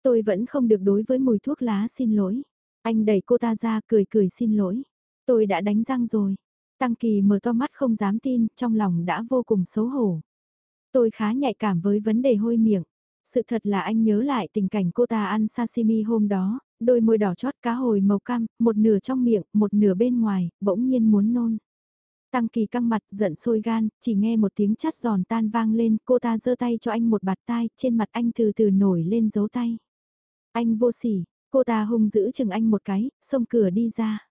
Speaker 1: Tôi vẫn không được đối với mùi thuốc lá xin lỗi. Anh đẩy cô ta ra cười cười xin lỗi. Tôi đã đánh răng rồi. Tăng Kỳ mở to mắt không dám tin, trong lòng đã vô cùng xấu hổ. Tôi khá nhạy cảm với vấn đề hôi miệng. Sự thật là anh nhớ lại tình cảnh cô ta ăn sashimi hôm đó, đôi môi đỏ chót cá hồi màu cam, một nửa trong miệng, một nửa bên ngoài, bỗng nhiên muốn nôn. Tăng kỳ căng mặt, giận sôi gan, chỉ nghe một tiếng chát giòn tan vang lên, cô ta giơ tay cho anh một bạt tai, trên mặt anh từ từ nổi lên dấu tay. Anh vô sỉ, cô ta hung dữ chừng anh một cái, xông cửa đi ra.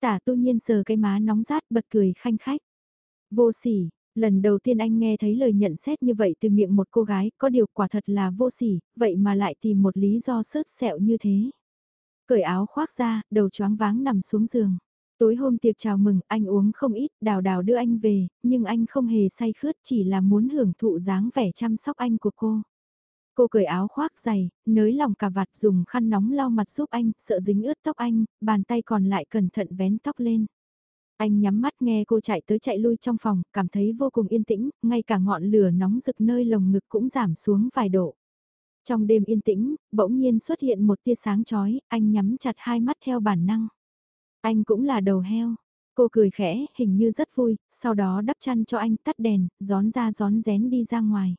Speaker 1: Tả tu nhiên sờ cái má nóng rát bật cười khanh khách. Vô sỉ, lần đầu tiên anh nghe thấy lời nhận xét như vậy từ miệng một cô gái, có điều quả thật là vô sỉ, vậy mà lại tìm một lý do sớt sẹo như thế. Cởi áo khoác ra, đầu choáng váng nằm xuống giường. Tối hôm tiệc chào mừng, anh uống không ít, đào đào đưa anh về, nhưng anh không hề say khướt chỉ là muốn hưởng thụ dáng vẻ chăm sóc anh của cô. Cô cởi áo khoác dày, nới lòng cà vạt dùng khăn nóng lau mặt giúp anh, sợ dính ướt tóc anh, bàn tay còn lại cẩn thận vén tóc lên. Anh nhắm mắt nghe cô chạy tới chạy lui trong phòng, cảm thấy vô cùng yên tĩnh, ngay cả ngọn lửa nóng rực nơi lồng ngực cũng giảm xuống vài độ. Trong đêm yên tĩnh, bỗng nhiên xuất hiện một tia sáng chói, anh nhắm chặt hai mắt theo bản năng. Anh cũng là đầu heo. Cô cười khẽ, hình như rất vui, sau đó đắp chăn cho anh tắt đèn, gión ra gión rén đi ra ngoài.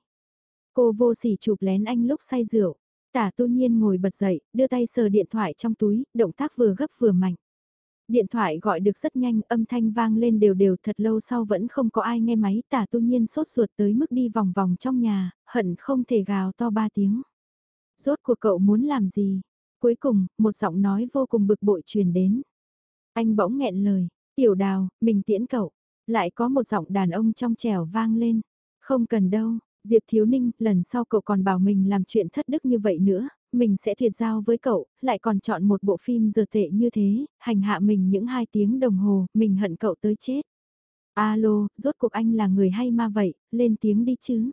Speaker 1: Cô vô sỉ chụp lén anh lúc say rượu. Tả tu nhiên ngồi bật dậy, đưa tay sờ điện thoại trong túi, động tác vừa gấp vừa mạnh. Điện thoại gọi được rất nhanh, âm thanh vang lên đều đều thật lâu sau vẫn không có ai nghe máy. Tả tu nhiên sốt ruột tới mức đi vòng vòng trong nhà, hận không thể gào to ba tiếng. Rốt cuộc cậu muốn làm gì? Cuối cùng, một giọng nói vô cùng bực bội truyền đến. Anh bỗng nghẹn lời, tiểu đào, mình tiễn cậu. Lại có một giọng đàn ông trong trẻo vang lên. Không cần đâu, Diệp Thiếu Ninh, lần sau cậu còn bảo mình làm chuyện thất đức như vậy nữa, mình sẽ tuyệt giao với cậu, lại còn chọn một bộ phim giờ tệ như thế, hành hạ mình những hai tiếng đồng hồ, mình hận cậu tới chết. Alo, rốt cuộc anh là người hay ma vậy, lên tiếng đi chứ.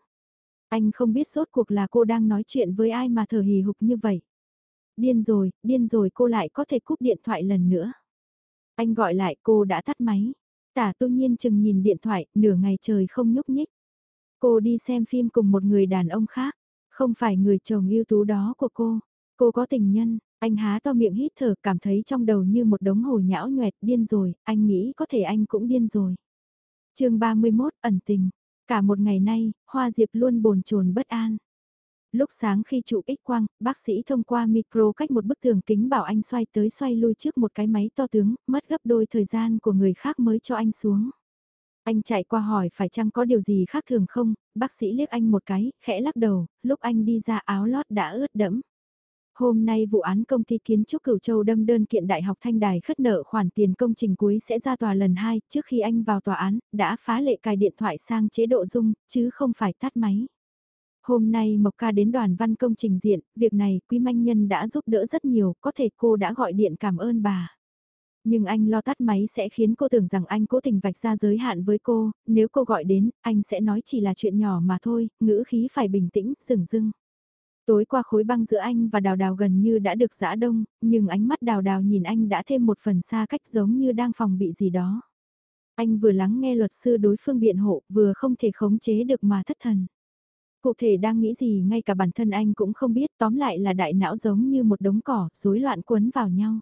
Speaker 1: Anh không biết rốt cuộc là cô đang nói chuyện với ai mà thở hì hục như vậy. Điên rồi, điên rồi cô lại có thể cúp điện thoại lần nữa. Anh gọi lại cô đã tắt máy. Tả tu nhiên chừng nhìn điện thoại, nửa ngày trời không nhúc nhích. Cô đi xem phim cùng một người đàn ông khác, không phải người chồng ưu tú đó của cô. Cô có tình nhân, anh há to miệng hít thở cảm thấy trong đầu như một đống hồ nhão nhoẹt điên rồi, anh nghĩ có thể anh cũng điên rồi. chương 31 ẩn tình, cả một ngày nay, Hoa Diệp luôn bồn chồn bất an. Lúc sáng khi chụp X quang, bác sĩ thông qua micro cách một bức tường kính bảo anh xoay tới xoay lui trước một cái máy to tướng, mất gấp đôi thời gian của người khác mới cho anh xuống. Anh chạy qua hỏi phải chăng có điều gì khác thường không, bác sĩ liếc anh một cái, khẽ lắc đầu, lúc anh đi ra áo lót đã ướt đẫm. Hôm nay vụ án công ty kiến trúc Cửu Châu đâm đơn kiện Đại học Thanh Đài khất nợ khoản tiền công trình cuối sẽ ra tòa lần 2, trước khi anh vào tòa án, đã phá lệ cài điện thoại sang chế độ dung, chứ không phải tắt máy. Hôm nay Mộc Ca đến đoàn văn công trình diện, việc này Quý Manh Nhân đã giúp đỡ rất nhiều, có thể cô đã gọi điện cảm ơn bà. Nhưng anh lo tắt máy sẽ khiến cô tưởng rằng anh cố tình vạch ra giới hạn với cô, nếu cô gọi đến, anh sẽ nói chỉ là chuyện nhỏ mà thôi, ngữ khí phải bình tĩnh, dừng dưng. Tối qua khối băng giữa anh và đào đào gần như đã được giã đông, nhưng ánh mắt đào đào nhìn anh đã thêm một phần xa cách giống như đang phòng bị gì đó. Anh vừa lắng nghe luật sư đối phương biện hộ, vừa không thể khống chế được mà thất thần. Cụ thể đang nghĩ gì ngay cả bản thân anh cũng không biết tóm lại là đại não giống như một đống cỏ, rối loạn quấn vào nhau.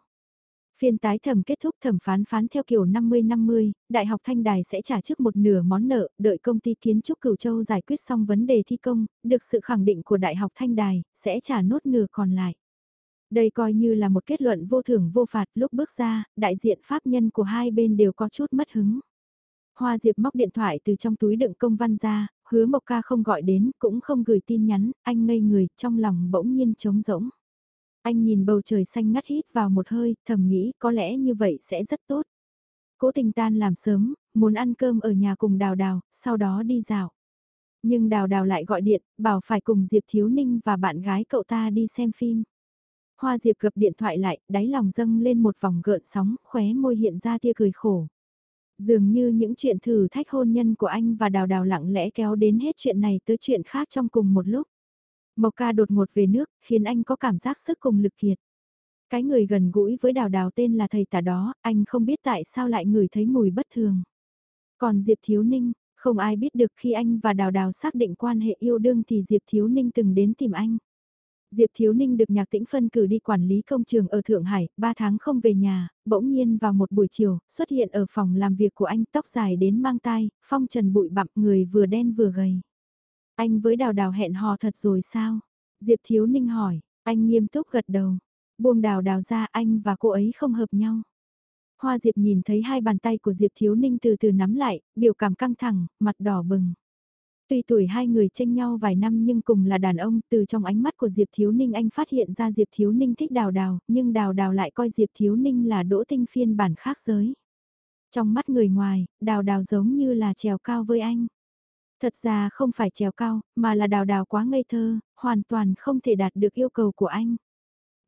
Speaker 1: Phiên tái thẩm kết thúc thẩm phán phán theo kiểu 50-50, Đại học Thanh Đài sẽ trả trước một nửa món nợ, đợi công ty kiến trúc Cửu Châu giải quyết xong vấn đề thi công, được sự khẳng định của Đại học Thanh Đài, sẽ trả nốt nửa còn lại. Đây coi như là một kết luận vô thưởng vô phạt lúc bước ra, đại diện pháp nhân của hai bên đều có chút mất hứng. Hoa Diệp móc điện thoại từ trong túi đựng công văn ra, hứa Mộc Ca không gọi đến, cũng không gửi tin nhắn, anh ngây người, trong lòng bỗng nhiên trống rỗng. Anh nhìn bầu trời xanh ngắt hít vào một hơi, thầm nghĩ có lẽ như vậy sẽ rất tốt. Cố tình tan làm sớm, muốn ăn cơm ở nhà cùng đào đào, sau đó đi dạo. Nhưng đào đào lại gọi điện, bảo phải cùng Diệp Thiếu Ninh và bạn gái cậu ta đi xem phim. Hoa Diệp gập điện thoại lại, đáy lòng dâng lên một vòng gợn sóng, khóe môi hiện ra tia cười khổ. Dường như những chuyện thử thách hôn nhân của anh và đào đào lặng lẽ kéo đến hết chuyện này tới chuyện khác trong cùng một lúc. Mộc ca đột ngột về nước, khiến anh có cảm giác sức cùng lực kiệt. Cái người gần gũi với đào đào tên là thầy tả đó, anh không biết tại sao lại ngửi thấy mùi bất thường. Còn Diệp Thiếu Ninh, không ai biết được khi anh và đào đào xác định quan hệ yêu đương thì Diệp Thiếu Ninh từng đến tìm anh. Diệp Thiếu Ninh được Nhạc Tĩnh phân cử đi quản lý công trường ở Thượng Hải, 3 tháng không về nhà, bỗng nhiên vào một buổi chiều, xuất hiện ở phòng làm việc của anh tóc dài đến mang tai, phong trần bụi bặm người vừa đen vừa gầy. Anh với đào đào hẹn hò thật rồi sao? Diệp Thiếu Ninh hỏi, anh nghiêm túc gật đầu. Buông đào đào ra anh và cô ấy không hợp nhau. Hoa Diệp nhìn thấy hai bàn tay của Diệp Thiếu Ninh từ từ nắm lại, biểu cảm căng thẳng, mặt đỏ bừng. Tuy tuổi hai người tranh nhau vài năm nhưng cùng là đàn ông, từ trong ánh mắt của Diệp Thiếu Ninh anh phát hiện ra Diệp Thiếu Ninh thích đào đào, nhưng đào đào lại coi Diệp Thiếu Ninh là đỗ tinh phiên bản khác giới. Trong mắt người ngoài, đào đào giống như là trèo cao với anh. Thật ra không phải trèo cao, mà là đào đào quá ngây thơ, hoàn toàn không thể đạt được yêu cầu của anh.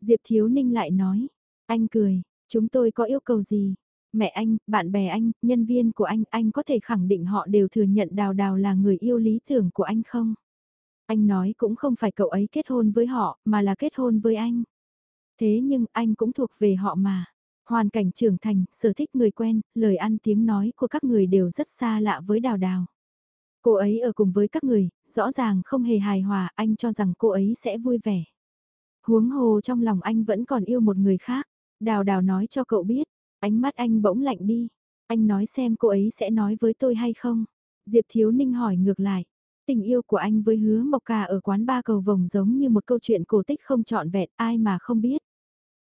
Speaker 1: Diệp Thiếu Ninh lại nói, anh cười, chúng tôi có yêu cầu gì? Mẹ anh, bạn bè anh, nhân viên của anh, anh có thể khẳng định họ đều thừa nhận đào đào là người yêu lý tưởng của anh không? Anh nói cũng không phải cậu ấy kết hôn với họ, mà là kết hôn với anh. Thế nhưng anh cũng thuộc về họ mà. Hoàn cảnh trưởng thành, sở thích người quen, lời ăn tiếng nói của các người đều rất xa lạ với đào đào. Cô ấy ở cùng với các người, rõ ràng không hề hài hòa, anh cho rằng cô ấy sẽ vui vẻ. Huống hồ trong lòng anh vẫn còn yêu một người khác. Đào đào nói cho cậu biết, ánh mắt anh bỗng lạnh đi. Anh nói xem cô ấy sẽ nói với tôi hay không. Diệp Thiếu Ninh hỏi ngược lại. Tình yêu của anh với hứa Mộc Ca ở quán ba cầu vồng giống như một câu chuyện cổ tích không trọn vẹn ai mà không biết.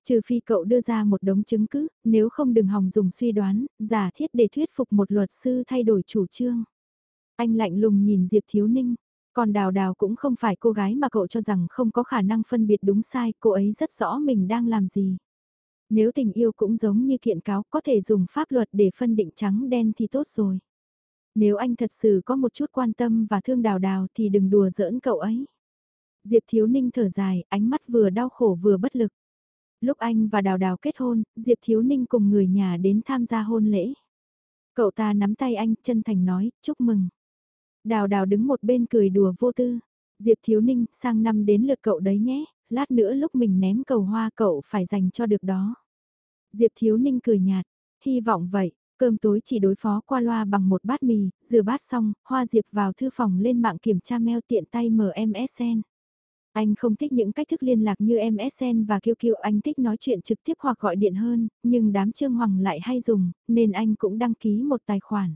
Speaker 1: Trừ phi cậu đưa ra một đống chứng cứ, nếu không đừng hòng dùng suy đoán, giả thiết để thuyết phục một luật sư thay đổi chủ trương. Anh lạnh lùng nhìn Diệp Thiếu Ninh, còn Đào Đào cũng không phải cô gái mà cậu cho rằng không có khả năng phân biệt đúng sai, cô ấy rất rõ mình đang làm gì. Nếu tình yêu cũng giống như kiện cáo có thể dùng pháp luật để phân định trắng đen thì tốt rồi. Nếu anh thật sự có một chút quan tâm và thương Đào Đào thì đừng đùa giỡn cậu ấy. Diệp Thiếu Ninh thở dài, ánh mắt vừa đau khổ vừa bất lực. Lúc anh và Đào Đào kết hôn, Diệp Thiếu Ninh cùng người nhà đến tham gia hôn lễ. Cậu ta nắm tay anh, chân thành nói, chúc mừng. Đào đào đứng một bên cười đùa vô tư. Diệp Thiếu Ninh, sang năm đến lượt cậu đấy nhé, lát nữa lúc mình ném cầu hoa cậu phải dành cho được đó. Diệp Thiếu Ninh cười nhạt, hy vọng vậy, cơm tối chỉ đối phó qua loa bằng một bát mì, rửa bát xong, Hoa Diệp vào thư phòng lên mạng kiểm tra mail tiện tay mở MSN. Anh không thích những cách thức liên lạc như MSN và QQ, anh thích nói chuyện trực tiếp hoặc gọi điện hơn, nhưng đám Trương Hoàng lại hay dùng, nên anh cũng đăng ký một tài khoản.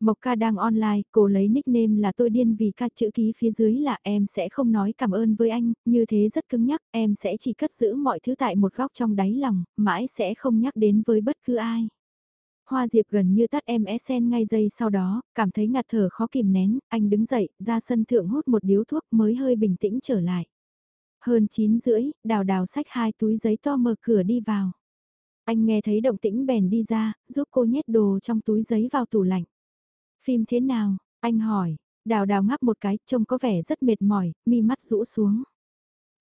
Speaker 1: Mộc ca đang online, cô lấy nickname là tôi điên vì ca chữ ký phía dưới là em sẽ không nói cảm ơn với anh, như thế rất cứng nhắc, em sẽ chỉ cất giữ mọi thứ tại một góc trong đáy lòng, mãi sẽ không nhắc đến với bất cứ ai. Hoa Diệp gần như tắt em MSN ngay giây sau đó, cảm thấy ngạt thở khó kìm nén, anh đứng dậy, ra sân thượng hút một điếu thuốc mới hơi bình tĩnh trở lại. Hơn 9 rưỡi, đào đào sách hai túi giấy to mở cửa đi vào. Anh nghe thấy động tĩnh bèn đi ra, giúp cô nhét đồ trong túi giấy vào tủ lạnh. Phim thế nào? Anh hỏi, đào đào ngáp một cái, trông có vẻ rất mệt mỏi, mi mắt rũ xuống.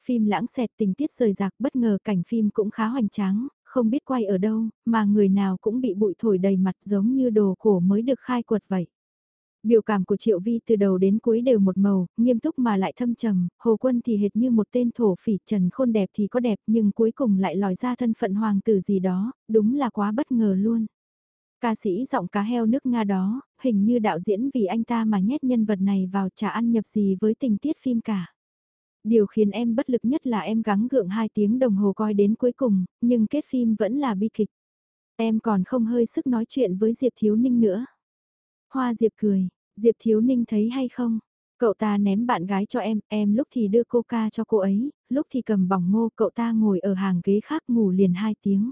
Speaker 1: Phim lãng xẹt tình tiết rời rạc bất ngờ cảnh phim cũng khá hoành tráng, không biết quay ở đâu, mà người nào cũng bị bụi thổi đầy mặt giống như đồ cổ mới được khai quật vậy. Biểu cảm của Triệu Vi từ đầu đến cuối đều một màu, nghiêm túc mà lại thâm trầm, Hồ Quân thì hệt như một tên thổ phỉ trần khôn đẹp thì có đẹp nhưng cuối cùng lại lòi ra thân phận hoàng tử gì đó, đúng là quá bất ngờ luôn. Ca sĩ giọng cá heo nước Nga đó, hình như đạo diễn vì anh ta mà nhét nhân vật này vào chả ăn nhập gì với tình tiết phim cả. Điều khiến em bất lực nhất là em gắng gượng 2 tiếng đồng hồ coi đến cuối cùng, nhưng kết phim vẫn là bi kịch. Em còn không hơi sức nói chuyện với Diệp Thiếu Ninh nữa. Hoa Diệp cười, Diệp Thiếu Ninh thấy hay không? Cậu ta ném bạn gái cho em, em lúc thì đưa coca cho cô ấy, lúc thì cầm bỏng ngô cậu ta ngồi ở hàng ghế khác ngủ liền 2 tiếng.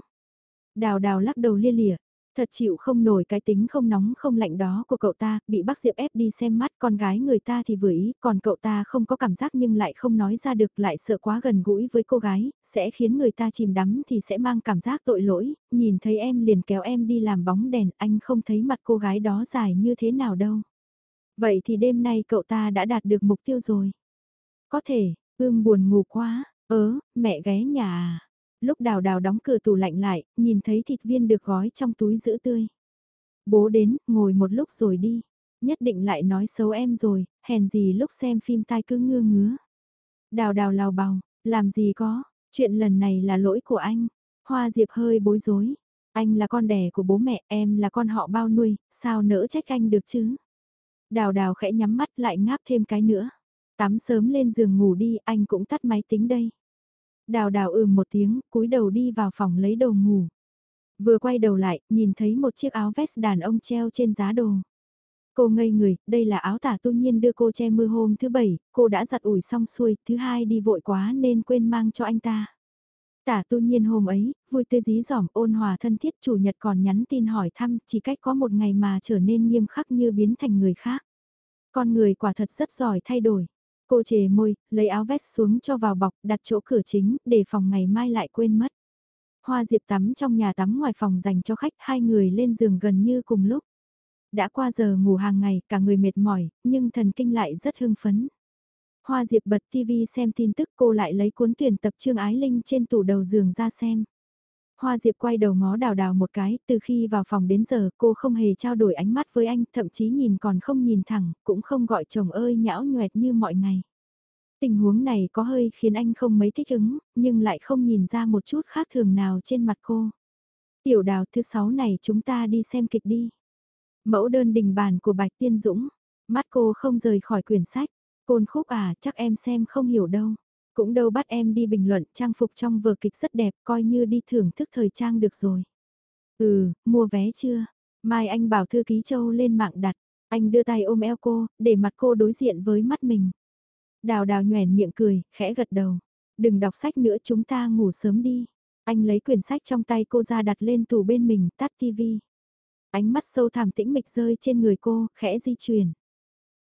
Speaker 1: Đào đào lắc đầu lia lịa, Thật chịu không nổi cái tính không nóng không lạnh đó của cậu ta, bị bác Diệp ép đi xem mắt con gái người ta thì vừa ý, còn cậu ta không có cảm giác nhưng lại không nói ra được lại sợ quá gần gũi với cô gái, sẽ khiến người ta chìm đắm thì sẽ mang cảm giác tội lỗi, nhìn thấy em liền kéo em đi làm bóng đèn, anh không thấy mặt cô gái đó dài như thế nào đâu. Vậy thì đêm nay cậu ta đã đạt được mục tiêu rồi. Có thể, ưm buồn ngủ quá, ớ, mẹ ghé nhà à lúc đào đào đóng cửa tủ lạnh lại, nhìn thấy thịt viên được gói trong túi giữ tươi. Bố đến, ngồi một lúc rồi đi. Nhất định lại nói xấu em rồi, hèn gì lúc xem phim tai cứ ngưa ngứa. Đào đào lào bào, làm gì có, chuyện lần này là lỗi của anh. Hoa Diệp hơi bối rối. Anh là con đẻ của bố mẹ, em là con họ bao nuôi, sao nỡ trách anh được chứ? Đào đào khẽ nhắm mắt lại ngáp thêm cái nữa. Tắm sớm lên giường ngủ đi, anh cũng tắt máy tính đây. Đào đào ừ một tiếng, cúi đầu đi vào phòng lấy đồ ngủ. Vừa quay đầu lại, nhìn thấy một chiếc áo vest đàn ông treo trên giá đồ. Cô ngây người, đây là áo tả tu nhiên đưa cô che mưa hôm thứ bảy, cô đã giặt ủi xong xuôi, thứ hai đi vội quá nên quên mang cho anh ta. Tả tu nhiên hôm ấy, vui tươi dí dỏm ôn hòa thân thiết chủ nhật còn nhắn tin hỏi thăm chỉ cách có một ngày mà trở nên nghiêm khắc như biến thành người khác. Con người quả thật rất giỏi thay đổi. Cô chề môi, lấy áo vest xuống cho vào bọc, đặt chỗ cửa chính, để phòng ngày mai lại quên mất. Hoa Diệp tắm trong nhà tắm ngoài phòng dành cho khách, hai người lên giường gần như cùng lúc. Đã qua giờ ngủ hàng ngày, cả người mệt mỏi, nhưng thần kinh lại rất hưng phấn. Hoa Diệp bật TV xem tin tức cô lại lấy cuốn tuyển tập Trương Ái Linh trên tủ đầu giường ra xem. Hoa Diệp quay đầu ngó đào đào một cái, từ khi vào phòng đến giờ cô không hề trao đổi ánh mắt với anh, thậm chí nhìn còn không nhìn thẳng, cũng không gọi chồng ơi nhão nhoẹt như mọi ngày. Tình huống này có hơi khiến anh không mấy thích ứng, nhưng lại không nhìn ra một chút khác thường nào trên mặt cô. Tiểu đào thứ sáu này chúng ta đi xem kịch đi. Mẫu đơn đình bàn của Bạch Tiên Dũng, mắt cô không rời khỏi quyển sách, côn khúc à chắc em xem không hiểu đâu. Cũng đâu bắt em đi bình luận trang phục trong vở kịch rất đẹp coi như đi thưởng thức thời trang được rồi. Ừ, mua vé chưa? Mai anh bảo thư ký châu lên mạng đặt, anh đưa tay ôm eo cô, để mặt cô đối diện với mắt mình. Đào đào nhoèn miệng cười, khẽ gật đầu. Đừng đọc sách nữa chúng ta ngủ sớm đi. Anh lấy quyển sách trong tay cô ra đặt lên tủ bên mình, tắt tivi. Ánh mắt sâu thẳm tĩnh mịch rơi trên người cô, khẽ di chuyển.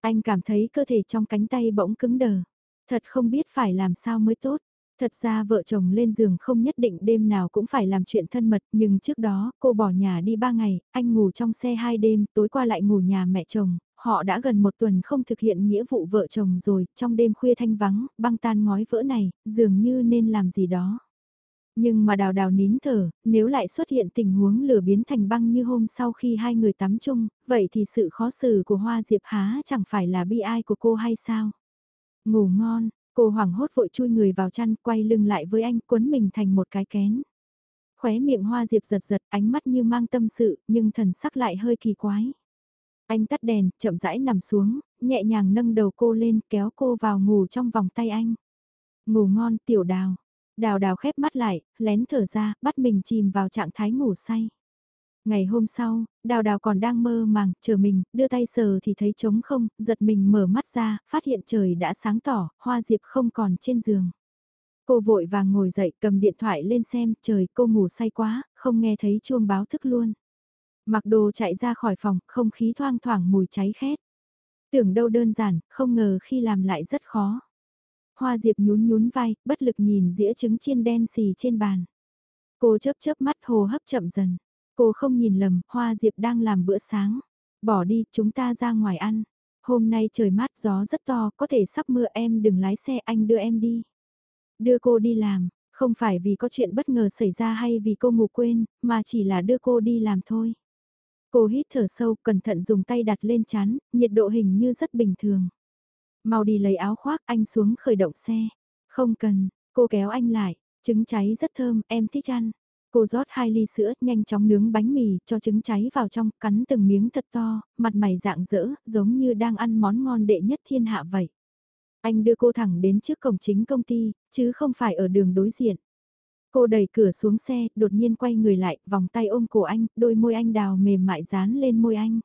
Speaker 1: Anh cảm thấy cơ thể trong cánh tay bỗng cứng đờ. Thật không biết phải làm sao mới tốt. Thật ra vợ chồng lên giường không nhất định đêm nào cũng phải làm chuyện thân mật, nhưng trước đó cô bỏ nhà đi ba ngày, anh ngủ trong xe hai đêm, tối qua lại ngủ nhà mẹ chồng, họ đã gần một tuần không thực hiện nghĩa vụ vợ chồng rồi, trong đêm khuya thanh vắng, băng tan ngói vỡ này, dường như nên làm gì đó. Nhưng mà đào đào nín thở, nếu lại xuất hiện tình huống lửa biến thành băng như hôm sau khi hai người tắm chung, vậy thì sự khó xử của Hoa Diệp Há chẳng phải là bi ai của cô hay sao? Ngủ ngon, cô hoảng hốt vội chui người vào chăn quay lưng lại với anh quấn mình thành một cái kén. Khóe miệng Hoa Diệp giật giật ánh mắt như mang tâm sự nhưng thần sắc lại hơi kỳ quái. Anh tắt đèn, chậm rãi nằm xuống, nhẹ nhàng nâng đầu cô lên kéo cô vào ngủ trong vòng tay anh. Ngủ ngon tiểu đào. Đào đào khép mắt lại, lén thở ra, bắt mình chìm vào trạng thái ngủ say. Ngày hôm sau, đào đào còn đang mơ màng, chờ mình, đưa tay sờ thì thấy trống không, giật mình mở mắt ra, phát hiện trời đã sáng tỏ, hoa diệp không còn trên giường. Cô vội vàng ngồi dậy cầm điện thoại lên xem, trời cô ngủ say quá, không nghe thấy chuông báo thức luôn. Mặc đồ chạy ra khỏi phòng, không khí thoang thoảng mùi cháy khét. Tưởng đâu đơn giản, không ngờ khi làm lại rất khó. Hoa Diệp nhún nhún vai, bất lực nhìn dĩa trứng chiên đen xì trên bàn. Cô chớp chớp mắt hồ hấp chậm dần. Cô không nhìn lầm, Hoa Diệp đang làm bữa sáng. Bỏ đi, chúng ta ra ngoài ăn. Hôm nay trời mát gió rất to, có thể sắp mưa em đừng lái xe anh đưa em đi. Đưa cô đi làm, không phải vì có chuyện bất ngờ xảy ra hay vì cô ngủ quên, mà chỉ là đưa cô đi làm thôi. Cô hít thở sâu, cẩn thận dùng tay đặt lên chán, nhiệt độ hình như rất bình thường. Mau đi lấy áo khoác, anh xuống khởi động xe. Không cần, cô kéo anh lại, trứng cháy rất thơm, em thích ăn. Cô rót hai ly sữa, nhanh chóng nướng bánh mì, cho trứng cháy vào trong, cắn từng miếng thật to, mặt mày dạng dỡ, giống như đang ăn món ngon đệ nhất thiên hạ vậy. Anh đưa cô thẳng đến trước cổng chính công ty, chứ không phải ở đường đối diện. Cô đẩy cửa xuống xe, đột nhiên quay người lại, vòng tay ôm cổ anh, đôi môi anh đào mềm mại dán lên môi anh.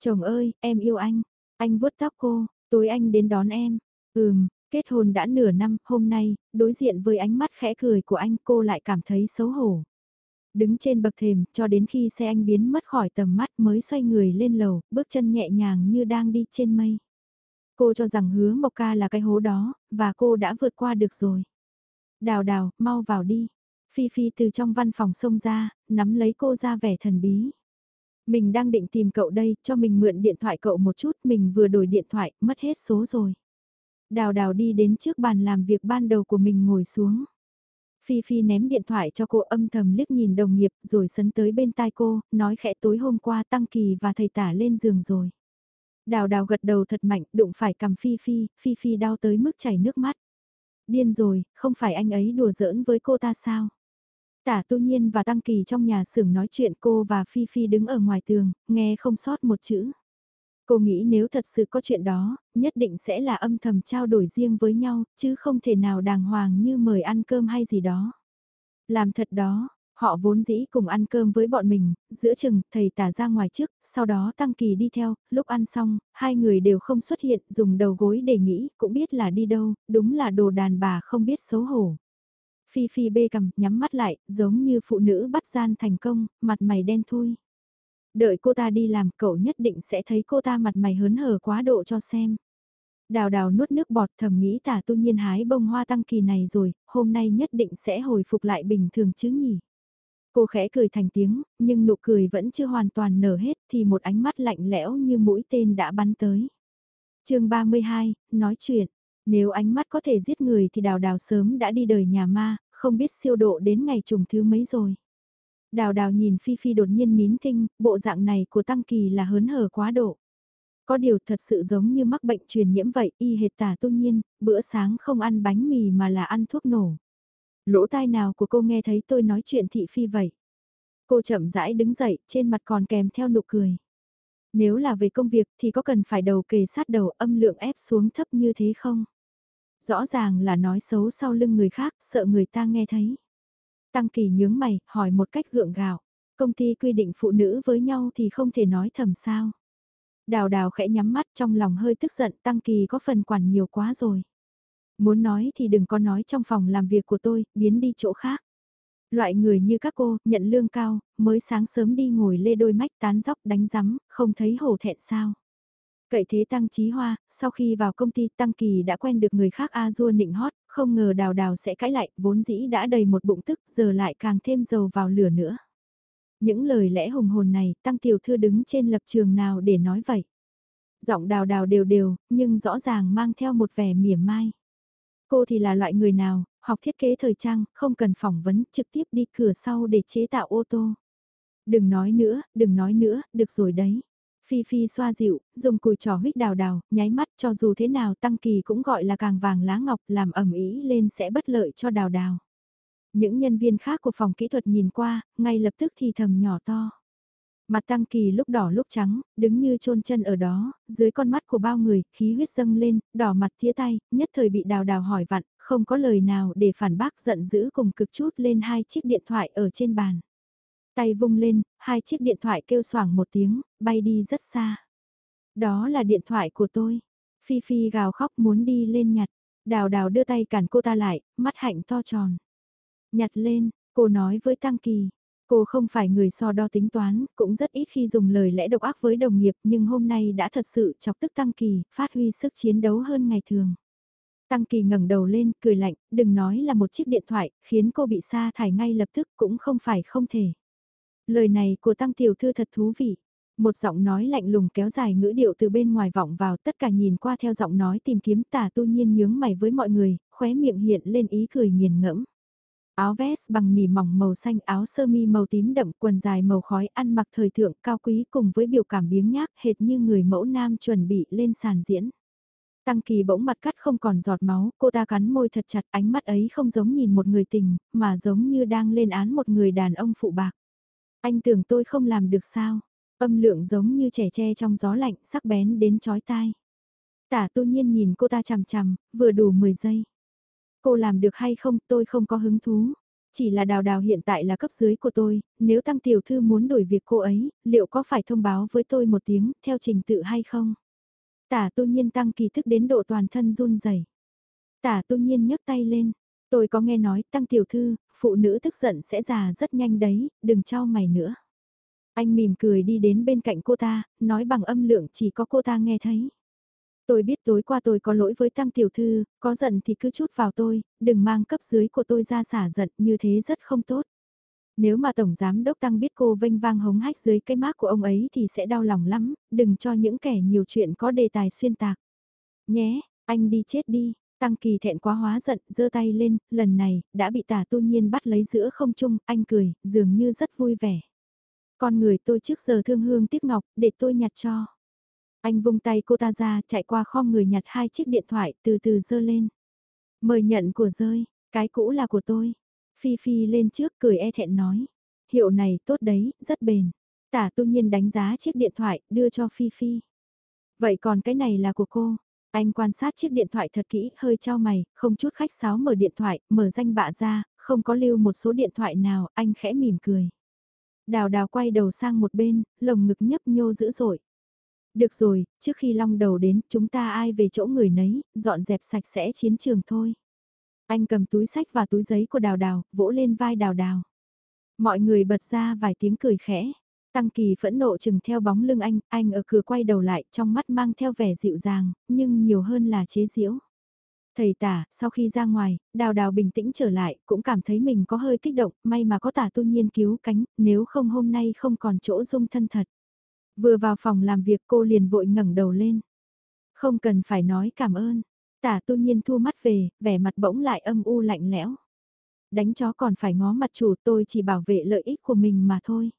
Speaker 1: Chồng ơi, em yêu anh. Anh vuốt tóc cô, tối anh đến đón em. Ừm, kết hôn đã nửa năm, hôm nay, đối diện với ánh mắt khẽ cười của anh cô lại cảm thấy xấu hổ. Đứng trên bậc thềm cho đến khi xe anh biến mất khỏi tầm mắt mới xoay người lên lầu, bước chân nhẹ nhàng như đang đi trên mây. Cô cho rằng hứa Mộc Ca là cái hố đó, và cô đã vượt qua được rồi. Đào đào, mau vào đi. Phi Phi từ trong văn phòng xông ra, nắm lấy cô ra vẻ thần bí. Mình đang định tìm cậu đây, cho mình mượn điện thoại cậu một chút, mình vừa đổi điện thoại, mất hết số rồi. Đào đào đi đến trước bàn làm việc ban đầu của mình ngồi xuống. Phi Phi ném điện thoại cho cô âm thầm liếc nhìn đồng nghiệp rồi sấn tới bên tai cô, nói khẽ tối hôm qua Tăng Kỳ và thầy tả lên giường rồi. Đào đào gật đầu thật mạnh, đụng phải cầm Phi Phi, Phi Phi đau tới mức chảy nước mắt. Điên rồi, không phải anh ấy đùa giỡn với cô ta sao? Tả tu nhiên và Tăng Kỳ trong nhà xưởng nói chuyện cô và Phi Phi đứng ở ngoài tường, nghe không sót một chữ. Cô nghĩ nếu thật sự có chuyện đó, nhất định sẽ là âm thầm trao đổi riêng với nhau, chứ không thể nào đàng hoàng như mời ăn cơm hay gì đó. Làm thật đó, họ vốn dĩ cùng ăn cơm với bọn mình, giữa chừng, thầy tả ra ngoài trước, sau đó Tăng Kỳ đi theo, lúc ăn xong, hai người đều không xuất hiện, dùng đầu gối để nghĩ, cũng biết là đi đâu, đúng là đồ đàn bà không biết xấu hổ. Phi Phi bê cầm, nhắm mắt lại, giống như phụ nữ bắt gian thành công, mặt mày đen thui. Đợi cô ta đi làm cậu nhất định sẽ thấy cô ta mặt mày hớn hở quá độ cho xem. Đào đào nuốt nước bọt thầm nghĩ tả tu nhiên hái bông hoa tăng kỳ này rồi, hôm nay nhất định sẽ hồi phục lại bình thường chứ nhỉ. Cô khẽ cười thành tiếng, nhưng nụ cười vẫn chưa hoàn toàn nở hết thì một ánh mắt lạnh lẽo như mũi tên đã bắn tới. chương 32, nói chuyện. Nếu ánh mắt có thể giết người thì đào đào sớm đã đi đời nhà ma, không biết siêu độ đến ngày trùng thứ mấy rồi. Đào đào nhìn Phi Phi đột nhiên nín thinh, bộ dạng này của Tăng Kỳ là hớn hở quá độ. Có điều thật sự giống như mắc bệnh truyền nhiễm vậy, y hệt tả tu nhiên, bữa sáng không ăn bánh mì mà là ăn thuốc nổ. Lỗ tai nào của cô nghe thấy tôi nói chuyện thị phi vậy? Cô chậm rãi đứng dậy, trên mặt còn kèm theo nụ cười. Nếu là về công việc thì có cần phải đầu kề sát đầu âm lượng ép xuống thấp như thế không? Rõ ràng là nói xấu sau lưng người khác, sợ người ta nghe thấy. Tăng Kỳ nhướng mày, hỏi một cách gượng gạo. Công ty quy định phụ nữ với nhau thì không thể nói thầm sao. Đào đào khẽ nhắm mắt trong lòng hơi tức giận Tăng Kỳ có phần quản nhiều quá rồi. Muốn nói thì đừng có nói trong phòng làm việc của tôi, biến đi chỗ khác. Loại người như các cô, nhận lương cao, mới sáng sớm đi ngồi lê đôi mách tán dóc đánh rắm, không thấy hổ thẹn sao. Cậy thế Tăng Chí Hoa, sau khi vào công ty Tăng Kỳ đã quen được người khác a dua nịnh hót, không ngờ đào đào sẽ cãi lại, vốn dĩ đã đầy một bụng tức, giờ lại càng thêm dầu vào lửa nữa. Những lời lẽ hùng hồn này, Tăng Tiểu Thư đứng trên lập trường nào để nói vậy? Giọng đào đào đều đều, nhưng rõ ràng mang theo một vẻ mỉa mai. Cô thì là loại người nào, học thiết kế thời trang, không cần phỏng vấn, trực tiếp đi cửa sau để chế tạo ô tô. Đừng nói nữa, đừng nói nữa, được rồi đấy. Phi Phi xoa dịu, dùng cùi trò huyết đào đào, nháy mắt cho dù thế nào tăng kỳ cũng gọi là càng vàng lá ngọc làm ẩm ý lên sẽ bất lợi cho đào đào. Những nhân viên khác của phòng kỹ thuật nhìn qua, ngay lập tức thì thầm nhỏ to. Mặt tăng kỳ lúc đỏ lúc trắng, đứng như chôn chân ở đó, dưới con mắt của bao người, khí huyết dâng lên, đỏ mặt tía tay, nhất thời bị đào đào hỏi vặn, không có lời nào để phản bác giận dữ cùng cực chút lên hai chiếc điện thoại ở trên bàn. Tay vung lên, hai chiếc điện thoại kêu xoảng một tiếng, bay đi rất xa. Đó là điện thoại của tôi. Phi Phi gào khóc muốn đi lên nhặt. Đào đào đưa tay cản cô ta lại, mắt hạnh to tròn. Nhặt lên, cô nói với Tăng Kỳ. Cô không phải người so đo tính toán, cũng rất ít khi dùng lời lẽ độc ác với đồng nghiệp nhưng hôm nay đã thật sự chọc tức Tăng Kỳ, phát huy sức chiến đấu hơn ngày thường. Tăng Kỳ ngẩng đầu lên, cười lạnh, đừng nói là một chiếc điện thoại, khiến cô bị sa thải ngay lập tức cũng không phải không thể. Lời này của Tăng Tiểu Thư thật thú vị. Một giọng nói lạnh lùng kéo dài ngữ điệu từ bên ngoài vọng vào tất cả nhìn qua theo giọng nói tìm kiếm tả tu nhiên nhướng mày với mọi người, khóe miệng hiện lên ý cười nghiền ngẫm. Áo vest bằng nỉ mỏng màu xanh áo sơ mi màu tím đậm quần dài màu khói ăn mặc thời thượng cao quý cùng với biểu cảm biếng nhác hệt như người mẫu nam chuẩn bị lên sàn diễn. Tăng kỳ bỗng mặt cắt không còn giọt máu, cô ta cắn môi thật chặt ánh mắt ấy không giống nhìn một người tình, mà giống như đang lên án một người đàn ông phụ bạc. Anh tưởng tôi không làm được sao? Âm lượng giống như trẻ tre trong gió lạnh sắc bén đến chói tai. Tả tu nhiên nhìn cô ta chằm chằm, vừa đủ 10 giây. Cô làm được hay không tôi không có hứng thú. Chỉ là đào đào hiện tại là cấp dưới của tôi, nếu tăng tiểu thư muốn đổi việc cô ấy, liệu có phải thông báo với tôi một tiếng, theo trình tự hay không? Tả tu nhiên tăng kỳ thức đến độ toàn thân run rẩy. Tả tu nhiên nhấc tay lên, Tôi có nghe nói, tăng tiểu thư, phụ nữ tức giận sẽ già rất nhanh đấy, đừng trao mày nữa. Anh mỉm cười đi đến bên cạnh cô ta, nói bằng âm lượng chỉ có cô ta nghe thấy. Tôi biết tối qua tôi có lỗi với tăng tiểu thư, có giận thì cứ chút vào tôi, đừng mang cấp dưới của tôi ra xả giận như thế rất không tốt. Nếu mà Tổng Giám Đốc Tăng biết cô vênh vang hống hách dưới cái mác của ông ấy thì sẽ đau lòng lắm, đừng cho những kẻ nhiều chuyện có đề tài xuyên tạc. Nhé, anh đi chết đi, Tăng Kỳ thẹn quá hóa giận, giơ tay lên, lần này, đã bị tả tu nhiên bắt lấy giữa không trung, anh cười, dường như rất vui vẻ. Con người tôi trước giờ thương hương tiếc ngọc, để tôi nhặt cho. Anh vung tay cô ta ra, chạy qua kho người nhặt hai chiếc điện thoại, từ từ dơ lên. Mời nhận của rơi, cái cũ là của tôi. Phi Phi lên trước cười e thẹn nói. Hiệu này tốt đấy, rất bền. Tả tu nhiên đánh giá chiếc điện thoại, đưa cho Phi Phi. Vậy còn cái này là của cô. Anh quan sát chiếc điện thoại thật kỹ, hơi trao mày, không chút khách sáo mở điện thoại, mở danh bạ ra, không có lưu một số điện thoại nào, anh khẽ mỉm cười. Đào đào quay đầu sang một bên, lồng ngực nhấp nhô dữ dội. Được rồi, trước khi long đầu đến, chúng ta ai về chỗ người nấy, dọn dẹp sạch sẽ chiến trường thôi. Anh cầm túi sách và túi giấy của đào đào, vỗ lên vai đào đào. Mọi người bật ra vài tiếng cười khẽ. Tăng kỳ phẫn nộ chừng theo bóng lưng anh, anh ở cửa quay đầu lại, trong mắt mang theo vẻ dịu dàng, nhưng nhiều hơn là chế giễu. Thầy tả, sau khi ra ngoài, đào đào bình tĩnh trở lại, cũng cảm thấy mình có hơi kích động, may mà có tả tu nhiên cứu cánh, nếu không hôm nay không còn chỗ dung thân thật. Vừa vào phòng làm việc cô liền vội ngẩng đầu lên. Không cần phải nói cảm ơn. Tả tu nhiên thu mắt về, vẻ mặt bỗng lại âm u lạnh lẽo. Đánh chó còn phải ngó mặt chủ tôi chỉ bảo vệ lợi ích của mình mà thôi.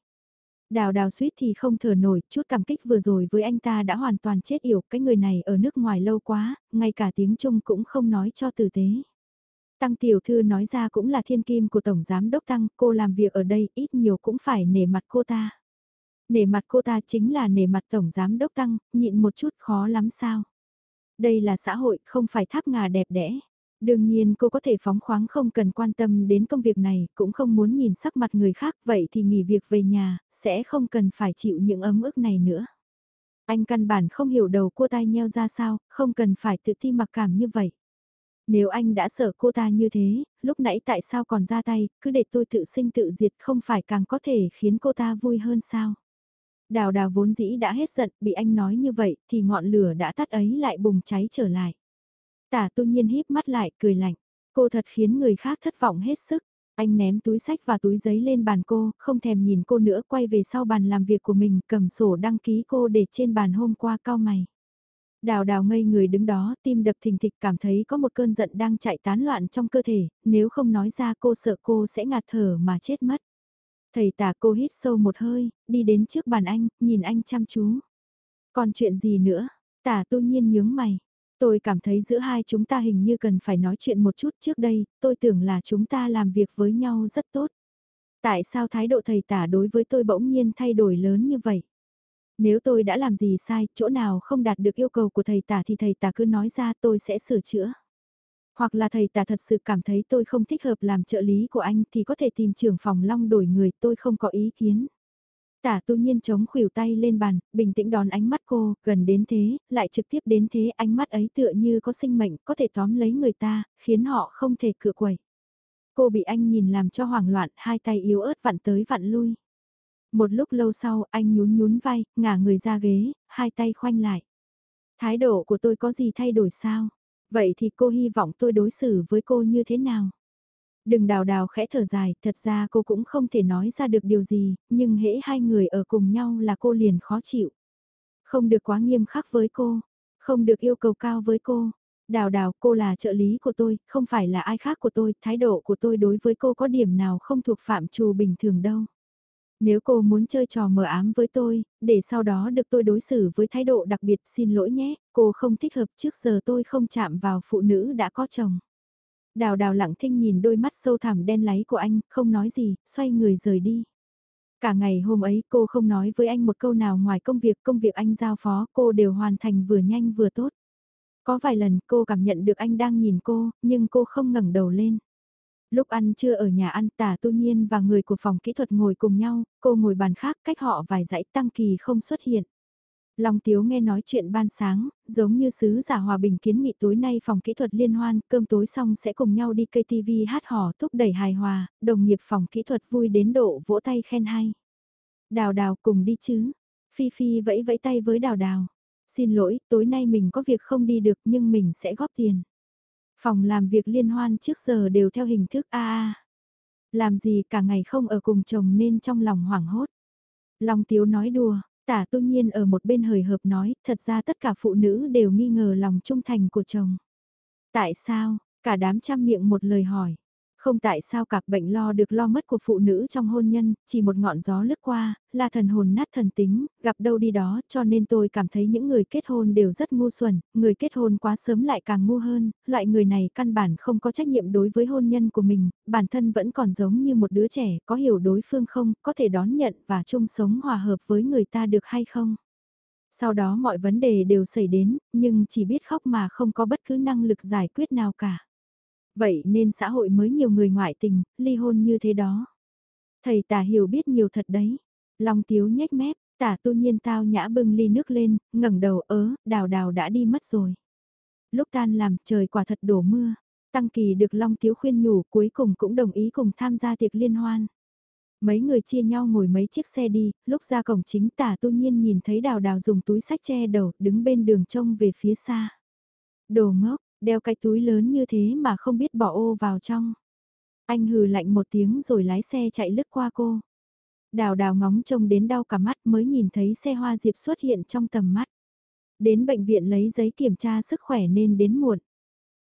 Speaker 1: Đào đào suýt thì không thở nổi, chút cảm kích vừa rồi với anh ta đã hoàn toàn chết yểu, cái người này ở nước ngoài lâu quá, ngay cả tiếng Trung cũng không nói cho tử tế. Tăng tiểu thư nói ra cũng là thiên kim của Tổng Giám Đốc Tăng, cô làm việc ở đây ít nhiều cũng phải nể mặt cô ta. Nể mặt cô ta chính là nể mặt Tổng Giám Đốc Tăng, nhịn một chút khó lắm sao. Đây là xã hội, không phải tháp ngà đẹp đẽ. Đương nhiên cô có thể phóng khoáng không cần quan tâm đến công việc này, cũng không muốn nhìn sắc mặt người khác, vậy thì nghỉ việc về nhà, sẽ không cần phải chịu những ấm ức này nữa. Anh căn bản không hiểu đầu cô ta nheo ra sao, không cần phải tự ti mặc cảm như vậy. Nếu anh đã sợ cô ta như thế, lúc nãy tại sao còn ra tay, cứ để tôi tự sinh tự diệt không phải càng có thể khiến cô ta vui hơn sao? Đào đào vốn dĩ đã hết giận, bị anh nói như vậy thì ngọn lửa đã tắt ấy lại bùng cháy trở lại. Tả tu nhiên híp mắt lại, cười lạnh. Cô thật khiến người khác thất vọng hết sức. Anh ném túi sách và túi giấy lên bàn cô, không thèm nhìn cô nữa quay về sau bàn làm việc của mình, cầm sổ đăng ký cô để trên bàn hôm qua cao mày. Đào đào ngây người đứng đó, tim đập thình thịch cảm thấy có một cơn giận đang chạy tán loạn trong cơ thể, nếu không nói ra cô sợ cô sẽ ngạt thở mà chết mất. Thầy tả cô hít sâu một hơi, đi đến trước bàn anh, nhìn anh chăm chú. Còn chuyện gì nữa? Tả tu nhiên nhướng mày. Tôi cảm thấy giữa hai chúng ta hình như cần phải nói chuyện một chút trước đây, tôi tưởng là chúng ta làm việc với nhau rất tốt. Tại sao thái độ thầy tả đối với tôi bỗng nhiên thay đổi lớn như vậy? Nếu tôi đã làm gì sai, chỗ nào không đạt được yêu cầu của thầy tả thì thầy tả cứ nói ra tôi sẽ sửa chữa. Hoặc là thầy tả thật sự cảm thấy tôi không thích hợp làm trợ lý của anh thì có thể tìm trưởng phòng long đổi người tôi không có ý kiến. Tả tu nhiên chống khuỷu tay lên bàn, bình tĩnh đón ánh mắt cô, gần đến thế, lại trực tiếp đến thế ánh mắt ấy tựa như có sinh mệnh, có thể tóm lấy người ta, khiến họ không thể cựa quẩy. Cô bị anh nhìn làm cho hoảng loạn, hai tay yếu ớt vặn tới vặn lui. Một lúc lâu sau, anh nhún nhún vai, ngả người ra ghế, hai tay khoanh lại. Thái độ của tôi có gì thay đổi sao? Vậy thì cô hy vọng tôi đối xử với cô như thế nào? Đừng đào đào khẽ thở dài, thật ra cô cũng không thể nói ra được điều gì, nhưng hễ hai người ở cùng nhau là cô liền khó chịu. Không được quá nghiêm khắc với cô, không được yêu cầu cao với cô. Đào đào, cô là trợ lý của tôi, không phải là ai khác của tôi, thái độ của tôi đối với cô có điểm nào không thuộc phạm trù bình thường đâu. Nếu cô muốn chơi trò mờ ám với tôi, để sau đó được tôi đối xử với thái độ đặc biệt xin lỗi nhé, cô không thích hợp trước giờ tôi không chạm vào phụ nữ đã có chồng. Đào đào lặng thinh nhìn đôi mắt sâu thẳm đen láy của anh, không nói gì, xoay người rời đi. Cả ngày hôm ấy cô không nói với anh một câu nào ngoài công việc, công việc anh giao phó cô đều hoàn thành vừa nhanh vừa tốt. Có vài lần cô cảm nhận được anh đang nhìn cô, nhưng cô không ngẩng đầu lên. Lúc ăn trưa ở nhà ăn tả tu nhiên và người của phòng kỹ thuật ngồi cùng nhau, cô ngồi bàn khác cách họ vài dãy tăng kỳ không xuất hiện. Long Tiếu nghe nói chuyện ban sáng, giống như sứ giả hòa bình kiến nghị tối nay phòng kỹ thuật liên hoan, cơm tối xong sẽ cùng nhau đi cây TV hát hò thúc đẩy hài hòa, đồng nghiệp phòng kỹ thuật vui đến độ vỗ tay khen hay. Đào đào cùng đi chứ. Phi Phi vẫy vẫy tay với đào đào. Xin lỗi, tối nay mình có việc không đi được nhưng mình sẽ góp tiền. Phòng làm việc liên hoan trước giờ đều theo hình thức AA. Làm gì cả ngày không ở cùng chồng nên trong lòng hoảng hốt. Long Tiếu nói đùa, tả tu nhiên ở một bên hời hợp nói, thật ra tất cả phụ nữ đều nghi ngờ lòng trung thành của chồng. Tại sao, cả đám trăm miệng một lời hỏi. Không tại sao cặp bệnh lo được lo mất của phụ nữ trong hôn nhân, chỉ một ngọn gió lướt qua, là thần hồn nát thần tính, gặp đâu đi đó, cho nên tôi cảm thấy những người kết hôn đều rất ngu xuẩn, người kết hôn quá sớm lại càng ngu hơn, loại người này căn bản không có trách nhiệm đối với hôn nhân của mình, bản thân vẫn còn giống như một đứa trẻ, có hiểu đối phương không, có thể đón nhận và chung sống hòa hợp với người ta được hay không. Sau đó mọi vấn đề đều xảy đến, nhưng chỉ biết khóc mà không có bất cứ năng lực giải quyết nào cả. Vậy nên xã hội mới nhiều người ngoại tình, ly hôn như thế đó. Thầy tả hiểu biết nhiều thật đấy. Long tiếu nhếch mép, tả tu nhiên tao nhã bưng ly nước lên, ngẩng đầu ớ, đào đào đã đi mất rồi. Lúc tan làm trời quả thật đổ mưa. Tăng kỳ được Long Tiếu khuyên nhủ cuối cùng cũng đồng ý cùng tham gia tiệc liên hoan. Mấy người chia nhau ngồi mấy chiếc xe đi, lúc ra cổng chính tả tu nhiên nhìn thấy đào đào dùng túi sách che đầu, đứng bên đường trông về phía xa. Đồ ngốc, Đeo cái túi lớn như thế mà không biết bỏ ô vào trong. Anh hừ lạnh một tiếng rồi lái xe chạy lướt qua cô. Đào đào ngóng trông đến đau cả mắt mới nhìn thấy xe hoa diệp xuất hiện trong tầm mắt. Đến bệnh viện lấy giấy kiểm tra sức khỏe nên đến muộn.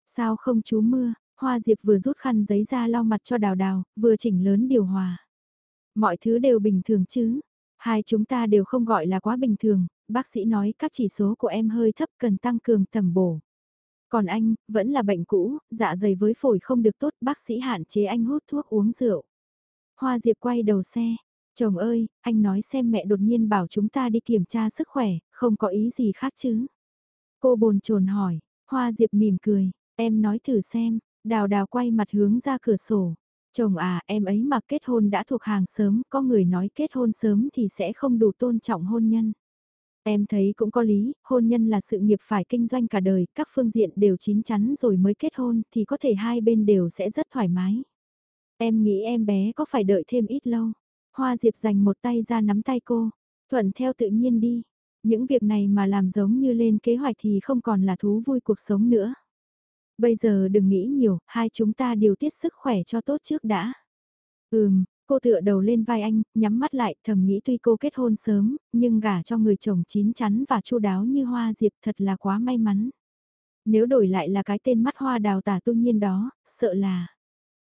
Speaker 1: Sao không chú mưa, hoa diệp vừa rút khăn giấy ra lau mặt cho đào đào, vừa chỉnh lớn điều hòa. Mọi thứ đều bình thường chứ. Hai chúng ta đều không gọi là quá bình thường, bác sĩ nói các chỉ số của em hơi thấp cần tăng cường tầm bổ. Còn anh, vẫn là bệnh cũ, dạ dày với phổi không được tốt, bác sĩ hạn chế anh hút thuốc uống rượu. Hoa Diệp quay đầu xe, chồng ơi, anh nói xem mẹ đột nhiên bảo chúng ta đi kiểm tra sức khỏe, không có ý gì khác chứ. Cô bồn chồn hỏi, Hoa Diệp mỉm cười, em nói thử xem, đào đào quay mặt hướng ra cửa sổ. Chồng à, em ấy mà kết hôn đã thuộc hàng sớm, có người nói kết hôn sớm thì sẽ không đủ tôn trọng hôn nhân. Em thấy cũng có lý, hôn nhân là sự nghiệp phải kinh doanh cả đời, các phương diện đều chín chắn rồi mới kết hôn thì có thể hai bên đều sẽ rất thoải mái. Em nghĩ em bé có phải đợi thêm ít lâu. Hoa Diệp dành một tay ra nắm tay cô, thuận theo tự nhiên đi. Những việc này mà làm giống như lên kế hoạch thì không còn là thú vui cuộc sống nữa. Bây giờ đừng nghĩ nhiều, hai chúng ta điều tiết sức khỏe cho tốt trước đã. Ừm, Cô tựa đầu lên vai anh, nhắm mắt lại, thầm nghĩ tuy cô kết hôn sớm, nhưng gả cho người chồng chín chắn và chu đáo như hoa diệp thật là quá may mắn. Nếu đổi lại là cái tên mắt hoa đào tả tu nhiên đó, sợ là...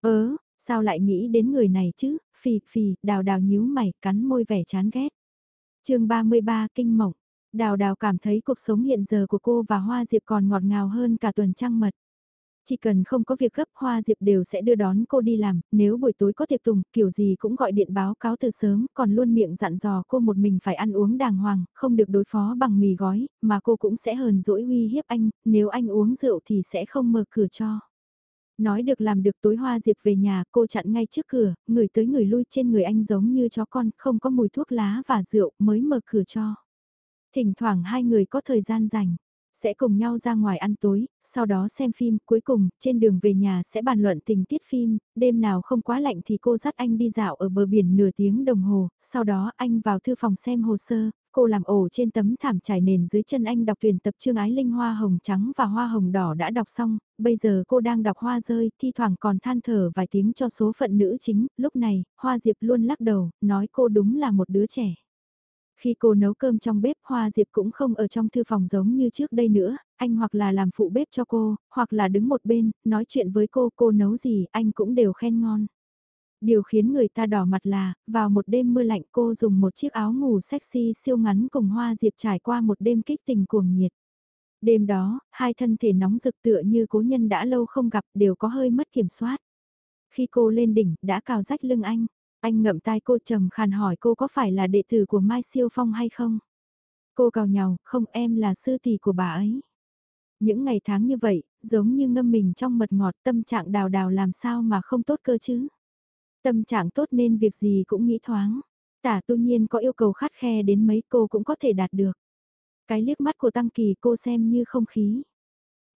Speaker 1: Ớ, sao lại nghĩ đến người này chứ, phì phì, đào đào nhíu mày, cắn môi vẻ chán ghét. chương 33 Kinh Mộng, đào đào cảm thấy cuộc sống hiện giờ của cô và hoa diệp còn ngọt ngào hơn cả tuần trăng mật. Chỉ cần không có việc gấp Hoa Diệp đều sẽ đưa đón cô đi làm, nếu buổi tối có tiệc tùng, kiểu gì cũng gọi điện báo cáo từ sớm, còn luôn miệng dặn dò cô một mình phải ăn uống đàng hoàng, không được đối phó bằng mì gói, mà cô cũng sẽ hờn dỗi uy hiếp anh, nếu anh uống rượu thì sẽ không mở cửa cho. Nói được làm được tối Hoa Diệp về nhà, cô chặn ngay trước cửa, người tới người lui trên người anh giống như chó con, không có mùi thuốc lá và rượu mới mở cửa cho. Thỉnh thoảng hai người có thời gian rảnh sẽ cùng nhau ra ngoài ăn tối, sau đó xem phim, cuối cùng, trên đường về nhà sẽ bàn luận tình tiết phim, đêm nào không quá lạnh thì cô dắt anh đi dạo ở bờ biển nửa tiếng đồng hồ, sau đó anh vào thư phòng xem hồ sơ, cô làm ổ trên tấm thảm trải nền dưới chân anh đọc tuyển tập chương ái linh hoa hồng trắng và hoa hồng đỏ đã đọc xong, bây giờ cô đang đọc hoa rơi, thi thoảng còn than thở vài tiếng cho số phận nữ chính, lúc này, hoa diệp luôn lắc đầu, nói cô đúng là một đứa trẻ. Khi cô nấu cơm trong bếp Hoa Diệp cũng không ở trong thư phòng giống như trước đây nữa, anh hoặc là làm phụ bếp cho cô, hoặc là đứng một bên, nói chuyện với cô, cô nấu gì anh cũng đều khen ngon. Điều khiến người ta đỏ mặt là, vào một đêm mưa lạnh cô dùng một chiếc áo ngủ sexy siêu ngắn cùng Hoa Diệp trải qua một đêm kích tình cuồng nhiệt. Đêm đó, hai thân thể nóng rực tựa như cố nhân đã lâu không gặp đều có hơi mất kiểm soát. Khi cô lên đỉnh, đã cào rách lưng anh. Anh ngậm tai cô trầm khàn hỏi cô có phải là đệ tử của Mai Siêu Phong hay không? Cô cào nhào, không em là sư tỷ của bà ấy. Những ngày tháng như vậy, giống như ngâm mình trong mật ngọt tâm trạng đào đào làm sao mà không tốt cơ chứ? Tâm trạng tốt nên việc gì cũng nghĩ thoáng. Tả tu nhiên có yêu cầu khắt khe đến mấy cô cũng có thể đạt được. Cái liếc mắt của Tăng Kỳ cô xem như không khí.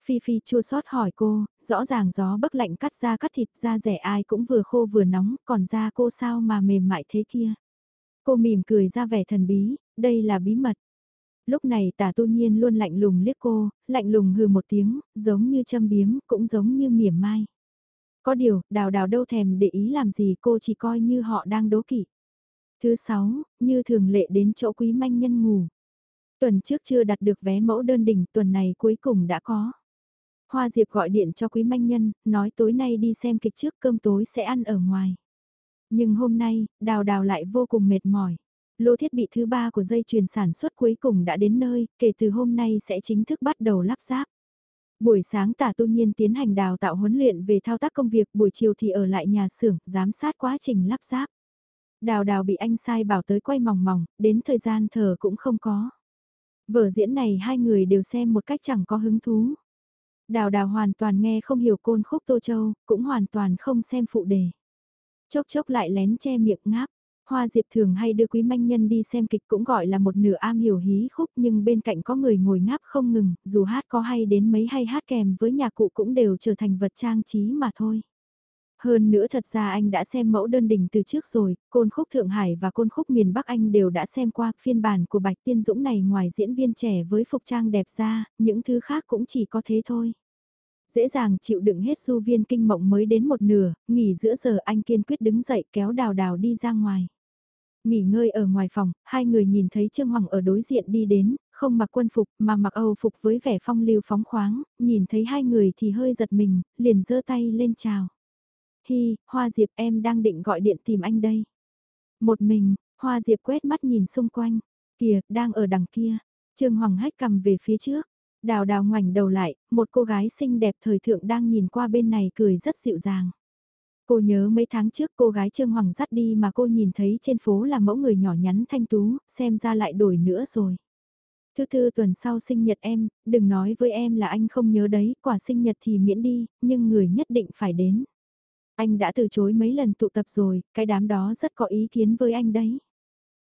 Speaker 1: Phi Phi chua xót hỏi cô, rõ ràng gió bấc lạnh cắt ra cắt thịt da rẻ ai cũng vừa khô vừa nóng, còn da cô sao mà mềm mại thế kia. Cô mỉm cười ra vẻ thần bí, đây là bí mật. Lúc này tả tu nhiên luôn lạnh lùng liếc cô, lạnh lùng hừ một tiếng, giống như châm biếm, cũng giống như mỉa mai. Có điều, đào đào đâu thèm để ý làm gì cô chỉ coi như họ đang đố kỵ. Thứ sáu, như thường lệ đến chỗ quý manh nhân ngủ. Tuần trước chưa đặt được vé mẫu đơn đỉnh, tuần này cuối cùng đã có. Hoa Diệp gọi điện cho quý manh nhân, nói tối nay đi xem kịch trước cơm tối sẽ ăn ở ngoài. Nhưng hôm nay, đào đào lại vô cùng mệt mỏi. Lô thiết bị thứ ba của dây chuyền sản xuất cuối cùng đã đến nơi, kể từ hôm nay sẽ chính thức bắt đầu lắp ráp. Buổi sáng tả tu nhiên tiến hành đào tạo huấn luyện về thao tác công việc, buổi chiều thì ở lại nhà xưởng, giám sát quá trình lắp ráp. Đào đào bị anh sai bảo tới quay mỏng mỏng, đến thời gian thờ cũng không có. Vở diễn này hai người đều xem một cách chẳng có hứng thú. Đào đào hoàn toàn nghe không hiểu côn khúc Tô Châu, cũng hoàn toàn không xem phụ đề. Chốc chốc lại lén che miệng ngáp. Hoa Diệp thường hay đưa quý manh nhân đi xem kịch cũng gọi là một nửa am hiểu hí khúc nhưng bên cạnh có người ngồi ngáp không ngừng, dù hát có hay đến mấy hay hát kèm với nhạc cụ cũng đều trở thành vật trang trí mà thôi. Hơn nữa thật ra anh đã xem mẫu đơn đỉnh từ trước rồi, côn khúc Thượng Hải và côn khúc miền Bắc Anh đều đã xem qua phiên bản của Bạch Tiên Dũng này ngoài diễn viên trẻ với phục trang đẹp ra, những thứ khác cũng chỉ có thế thôi. Dễ dàng chịu đựng hết du viên kinh mộng mới đến một nửa, nghỉ giữa giờ anh kiên quyết đứng dậy kéo đào đào đi ra ngoài. Nghỉ ngơi ở ngoài phòng, hai người nhìn thấy Trương Hoàng ở đối diện đi đến, không mặc quân phục mà mặc Âu phục với vẻ phong lưu phóng khoáng, nhìn thấy hai người thì hơi giật mình, liền giơ tay lên chào. Hi, Hoa Diệp em đang định gọi điện tìm anh đây. Một mình, Hoa Diệp quét mắt nhìn xung quanh, kìa, đang ở đằng kia. Trương Hoàng hách cầm về phía trước. Đào đào ngoảnh đầu lại, một cô gái xinh đẹp thời thượng đang nhìn qua bên này cười rất dịu dàng. Cô nhớ mấy tháng trước cô gái Trương Hoàng dắt đi mà cô nhìn thấy trên phố là mẫu người nhỏ nhắn thanh tú, xem ra lại đổi nữa rồi. Thứ tư tuần sau sinh nhật em, đừng nói với em là anh không nhớ đấy, quả sinh nhật thì miễn đi, nhưng người nhất định phải đến. Anh đã từ chối mấy lần tụ tập rồi, cái đám đó rất có ý kiến với anh đấy.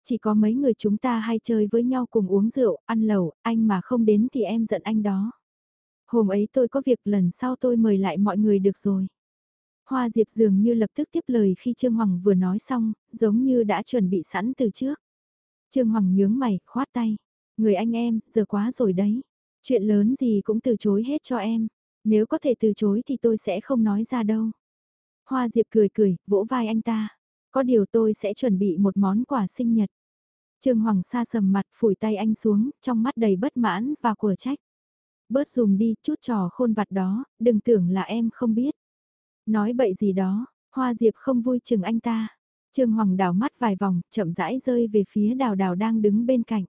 Speaker 1: Chỉ có mấy người chúng ta hay chơi với nhau cùng uống rượu, ăn lẩu, anh mà không đến thì em giận anh đó. Hôm ấy tôi có việc lần sau tôi mời lại mọi người được rồi. Hoa Diệp dường như lập tức tiếp lời khi Trương Hoàng vừa nói xong, giống như đã chuẩn bị sẵn từ trước. Trương Hoàng nhướng mày, khoát tay. Người anh em, giờ quá rồi đấy. Chuyện lớn gì cũng từ chối hết cho em. Nếu có thể từ chối thì tôi sẽ không nói ra đâu. Hoa Diệp cười cười, vỗ vai anh ta. Có điều tôi sẽ chuẩn bị một món quà sinh nhật. Trương Hoàng sa sầm mặt phủi tay anh xuống, trong mắt đầy bất mãn và của trách. Bớt dùng đi, chút trò khôn vặt đó, đừng tưởng là em không biết. Nói bậy gì đó, Hoa Diệp không vui chừng anh ta. Trương Hoàng đảo mắt vài vòng, chậm rãi rơi về phía đào đào đang đứng bên cạnh.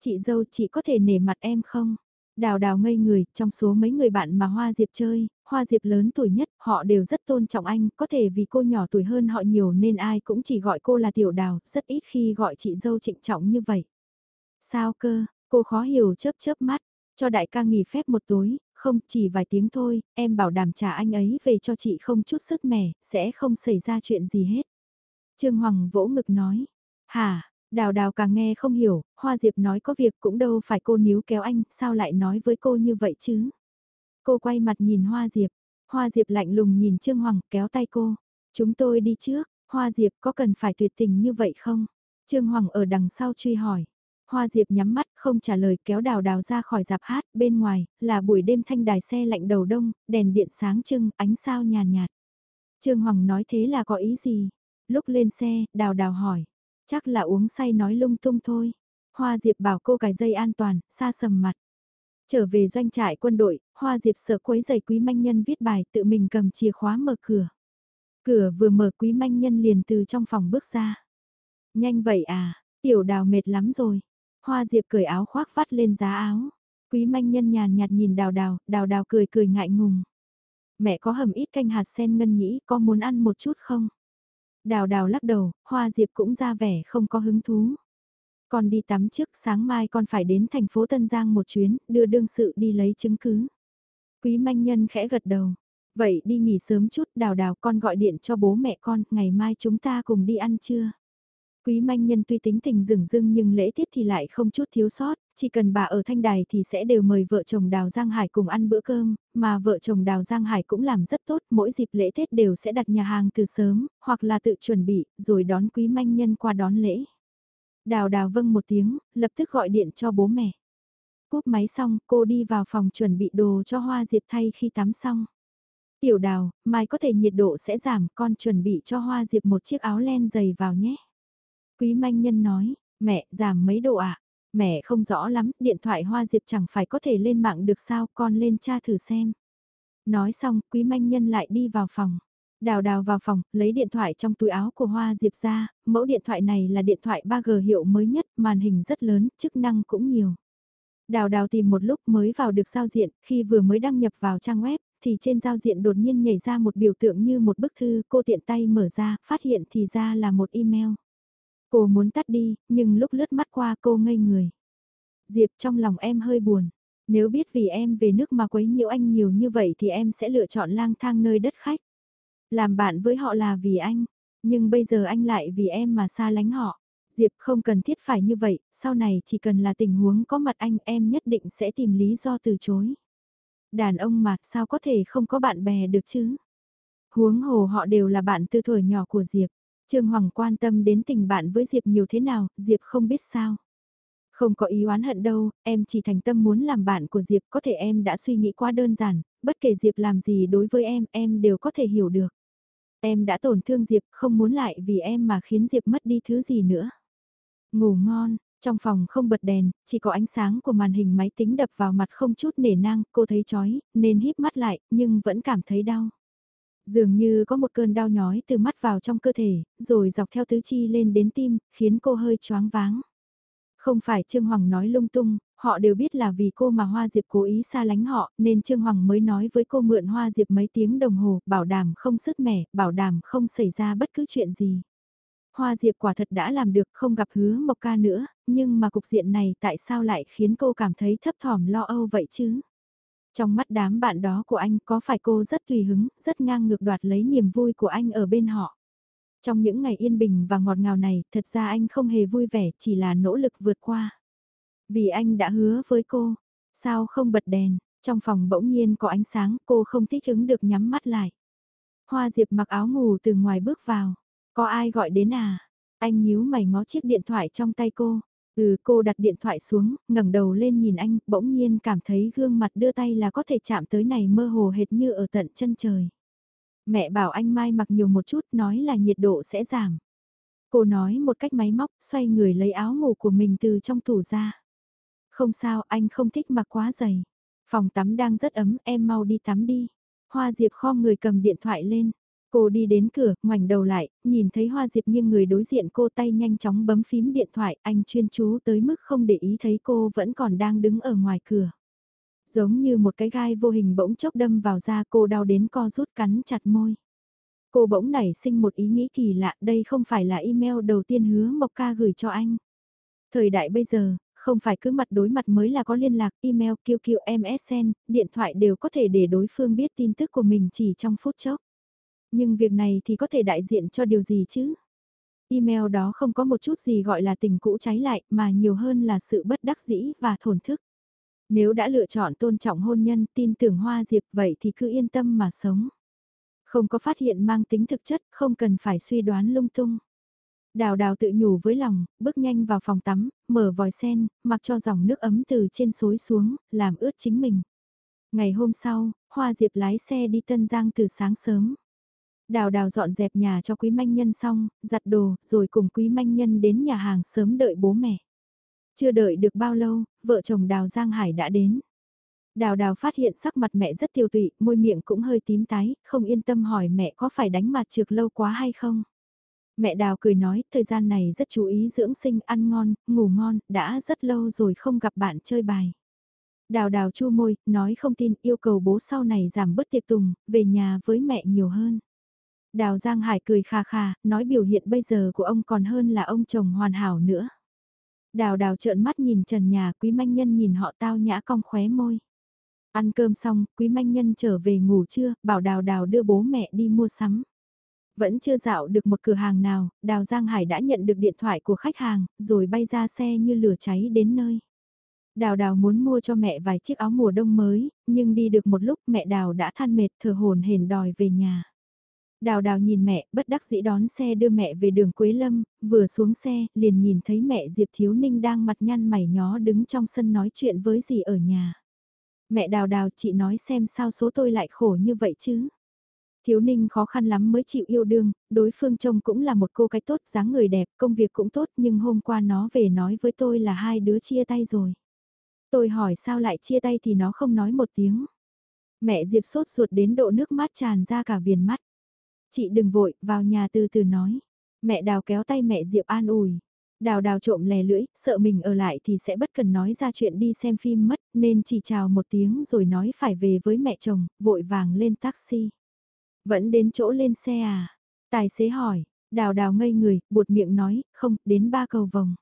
Speaker 1: Chị dâu chị có thể nể mặt em không? Đào đào ngây người, trong số mấy người bạn mà Hoa Diệp chơi, Hoa Diệp lớn tuổi nhất, họ đều rất tôn trọng anh, có thể vì cô nhỏ tuổi hơn họ nhiều nên ai cũng chỉ gọi cô là tiểu đào, rất ít khi gọi chị dâu trịnh trọng như vậy. Sao cơ, cô khó hiểu chớp chớp mắt, cho đại ca nghỉ phép một tối, không chỉ vài tiếng thôi, em bảo đảm trả anh ấy về cho chị không chút sức mẻ, sẽ không xảy ra chuyện gì hết. Trương Hoàng vỗ ngực nói, hả, đào đào càng nghe không hiểu, Hoa Diệp nói có việc cũng đâu phải cô níu kéo anh, sao lại nói với cô như vậy chứ? Cô quay mặt nhìn Hoa Diệp, Hoa Diệp lạnh lùng nhìn Trương Hoàng kéo tay cô, chúng tôi đi trước, Hoa Diệp có cần phải tuyệt tình như vậy không? Trương Hoàng ở đằng sau truy hỏi. Hoa Diệp nhắm mắt không trả lời kéo đào đào ra khỏi dạp hát, bên ngoài, là buổi đêm thanh đài xe lạnh đầu đông, đèn điện sáng trưng, ánh sao nhàn nhạt, Trương Hoàng nói thế là có ý gì? Lúc lên xe, đào đào hỏi. Chắc là uống say nói lung tung thôi. Hoa Diệp bảo cô cài dây an toàn, xa sầm mặt. Trở về doanh trại quân đội, Hoa Diệp sợ quấy giày quý manh nhân viết bài tự mình cầm chìa khóa mở cửa. Cửa vừa mở quý manh nhân liền từ trong phòng bước ra. Nhanh vậy à, tiểu đào mệt lắm rồi. Hoa Diệp cởi áo khoác vắt lên giá áo. Quý manh nhân nhàn nhạt nhìn đào đào, đào đào cười cười ngại ngùng. Mẹ có hầm ít canh hạt sen ngân nhĩ, có muốn ăn một chút không? Đào đào lắc đầu, Hoa Diệp cũng ra vẻ không có hứng thú. Con đi tắm trước sáng mai con phải đến thành phố Tân Giang một chuyến, đưa đương sự đi lấy chứng cứ. Quý manh nhân khẽ gật đầu. Vậy đi nghỉ sớm chút đào đào con gọi điện cho bố mẹ con, ngày mai chúng ta cùng đi ăn trưa. Quý manh nhân tuy tính tình rừng rưng nhưng lễ tiết thì lại không chút thiếu sót, chỉ cần bà ở thanh đài thì sẽ đều mời vợ chồng Đào Giang Hải cùng ăn bữa cơm, mà vợ chồng Đào Giang Hải cũng làm rất tốt, mỗi dịp lễ Tết đều sẽ đặt nhà hàng từ sớm, hoặc là tự chuẩn bị, rồi đón quý manh nhân qua đón lễ. Đào đào vâng một tiếng, lập tức gọi điện cho bố mẹ. Cúp máy xong, cô đi vào phòng chuẩn bị đồ cho Hoa Diệp thay khi tắm xong. Tiểu đào, mai có thể nhiệt độ sẽ giảm, con chuẩn bị cho Hoa Diệp một chiếc áo len dày vào nhé. Quý manh nhân nói, mẹ, giảm mấy độ ạ? À? Mẹ không rõ lắm, điện thoại Hoa Diệp chẳng phải có thể lên mạng được sao, con lên tra thử xem. Nói xong, quý manh nhân lại đi vào phòng. Đào đào vào phòng, lấy điện thoại trong túi áo của Hoa Diệp ra, mẫu điện thoại này là điện thoại 3G hiệu mới nhất, màn hình rất lớn, chức năng cũng nhiều. Đào đào tìm một lúc mới vào được giao diện, khi vừa mới đăng nhập vào trang web, thì trên giao diện đột nhiên nhảy ra một biểu tượng như một bức thư, cô tiện tay mở ra, phát hiện thì ra là một email. Cô muốn tắt đi, nhưng lúc lướt mắt qua cô ngây người. Diệp trong lòng em hơi buồn. Nếu biết vì em về nước mà quấy nhiễu anh nhiều như vậy thì em sẽ lựa chọn lang thang nơi đất khách. Làm bạn với họ là vì anh, nhưng bây giờ anh lại vì em mà xa lánh họ. Diệp không cần thiết phải như vậy, sau này chỉ cần là tình huống có mặt anh em nhất định sẽ tìm lý do từ chối. Đàn ông mà sao có thể không có bạn bè được chứ? Huống hồ họ đều là bạn từ tuổi nhỏ của Diệp. Trương Hoàng quan tâm đến tình bạn với Diệp nhiều thế nào, Diệp không biết sao. Không có ý oán hận đâu, em chỉ thành tâm muốn làm bạn của Diệp, có thể em đã suy nghĩ quá đơn giản, bất kể Diệp làm gì đối với em, em đều có thể hiểu được. Em đã tổn thương Diệp, không muốn lại vì em mà khiến Diệp mất đi thứ gì nữa. Ngủ ngon, trong phòng không bật đèn, chỉ có ánh sáng của màn hình máy tính đập vào mặt không chút nể nang, cô thấy chói, nên híp mắt lại, nhưng vẫn cảm thấy đau. Dường như có một cơn đau nhói từ mắt vào trong cơ thể, rồi dọc theo tứ chi lên đến tim, khiến cô hơi choáng váng. Không phải Trương Hoàng nói lung tung, họ đều biết là vì cô mà Hoa Diệp cố ý xa lánh họ, nên Trương Hoàng mới nói với cô mượn Hoa Diệp mấy tiếng đồng hồ, bảo đảm không sứt mẻ, bảo đảm không xảy ra bất cứ chuyện gì. Hoa Diệp quả thật đã làm được không gặp hứa Mộc Ca nữa, nhưng mà cục diện này tại sao lại khiến cô cảm thấy thấp thỏm lo âu vậy chứ? Trong mắt đám bạn đó của anh có phải cô rất tùy hứng, rất ngang ngược đoạt lấy niềm vui của anh ở bên họ? Trong những ngày yên bình và ngọt ngào này, thật ra anh không hề vui vẻ, chỉ là nỗ lực vượt qua. Vì anh đã hứa với cô, sao không bật đèn, trong phòng bỗng nhiên có ánh sáng, cô không thích ứng được nhắm mắt lại. Hoa Diệp mặc áo ngủ từ ngoài bước vào, có ai gọi đến à? Anh nhíu mày ngó chiếc điện thoại trong tay cô. Ừ cô đặt điện thoại xuống, ngẩng đầu lên nhìn anh, bỗng nhiên cảm thấy gương mặt đưa tay là có thể chạm tới này mơ hồ hệt như ở tận chân trời. Mẹ bảo anh mai mặc nhiều một chút nói là nhiệt độ sẽ giảm. Cô nói một cách máy móc, xoay người lấy áo ngủ của mình từ trong tủ ra. Không sao, anh không thích mặc quá dày. Phòng tắm đang rất ấm, em mau đi tắm đi. Hoa Diệp kho người cầm điện thoại lên. Cô đi đến cửa, ngoảnh đầu lại, nhìn thấy Hoa Diệp nghiêng người đối diện cô tay nhanh chóng bấm phím điện thoại, anh chuyên chú tới mức không để ý thấy cô vẫn còn đang đứng ở ngoài cửa. Giống như một cái gai vô hình bỗng chốc đâm vào da cô đau đến co rút cắn chặt môi. Cô bỗng nảy sinh một ý nghĩ kỳ lạ, đây không phải là email đầu tiên hứa Mộc Ca gửi cho anh. Thời đại bây giờ, không phải cứ mặt đối mặt mới là có liên lạc, email, QQ, MSN, điện thoại đều có thể để đối phương biết tin tức của mình chỉ trong phút chốc. Nhưng việc này thì có thể đại diện cho điều gì chứ? Email đó không có một chút gì gọi là tình cũ cháy lại mà nhiều hơn là sự bất đắc dĩ và thổn thức. Nếu đã lựa chọn tôn trọng hôn nhân tin tưởng hoa diệp vậy thì cứ yên tâm mà sống. Không có phát hiện mang tính thực chất, không cần phải suy đoán lung tung. Đào đào tự nhủ với lòng, bước nhanh vào phòng tắm, mở vòi sen, mặc cho dòng nước ấm từ trên suối xuống, làm ướt chính mình. Ngày hôm sau, Hoa Diệp lái xe đi Tân Giang từ sáng sớm. Đào đào dọn dẹp nhà cho quý manh nhân xong, giặt đồ, rồi cùng quý manh nhân đến nhà hàng sớm đợi bố mẹ. Chưa đợi được bao lâu, vợ chồng đào Giang Hải đã đến. Đào đào phát hiện sắc mặt mẹ rất tiêu tụy, môi miệng cũng hơi tím tái, không yên tâm hỏi mẹ có phải đánh mặt trượt lâu quá hay không. Mẹ đào cười nói, thời gian này rất chú ý dưỡng sinh, ăn ngon, ngủ ngon, đã rất lâu rồi không gặp bạn chơi bài. Đào đào chu môi, nói không tin, yêu cầu bố sau này giảm bớt tiệc tùng, về nhà với mẹ nhiều hơn. Đào Giang Hải cười khà khà, nói biểu hiện bây giờ của ông còn hơn là ông chồng hoàn hảo nữa. Đào đào trợn mắt nhìn trần nhà, quý manh nhân nhìn họ tao nhã cong khóe môi. Ăn cơm xong, quý manh nhân trở về ngủ trưa, bảo đào đào đưa bố mẹ đi mua sắm. Vẫn chưa dạo được một cửa hàng nào, Đào Giang Hải đã nhận được điện thoại của khách hàng, rồi bay ra xe như lửa cháy đến nơi. Đào Đào muốn mua cho mẹ vài chiếc áo mùa đông mới, nhưng đi được một lúc mẹ Đào đã than mệt thở hồn hển đòi về nhà. Đào Đào nhìn mẹ, bất đắc dĩ đón xe đưa mẹ về đường Quế Lâm, vừa xuống xe, liền nhìn thấy mẹ Diệp Thiếu Ninh đang mặt nhăn mày nhó đứng trong sân nói chuyện với dì ở nhà. Mẹ Đào Đào chị nói xem sao số tôi lại khổ như vậy chứ. Thiếu ninh khó khăn lắm mới chịu yêu đương, đối phương trông cũng là một cô cái tốt, dáng người đẹp, công việc cũng tốt nhưng hôm qua nó về nói với tôi là hai đứa chia tay rồi. Tôi hỏi sao lại chia tay thì nó không nói một tiếng. Mẹ Diệp sốt ruột đến độ nước mắt tràn ra cả viền mắt. Chị đừng vội, vào nhà từ từ nói. Mẹ đào kéo tay mẹ Diệp an ủi. Đào đào trộm lè lưỡi, sợ mình ở lại thì sẽ bất cần nói ra chuyện đi xem phim mất, nên chỉ chào một tiếng rồi nói phải về với mẹ chồng, vội vàng lên taxi. Vẫn đến chỗ lên xe à? Tài xế hỏi, đào đào ngây người, buột miệng nói, không, đến ba cầu vòng.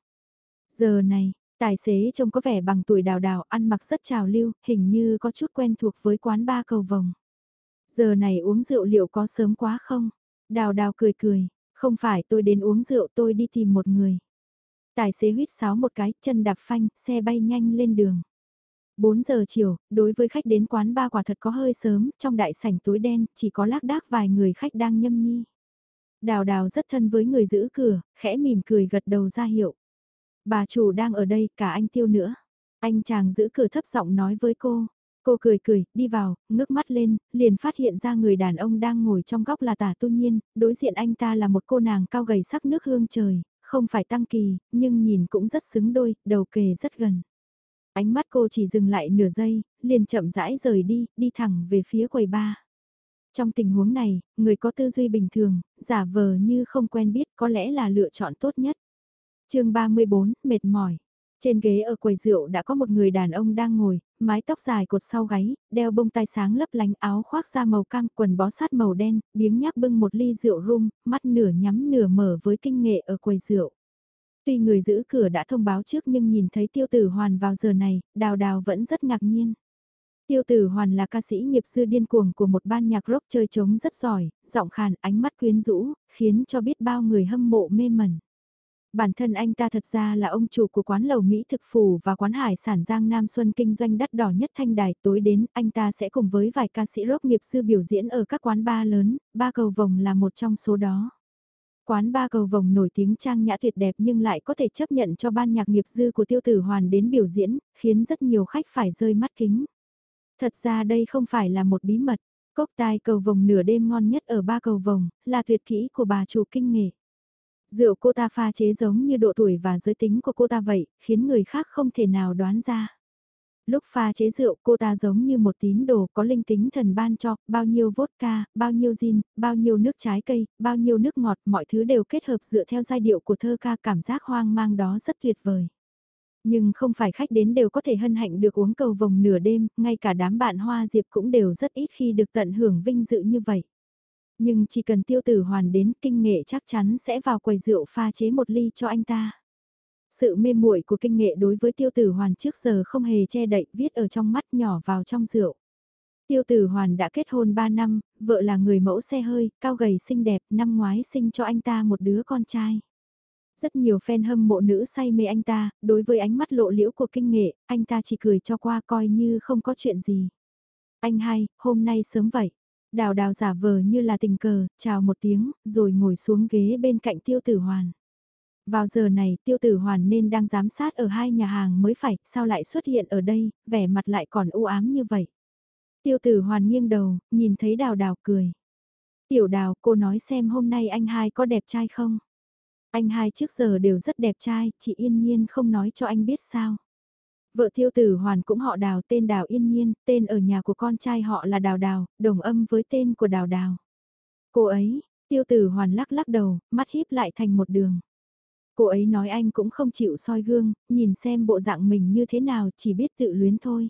Speaker 1: Giờ này, tài xế trông có vẻ bằng tuổi đào đào, ăn mặc rất trào lưu, hình như có chút quen thuộc với quán ba cầu vòng. Giờ này uống rượu liệu có sớm quá không? Đào đào cười cười, không phải tôi đến uống rượu tôi đi tìm một người. Tài xế huyết sáo một cái, chân đạp phanh, xe bay nhanh lên đường. 4 giờ chiều, đối với khách đến quán ba quả thật có hơi sớm, trong đại sảnh tối đen, chỉ có lác đác vài người khách đang nhâm nhi. Đào đào rất thân với người giữ cửa, khẽ mỉm cười gật đầu ra hiệu. Bà chủ đang ở đây, cả anh tiêu nữa. Anh chàng giữ cửa thấp giọng nói với cô. Cô cười cười, đi vào, ngước mắt lên, liền phát hiện ra người đàn ông đang ngồi trong góc là tả tu nhiên, đối diện anh ta là một cô nàng cao gầy sắc nước hương trời, không phải tăng kỳ, nhưng nhìn cũng rất xứng đôi, đầu kề rất gần. Ánh mắt cô chỉ dừng lại nửa giây, liền chậm rãi rời đi, đi thẳng về phía quầy ba. Trong tình huống này, người có tư duy bình thường, giả vờ như không quen biết có lẽ là lựa chọn tốt nhất. chương 34, mệt mỏi. Trên ghế ở quầy rượu đã có một người đàn ông đang ngồi, mái tóc dài cột sau gáy, đeo bông tai sáng lấp lánh áo khoác da màu cam quần bó sát màu đen, biếng nhác bưng một ly rượu rum, mắt nửa nhắm nửa mở với kinh nghệ ở quầy rượu. Tuy người giữ cửa đã thông báo trước nhưng nhìn thấy tiêu tử hoàn vào giờ này, đào đào vẫn rất ngạc nhiên. Tiêu tử hoàn là ca sĩ nghiệp dư điên cuồng của một ban nhạc rock chơi trống rất giỏi, giọng khàn ánh mắt quyến rũ, khiến cho biết bao người hâm mộ mê mẩn. Bản thân anh ta thật ra là ông chủ của quán lầu Mỹ thực phủ và quán hải sản Giang Nam Xuân kinh doanh đắt đỏ nhất thanh đài. Tối đến, anh ta sẽ cùng với vài ca sĩ rock nghiệp sư biểu diễn ở các quán bar lớn, ba cầu vồng là một trong số đó. Quán ba cầu vồng nổi tiếng trang nhã tuyệt đẹp nhưng lại có thể chấp nhận cho ban nhạc nghiệp dư của tiêu tử hoàn đến biểu diễn, khiến rất nhiều khách phải rơi mắt kính. Thật ra đây không phải là một bí mật, cốc tai cầu vồng nửa đêm ngon nhất ở ba cầu vồng, là tuyệt kỹ của bà chủ kinh nghệ. Rượu cô ta pha chế giống như độ tuổi và giới tính của cô ta vậy, khiến người khác không thể nào đoán ra. Lúc pha chế rượu cô ta giống như một tín đồ có linh tính thần ban cho, bao nhiêu vodka, bao nhiêu gin, bao nhiêu nước trái cây, bao nhiêu nước ngọt, mọi thứ đều kết hợp dựa theo giai điệu của thơ ca cảm giác hoang mang đó rất tuyệt vời. Nhưng không phải khách đến đều có thể hân hạnh được uống cầu vồng nửa đêm, ngay cả đám bạn hoa diệp cũng đều rất ít khi được tận hưởng vinh dự như vậy. Nhưng chỉ cần tiêu tử hoàn đến kinh nghệ chắc chắn sẽ vào quầy rượu pha chế một ly cho anh ta. Sự mê muội của kinh nghệ đối với tiêu tử hoàn trước giờ không hề che đậy viết ở trong mắt nhỏ vào trong rượu. Tiêu tử hoàn đã kết hôn 3 năm, vợ là người mẫu xe hơi, cao gầy xinh đẹp, năm ngoái sinh cho anh ta một đứa con trai. Rất nhiều fan hâm mộ nữ say mê anh ta, đối với ánh mắt lộ liễu của kinh nghệ, anh ta chỉ cười cho qua coi như không có chuyện gì. Anh hai, hôm nay sớm vậy. Đào đào giả vờ như là tình cờ, chào một tiếng, rồi ngồi xuống ghế bên cạnh tiêu tử hoàn. Vào giờ này tiêu tử hoàn nên đang giám sát ở hai nhà hàng mới phải, sao lại xuất hiện ở đây, vẻ mặt lại còn u ám như vậy. Tiêu tử hoàn nghiêng đầu, nhìn thấy đào đào cười. Tiểu đào, cô nói xem hôm nay anh hai có đẹp trai không? Anh hai trước giờ đều rất đẹp trai, chị yên nhiên không nói cho anh biết sao. Vợ tiêu tử hoàn cũng họ đào tên đào yên nhiên, tên ở nhà của con trai họ là đào đào, đồng âm với tên của đào đào. Cô ấy, tiêu tử hoàn lắc lắc đầu, mắt híp lại thành một đường. Cô ấy nói anh cũng không chịu soi gương, nhìn xem bộ dạng mình như thế nào chỉ biết tự luyến thôi.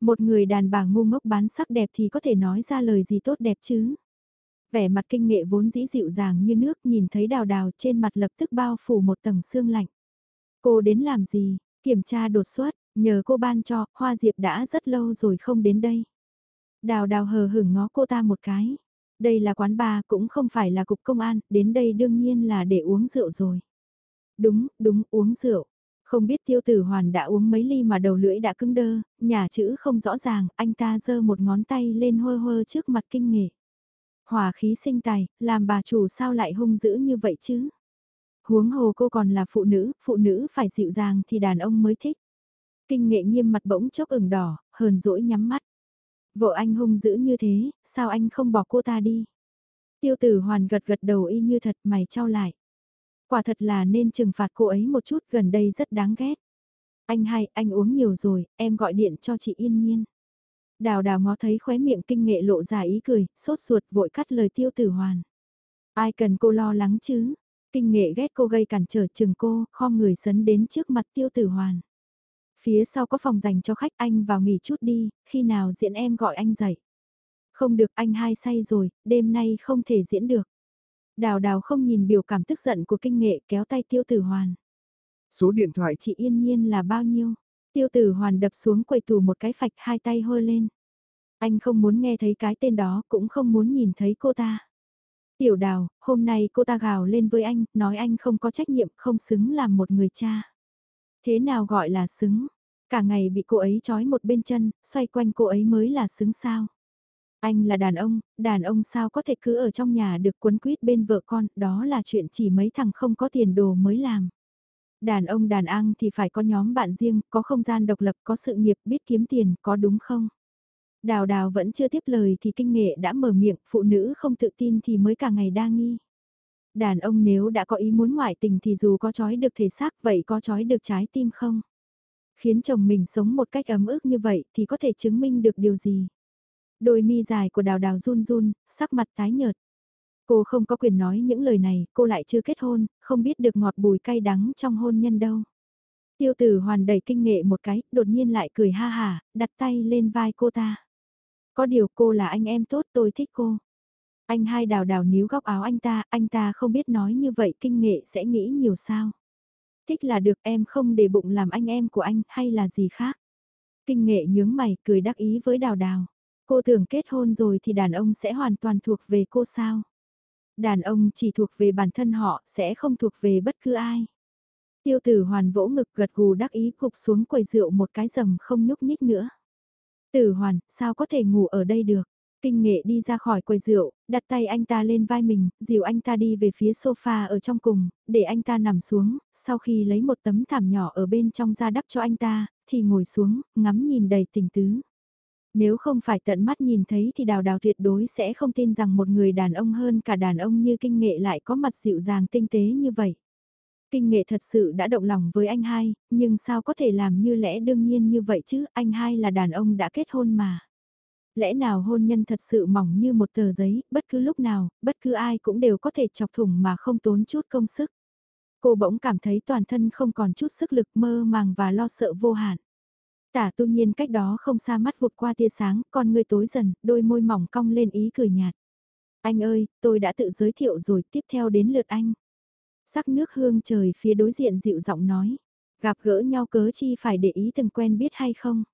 Speaker 1: Một người đàn bà ngu ngốc bán sắc đẹp thì có thể nói ra lời gì tốt đẹp chứ. Vẻ mặt kinh nghệ vốn dĩ dịu dàng như nước nhìn thấy đào đào trên mặt lập tức bao phủ một tầng xương lạnh. Cô đến làm gì, kiểm tra đột xuất, nhờ cô ban cho, hoa diệp đã rất lâu rồi không đến đây. Đào đào hờ hửng ngó cô ta một cái. Đây là quán bar cũng không phải là cục công an, đến đây đương nhiên là để uống rượu rồi. Đúng, đúng, uống rượu. Không biết tiêu tử hoàn đã uống mấy ly mà đầu lưỡi đã cứng đơ, nhà chữ không rõ ràng, anh ta giơ một ngón tay lên hơ hơ trước mặt kinh nghệ. Hòa khí sinh tài, làm bà chủ sao lại hung dữ như vậy chứ? Huống hồ cô còn là phụ nữ, phụ nữ phải dịu dàng thì đàn ông mới thích. Kinh nghệ nghiêm mặt bỗng chốc ửng đỏ, hờn dỗi nhắm mắt. Vợ anh hung dữ như thế, sao anh không bỏ cô ta đi? Tiêu tử hoàn gật gật đầu y như thật mày trao lại. Quả thật là nên trừng phạt cô ấy một chút gần đây rất đáng ghét. Anh hai, anh uống nhiều rồi, em gọi điện cho chị yên nhiên. Đào đào ngó thấy khóe miệng kinh nghệ lộ ra ý cười, sốt ruột vội cắt lời tiêu tử hoàn. Ai cần cô lo lắng chứ? Kinh nghệ ghét cô gây cản trở chừng cô, khom người sấn đến trước mặt tiêu tử hoàn. Phía sau có phòng dành cho khách anh vào nghỉ chút đi, khi nào diễn em gọi anh dậy. Không được anh hai say rồi, đêm nay không thể diễn được. Đào đào không nhìn biểu cảm tức giận của kinh nghệ kéo tay tiêu tử hoàn.
Speaker 2: Số điện thoại
Speaker 1: chị yên nhiên là bao nhiêu? Tiêu tử hoàn đập xuống quầy tủ một cái phạch hai tay hơ lên. Anh không muốn nghe thấy cái tên đó cũng không muốn nhìn thấy cô ta. Tiểu đào, hôm nay cô ta gào lên với anh, nói anh không có trách nhiệm, không xứng làm một người cha. Thế nào gọi là xứng? Cả ngày bị cô ấy trói một bên chân, xoay quanh cô ấy mới là xứng sao? Anh là đàn ông, đàn ông sao có thể cứ ở trong nhà được cuốn quýt bên vợ con, đó là chuyện chỉ mấy thằng không có tiền đồ mới làm. Đàn ông đàn ăn thì phải có nhóm bạn riêng, có không gian độc lập, có sự nghiệp, biết kiếm tiền, có đúng không? Đào đào vẫn chưa tiếp lời thì kinh nghệ đã mở miệng, phụ nữ không tự tin thì mới cả ngày đa nghi. Đàn ông nếu đã có ý muốn ngoại tình thì dù có trói được thể xác vậy có trói được trái tim không? Khiến chồng mình sống một cách ấm ức như vậy thì có thể chứng minh được điều gì? Đôi mi dài của đào đào run run, sắc mặt tái nhợt. Cô không có quyền nói những lời này, cô lại chưa kết hôn, không biết được ngọt bùi cay đắng trong hôn nhân đâu. Tiêu tử hoàn đầy kinh nghệ một cái, đột nhiên lại cười ha hà, đặt tay lên vai cô ta. Có điều cô là anh em tốt tôi thích cô. Anh hai đào đào níu góc áo anh ta, anh ta không biết nói như vậy kinh nghệ sẽ nghĩ nhiều sao. Thích là được em không để bụng làm anh em của anh hay là gì khác. Kinh nghệ nhướng mày cười đắc ý với đào đào. Cô tưởng kết hôn rồi thì đàn ông sẽ hoàn toàn thuộc về cô sao? Đàn ông chỉ thuộc về bản thân họ, sẽ không thuộc về bất cứ ai. Tiêu tử hoàn vỗ ngực gật gù đắc ý cục xuống quầy rượu một cái rầm không nhúc nhích nữa. Tử hoàn, sao có thể ngủ ở đây được? Kinh nghệ đi ra khỏi quầy rượu, đặt tay anh ta lên vai mình, dìu anh ta đi về phía sofa ở trong cùng, để anh ta nằm xuống, sau khi lấy một tấm thảm nhỏ ở bên trong ra đắp cho anh ta, thì ngồi xuống, ngắm nhìn đầy tình tứ. Nếu không phải tận mắt nhìn thấy thì đào đào tuyệt đối sẽ không tin rằng một người đàn ông hơn cả đàn ông như kinh nghệ lại có mặt dịu dàng tinh tế như vậy. Kinh nghệ thật sự đã động lòng với anh hai, nhưng sao có thể làm như lẽ đương nhiên như vậy chứ, anh hai là đàn ông đã kết hôn mà. Lẽ nào hôn nhân thật sự mỏng như một tờ giấy, bất cứ lúc nào, bất cứ ai cũng đều có thể chọc thủng mà không tốn chút công sức. Cô bỗng cảm thấy toàn thân không còn chút sức lực mơ màng và lo sợ vô hạn. Tả tu nhiên cách đó không xa mắt vụt qua tia sáng, con người tối dần, đôi môi mỏng cong lên ý cười nhạt. Anh ơi, tôi đã tự giới thiệu rồi, tiếp theo đến lượt anh. Sắc nước hương trời phía đối diện dịu giọng nói. Gặp gỡ nhau cớ chi phải để ý từng quen biết hay không?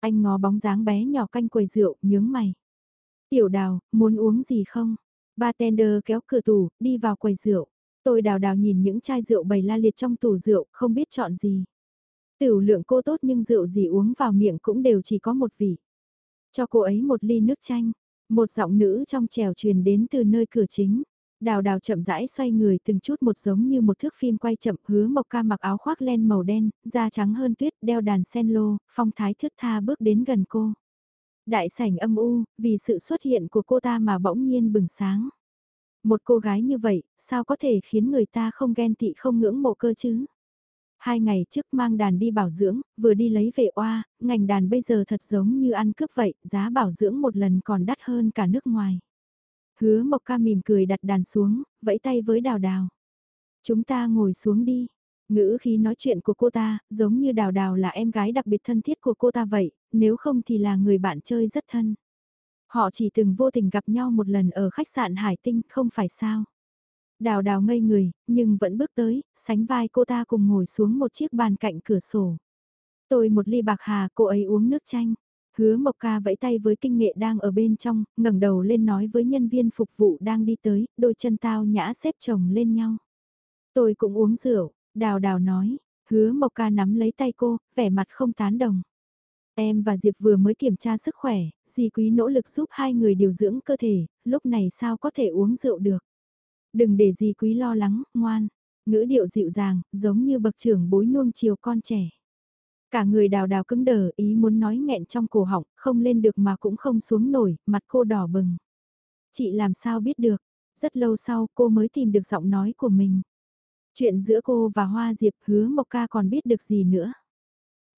Speaker 1: Anh ngó bóng dáng bé nhỏ canh quầy rượu, nhướng mày. Tiểu đào, muốn uống gì không? Bartender kéo cửa tủ, đi vào quầy rượu. Tôi đào đào nhìn những chai rượu bày la liệt trong tủ rượu, không biết chọn gì. Tiểu lượng cô tốt nhưng rượu gì uống vào miệng cũng đều chỉ có một vị. Cho cô ấy một ly nước chanh, một giọng nữ trong trèo truyền đến từ nơi cửa chính. Đào đào chậm rãi xoay người từng chút một giống như một thước phim quay chậm hứa mộc ca mặc áo khoác len màu đen, da trắng hơn tuyết, đeo đàn sen lô, phong thái thước tha bước đến gần cô. Đại sảnh âm u, vì sự xuất hiện của cô ta mà bỗng nhiên bừng sáng. Một cô gái như vậy, sao có thể khiến người ta không ghen tị không ngưỡng mộ cơ chứ? Hai ngày trước mang đàn đi bảo dưỡng, vừa đi lấy về oa, ngành đàn bây giờ thật giống như ăn cướp vậy, giá bảo dưỡng một lần còn đắt hơn cả nước ngoài. Hứa Mộc Ca mỉm cười đặt đàn xuống, vẫy tay với đào đào. Chúng ta ngồi xuống đi. Ngữ khí nói chuyện của cô ta, giống như đào đào là em gái đặc biệt thân thiết của cô ta vậy, nếu không thì là người bạn chơi rất thân. Họ chỉ từng vô tình gặp nhau một lần ở khách sạn Hải Tinh, không phải sao. Đào đào ngây người, nhưng vẫn bước tới, sánh vai cô ta cùng ngồi xuống một chiếc bàn cạnh cửa sổ. Tôi một ly bạc hà, cô ấy uống nước chanh. Hứa Mộc Ca vẫy tay với kinh nghệ đang ở bên trong, ngẩng đầu lên nói với nhân viên phục vụ đang đi tới, đôi chân tao nhã xếp chồng lên nhau. Tôi cũng uống rượu, đào đào nói, hứa Mộc Ca nắm lấy tay cô, vẻ mặt không tán đồng. Em và Diệp vừa mới kiểm tra sức khỏe, dì quý nỗ lực giúp hai người điều dưỡng cơ thể, lúc này sao có thể uống rượu được. Đừng để gì quý lo lắng, ngoan, ngữ điệu dịu dàng, giống như bậc trưởng bối nuông chiều con trẻ. Cả người đào đào cứng đờ ý muốn nói nghẹn trong cổ họng, không lên được mà cũng không xuống nổi, mặt cô đỏ bừng. Chị làm sao biết được, rất lâu sau cô mới tìm được giọng nói của mình. Chuyện giữa cô và Hoa Diệp hứa Mộc Ca còn biết được gì nữa.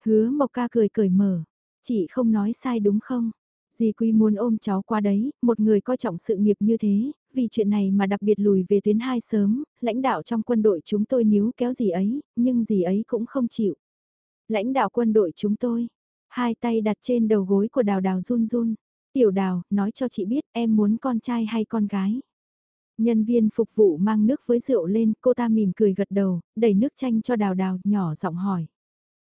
Speaker 1: Hứa Mộc Ca cười cười mở, chị không nói sai đúng không? Dì Quy muốn ôm cháu qua đấy, một người coi trọng sự nghiệp như thế, vì chuyện này mà đặc biệt lùi về tuyến hai sớm, lãnh đạo trong quân đội chúng tôi níu kéo gì ấy, nhưng gì ấy cũng không chịu. Lãnh đạo quân đội chúng tôi, hai tay đặt trên đầu gối của đào đào run run. Tiểu đào, nói cho chị biết em muốn con trai hay con gái. Nhân viên phục vụ mang nước với rượu lên, cô ta mỉm cười gật đầu, đẩy nước chanh cho đào đào, nhỏ giọng hỏi.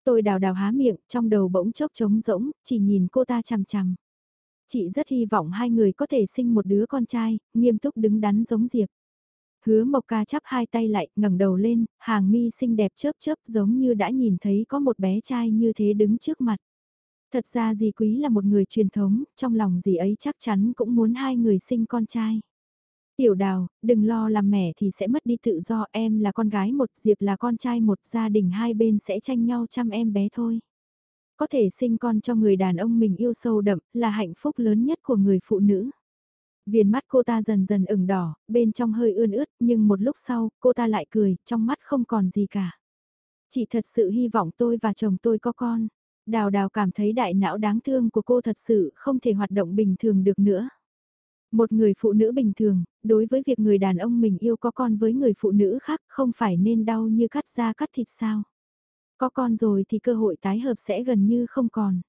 Speaker 1: Tôi đào đào há miệng, trong đầu bỗng chốc trống rỗng, chỉ nhìn cô ta chằm chằm. Chị rất hy vọng hai người có thể sinh một đứa con trai, nghiêm túc đứng đắn giống Diệp. Hứa Mộc Ca chắp hai tay lại, ngẩng đầu lên, hàng mi xinh đẹp chớp chớp giống như đã nhìn thấy có một bé trai như thế đứng trước mặt. Thật ra dì Quý là một người truyền thống, trong lòng dì ấy chắc chắn cũng muốn hai người sinh con trai. Tiểu đào, đừng lo làm mẹ thì sẽ mất đi tự do em là con gái một, Diệp là con trai một, gia đình hai bên sẽ tranh nhau chăm em bé thôi. Có thể sinh con cho người đàn ông mình yêu sâu đậm là hạnh phúc lớn nhất của người phụ nữ. Viền mắt cô ta dần dần ửng đỏ, bên trong hơi ươn ướt, nhưng một lúc sau, cô ta lại cười, trong mắt không còn gì cả. Chị thật sự hy vọng tôi và chồng tôi có con. Đào đào cảm thấy đại não đáng thương của cô thật sự không thể hoạt động bình thường được nữa. Một người phụ nữ bình thường, đối với việc người đàn ông mình yêu có con với người phụ nữ khác không phải nên đau như cắt da cắt thịt sao. Có con rồi thì cơ hội tái hợp sẽ gần như không còn.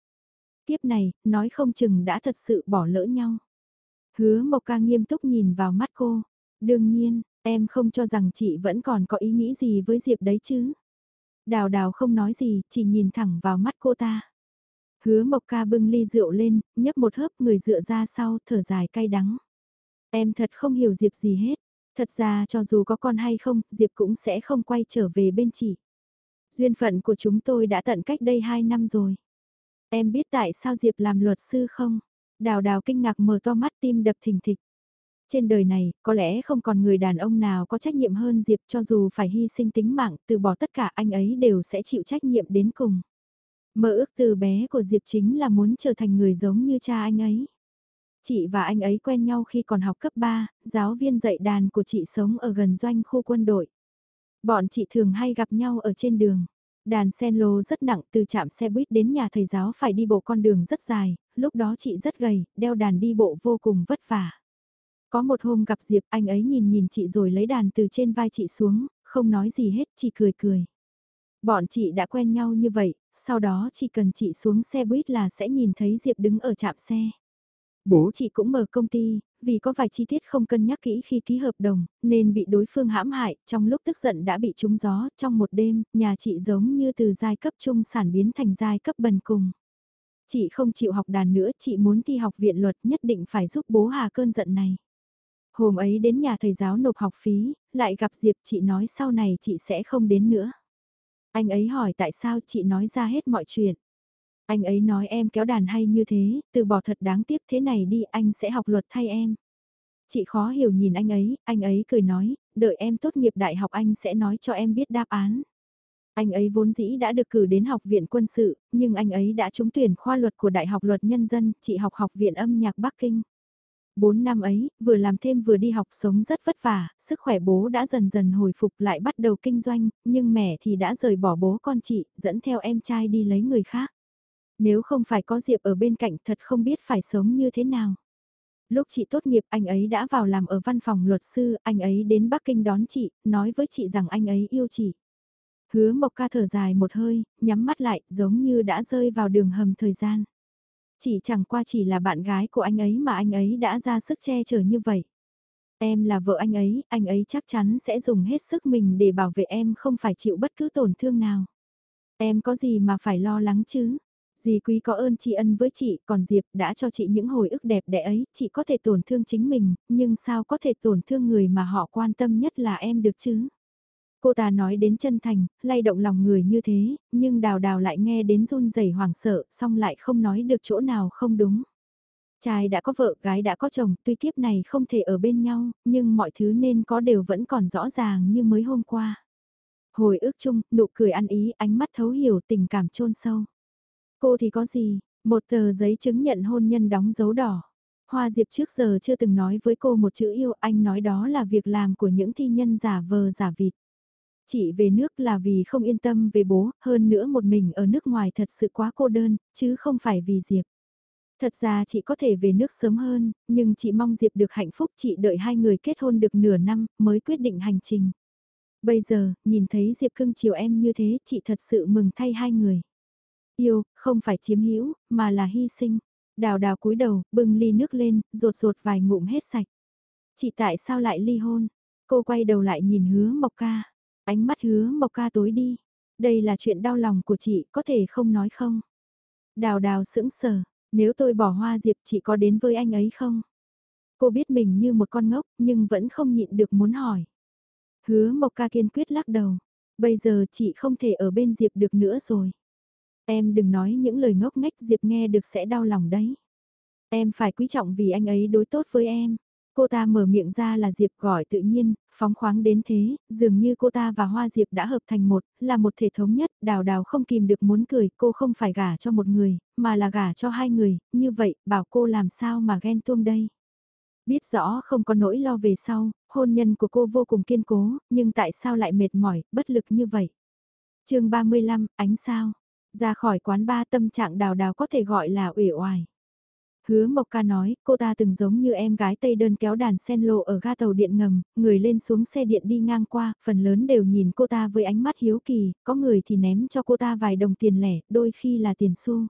Speaker 1: Tiếp này, nói không chừng đã thật sự bỏ lỡ nhau. Hứa Mộc Ca nghiêm túc nhìn vào mắt cô. Đương nhiên, em không cho rằng chị vẫn còn có ý nghĩ gì với Diệp đấy chứ. Đào đào không nói gì, chỉ nhìn thẳng vào mắt cô ta. Hứa Mộc Ca bưng ly rượu lên, nhấp một hớp người dựa ra sau, thở dài cay đắng. Em thật không hiểu Diệp gì hết. Thật ra cho dù có con hay không, Diệp cũng sẽ không quay trở về bên chị. Duyên phận của chúng tôi đã tận cách đây 2 năm rồi. Em biết tại sao Diệp làm luật sư không? Đào đào kinh ngạc mở to mắt tim đập thình thịch. Trên đời này, có lẽ không còn người đàn ông nào có trách nhiệm hơn Diệp cho dù phải hy sinh tính mạng, từ bỏ tất cả anh ấy đều sẽ chịu trách nhiệm đến cùng. Mơ ước từ bé của Diệp chính là muốn trở thành người giống như cha anh ấy. Chị và anh ấy quen nhau khi còn học cấp 3, giáo viên dạy đàn của chị sống ở gần doanh khu quân đội. Bọn chị thường hay gặp nhau ở trên đường. Đàn sen lô rất nặng từ trạm xe buýt đến nhà thầy giáo phải đi bộ con đường rất dài, lúc đó chị rất gầy, đeo đàn đi bộ vô cùng vất vả. Có một hôm gặp Diệp anh ấy nhìn nhìn chị rồi lấy đàn từ trên vai chị xuống, không nói gì hết chỉ cười cười. Bọn chị đã quen nhau như vậy, sau đó chỉ cần chị xuống xe buýt là sẽ nhìn thấy Diệp đứng ở trạm xe. Bố chị cũng mở công ty, vì có vài chi tiết không cân nhắc kỹ khi ký hợp đồng, nên bị đối phương hãm hại, trong lúc tức giận đã bị trúng gió, trong một đêm, nhà chị giống như từ giai cấp trung sản biến thành giai cấp bần cùng. Chị không chịu học đàn nữa, chị muốn thi học viện luật nhất định phải giúp bố hà cơn giận này. Hôm ấy đến nhà thầy giáo nộp học phí, lại gặp Diệp chị nói sau này chị sẽ không đến nữa. Anh ấy hỏi tại sao chị nói ra hết mọi chuyện. Anh ấy nói em kéo đàn hay như thế, từ bỏ thật đáng tiếc thế này đi anh sẽ học luật thay em. Chị khó hiểu nhìn anh ấy, anh ấy cười nói, đợi em tốt nghiệp đại học anh sẽ nói cho em biết đáp án. Anh ấy vốn dĩ đã được cử đến học viện quân sự, nhưng anh ấy đã trúng tuyển khoa luật của Đại học Luật Nhân dân, chị học học viện âm nhạc Bắc Kinh. Bốn năm ấy, vừa làm thêm vừa đi học sống rất vất vả, sức khỏe bố đã dần dần hồi phục lại bắt đầu kinh doanh, nhưng mẹ thì đã rời bỏ bố con chị, dẫn theo em trai đi lấy người khác. Nếu không phải có Diệp ở bên cạnh thật không biết phải sống như thế nào. Lúc chị tốt nghiệp anh ấy đã vào làm ở văn phòng luật sư, anh ấy đến Bắc Kinh đón chị, nói với chị rằng anh ấy yêu chị. Hứa Mộc Ca thở dài một hơi, nhắm mắt lại, giống như đã rơi vào đường hầm thời gian. Chỉ chẳng qua chỉ là bạn gái của anh ấy mà anh ấy đã ra sức che chở như vậy. Em là vợ anh ấy, anh ấy chắc chắn sẽ dùng hết sức mình để bảo vệ em không phải chịu bất cứ tổn thương nào. Em có gì mà phải lo lắng chứ? Dì quý có ơn tri ân với chị, còn Diệp đã cho chị những hồi ức đẹp đẽ ấy, chị có thể tổn thương chính mình, nhưng sao có thể tổn thương người mà họ quan tâm nhất là em được chứ? Cô ta nói đến chân thành, lay động lòng người như thế, nhưng đào đào lại nghe đến run rẩy hoảng sợ, xong lại không nói được chỗ nào không đúng. Trai đã có vợ, gái đã có chồng, tuy kiếp này không thể ở bên nhau, nhưng mọi thứ nên có đều vẫn còn rõ ràng như mới hôm qua. Hồi ức chung, nụ cười ăn ý, ánh mắt thấu hiểu tình cảm chôn sâu. Cô thì có gì, một tờ giấy chứng nhận hôn nhân đóng dấu đỏ. Hoa Diệp trước giờ chưa từng nói với cô một chữ yêu, anh nói đó là việc làm của những thi nhân giả vờ giả vịt. Chị về nước là vì không yên tâm về bố, hơn nữa một mình ở nước ngoài thật sự quá cô đơn, chứ không phải vì Diệp. Thật ra chị có thể về nước sớm hơn, nhưng chị mong Diệp được hạnh phúc chị đợi hai người kết hôn được nửa năm mới quyết định hành trình. Bây giờ, nhìn thấy Diệp cưng chiều em như thế, chị thật sự mừng thay hai người. Yêu, không phải chiếm hữu mà là hy sinh. Đào đào cúi đầu, bưng ly nước lên, rột rột vài ngụm hết sạch. Chị tại sao lại ly hôn? Cô quay đầu lại nhìn hứa mộc ca. Ánh mắt hứa mộc ca tối đi. Đây là chuyện đau lòng của chị, có thể không nói không? Đào đào sững sờ, nếu tôi bỏ hoa diệp chị có đến với anh ấy không? Cô biết mình như một con ngốc nhưng vẫn không nhịn được muốn hỏi. Hứa Mộc Ca kiên quyết lắc đầu. Bây giờ chị không thể ở bên Diệp được nữa rồi. Em đừng nói những lời ngốc nghếch Diệp nghe được sẽ đau lòng đấy. Em phải quý trọng vì anh ấy đối tốt với em. Cô ta mở miệng ra là Diệp gọi tự nhiên, phóng khoáng đến thế, dường như cô ta và Hoa Diệp đã hợp thành một, là một thể thống nhất, đào đào không kìm được muốn cười, cô không phải gả cho một người, mà là gả cho hai người, như vậy, bảo cô làm sao mà ghen tuông đây. Biết rõ không có nỗi lo về sau, hôn nhân của cô vô cùng kiên cố, nhưng tại sao lại mệt mỏi, bất lực như vậy? chương 35, ánh sao. Ra khỏi quán ba tâm trạng đào đào có thể gọi là uể oải. Hứa Mộc Ca nói, cô ta từng giống như em gái Tây đơn kéo đàn sen lộ ở ga tàu điện ngầm, người lên xuống xe điện đi ngang qua, phần lớn đều nhìn cô ta với ánh mắt hiếu kỳ, có người thì ném cho cô ta vài đồng tiền lẻ, đôi khi là tiền xu.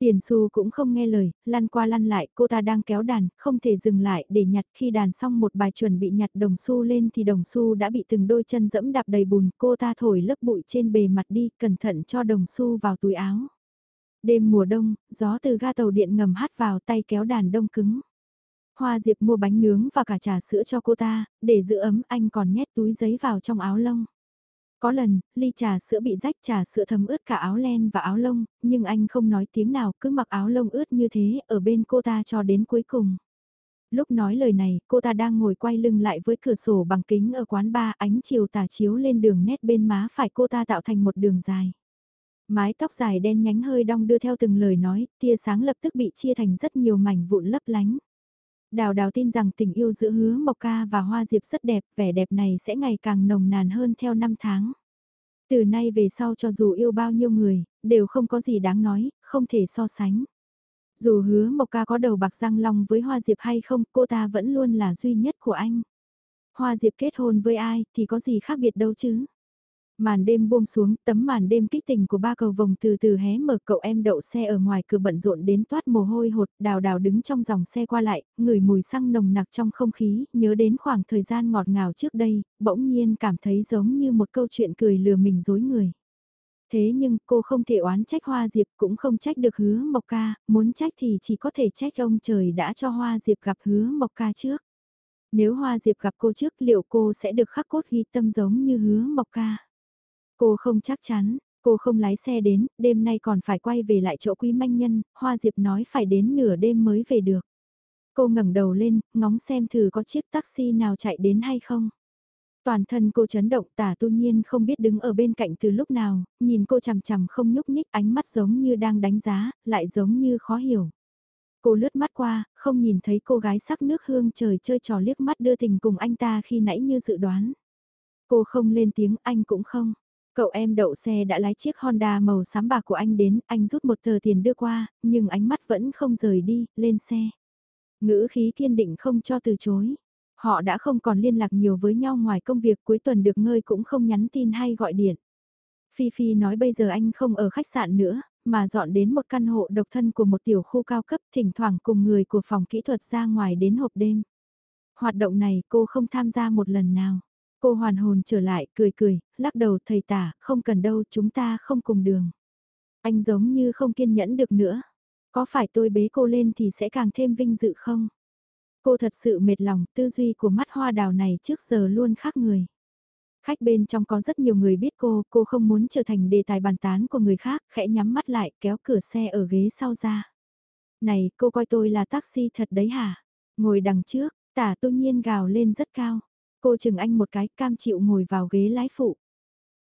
Speaker 1: Tiền Su cũng không nghe lời, lăn qua lăn lại, cô ta đang kéo đàn, không thể dừng lại để nhặt khi đàn xong một bài chuẩn bị nhặt đồng xu lên thì đồng xu đã bị từng đôi chân dẫm đạp đầy bùn, cô ta thổi lớp bụi trên bề mặt đi, cẩn thận cho đồng xu vào túi áo. Đêm mùa đông, gió từ ga tàu điện ngầm hát vào tay kéo đàn đông cứng. Hoa Diệp mua bánh nướng và cả trà sữa cho cô ta, để giữ ấm anh còn nhét túi giấy vào trong áo lông. Có lần, ly trà sữa bị rách trà sữa thấm ướt cả áo len và áo lông, nhưng anh không nói tiếng nào cứ mặc áo lông ướt như thế ở bên cô ta cho đến cuối cùng. Lúc nói lời này, cô ta đang ngồi quay lưng lại với cửa sổ bằng kính ở quán ba ánh chiều tà chiếu lên đường nét bên má phải cô ta tạo thành một đường dài. Mái tóc dài đen nhánh hơi đong đưa theo từng lời nói, tia sáng lập tức bị chia thành rất nhiều mảnh vụn lấp lánh. Đào đào tin rằng tình yêu giữa hứa Mộc Ca và Hoa Diệp rất đẹp, vẻ đẹp này sẽ ngày càng nồng nàn hơn theo năm tháng. Từ nay về sau cho dù yêu bao nhiêu người, đều không có gì đáng nói, không thể so sánh. Dù hứa Mộc Ca có đầu bạc răng long với Hoa Diệp hay không, cô ta vẫn luôn là duy nhất của anh. Hoa Diệp kết hôn với ai thì có gì khác biệt đâu chứ. Màn đêm buông xuống, tấm màn đêm kích tình của ba cầu vồng từ từ hé mở cậu em đậu xe ở ngoài cửa bận rộn đến toát mồ hôi hột, đào đào đứng trong dòng xe qua lại, ngửi mùi xăng nồng nặc trong không khí, nhớ đến khoảng thời gian ngọt ngào trước đây, bỗng nhiên cảm thấy giống như một câu chuyện cười lừa mình dối người. Thế nhưng cô không thể oán trách Hoa Diệp cũng không trách được hứa Mộc Ca, muốn trách thì chỉ có thể trách ông trời đã cho Hoa Diệp gặp hứa Mộc Ca trước. Nếu Hoa Diệp gặp cô trước liệu cô sẽ được khắc cốt ghi tâm giống như hứa Mộc Ca? Cô không chắc chắn, cô không lái xe đến, đêm nay còn phải quay về lại chỗ quý manh nhân, Hoa Diệp nói phải đến nửa đêm mới về được. Cô ngẩng đầu lên, ngóng xem thử có chiếc taxi nào chạy đến hay không. Toàn thân cô chấn động tả tu nhiên không biết đứng ở bên cạnh từ lúc nào, nhìn cô chằm chằm không nhúc nhích ánh mắt giống như đang đánh giá, lại giống như khó hiểu. Cô lướt mắt qua, không nhìn thấy cô gái sắc nước hương trời chơi trò liếc mắt đưa tình cùng anh ta khi nãy như dự đoán. Cô không lên tiếng anh cũng không. Cậu em đậu xe đã lái chiếc Honda màu xám bạc của anh đến, anh rút một tờ tiền đưa qua, nhưng ánh mắt vẫn không rời đi, lên xe. Ngữ khí kiên định không cho từ chối. Họ đã không còn liên lạc nhiều với nhau ngoài công việc cuối tuần được ngơi cũng không nhắn tin hay gọi điện. Phi Phi nói bây giờ anh không ở khách sạn nữa, mà dọn đến một căn hộ độc thân của một tiểu khu cao cấp thỉnh thoảng cùng người của phòng kỹ thuật ra ngoài đến hộp đêm. Hoạt động này cô không tham gia một lần nào. Cô hoàn hồn trở lại, cười cười, lắc đầu thầy tả, không cần đâu, chúng ta không cùng đường. Anh giống như không kiên nhẫn được nữa. Có phải tôi bế cô lên thì sẽ càng thêm vinh dự không? Cô thật sự mệt lòng, tư duy của mắt hoa đào này trước giờ luôn khác người. Khách bên trong có rất nhiều người biết cô, cô không muốn trở thành đề tài bàn tán của người khác, khẽ nhắm mắt lại, kéo cửa xe ở ghế sau ra. Này, cô coi tôi là taxi thật đấy hả? Ngồi đằng trước, tả tu nhiên gào lên rất cao. Cô chừng anh một cái, cam chịu ngồi vào ghế lái phụ.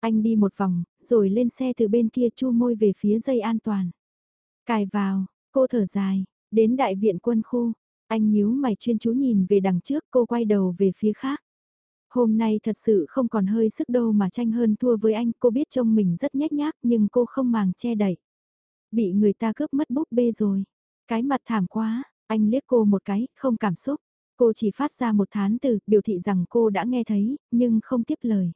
Speaker 1: Anh đi một vòng, rồi lên xe từ bên kia chu môi về phía dây an toàn. Cài vào, cô thở dài, đến đại viện quân khu. Anh nhíu mày chuyên chú nhìn về đằng trước cô quay đầu về phía khác. Hôm nay thật sự không còn hơi sức đâu mà tranh hơn thua với anh, cô biết trông mình rất nhếch nhác nhưng cô không màng che đậy. Bị người ta cướp mất búp bê rồi. Cái mặt thảm quá, anh liếc cô một cái, không cảm xúc. Cô chỉ phát ra một thán từ, biểu thị rằng cô đã nghe thấy, nhưng không tiếp lời.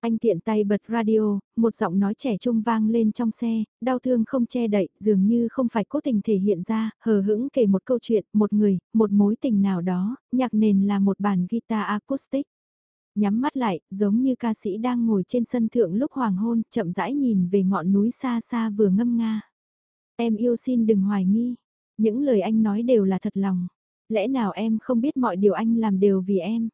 Speaker 1: Anh tiện tay bật radio, một giọng nói trẻ trung vang lên trong xe, đau thương không che đậy, dường như không phải cố tình thể hiện ra, hờ hững kể một câu chuyện, một người, một mối tình nào đó, nhạc nền là một bản guitar acoustic. Nhắm mắt lại, giống như ca sĩ đang ngồi trên sân thượng lúc hoàng hôn, chậm rãi nhìn về ngọn núi xa xa vừa ngâm nga. Em yêu xin đừng hoài nghi, những lời anh nói đều là thật lòng. Lẽ nào em không biết mọi điều anh làm đều vì em?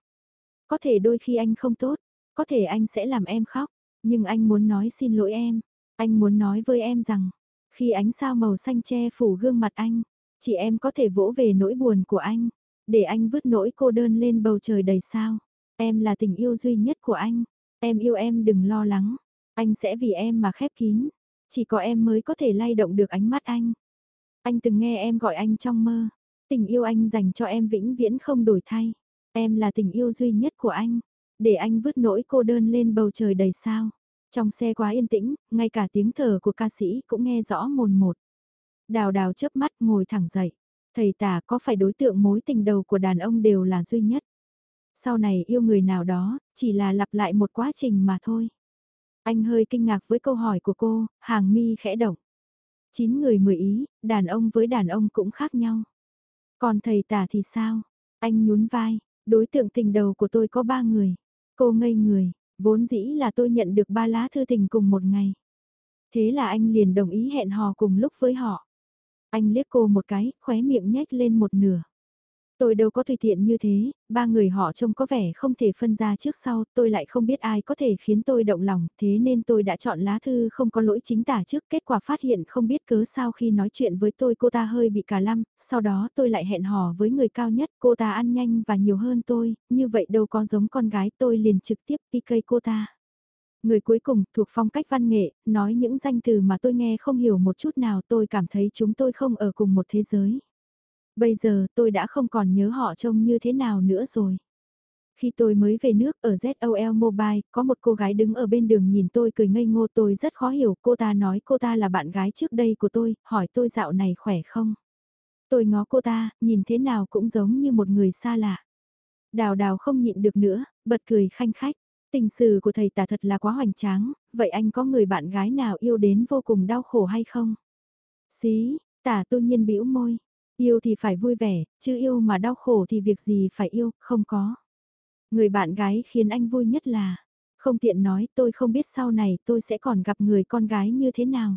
Speaker 1: Có thể đôi khi anh không tốt, có thể anh sẽ làm em khóc, nhưng anh muốn nói xin lỗi em. Anh muốn nói với em rằng, khi ánh sao màu xanh che phủ gương mặt anh, chị em có thể vỗ về nỗi buồn của anh, để anh vứt nỗi cô đơn lên bầu trời đầy sao. Em là tình yêu duy nhất của anh, em yêu em đừng lo lắng, anh sẽ vì em mà khép kín, chỉ có em mới có thể lay động được ánh mắt anh. Anh từng nghe em gọi anh trong mơ, tình yêu anh dành cho em vĩnh viễn không đổi thay, em là tình yêu duy nhất của anh, để anh vứt nỗi cô đơn lên bầu trời đầy sao. Trong xe quá yên tĩnh, ngay cả tiếng thở của ca sĩ cũng nghe rõ mồn một. Đào đào chớp mắt ngồi thẳng dậy. Thầy tả có phải đối tượng mối tình đầu của đàn ông đều là duy nhất. Sau này yêu người nào đó, chỉ là lặp lại một quá trình mà thôi. Anh hơi kinh ngạc với câu hỏi của cô, hàng mi khẽ động. Chín người mười ý, đàn ông với đàn ông cũng khác nhau. Còn thầy tả thì sao? Anh nhún vai, đối tượng tình đầu của tôi có ba người. Cô ngây người, vốn dĩ là tôi nhận được ba lá thư tình cùng một ngày. Thế là anh liền đồng ý hẹn hò cùng lúc với họ. Anh liếc cô một cái, khóe miệng nhếch lên một nửa. Tôi đâu có tùy tiện như thế, ba người họ trông có vẻ không thể phân ra trước sau, tôi lại không biết ai có thể khiến tôi động lòng, thế nên tôi đã chọn lá thư không có lỗi chính tả trước, kết quả phát hiện không biết cớ sao khi nói chuyện với tôi cô ta hơi bị cà lăm, sau đó tôi lại hẹn hò với người cao nhất, cô ta ăn nhanh và nhiều hơn tôi, như vậy đâu có giống con gái tôi liền trực tiếp PK cô ta. Người cuối cùng, thuộc phong cách văn nghệ, nói những danh từ mà tôi nghe không hiểu một chút nào tôi cảm thấy chúng tôi không ở cùng một thế giới. Bây giờ tôi đã không còn nhớ họ trông như thế nào nữa rồi. Khi tôi mới về nước ở ZOL Mobile, có một cô gái đứng ở bên đường nhìn tôi cười ngây ngô tôi rất khó hiểu. Cô ta nói cô ta là bạn gái trước đây của tôi, hỏi tôi dạo này khỏe không? Tôi ngó cô ta, nhìn thế nào cũng giống như một người xa lạ. Đào đào không nhịn được nữa, bật cười khanh khách. Tình sử của thầy tả thật là quá hoành tráng, vậy anh có người bạn gái nào yêu đến vô cùng đau khổ hay không? Xí, tả tu nhiên bĩu môi, Yêu thì phải vui vẻ, chứ yêu mà đau khổ thì việc gì phải yêu, không có. Người bạn gái khiến anh vui nhất là, không tiện nói tôi không biết sau này tôi sẽ còn gặp người con gái như thế nào.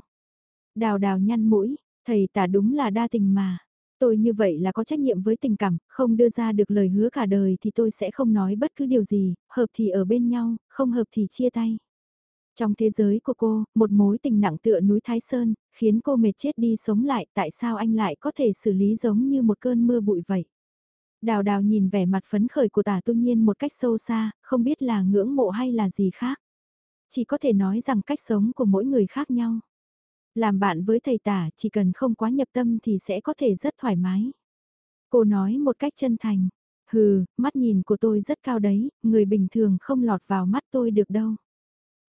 Speaker 1: Đào đào nhăn mũi, thầy tả đúng là đa tình mà. Tôi như vậy là có trách nhiệm với tình cảm, không đưa ra được lời hứa cả đời thì tôi sẽ không nói bất cứ điều gì, hợp thì ở bên nhau, không hợp thì chia tay. Trong thế giới của cô, một mối tình nặng tựa núi Thái Sơn, khiến cô mệt chết đi sống lại, tại sao anh lại có thể xử lý giống như một cơn mưa bụi vậy? Đào đào nhìn vẻ mặt phấn khởi của tả tu nhiên một cách sâu xa, không biết là ngưỡng mộ hay là gì khác. Chỉ có thể nói rằng cách sống của mỗi người khác nhau. Làm bạn với thầy tả chỉ cần không quá nhập tâm thì sẽ có thể rất thoải mái. Cô nói một cách chân thành, hừ, mắt nhìn của tôi rất cao đấy, người bình thường không lọt vào mắt tôi được đâu.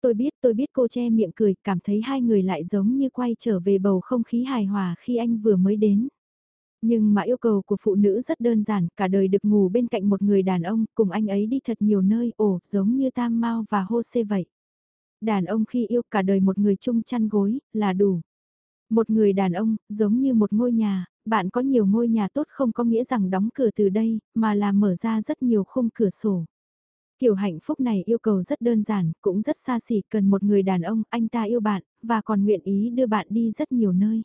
Speaker 1: Tôi biết tôi biết cô che miệng cười, cảm thấy hai người lại giống như quay trở về bầu không khí hài hòa khi anh vừa mới đến. Nhưng mà yêu cầu của phụ nữ rất đơn giản, cả đời được ngủ bên cạnh một người đàn ông, cùng anh ấy đi thật nhiều nơi, ồ, giống như Tam Mao và Hô Xê vậy. Đàn ông khi yêu cả đời một người chung chăn gối, là đủ. Một người đàn ông, giống như một ngôi nhà, bạn có nhiều ngôi nhà tốt không có nghĩa rằng đóng cửa từ đây, mà là mở ra rất nhiều khung cửa sổ. Kiểu hạnh phúc này yêu cầu rất đơn giản, cũng rất xa xỉ, cần một người đàn ông, anh ta yêu bạn, và còn nguyện ý đưa bạn đi rất nhiều nơi.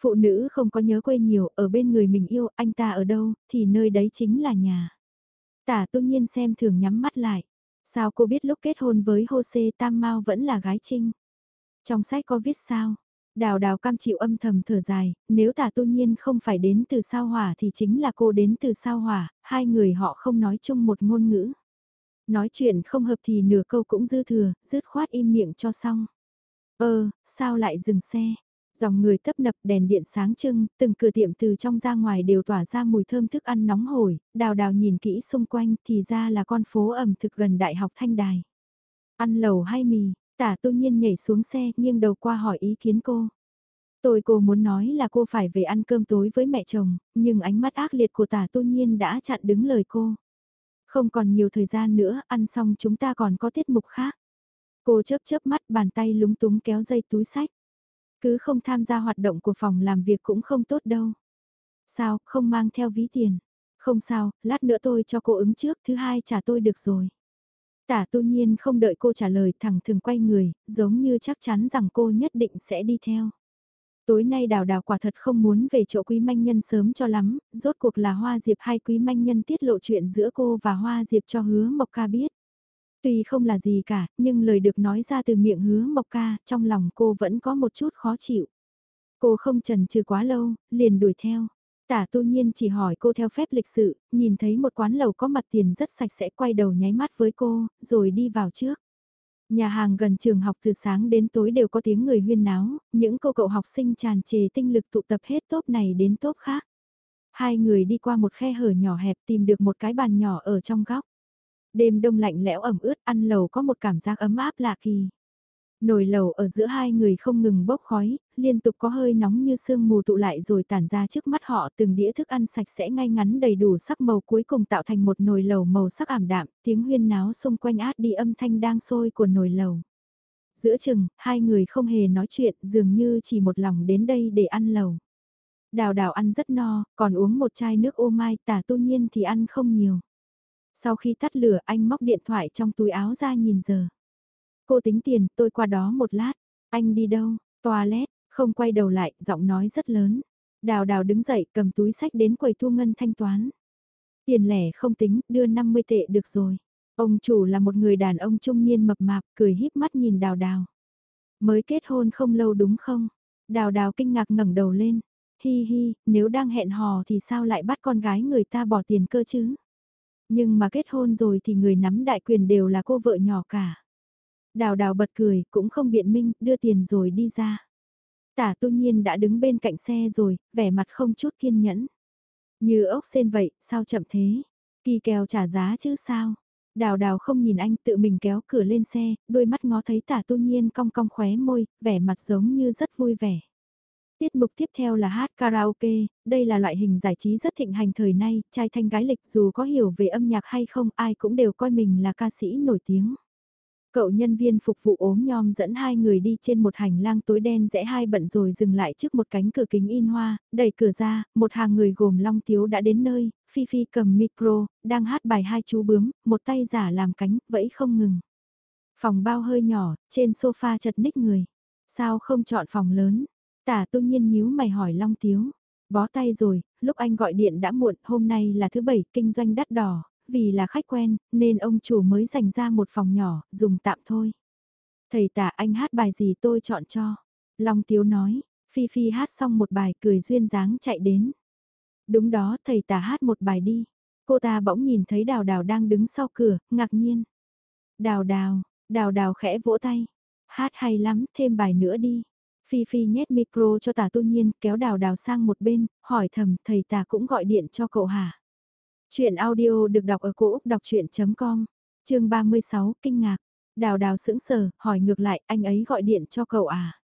Speaker 1: Phụ nữ không có nhớ quê nhiều, ở bên người mình yêu, anh ta ở đâu, thì nơi đấy chính là nhà. Tả tu nhiên xem thường nhắm mắt lại. Sao cô biết lúc kết hôn với Jose Tam Mao vẫn là gái trinh? Trong sách có viết sao? Đào đào cam chịu âm thầm thở dài, nếu tả tu nhiên không phải đến từ sao hỏa thì chính là cô đến từ sao hỏa, hai người họ không nói chung một ngôn ngữ. Nói chuyện không hợp thì nửa câu cũng dư thừa, dứt khoát im miệng cho xong. Ơ, sao lại dừng xe? Dòng người tấp nập đèn điện sáng trưng, từng cửa tiệm từ trong ra ngoài đều tỏa ra mùi thơm thức ăn nóng hổi, đào đào nhìn kỹ xung quanh thì ra là con phố ẩm thực gần Đại học Thanh Đài. Ăn lẩu hay mì, tả tu nhiên nhảy xuống xe nghiêng đầu qua hỏi ý kiến cô. Tôi cô muốn nói là cô phải về ăn cơm tối với mẹ chồng, nhưng ánh mắt ác liệt của tả tu nhiên đã chặn đứng lời cô. Không còn nhiều thời gian nữa, ăn xong chúng ta còn có tiết mục khác. Cô chớp chớp mắt bàn tay lúng túng kéo dây túi sách. Cứ không tham gia hoạt động của phòng làm việc cũng không tốt đâu. Sao, không mang theo ví tiền? Không sao, lát nữa tôi cho cô ứng trước, thứ hai trả tôi được rồi. Tả tu nhiên không đợi cô trả lời thẳng thường quay người, giống như chắc chắn rằng cô nhất định sẽ đi theo. Tối nay đào đào quả thật không muốn về chỗ quý manh nhân sớm cho lắm, rốt cuộc là Hoa Diệp hay quý manh nhân tiết lộ chuyện giữa cô và Hoa Diệp cho hứa Mộc Ca biết. Tuy không là gì cả, nhưng lời được nói ra từ miệng hứa Mộc Ca, trong lòng cô vẫn có một chút khó chịu. Cô không trần trừ quá lâu, liền đuổi theo. Tả tu nhiên chỉ hỏi cô theo phép lịch sự, nhìn thấy một quán lầu có mặt tiền rất sạch sẽ quay đầu nháy mắt với cô, rồi đi vào trước. Nhà hàng gần trường học từ sáng đến tối đều có tiếng người huyên náo, những cô cậu học sinh tràn trề tinh lực tụ tập hết tốp này đến tốp khác. Hai người đi qua một khe hở nhỏ hẹp tìm được một cái bàn nhỏ ở trong góc. Đêm đông lạnh lẽo ẩm ướt ăn lầu có một cảm giác ấm áp lạ kỳ. Nồi lầu ở giữa hai người không ngừng bốc khói, liên tục có hơi nóng như sương mù tụ lại rồi tản ra trước mắt họ từng đĩa thức ăn sạch sẽ ngay ngắn đầy đủ sắc màu cuối cùng tạo thành một nồi lầu màu sắc ảm đạm, tiếng huyên náo xung quanh át đi âm thanh đang sôi của nồi lầu. Giữa chừng, hai người không hề nói chuyện dường như chỉ một lòng đến đây để ăn lầu. Đào đào ăn rất no, còn uống một chai nước ô mai tả tu nhiên thì ăn không nhiều. Sau khi tắt lửa anh móc điện thoại trong túi áo ra nhìn giờ. Cô tính tiền, tôi qua đó một lát. Anh đi đâu? Toilet, không quay đầu lại, giọng nói rất lớn. Đào đào đứng dậy cầm túi sách đến quầy thu ngân thanh toán. Tiền lẻ không tính, đưa 50 tệ được rồi. Ông chủ là một người đàn ông trung niên mập mạp, cười híp mắt nhìn đào đào. Mới kết hôn không lâu đúng không? Đào đào kinh ngạc ngẩng đầu lên. Hi hi, nếu đang hẹn hò thì sao lại bắt con gái người ta bỏ tiền cơ chứ? Nhưng mà kết hôn rồi thì người nắm đại quyền đều là cô vợ nhỏ cả. Đào đào bật cười, cũng không biện minh, đưa tiền rồi đi ra. Tả tu nhiên đã đứng bên cạnh xe rồi, vẻ mặt không chút kiên nhẫn. Như ốc sen vậy, sao chậm thế? Kỳ kèo trả giá chứ sao? Đào đào không nhìn anh tự mình kéo cửa lên xe, đôi mắt ngó thấy tả tu nhiên cong cong khóe môi, vẻ mặt giống như rất vui vẻ. Tiết mục tiếp theo là hát karaoke, đây là loại hình giải trí rất thịnh hành thời nay, trai thanh gái lịch dù có hiểu về âm nhạc hay không ai cũng đều coi mình là ca sĩ nổi tiếng. Cậu nhân viên phục vụ ốm nhom dẫn hai người đi trên một hành lang tối đen rẽ hai bận rồi dừng lại trước một cánh cửa kính in hoa, đẩy cửa ra, một hàng người gồm Long Tiếu đã đến nơi, Phi Phi cầm micro, đang hát bài hai chú bướm, một tay giả làm cánh, vẫy không ngừng. Phòng bao hơi nhỏ, trên sofa chật ních người. Sao không chọn phòng lớn? Tả tu nhiên nhíu mày hỏi Long Tiếu. Bó tay rồi, lúc anh gọi điện đã muộn, hôm nay là thứ bảy, kinh doanh đắt đỏ, vì là khách quen, nên ông chủ mới dành ra một phòng nhỏ, dùng tạm thôi. Thầy tả anh hát bài gì tôi chọn cho. Long Tiếu nói, Phi Phi hát xong một bài cười duyên dáng chạy đến. Đúng đó, thầy tả hát một bài đi. Cô ta bỗng nhìn thấy đào đào đang đứng sau cửa, ngạc nhiên. Đào đào, đào đào khẽ vỗ tay. Hát hay lắm, thêm bài nữa đi. Phi Phi nhét micro cho tả tu nhiên, kéo đào đào sang một bên, hỏi thầm, thầy tả cũng gọi điện cho cậu hả? Chuyện audio được đọc ở cổ Úc đọc chuyện.com, chương 36, kinh ngạc. Đào đào sững sờ, hỏi ngược lại, anh ấy gọi điện cho cậu à?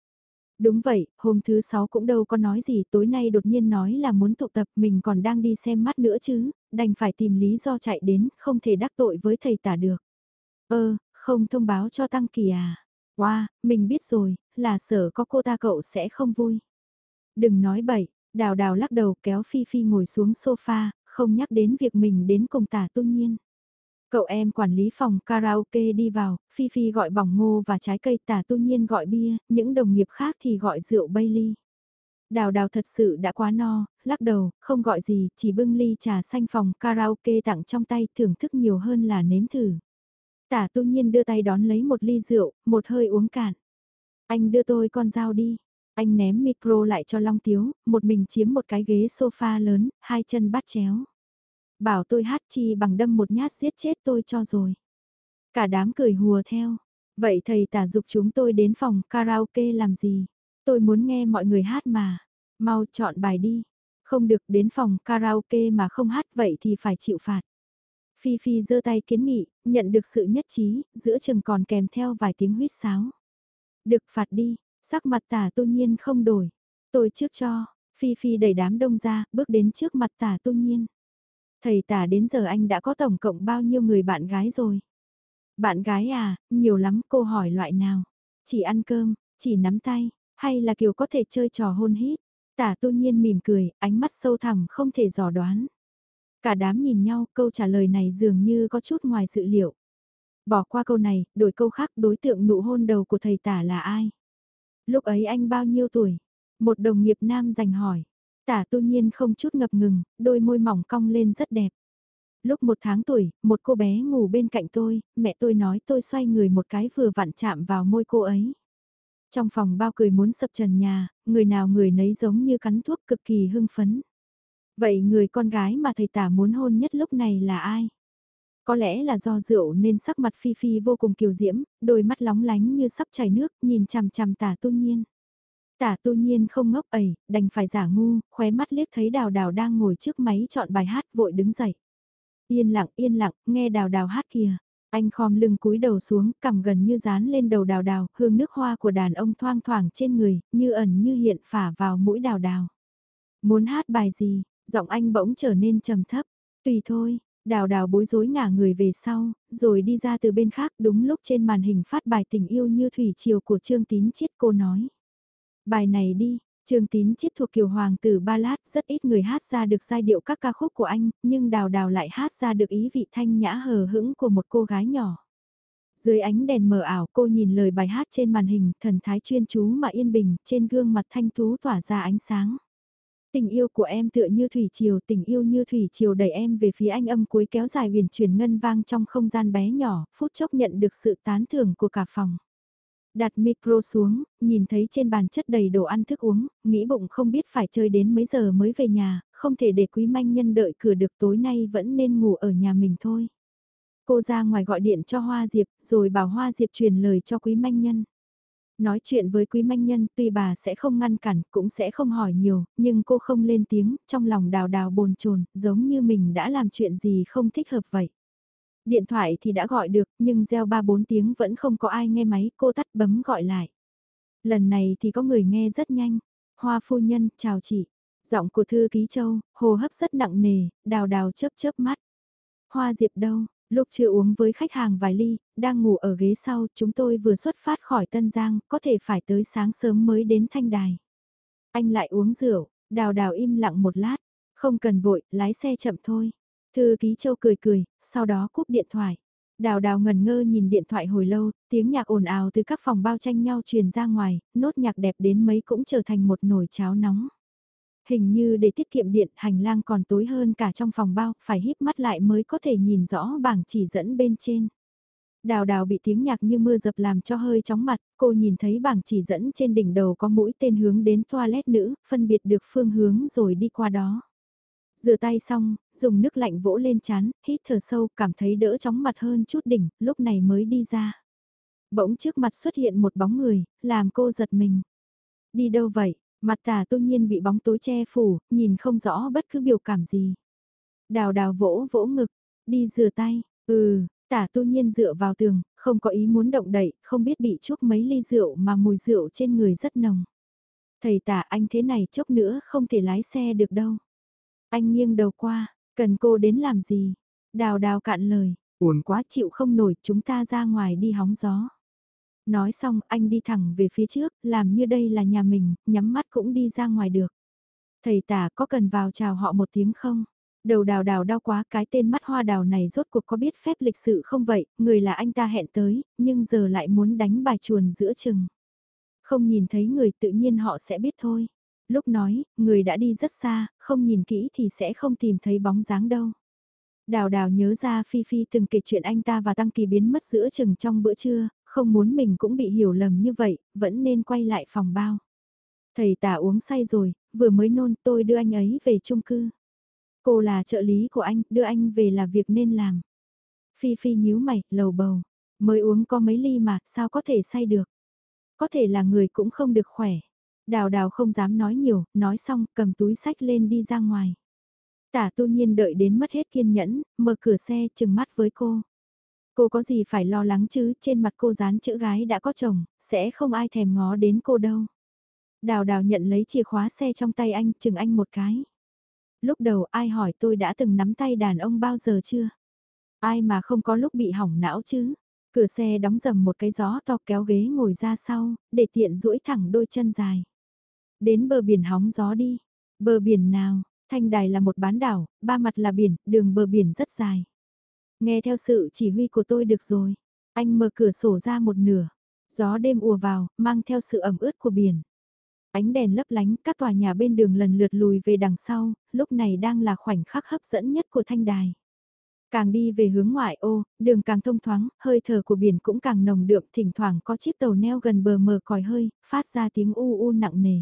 Speaker 1: Đúng vậy, hôm thứ sáu cũng đâu có nói gì, tối nay đột nhiên nói là muốn tụ tập, mình còn đang đi xem mắt nữa chứ, đành phải tìm lý do chạy đến, không thể đắc tội với thầy tả được. Ơ, không thông báo cho Tăng Kỳ à? Wow, mình biết rồi, là sợ có cô ta cậu sẽ không vui. Đừng nói bậy, đào đào lắc đầu kéo Phi Phi ngồi xuống sofa, không nhắc đến việc mình đến cùng tả tu nhiên. Cậu em quản lý phòng karaoke đi vào, Phi Phi gọi bỏng ngô và trái cây tả tu nhiên gọi bia, những đồng nghiệp khác thì gọi rượu Bailey. Đào đào thật sự đã quá no, lắc đầu, không gọi gì, chỉ bưng ly trà xanh phòng karaoke tặng trong tay thưởng thức nhiều hơn là nếm thử. Tả tu nhiên đưa tay đón lấy một ly rượu, một hơi uống cạn. Anh đưa tôi con dao đi. Anh ném micro lại cho Long Tiếu, một mình chiếm một cái ghế sofa lớn, hai chân bắt chéo. Bảo tôi hát chi bằng đâm một nhát giết chết tôi cho rồi. Cả đám cười hùa theo. Vậy thầy tả dục chúng tôi đến phòng karaoke làm gì? Tôi muốn nghe mọi người hát mà. Mau chọn bài đi. Không được đến phòng karaoke mà không hát vậy thì phải chịu phạt. Phi Phi giơ tay kiến nghị, nhận được sự nhất trí, giữa chừng còn kèm theo vài tiếng huýt sáo. Được phạt đi, sắc mặt tả tu nhiên không đổi. Tôi trước cho, Phi Phi đẩy đám đông ra, bước đến trước mặt tả tu nhiên. Thầy tả đến giờ anh đã có tổng cộng bao nhiêu người bạn gái rồi? Bạn gái à, nhiều lắm cô hỏi loại nào? Chỉ ăn cơm, chỉ nắm tay, hay là kiểu có thể chơi trò hôn hít? Tả tu nhiên mỉm cười, ánh mắt sâu thẳm không thể dò đoán. Cả đám nhìn nhau, câu trả lời này dường như có chút ngoài dự liệu. Bỏ qua câu này, đổi câu khác đối tượng nụ hôn đầu của thầy tả là ai? Lúc ấy anh bao nhiêu tuổi? Một đồng nghiệp nam dành hỏi. Tả tu nhiên không chút ngập ngừng, đôi môi mỏng cong lên rất đẹp. Lúc một tháng tuổi, một cô bé ngủ bên cạnh tôi, mẹ tôi nói tôi xoay người một cái vừa vặn chạm vào môi cô ấy. Trong phòng bao cười muốn sập trần nhà, người nào người nấy giống như cắn thuốc cực kỳ hưng phấn. Vậy người con gái mà thầy tả muốn hôn nhất lúc này là ai? Có lẽ là do rượu nên sắc mặt Phi Phi vô cùng kiều diễm, đôi mắt lóng lánh như sắp chảy nước, nhìn chằm chằm tả tu nhiên. Tả tu nhiên không ngốc ẩy, đành phải giả ngu, khóe mắt liếc thấy đào đào đang ngồi trước máy chọn bài hát vội đứng dậy. Yên lặng yên lặng, nghe đào đào hát kìa. Anh khom lưng cúi đầu xuống, cằm gần như dán lên đầu đào đào, hương nước hoa của đàn ông thoang thoảng trên người, như ẩn như hiện phả vào mũi đào đào. Muốn hát bài gì, giọng anh bỗng trở nên trầm thấp. Tùy thôi, đào đào bối rối ngả người về sau, rồi đi ra từ bên khác đúng lúc trên màn hình phát bài tình yêu như thủy triều của Trương Tín Chiết cô nói. Bài này đi, Trương Tín Chiết thuộc kiều hoàng tử ballad, rất ít người hát ra được giai điệu các ca khúc của anh, nhưng đào đào lại hát ra được ý vị thanh nhã hờ hững của một cô gái nhỏ. Dưới ánh đèn mờ ảo cô nhìn lời bài hát trên màn hình, thần thái chuyên chú mà yên bình, trên gương mặt thanh tú tỏa ra ánh sáng. Tình yêu của em tựa như thủy triều, tình yêu như thủy triều đẩy em về phía anh âm cuối kéo dài huyền truyền ngân vang trong không gian bé nhỏ, phút chốc nhận được sự tán thưởng của cả phòng. Đặt micro xuống, nhìn thấy trên bàn chất đầy đồ ăn thức uống, nghĩ bụng không biết phải chơi đến mấy giờ mới về nhà, không thể để quý manh nhân đợi cửa được tối nay vẫn nên ngủ ở nhà mình thôi. Cô ra ngoài gọi điện cho Hoa Diệp, rồi bảo Hoa Diệp truyền lời cho quý manh nhân. Nói chuyện với quý manh nhân tuy bà sẽ không ngăn cản, cũng sẽ không hỏi nhiều, nhưng cô không lên tiếng, trong lòng đào đào bồn chồn giống như mình đã làm chuyện gì không thích hợp vậy. Điện thoại thì đã gọi được, nhưng gieo 3-4 tiếng vẫn không có ai nghe máy, cô tắt bấm gọi lại. Lần này thì có người nghe rất nhanh. Hoa phu nhân, chào chị. Giọng của thư ký châu, hồ hấp rất nặng nề, đào đào chớp chớp mắt. Hoa diệp đâu, lúc chưa uống với khách hàng vài ly, đang ngủ ở ghế sau, chúng tôi vừa xuất phát khỏi Tân Giang, có thể phải tới sáng sớm mới đến Thanh Đài. Anh lại uống rượu, đào đào im lặng một lát, không cần vội, lái xe chậm thôi. Thư ký châu cười cười, sau đó cúp điện thoại. Đào đào ngần ngơ nhìn điện thoại hồi lâu, tiếng nhạc ồn ào từ các phòng bao tranh nhau truyền ra ngoài, nốt nhạc đẹp đến mấy cũng trở thành một nồi cháo nóng. Hình như để tiết kiệm điện hành lang còn tối hơn cả trong phòng bao, phải híp mắt lại mới có thể nhìn rõ bảng chỉ dẫn bên trên. Đào đào bị tiếng nhạc như mưa dập làm cho hơi chóng mặt, cô nhìn thấy bảng chỉ dẫn trên đỉnh đầu có mũi tên hướng đến toilet nữ, phân biệt được phương hướng rồi đi qua đó. Rửa tay xong, dùng nước lạnh vỗ lên chán, hít thở sâu, cảm thấy đỡ chóng mặt hơn chút đỉnh, lúc này mới đi ra. Bỗng trước mặt xuất hiện một bóng người, làm cô giật mình. Đi đâu vậy? Mặt tà tu nhiên bị bóng tối che phủ, nhìn không rõ bất cứ biểu cảm gì. Đào đào vỗ vỗ ngực, đi rửa tay, ừ, tả tu nhiên dựa vào tường, không có ý muốn động đậy, không biết bị chuốc mấy ly rượu mà mùi rượu trên người rất nồng. Thầy tả anh thế này chốc nữa không thể lái xe được đâu. Anh nghiêng đầu qua, cần cô đến làm gì? Đào đào cạn lời, buồn quá chịu không nổi chúng ta ra ngoài đi hóng gió. Nói xong anh đi thẳng về phía trước, làm như đây là nhà mình, nhắm mắt cũng đi ra ngoài được. Thầy tả có cần vào chào họ một tiếng không? Đầu đào đào đau quá cái tên mắt hoa đào này rốt cuộc có biết phép lịch sự không vậy, người là anh ta hẹn tới, nhưng giờ lại muốn đánh bài chuồn giữa chừng. Không nhìn thấy người tự nhiên họ sẽ biết thôi. Lúc nói, người đã đi rất xa, không nhìn kỹ thì sẽ không tìm thấy bóng dáng đâu. Đào đào nhớ ra Phi Phi từng kể chuyện anh ta và Tăng Kỳ biến mất giữa chừng trong bữa trưa, không muốn mình cũng bị hiểu lầm như vậy, vẫn nên quay lại phòng bao. Thầy tả uống say rồi, vừa mới nôn tôi đưa anh ấy về chung cư. Cô là trợ lý của anh, đưa anh về là việc nên làm. Phi Phi nhíu mày, lầu bầu. Mới uống có mấy ly mà, sao có thể say được? Có thể là người cũng không được khỏe. Đào đào không dám nói nhiều, nói xong cầm túi sách lên đi ra ngoài. Tả tu nhiên đợi đến mất hết kiên nhẫn, mở cửa xe chừng mắt với cô. Cô có gì phải lo lắng chứ, trên mặt cô dán chữ gái đã có chồng, sẽ không ai thèm ngó đến cô đâu. Đào đào nhận lấy chìa khóa xe trong tay anh, chừng anh một cái. Lúc đầu ai hỏi tôi đã từng nắm tay đàn ông bao giờ chưa? Ai mà không có lúc bị hỏng não chứ? Cửa xe đóng dầm một cái gió to kéo ghế ngồi ra sau, để tiện duỗi thẳng đôi chân dài. Đến bờ biển hóng gió đi. Bờ biển nào? Thanh đài là một bán đảo, ba mặt là biển, đường bờ biển rất dài. Nghe theo sự chỉ huy của tôi được rồi. Anh mở cửa sổ ra một nửa. Gió đêm ùa vào, mang theo sự ẩm ướt của biển. Ánh đèn lấp lánh, các tòa nhà bên đường lần lượt lùi về đằng sau, lúc này đang là khoảnh khắc hấp dẫn nhất của thanh đài. Càng đi về hướng ngoại ô, đường càng thông thoáng, hơi thở của biển cũng càng nồng đượm, thỉnh thoảng có chiếc tàu neo gần bờ mờ còi hơi, phát ra tiếng u u nặng nề.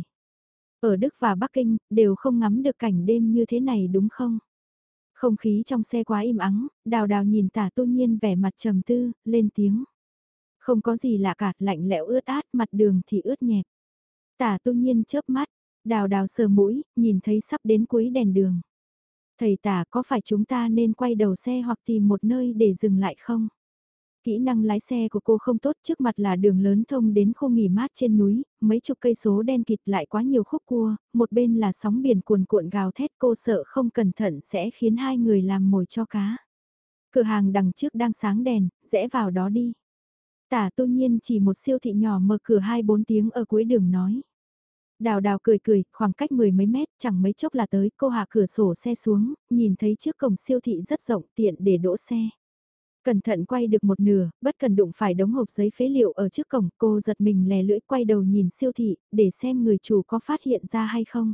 Speaker 1: Ở Đức và Bắc Kinh, đều không ngắm được cảnh đêm như thế này đúng không? Không khí trong xe quá im ắng, đào đào nhìn tả tu nhiên vẻ mặt trầm tư, lên tiếng. Không có gì lạ cả, lạnh lẽo ướt át, mặt đường thì ướt nhẹp. Tả tu nhiên chớp mắt, đào đào sờ mũi, nhìn thấy sắp đến cuối đèn đường. Thầy tả có phải chúng ta nên quay đầu xe hoặc tìm một nơi để dừng lại không? Kỹ năng lái xe của cô không tốt trước mặt là đường lớn thông đến khu nghỉ mát trên núi, mấy chục cây số đen kịt lại quá nhiều khúc cua, một bên là sóng biển cuồn cuộn gào thét cô sợ không cẩn thận sẽ khiến hai người làm mồi cho cá. Cửa hàng đằng trước đang sáng đèn, rẽ vào đó đi. Tả tu nhiên chỉ một siêu thị nhỏ mở cửa 2-4 tiếng ở cuối đường nói. Đào đào cười cười, khoảng cách mười mấy mét, chẳng mấy chốc là tới, cô hạ cửa sổ xe xuống, nhìn thấy trước cổng siêu thị rất rộng tiện để đỗ xe. Cẩn thận quay được một nửa, bất cần đụng phải đống hộp giấy phế liệu ở trước cổng, cô giật mình lè lưỡi quay đầu nhìn siêu thị, để xem người chủ có phát hiện ra hay không.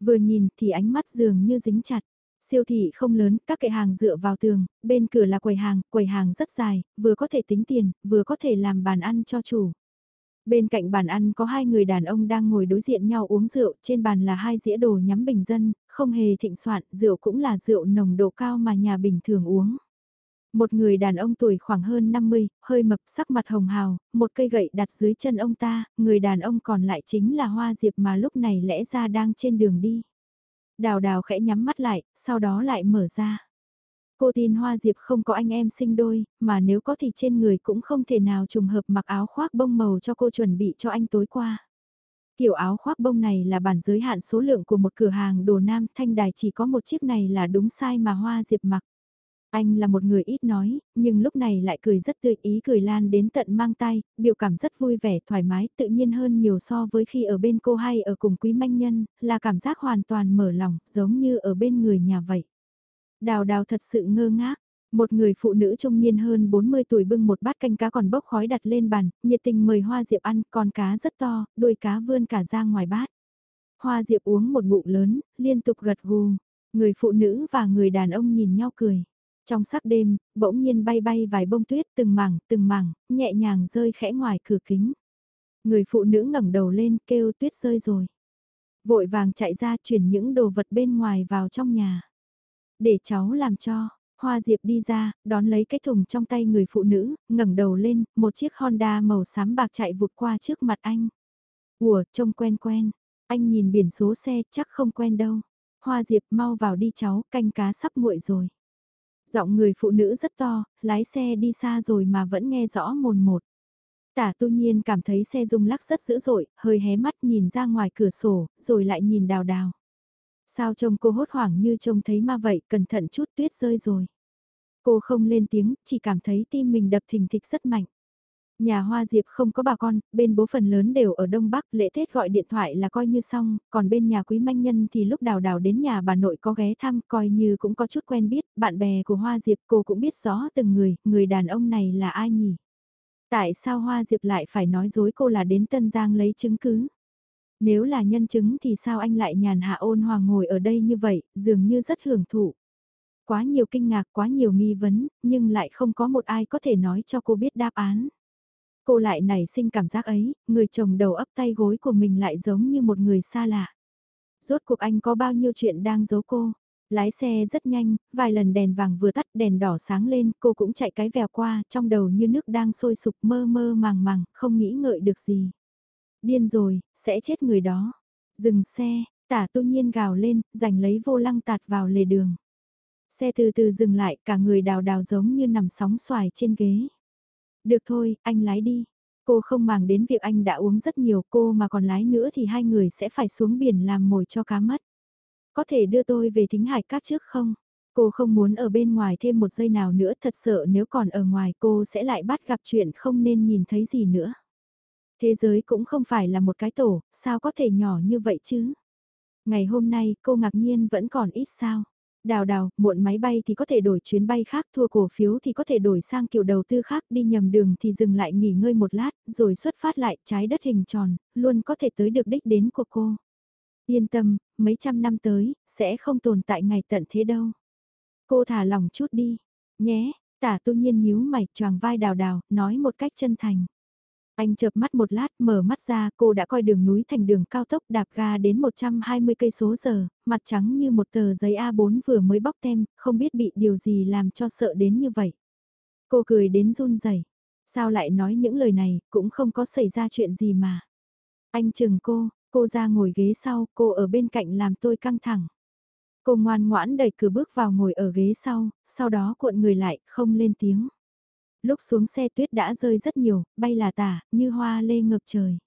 Speaker 1: Vừa nhìn thì ánh mắt dường như dính chặt. Siêu thị không lớn, các kệ hàng dựa vào tường, bên cửa là quầy hàng, quầy hàng rất dài, vừa có thể tính tiền, vừa có thể làm bàn ăn cho chủ. Bên cạnh bàn ăn có hai người đàn ông đang ngồi đối diện nhau uống rượu, trên bàn là hai dĩa đồ nhắm bình dân, không hề thịnh soạn, rượu cũng là rượu nồng độ cao mà nhà bình thường uống. Một người đàn ông tuổi khoảng hơn 50, hơi mập sắc mặt hồng hào, một cây gậy đặt dưới chân ông ta, người đàn ông còn lại chính là Hoa Diệp mà lúc này lẽ ra đang trên đường đi. Đào đào khẽ nhắm mắt lại, sau đó lại mở ra. Cô tin Hoa Diệp không có anh em sinh đôi, mà nếu có thì trên người cũng không thể nào trùng hợp mặc áo khoác bông màu cho cô chuẩn bị cho anh tối qua. Kiểu áo khoác bông này là bản giới hạn số lượng của một cửa hàng đồ nam thanh đài chỉ có một chiếc này là đúng sai mà Hoa Diệp mặc. Anh là một người ít nói, nhưng lúc này lại cười rất tươi ý cười lan đến tận mang tay, biểu cảm rất vui vẻ, thoải mái, tự nhiên hơn nhiều so với khi ở bên cô hay ở cùng quý manh nhân, là cảm giác hoàn toàn mở lòng, giống như ở bên người nhà vậy. Đào đào thật sự ngơ ngác. Một người phụ nữ trung niên hơn 40 tuổi bưng một bát canh cá còn bốc khói đặt lên bàn, nhiệt tình mời Hoa Diệp ăn, con cá rất to, đôi cá vươn cả ra ngoài bát. Hoa Diệp uống một ngụm lớn, liên tục gật gù. Người phụ nữ và người đàn ông nhìn nhau cười. Trong sắc đêm, bỗng nhiên bay bay vài bông tuyết từng mảng, từng mảng, nhẹ nhàng rơi khẽ ngoài cửa kính. Người phụ nữ ngẩng đầu lên kêu tuyết rơi rồi. Vội vàng chạy ra chuyển những đồ vật bên ngoài vào trong nhà. Để cháu làm cho, Hoa Diệp đi ra, đón lấy cái thùng trong tay người phụ nữ, ngẩng đầu lên, một chiếc Honda màu xám bạc chạy vụt qua trước mặt anh. Ủa, trông quen quen, anh nhìn biển số xe chắc không quen đâu. Hoa Diệp mau vào đi cháu, canh cá sắp nguội rồi. Giọng người phụ nữ rất to, lái xe đi xa rồi mà vẫn nghe rõ mồn một. Tả tu nhiên cảm thấy xe rung lắc rất dữ dội, hơi hé mắt nhìn ra ngoài cửa sổ, rồi lại nhìn đào đào. Sao trông cô hốt hoảng như trông thấy ma vậy, cẩn thận chút tuyết rơi rồi. Cô không lên tiếng, chỉ cảm thấy tim mình đập thình thịch rất mạnh. Nhà Hoa Diệp không có bà con, bên bố phần lớn đều ở Đông Bắc, lễ Tết gọi điện thoại là coi như xong, còn bên nhà quý manh nhân thì lúc đào đào đến nhà bà nội có ghé thăm, coi như cũng có chút quen biết, bạn bè của Hoa Diệp cô cũng biết rõ từng người, người đàn ông này là ai nhỉ? Tại sao Hoa Diệp lại phải nói dối cô là đến Tân Giang lấy chứng cứ? Nếu là nhân chứng thì sao anh lại nhàn hạ ôn hòa ngồi ở đây như vậy, dường như rất hưởng thụ. Quá nhiều kinh ngạc, quá nhiều nghi vấn, nhưng lại không có một ai có thể nói cho cô biết đáp án. Cô lại nảy sinh cảm giác ấy, người chồng đầu ấp tay gối của mình lại giống như một người xa lạ. Rốt cuộc anh có bao nhiêu chuyện đang giấu cô? Lái xe rất nhanh, vài lần đèn vàng vừa tắt đèn đỏ sáng lên, cô cũng chạy cái vèo qua, trong đầu như nước đang sôi sục mơ mơ màng màng, không nghĩ ngợi được gì. Điên rồi, sẽ chết người đó. Dừng xe, tả tu nhiên gào lên, giành lấy vô lăng tạt vào lề đường. Xe từ từ dừng lại, cả người đào đào giống như nằm sóng xoài trên ghế. Được thôi, anh lái đi. Cô không màng đến việc anh đã uống rất nhiều cô mà còn lái nữa thì hai người sẽ phải xuống biển làm mồi cho cá mất. Có thể đưa tôi về thính hải cát trước không? Cô không muốn ở bên ngoài thêm một giây nào nữa thật sợ nếu còn ở ngoài cô sẽ lại bắt gặp chuyện không nên nhìn thấy gì nữa. Thế giới cũng không phải là một cái tổ, sao có thể nhỏ như vậy chứ? Ngày hôm nay cô ngạc nhiên vẫn còn ít sao? Đào đào, muộn máy bay thì có thể đổi chuyến bay khác, thua cổ phiếu thì có thể đổi sang kiểu đầu tư khác, đi nhầm đường thì dừng lại nghỉ ngơi một lát, rồi xuất phát lại, trái đất hình tròn, luôn có thể tới được đích đến của cô. Yên tâm, mấy trăm năm tới, sẽ không tồn tại ngày tận thế đâu. Cô thả lòng chút đi, nhé, tả tu nhiên nhíu mày, choàng vai đào đào, nói một cách chân thành. Anh chợp mắt một lát, mở mắt ra, cô đã coi đường núi thành đường cao tốc đạp ga đến 120 cây số giờ, mặt trắng như một tờ giấy A4 vừa mới bóc tem, không biết bị điều gì làm cho sợ đến như vậy. Cô cười đến run rẩy. Sao lại nói những lời này, cũng không có xảy ra chuyện gì mà. Anh chừng cô, cô ra ngồi ghế sau, cô ở bên cạnh làm tôi căng thẳng. Cô ngoan ngoãn đẩy cửa bước vào ngồi ở ghế sau, sau đó cuộn người lại, không lên tiếng. Lúc xuống xe tuyết đã rơi rất nhiều, bay là tả, như hoa lê ngập trời.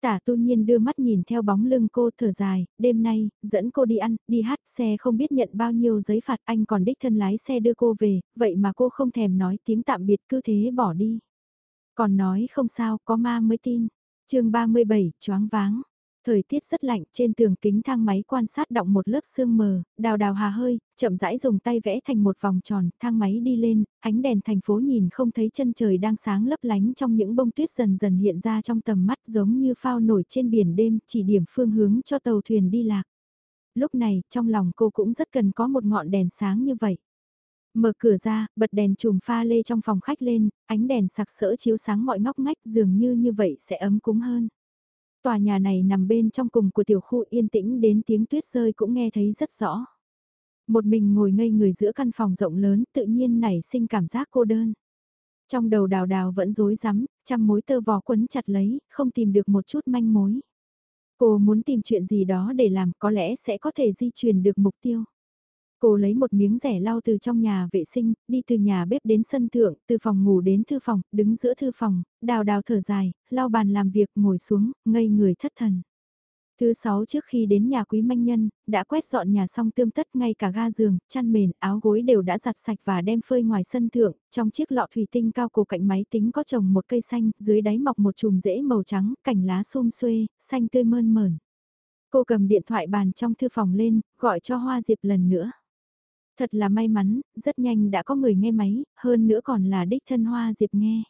Speaker 1: Tả tu nhiên đưa mắt nhìn theo bóng lưng cô thở dài, đêm nay, dẫn cô đi ăn, đi hát, xe không biết nhận bao nhiêu giấy phạt anh còn đích thân lái xe đưa cô về, vậy mà cô không thèm nói tiếng tạm biệt cứ thế bỏ đi. Còn nói không sao, có ma mới tin. chương 37, choáng váng. Thời tiết rất lạnh, trên tường kính thang máy quan sát động một lớp sương mờ, đào đào hà hơi, chậm rãi dùng tay vẽ thành một vòng tròn, thang máy đi lên, ánh đèn thành phố nhìn không thấy chân trời đang sáng lấp lánh trong những bông tuyết dần dần hiện ra trong tầm mắt giống như phao nổi trên biển đêm, chỉ điểm phương hướng cho tàu thuyền đi lạc. Lúc này, trong lòng cô cũng rất cần có một ngọn đèn sáng như vậy. Mở cửa ra, bật đèn chùm pha lê trong phòng khách lên, ánh đèn sặc sỡ chiếu sáng mọi ngóc ngách dường như như vậy sẽ ấm cúng hơn. Tòa nhà này nằm bên trong cùng của tiểu khu yên tĩnh đến tiếng tuyết rơi cũng nghe thấy rất rõ. Một mình ngồi ngây người giữa căn phòng rộng lớn tự nhiên nảy sinh cảm giác cô đơn. Trong đầu đào đào vẫn rối rắm, trăm mối tơ vò quấn chặt lấy, không tìm được một chút manh mối. Cô muốn tìm chuyện gì đó để làm có lẽ sẽ có thể di chuyển được mục tiêu. Cô lấy một miếng rẻ lau từ trong nhà vệ sinh, đi từ nhà bếp đến sân thượng, từ phòng ngủ đến thư phòng, đứng giữa thư phòng, đào đào thở dài, lau bàn làm việc ngồi xuống, ngây người thất thần. Thứ sáu trước khi đến nhà quý manh nhân, đã quét dọn nhà xong tươm tất ngay cả ga giường, chăn mền, áo gối đều đã giặt sạch và đem phơi ngoài sân thượng, trong chiếc lọ thủy tinh cao cổ cạnh máy tính có trồng một cây xanh, dưới đáy mọc một chùm rễ màu trắng, cành lá xum xuê, xanh tươi mơn mởn. Cô cầm điện thoại bàn trong thư phòng lên, gọi cho Hoa Diệp lần nữa. Thật là may mắn, rất nhanh đã có người nghe máy, hơn nữa còn là đích thân Hoa Diệp nghe.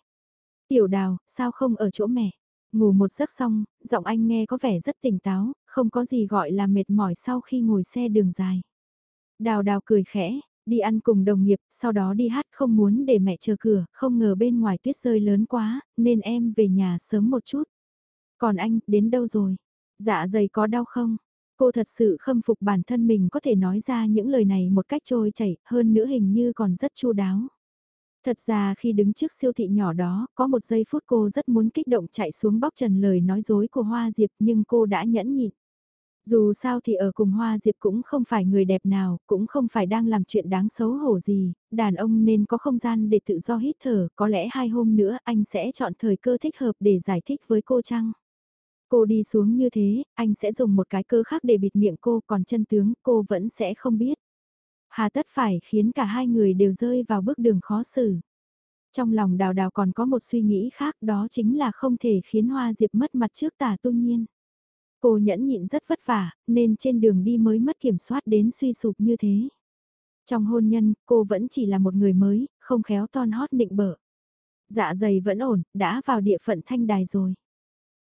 Speaker 1: Tiểu đào, sao không ở chỗ mẹ? Ngủ một giấc xong, giọng anh nghe có vẻ rất tỉnh táo, không có gì gọi là mệt mỏi sau khi ngồi xe đường dài. Đào đào cười khẽ, đi ăn cùng đồng nghiệp, sau đó đi hát không muốn để mẹ chờ cửa, không ngờ bên ngoài tuyết rơi lớn quá, nên em về nhà sớm một chút. Còn anh, đến đâu rồi? Dạ dày có đau không? Cô thật sự khâm phục bản thân mình có thể nói ra những lời này một cách trôi chảy, hơn nữa hình như còn rất chu đáo. Thật ra khi đứng trước siêu thị nhỏ đó, có một giây phút cô rất muốn kích động chạy xuống bóc trần lời nói dối của Hoa Diệp nhưng cô đã nhẫn nhịn. Dù sao thì ở cùng Hoa Diệp cũng không phải người đẹp nào, cũng không phải đang làm chuyện đáng xấu hổ gì, đàn ông nên có không gian để tự do hít thở, có lẽ hai hôm nữa anh sẽ chọn thời cơ thích hợp để giải thích với cô chăng? Cô đi xuống như thế, anh sẽ dùng một cái cơ khác để bịt miệng cô, còn chân tướng cô vẫn sẽ không biết. Hà tất phải khiến cả hai người đều rơi vào bước đường khó xử. Trong lòng đào đào còn có một suy nghĩ khác đó chính là không thể khiến Hoa Diệp mất mặt trước tả tu nhiên. Cô nhẫn nhịn rất vất vả, nên trên đường đi mới mất kiểm soát đến suy sụp như thế. Trong hôn nhân, cô vẫn chỉ là một người mới, không khéo ton hót nịnh bở. Dạ dày vẫn ổn, đã vào địa phận thanh đài rồi.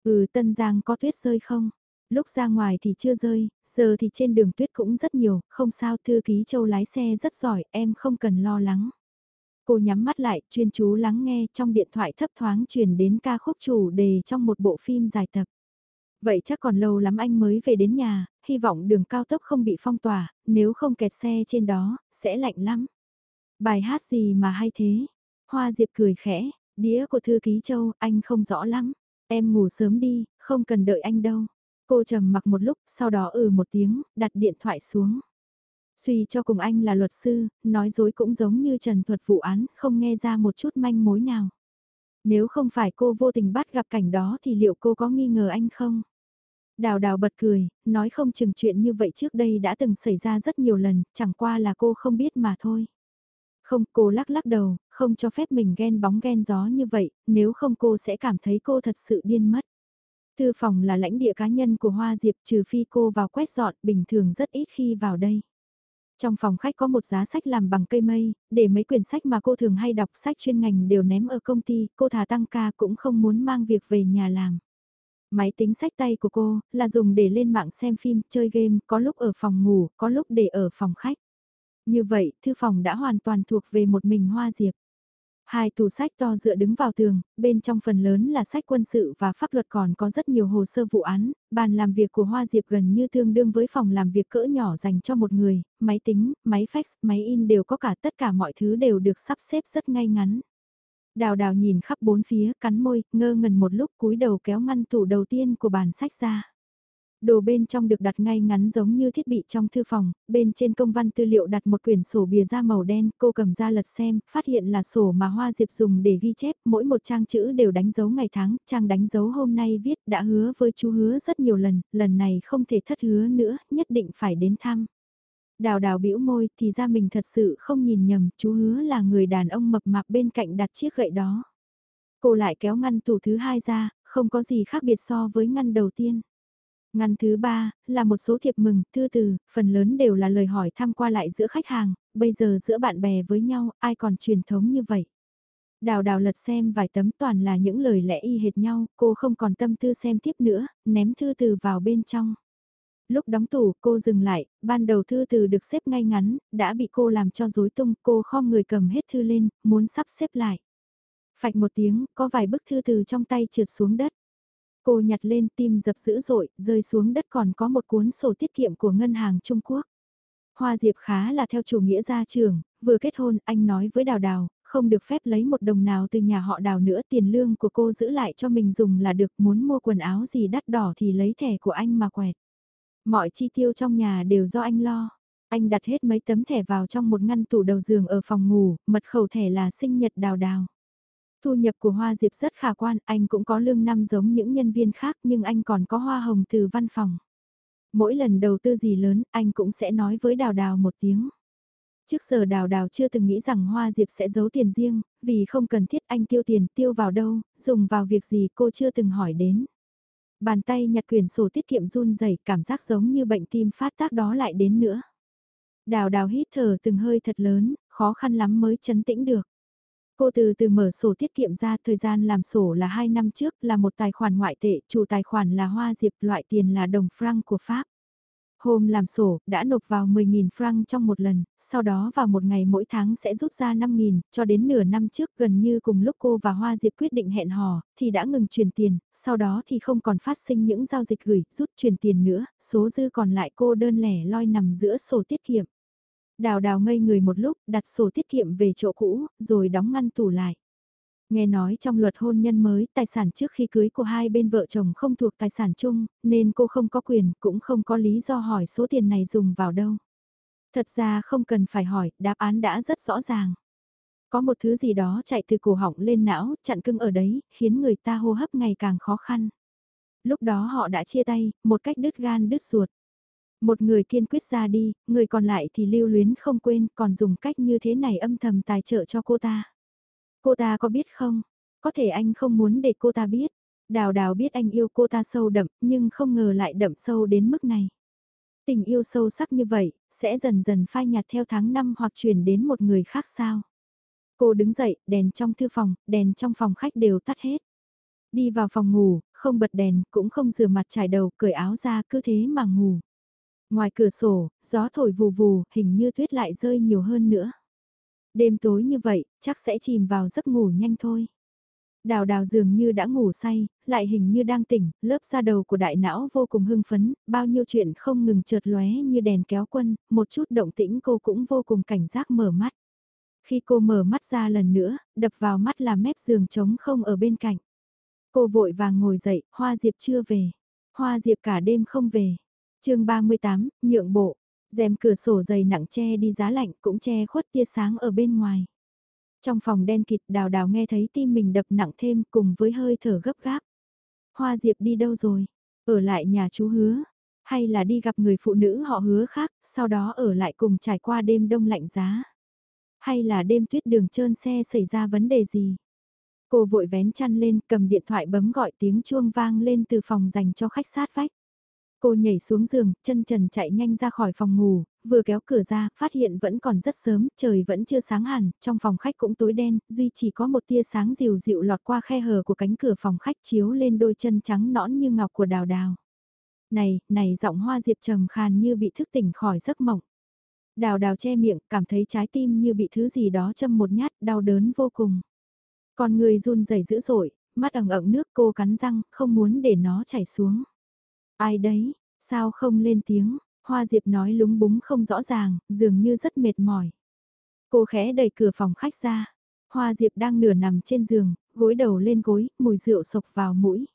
Speaker 1: Ừ Tân Giang có tuyết rơi không? Lúc ra ngoài thì chưa rơi, giờ thì trên đường tuyết cũng rất nhiều, không sao thư ký châu lái xe rất giỏi, em không cần lo lắng. Cô nhắm mắt lại, chuyên chú lắng nghe trong điện thoại thấp thoáng truyền đến ca khúc chủ đề trong một bộ phim dài tập. Vậy chắc còn lâu lắm anh mới về đến nhà, hy vọng đường cao tốc không bị phong tỏa, nếu không kẹt xe trên đó, sẽ lạnh lắm. Bài hát gì mà hay thế? Hoa Diệp cười khẽ, đĩa của thư ký Châu, anh không rõ lắm. Em ngủ sớm đi, không cần đợi anh đâu. Cô trầm mặc một lúc, sau đó ừ một tiếng, đặt điện thoại xuống. Suy cho cùng anh là luật sư, nói dối cũng giống như trần thuật vụ án, không nghe ra một chút manh mối nào. Nếu không phải cô vô tình bắt gặp cảnh đó thì liệu cô có nghi ngờ anh không? Đào đào bật cười, nói không chừng chuyện như vậy trước đây đã từng xảy ra rất nhiều lần, chẳng qua là cô không biết mà thôi. Không, cô lắc lắc đầu, không cho phép mình ghen bóng ghen gió như vậy, nếu không cô sẽ cảm thấy cô thật sự điên mất. Thư phòng là lãnh địa cá nhân của Hoa Diệp trừ phi cô vào quét dọn bình thường rất ít khi vào đây. Trong phòng khách có một giá sách làm bằng cây mây, để mấy quyển sách mà cô thường hay đọc sách chuyên ngành đều ném ở công ty, cô thà tăng ca cũng không muốn mang việc về nhà làm. Máy tính sách tay của cô là dùng để lên mạng xem phim, chơi game, có lúc ở phòng ngủ, có lúc để ở phòng khách. Như vậy, thư phòng đã hoàn toàn thuộc về một mình Hoa Diệp. Hai tủ sách to dựa đứng vào tường, bên trong phần lớn là sách quân sự và pháp luật còn có rất nhiều hồ sơ vụ án, bàn làm việc của Hoa Diệp gần như tương đương với phòng làm việc cỡ nhỏ dành cho một người, máy tính, máy fax, máy in đều có cả tất cả mọi thứ đều được sắp xếp rất ngay ngắn. Đào đào nhìn khắp bốn phía, cắn môi, ngơ ngẩn một lúc cúi đầu kéo ngăn tủ đầu tiên của bàn sách ra. Đồ bên trong được đặt ngay ngắn giống như thiết bị trong thư phòng, bên trên công văn tư liệu đặt một quyển sổ bìa da màu đen, cô cầm ra lật xem, phát hiện là sổ mà Hoa Diệp dùng để ghi chép, mỗi một trang chữ đều đánh dấu ngày tháng, trang đánh dấu hôm nay viết đã hứa với chú hứa rất nhiều lần, lần này không thể thất hứa nữa, nhất định phải đến thăm. Đào đào bĩu môi thì ra mình thật sự không nhìn nhầm, chú hứa là người đàn ông mập mạp bên cạnh đặt chiếc gậy đó. Cô lại kéo ngăn tủ thứ hai ra, không có gì khác biệt so với ngăn đầu tiên. Ngăn thứ ba, là một số thiệp mừng, thư từ, phần lớn đều là lời hỏi thăm qua lại giữa khách hàng, bây giờ giữa bạn bè với nhau, ai còn truyền thống như vậy. Đào đào lật xem vài tấm toàn là những lời lẽ y hệt nhau, cô không còn tâm tư xem tiếp nữa, ném thư từ vào bên trong. Lúc đóng tủ cô dừng lại, ban đầu thư từ được xếp ngay ngắn, đã bị cô làm cho rối tung, cô khom người cầm hết thư lên, muốn sắp xếp lại. Phạch một tiếng, có vài bức thư từ trong tay trượt xuống đất. Cô nhặt lên tim dập dữ dội, rơi xuống đất còn có một cuốn sổ tiết kiệm của ngân hàng Trung Quốc. Hoa Diệp khá là theo chủ nghĩa gia trưởng, vừa kết hôn anh nói với Đào Đào, không được phép lấy một đồng nào từ nhà họ Đào nữa tiền lương của cô giữ lại cho mình dùng là được muốn mua quần áo gì đắt đỏ thì lấy thẻ của anh mà quẹt. Mọi chi tiêu trong nhà đều do anh lo. Anh đặt hết mấy tấm thẻ vào trong một ngăn tủ đầu giường ở phòng ngủ, mật khẩu thẻ là sinh nhật Đào Đào. Thu nhập của Hoa Diệp rất khả quan, anh cũng có lương năm giống những nhân viên khác nhưng anh còn có hoa hồng từ văn phòng. Mỗi lần đầu tư gì lớn, anh cũng sẽ nói với Đào Đào một tiếng. Trước giờ Đào Đào chưa từng nghĩ rằng Hoa Diệp sẽ giấu tiền riêng, vì không cần thiết anh tiêu tiền tiêu vào đâu, dùng vào việc gì cô chưa từng hỏi đến. Bàn tay nhặt quyển sổ tiết kiệm run rẩy cảm giác giống như bệnh tim phát tác đó lại đến nữa. Đào đào hít thở từng hơi thật lớn, khó khăn lắm mới chấn tĩnh được. Cô từ từ mở sổ tiết kiệm ra thời gian làm sổ là 2 năm trước là một tài khoản ngoại tệ, chủ tài khoản là Hoa Diệp loại tiền là đồng franc của Pháp. Hôm làm sổ, đã nộp vào 10.000 franc trong một lần, sau đó vào một ngày mỗi tháng sẽ rút ra 5.000, cho đến nửa năm trước gần như cùng lúc cô và Hoa Diệp quyết định hẹn hò, thì đã ngừng chuyển tiền, sau đó thì không còn phát sinh những giao dịch gửi, rút chuyển tiền nữa, số dư còn lại cô đơn lẻ loi nằm giữa sổ tiết kiệm. Đào đào ngây người một lúc, đặt sổ tiết kiệm về chỗ cũ, rồi đóng ngăn tủ lại. Nghe nói trong luật hôn nhân mới, tài sản trước khi cưới của hai bên vợ chồng không thuộc tài sản chung, nên cô không có quyền, cũng không có lý do hỏi số tiền này dùng vào đâu. Thật ra không cần phải hỏi, đáp án đã rất rõ ràng. Có một thứ gì đó chạy từ cổ họng lên não, chặn cưng ở đấy, khiến người ta hô hấp ngày càng khó khăn. Lúc đó họ đã chia tay, một cách đứt gan đứt ruột. Một người kiên quyết ra đi, người còn lại thì lưu luyến không quên, còn dùng cách như thế này âm thầm tài trợ cho cô ta. Cô ta có biết không? Có thể anh không muốn để cô ta biết. Đào đào biết anh yêu cô ta sâu đậm, nhưng không ngờ lại đậm sâu đến mức này. Tình yêu sâu sắc như vậy, sẽ dần dần phai nhạt theo tháng năm hoặc chuyển đến một người khác sao? Cô đứng dậy, đèn trong thư phòng, đèn trong phòng khách đều tắt hết. Đi vào phòng ngủ, không bật đèn, cũng không rửa mặt trải đầu, cởi áo ra, cứ thế mà ngủ. Ngoài cửa sổ, gió thổi vù vù, hình như tuyết lại rơi nhiều hơn nữa. Đêm tối như vậy, chắc sẽ chìm vào giấc ngủ nhanh thôi. Đào đào dường như đã ngủ say, lại hình như đang tỉnh, lớp da đầu của đại não vô cùng hưng phấn, bao nhiêu chuyện không ngừng chợt lóe như đèn kéo quân, một chút động tĩnh cô cũng vô cùng cảnh giác mở mắt. Khi cô mở mắt ra lần nữa, đập vào mắt là mép giường trống không ở bên cạnh. Cô vội vàng ngồi dậy, Hoa Diệp chưa về. Hoa Diệp cả đêm không về chương 38, nhượng bộ. rèm cửa sổ dày nặng che đi giá lạnh cũng che khuất tia sáng ở bên ngoài. Trong phòng đen kịt đào đào nghe thấy tim mình đập nặng thêm cùng với hơi thở gấp gáp. Hoa Diệp đi đâu rồi? Ở lại nhà chú hứa? Hay là đi gặp người phụ nữ họ hứa khác, sau đó ở lại cùng trải qua đêm đông lạnh giá? Hay là đêm tuyết đường trơn xe xảy ra vấn đề gì? Cô vội vén chăn lên cầm điện thoại bấm gọi tiếng chuông vang lên từ phòng dành cho khách sát vách. Cô nhảy xuống giường, chân trần chạy nhanh ra khỏi phòng ngủ, vừa kéo cửa ra, phát hiện vẫn còn rất sớm, trời vẫn chưa sáng hẳn, trong phòng khách cũng tối đen, duy chỉ có một tia sáng dịu dịu lọt qua khe hở của cánh cửa phòng khách chiếu lên đôi chân trắng nõn như ngọc của đào đào. Này, này giọng hoa diệp trầm khàn như bị thức tỉnh khỏi giấc mộng. Đào đào che miệng, cảm thấy trái tim như bị thứ gì đó châm một nhát, đau đớn vô cùng. Con người run rẩy dữ dội, mắt ẩn ẩn nước cô cắn răng, không muốn để nó chảy xuống. Ai đấy, sao không lên tiếng, Hoa Diệp nói lúng búng không rõ ràng, dường như rất mệt mỏi. Cô khẽ đẩy cửa phòng khách ra. Hoa Diệp đang nửa nằm trên giường, gối đầu lên gối, mùi rượu sộc vào mũi.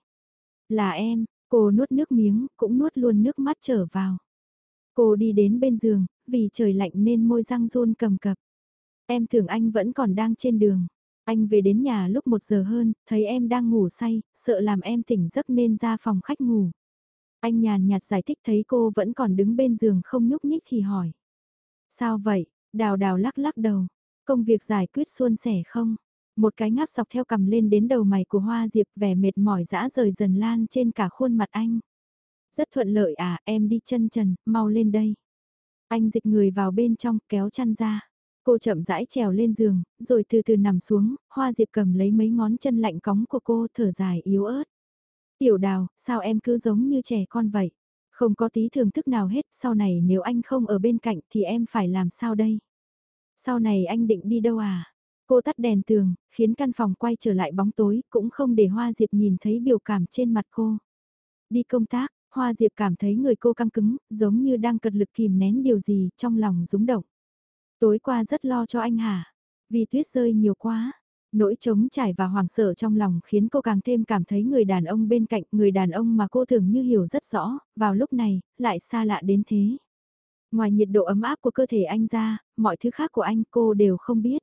Speaker 1: Là em, cô nuốt nước miếng, cũng nuốt luôn nước mắt trở vào. Cô đi đến bên giường, vì trời lạnh nên môi răng run cầm cập. Em tưởng anh vẫn còn đang trên đường. Anh về đến nhà lúc một giờ hơn, thấy em đang ngủ say, sợ làm em tỉnh giấc nên ra phòng khách ngủ. Anh nhàn nhạt giải thích thấy cô vẫn còn đứng bên giường không nhúc nhích thì hỏi. Sao vậy? Đào đào lắc lắc đầu. Công việc giải quyết suôn sẻ không? Một cái ngáp sọc theo cầm lên đến đầu mày của Hoa Diệp vẻ mệt mỏi dã rời dần lan trên cả khuôn mặt anh. Rất thuận lợi à, em đi chân trần, mau lên đây. Anh dịch người vào bên trong, kéo chăn ra. Cô chậm rãi trèo lên giường, rồi từ từ nằm xuống, Hoa Diệp cầm lấy mấy ngón chân lạnh cóng của cô thở dài yếu ớt. Tiểu đào, sao em cứ giống như trẻ con vậy? Không có tí thưởng thức nào hết, sau này nếu anh không ở bên cạnh thì em phải làm sao đây? Sau này anh định đi đâu à? Cô tắt đèn tường, khiến căn phòng quay trở lại bóng tối, cũng không để Hoa Diệp nhìn thấy biểu cảm trên mặt cô. Đi công tác, Hoa Diệp cảm thấy người cô căng cứng, giống như đang cật lực kìm nén điều gì trong lòng rúng động. Tối qua rất lo cho anh hả? Vì tuyết rơi nhiều quá, Nỗi trống trải và hoàng sợ trong lòng khiến cô càng thêm cảm thấy người đàn ông bên cạnh, người đàn ông mà cô thường như hiểu rất rõ, vào lúc này, lại xa lạ đến thế. Ngoài nhiệt độ ấm áp của cơ thể anh ra, mọi thứ khác của anh cô đều không biết.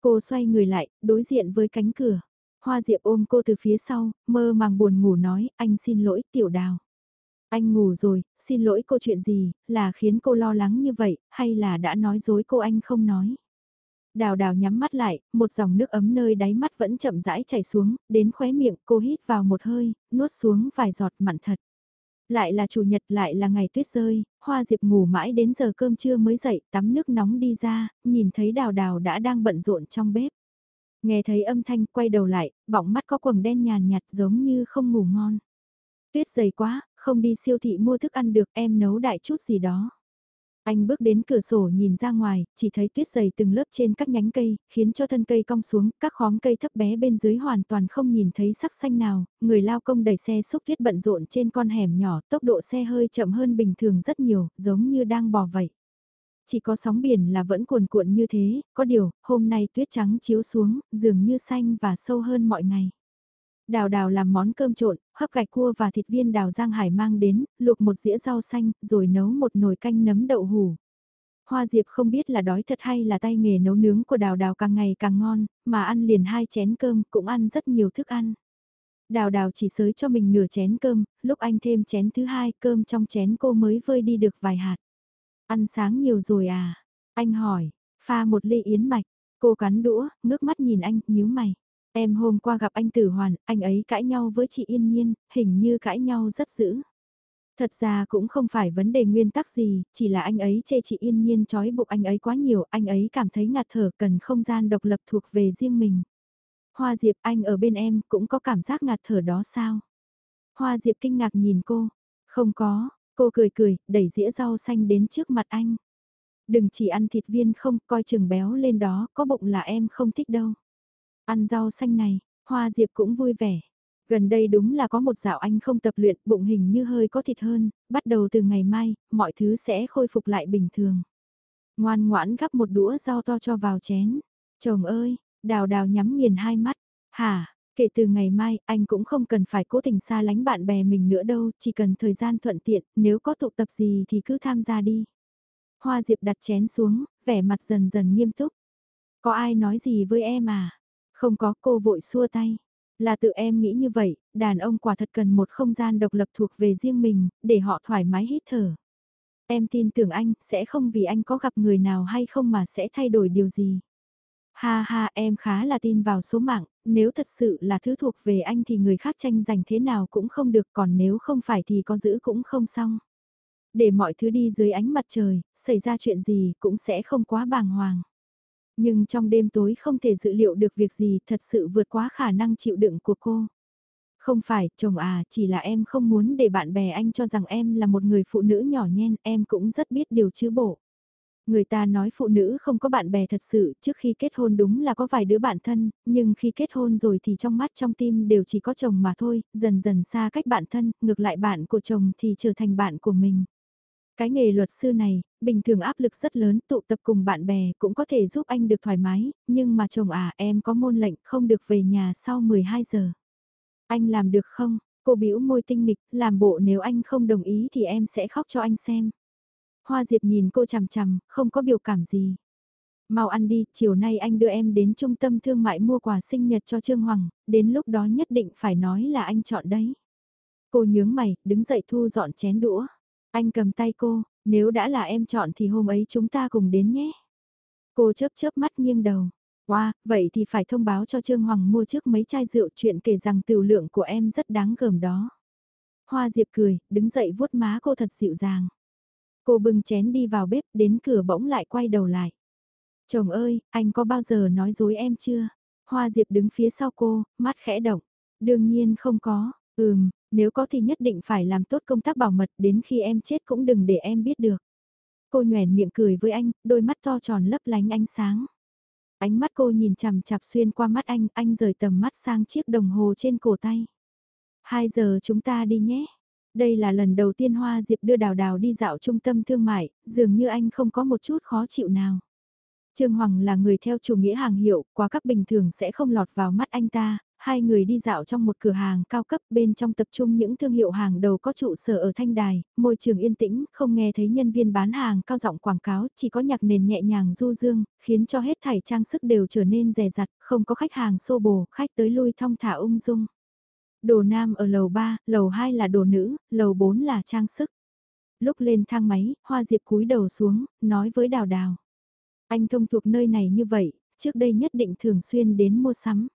Speaker 1: Cô xoay người lại, đối diện với cánh cửa. Hoa Diệp ôm cô từ phía sau, mơ màng buồn ngủ nói, anh xin lỗi tiểu đào. Anh ngủ rồi, xin lỗi cô chuyện gì, là khiến cô lo lắng như vậy, hay là đã nói dối cô anh không nói. Đào đào nhắm mắt lại, một dòng nước ấm nơi đáy mắt vẫn chậm rãi chảy xuống, đến khóe miệng cô hít vào một hơi, nuốt xuống vài giọt mặn thật. Lại là chủ nhật lại là ngày tuyết rơi, hoa diệp ngủ mãi đến giờ cơm trưa mới dậy, tắm nước nóng đi ra, nhìn thấy đào đào đã đang bận rộn trong bếp. Nghe thấy âm thanh quay đầu lại, bọng mắt có quầng đen nhàn nhạt giống như không ngủ ngon. Tuyết dày quá, không đi siêu thị mua thức ăn được em nấu đại chút gì đó. Anh bước đến cửa sổ nhìn ra ngoài, chỉ thấy tuyết dày từng lớp trên các nhánh cây, khiến cho thân cây cong xuống, các khóm cây thấp bé bên dưới hoàn toàn không nhìn thấy sắc xanh nào, người lao công đẩy xe xúc tuyết bận rộn trên con hẻm nhỏ, tốc độ xe hơi chậm hơn bình thường rất nhiều, giống như đang bò vậy. Chỉ có sóng biển là vẫn cuồn cuộn như thế, có điều, hôm nay tuyết trắng chiếu xuống, dường như xanh và sâu hơn mọi ngày. Đào đào làm món cơm trộn, hấp gạch cua và thịt viên đào Giang Hải mang đến, luộc một dĩa rau xanh, rồi nấu một nồi canh nấm đậu hủ. Hoa Diệp không biết là đói thật hay là tay nghề nấu nướng của đào đào càng ngày càng ngon, mà ăn liền hai chén cơm cũng ăn rất nhiều thức ăn. Đào đào chỉ sới cho mình nửa chén cơm, lúc anh thêm chén thứ hai cơm trong chén cô mới vơi đi được vài hạt. Ăn sáng nhiều rồi à? Anh hỏi, pha một ly yến mạch, Cô cắn đũa, ngước mắt nhìn anh, nhíu mày. Em hôm qua gặp anh Tử Hoàn, anh ấy cãi nhau với chị Yên Nhiên, hình như cãi nhau rất dữ. Thật ra cũng không phải vấn đề nguyên tắc gì, chỉ là anh ấy chê chị Yên Nhiên trói buộc anh ấy quá nhiều, anh ấy cảm thấy ngạt thở cần không gian độc lập thuộc về riêng mình. Hoa Diệp anh ở bên em cũng có cảm giác ngạt thở đó sao? Hoa Diệp kinh ngạc nhìn cô. Không có, cô cười cười, đẩy dĩa rau xanh đến trước mặt anh. Đừng chỉ ăn thịt viên không, coi chừng béo lên đó, có bụng là em không thích đâu. Ăn rau xanh này, Hoa Diệp cũng vui vẻ. Gần đây đúng là có một dạo anh không tập luyện, bụng hình như hơi có thịt hơn, bắt đầu từ ngày mai, mọi thứ sẽ khôi phục lại bình thường. Ngoan ngoãn gắp một đũa rau to cho vào chén. Chồng ơi, đào đào nhắm nghiền hai mắt. Hả, kể từ ngày mai, anh cũng không cần phải cố tình xa lánh bạn bè mình nữa đâu, chỉ cần thời gian thuận tiện, nếu có tụ tập gì thì cứ tham gia đi. Hoa Diệp đặt chén xuống, vẻ mặt dần dần nghiêm túc. Có ai nói gì với em à? Không có cô vội xua tay. Là tự em nghĩ như vậy, đàn ông quả thật cần một không gian độc lập thuộc về riêng mình, để họ thoải mái hít thở. Em tin tưởng anh, sẽ không vì anh có gặp người nào hay không mà sẽ thay đổi điều gì. Ha ha em khá là tin vào số mạng, nếu thật sự là thứ thuộc về anh thì người khác tranh giành thế nào cũng không được còn nếu không phải thì có giữ cũng không xong. Để mọi thứ đi dưới ánh mặt trời, xảy ra chuyện gì cũng sẽ không quá bàng hoàng. Nhưng trong đêm tối không thể dự liệu được việc gì thật sự vượt quá khả năng chịu đựng của cô. Không phải, chồng à, chỉ là em không muốn để bạn bè anh cho rằng em là một người phụ nữ nhỏ nhen, em cũng rất biết điều chứ bộ. Người ta nói phụ nữ không có bạn bè thật sự, trước khi kết hôn đúng là có vài đứa bạn thân, nhưng khi kết hôn rồi thì trong mắt trong tim đều chỉ có chồng mà thôi, dần dần xa cách bạn thân, ngược lại bạn của chồng thì trở thành bạn của mình. Cái nghề luật sư này, bình thường áp lực rất lớn, tụ tập cùng bạn bè cũng có thể giúp anh được thoải mái, nhưng mà chồng à em có môn lệnh không được về nhà sau 12 giờ. Anh làm được không? Cô bĩu môi tinh nghịch, làm bộ nếu anh không đồng ý thì em sẽ khóc cho anh xem. Hoa Diệp nhìn cô chằm chằm, không có biểu cảm gì. Mau ăn đi, chiều nay anh đưa em đến trung tâm thương mại mua quà sinh nhật cho Trương Hoàng, đến lúc đó nhất định phải nói là anh chọn đấy. Cô nhướng mày, đứng dậy thu dọn chén đũa. Anh cầm tay cô, nếu đã là em chọn thì hôm ấy chúng ta cùng đến nhé. Cô chớp chớp mắt nghiêng đầu. Wow, vậy thì phải thông báo cho Trương Hoàng mua trước mấy chai rượu chuyện kể rằng tiểu lượng của em rất đáng gờm đó. Hoa Diệp cười, đứng dậy vuốt má cô thật dịu dàng. Cô bưng chén đi vào bếp, đến cửa bỗng lại quay đầu lại. Chồng ơi, anh có bao giờ nói dối em chưa? Hoa Diệp đứng phía sau cô, mắt khẽ động. Đương nhiên không có, ừm, nếu có thì nhất định phải làm tốt công tác bảo mật đến khi em chết cũng đừng để em biết được. Cô nhoèn miệng cười với anh, đôi mắt to tròn lấp lánh ánh sáng. Ánh mắt cô nhìn chằm chạp xuyên qua mắt anh, anh rời tầm mắt sang chiếc đồng hồ trên cổ tay. Hai giờ chúng ta đi nhé. Đây là lần đầu tiên Hoa Diệp đưa Đào Đào đi dạo trung tâm thương mại, dường như anh không có một chút khó chịu nào. Trương Hoàng là người theo chủ nghĩa hàng hiệu, quá cấp bình thường sẽ không lọt vào mắt anh ta, hai người đi dạo trong một cửa hàng cao cấp bên trong tập trung những thương hiệu hàng đầu có trụ sở ở Thanh Đài, môi trường yên tĩnh, không nghe thấy nhân viên bán hàng cao giọng quảng cáo, chỉ có nhạc nền nhẹ nhàng du dương, khiến cho hết thảy trang sức đều trở nên rẻ rặt, không có khách hàng xô bồ, khách tới lui thong thả ung dung. Đồ nam ở lầu 3, lầu 2 là đồ nữ, lầu 4 là trang sức. Lúc lên thang máy, Hoa Diệp cúi đầu xuống, nói với Đào Đào. Anh thông thuộc nơi này như vậy, trước đây nhất định thường xuyên đến mua sắm.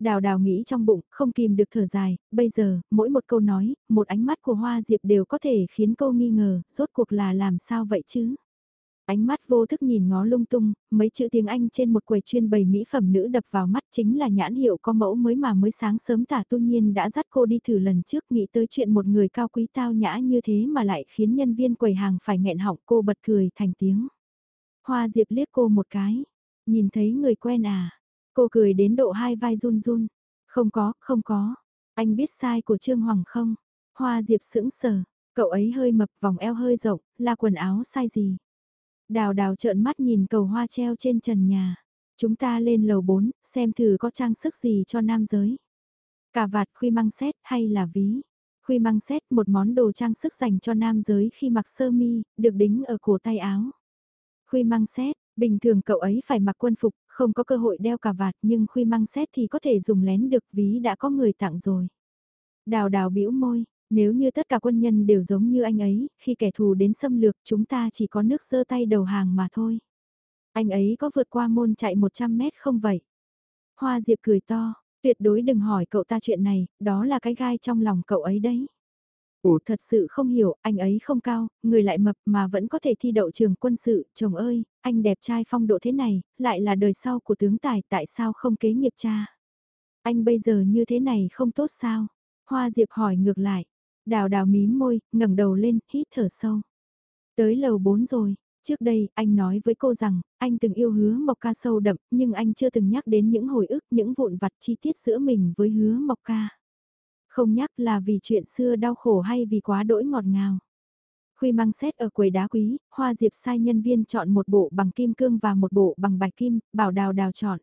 Speaker 1: Đào đào nghĩ trong bụng, không kìm được thở dài, bây giờ, mỗi một câu nói, một ánh mắt của Hoa Diệp đều có thể khiến cô nghi ngờ, rốt cuộc là làm sao vậy chứ? Ánh mắt vô thức nhìn ngó lung tung, mấy chữ tiếng Anh trên một quầy chuyên bày mỹ phẩm nữ đập vào mắt chính là nhãn hiệu có mẫu mới mà mới sáng sớm tả tu nhiên đã dắt cô đi thử lần trước nghĩ tới chuyện một người cao quý tao nhã như thế mà lại khiến nhân viên quầy hàng phải nghẹn họng cô bật cười thành tiếng. Hoa Diệp liếc cô một cái, nhìn thấy người quen à, Cô cười đến độ hai vai run run. Không có, không có. Anh biết sai của Trương Hoàng không? Hoa Diệp sững sờ. Cậu ấy hơi mập vòng eo hơi rộng, là quần áo sai gì? Đào đào trợn mắt nhìn cầu hoa treo trên trần nhà. Chúng ta lên lầu 4, xem thử có trang sức gì cho nam giới. Cà vạt khuy măng xét hay là ví? Khuy măng xét một món đồ trang sức dành cho nam giới khi mặc sơ mi, được đính ở cổ tay áo. Khuy măng xét, bình thường cậu ấy phải mặc quân phục, không có cơ hội đeo cà vạt nhưng khuy mang xét thì có thể dùng lén được ví đã có người tặng rồi. Đào đào bĩu môi, nếu như tất cả quân nhân đều giống như anh ấy, khi kẻ thù đến xâm lược chúng ta chỉ có nước giơ tay đầu hàng mà thôi. Anh ấy có vượt qua môn chạy 100 mét không vậy? Hoa Diệp cười to, tuyệt đối đừng hỏi cậu ta chuyện này, đó là cái gai trong lòng cậu ấy đấy. Ủa thật sự không hiểu, anh ấy không cao, người lại mập mà vẫn có thể thi đậu trường quân sự, chồng ơi, anh đẹp trai phong độ thế này, lại là đời sau của tướng tài, tại sao không kế nghiệp cha? Anh bây giờ như thế này không tốt sao? Hoa Diệp hỏi ngược lại, đào đào mím môi, ngẩng đầu lên, hít thở sâu. Tới lầu 4 rồi, Trước đây, anh nói với cô rằng, anh từng yêu hứa Mộc Ca sâu đậm, nhưng anh chưa từng nhắc đến những hồi ức, những vụn vặt chi tiết giữa mình với hứa Mộc Ca. Không nhắc là vì chuyện xưa đau khổ hay vì quá đỗi ngọt ngào. Khuy mang xét ở quầy đá quý, Hoa Diệp sai nhân viên chọn một bộ bằng kim cương và một bộ bằng bạch kim, bảo đào đào chọn.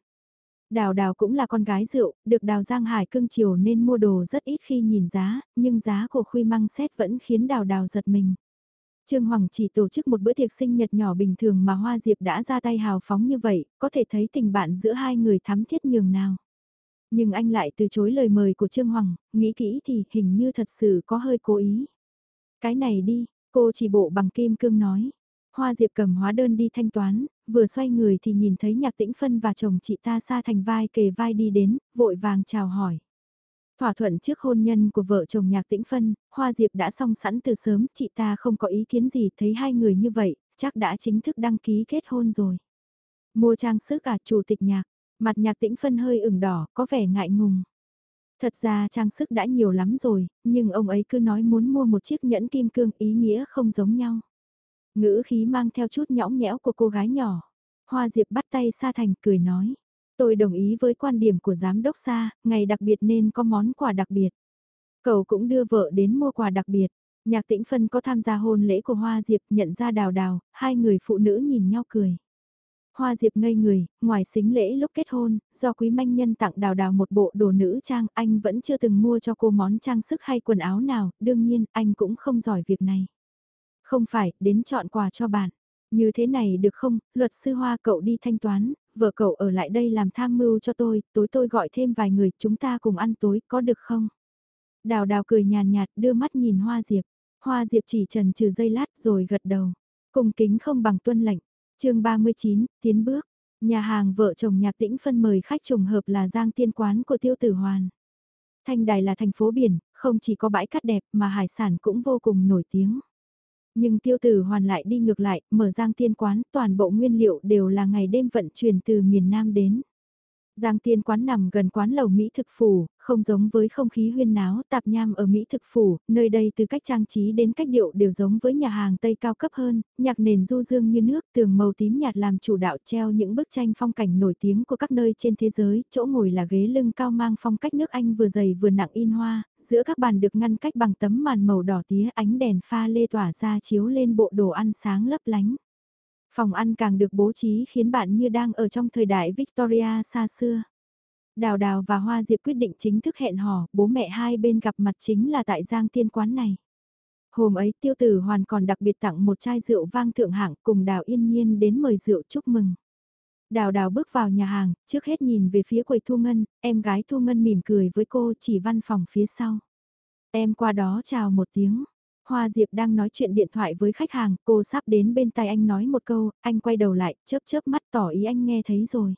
Speaker 1: Đào đào cũng là con gái rượu, được đào Giang Hải cưng chiều nên mua đồ rất ít khi nhìn giá, nhưng giá của Khuy mang xét vẫn khiến đào đào giật mình. Trương Hoàng chỉ tổ chức một bữa tiệc sinh nhật nhỏ bình thường mà Hoa Diệp đã ra tay hào phóng như vậy, có thể thấy tình bạn giữa hai người thắm thiết nhường nào. Nhưng anh lại từ chối lời mời của Trương Hoàng, nghĩ kỹ thì hình như thật sự có hơi cố ý. Cái này đi, cô chỉ bộ bằng kim cương nói. Hoa Diệp cầm hóa đơn đi thanh toán, vừa xoay người thì nhìn thấy nhạc tĩnh phân và chồng chị ta xa thành vai kề vai đi đến, vội vàng chào hỏi. Thỏa thuận trước hôn nhân của vợ chồng nhạc tĩnh phân, Hoa Diệp đã xong sẵn từ sớm, chị ta không có ý kiến gì, thấy hai người như vậy, chắc đã chính thức đăng ký kết hôn rồi. Mua trang sức à chủ tịch nhạc, mặt nhạc tĩnh phân hơi ửng đỏ, có vẻ ngại ngùng. Thật ra trang sức đã nhiều lắm rồi, nhưng ông ấy cứ nói muốn mua một chiếc nhẫn kim cương ý nghĩa không giống nhau. Ngữ khí mang theo chút nhõng nhẽo của cô gái nhỏ. Hoa Diệp bắt tay Sa Thành cười nói. Tôi đồng ý với quan điểm của giám đốc Sa, ngày đặc biệt nên có món quà đặc biệt. Cậu cũng đưa vợ đến mua quà đặc biệt. Nhạc tĩnh phân có tham gia hôn lễ của Hoa Diệp nhận ra đào đào, hai người phụ nữ nhìn nhau cười. Hoa Diệp ngây người, ngoài xính lễ lúc kết hôn, do quý manh nhân tặng đào đào một bộ đồ nữ trang, anh vẫn chưa từng mua cho cô món trang sức hay quần áo nào, đương nhiên, anh cũng không giỏi việc này. Không phải, đến chọn quà cho bạn. Như thế này được không, luật sư Hoa cậu đi thanh toán, vợ cậu ở lại đây làm tham mưu cho tôi, tối tôi gọi thêm vài người, chúng ta cùng ăn tối, có được không? Đào đào cười nhàn nhạt, đưa mắt nhìn Hoa Diệp. Hoa Diệp chỉ trần trừ dây lát rồi gật đầu. Cùng kính không bằng tuân lệnh chương 39, tiến bước. Nhà hàng vợ chồng nhạc tĩnh phân mời khách trùng hợp là giang tiên quán của tiêu tử hoàn. Thanh Đài là thành phố biển, không chỉ có bãi cát đẹp mà hải sản cũng vô cùng nổi tiếng. Nhưng tiêu tử hoàn lại đi ngược lại, mở giang tiên quán, toàn bộ nguyên liệu đều là ngày đêm vận chuyển từ miền Nam đến. Giang tiên quán nằm gần quán lầu Mỹ thực phủ, không giống với không khí huyên náo tạp nham ở Mỹ thực phủ, nơi đây từ cách trang trí đến cách điệu đều giống với nhà hàng Tây cao cấp hơn, nhạc nền du dương như nước, tường màu tím nhạt làm chủ đạo treo những bức tranh phong cảnh nổi tiếng của các nơi trên thế giới, chỗ ngồi là ghế lưng cao mang phong cách nước Anh vừa dày vừa nặng in hoa, giữa các bàn được ngăn cách bằng tấm màn màu đỏ tía ánh đèn pha lê tỏa ra chiếu lên bộ đồ ăn sáng lấp lánh. Phòng ăn càng được bố trí khiến bạn như đang ở trong thời đại Victoria xa xưa. Đào Đào và Hoa Diệp quyết định chính thức hẹn hò, bố mẹ hai bên gặp mặt chính là tại Giang Tiên Quán này. Hôm ấy tiêu tử hoàn còn đặc biệt tặng một chai rượu vang thượng hạng cùng Đào Yên Nhiên đến mời rượu chúc mừng. Đào Đào bước vào nhà hàng, trước hết nhìn về phía quầy Thu Ngân, em gái Thu Ngân mỉm cười với cô chỉ văn phòng phía sau. Em qua đó chào một tiếng, Hoa Diệp đang nói chuyện điện thoại với khách hàng, cô sắp đến bên tai anh nói một câu, anh quay đầu lại, chớp chớp mắt tỏ ý anh nghe thấy rồi.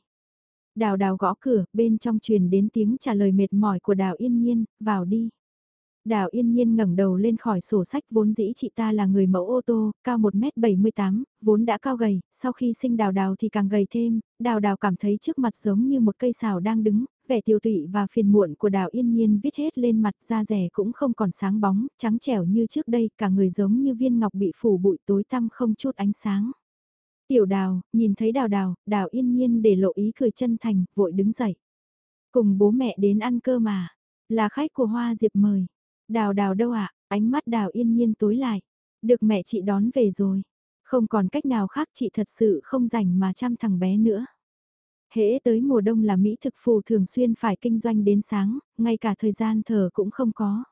Speaker 1: Đào đào gõ cửa, bên trong truyền đến tiếng trả lời mệt mỏi của đào yên nhiên, vào đi. Đào yên nhiên ngẩng đầu lên khỏi sổ sách vốn dĩ chị ta là người mẫu ô tô, cao 1m78, vốn đã cao gầy, sau khi sinh đào đào thì càng gầy thêm, đào đào cảm thấy trước mặt giống như một cây xào đang đứng, vẻ tiêu tụy và phiền muộn của đào yên nhiên viết hết lên mặt da rẻ cũng không còn sáng bóng, trắng trẻo như trước đây, cả người giống như viên ngọc bị phủ bụi tối tăm không chút ánh sáng. Tiểu đào, nhìn thấy đào đào, đào yên nhiên để lộ ý cười chân thành, vội đứng dậy. Cùng bố mẹ đến ăn cơ mà, là khách của Hoa Diệp mời. Đào đào đâu ạ, ánh mắt đào yên nhiên tối lại. Được mẹ chị đón về rồi. Không còn cách nào khác chị thật sự không rảnh mà chăm thằng bé nữa. Hễ tới mùa đông là Mỹ thực phù thường xuyên phải kinh doanh đến sáng, ngay cả thời gian thở cũng không có.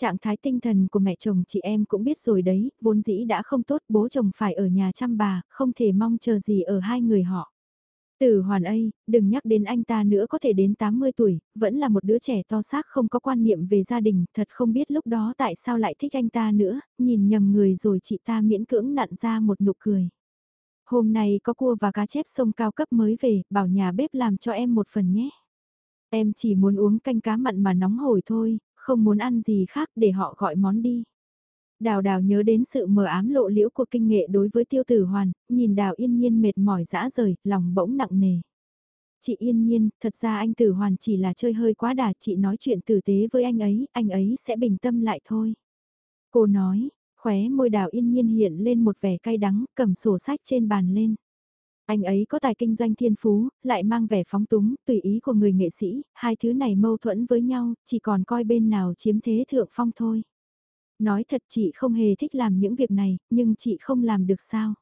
Speaker 1: Trạng thái tinh thần của mẹ chồng chị em cũng biết rồi đấy, vốn dĩ đã không tốt bố chồng phải ở nhà chăm bà, không thể mong chờ gì ở hai người họ. Tử hoàn ây, đừng nhắc đến anh ta nữa có thể đến 80 tuổi, vẫn là một đứa trẻ to xác không có quan niệm về gia đình, thật không biết lúc đó tại sao lại thích anh ta nữa, nhìn nhầm người rồi chị ta miễn cưỡng nặn ra một nụ cười. Hôm nay có cua và cá chép sông cao cấp mới về, bảo nhà bếp làm cho em một phần nhé. Em chỉ muốn uống canh cá mặn mà nóng hổi thôi, không muốn ăn gì khác để họ gọi món đi. Đào đào nhớ đến sự mờ ám lộ liễu của kinh nghệ đối với tiêu tử hoàn, nhìn đào yên nhiên mệt mỏi dã rời, lòng bỗng nặng nề. Chị yên nhiên, thật ra anh tử hoàn chỉ là chơi hơi quá đà, chị nói chuyện tử tế với anh ấy, anh ấy sẽ bình tâm lại thôi. Cô nói, khóe môi đào yên nhiên hiện lên một vẻ cay đắng, cầm sổ sách trên bàn lên. Anh ấy có tài kinh doanh thiên phú, lại mang vẻ phóng túng, tùy ý của người nghệ sĩ, hai thứ này mâu thuẫn với nhau, chỉ còn coi bên nào chiếm thế thượng phong thôi. Nói thật chị không hề thích làm những việc này, nhưng chị không làm được sao.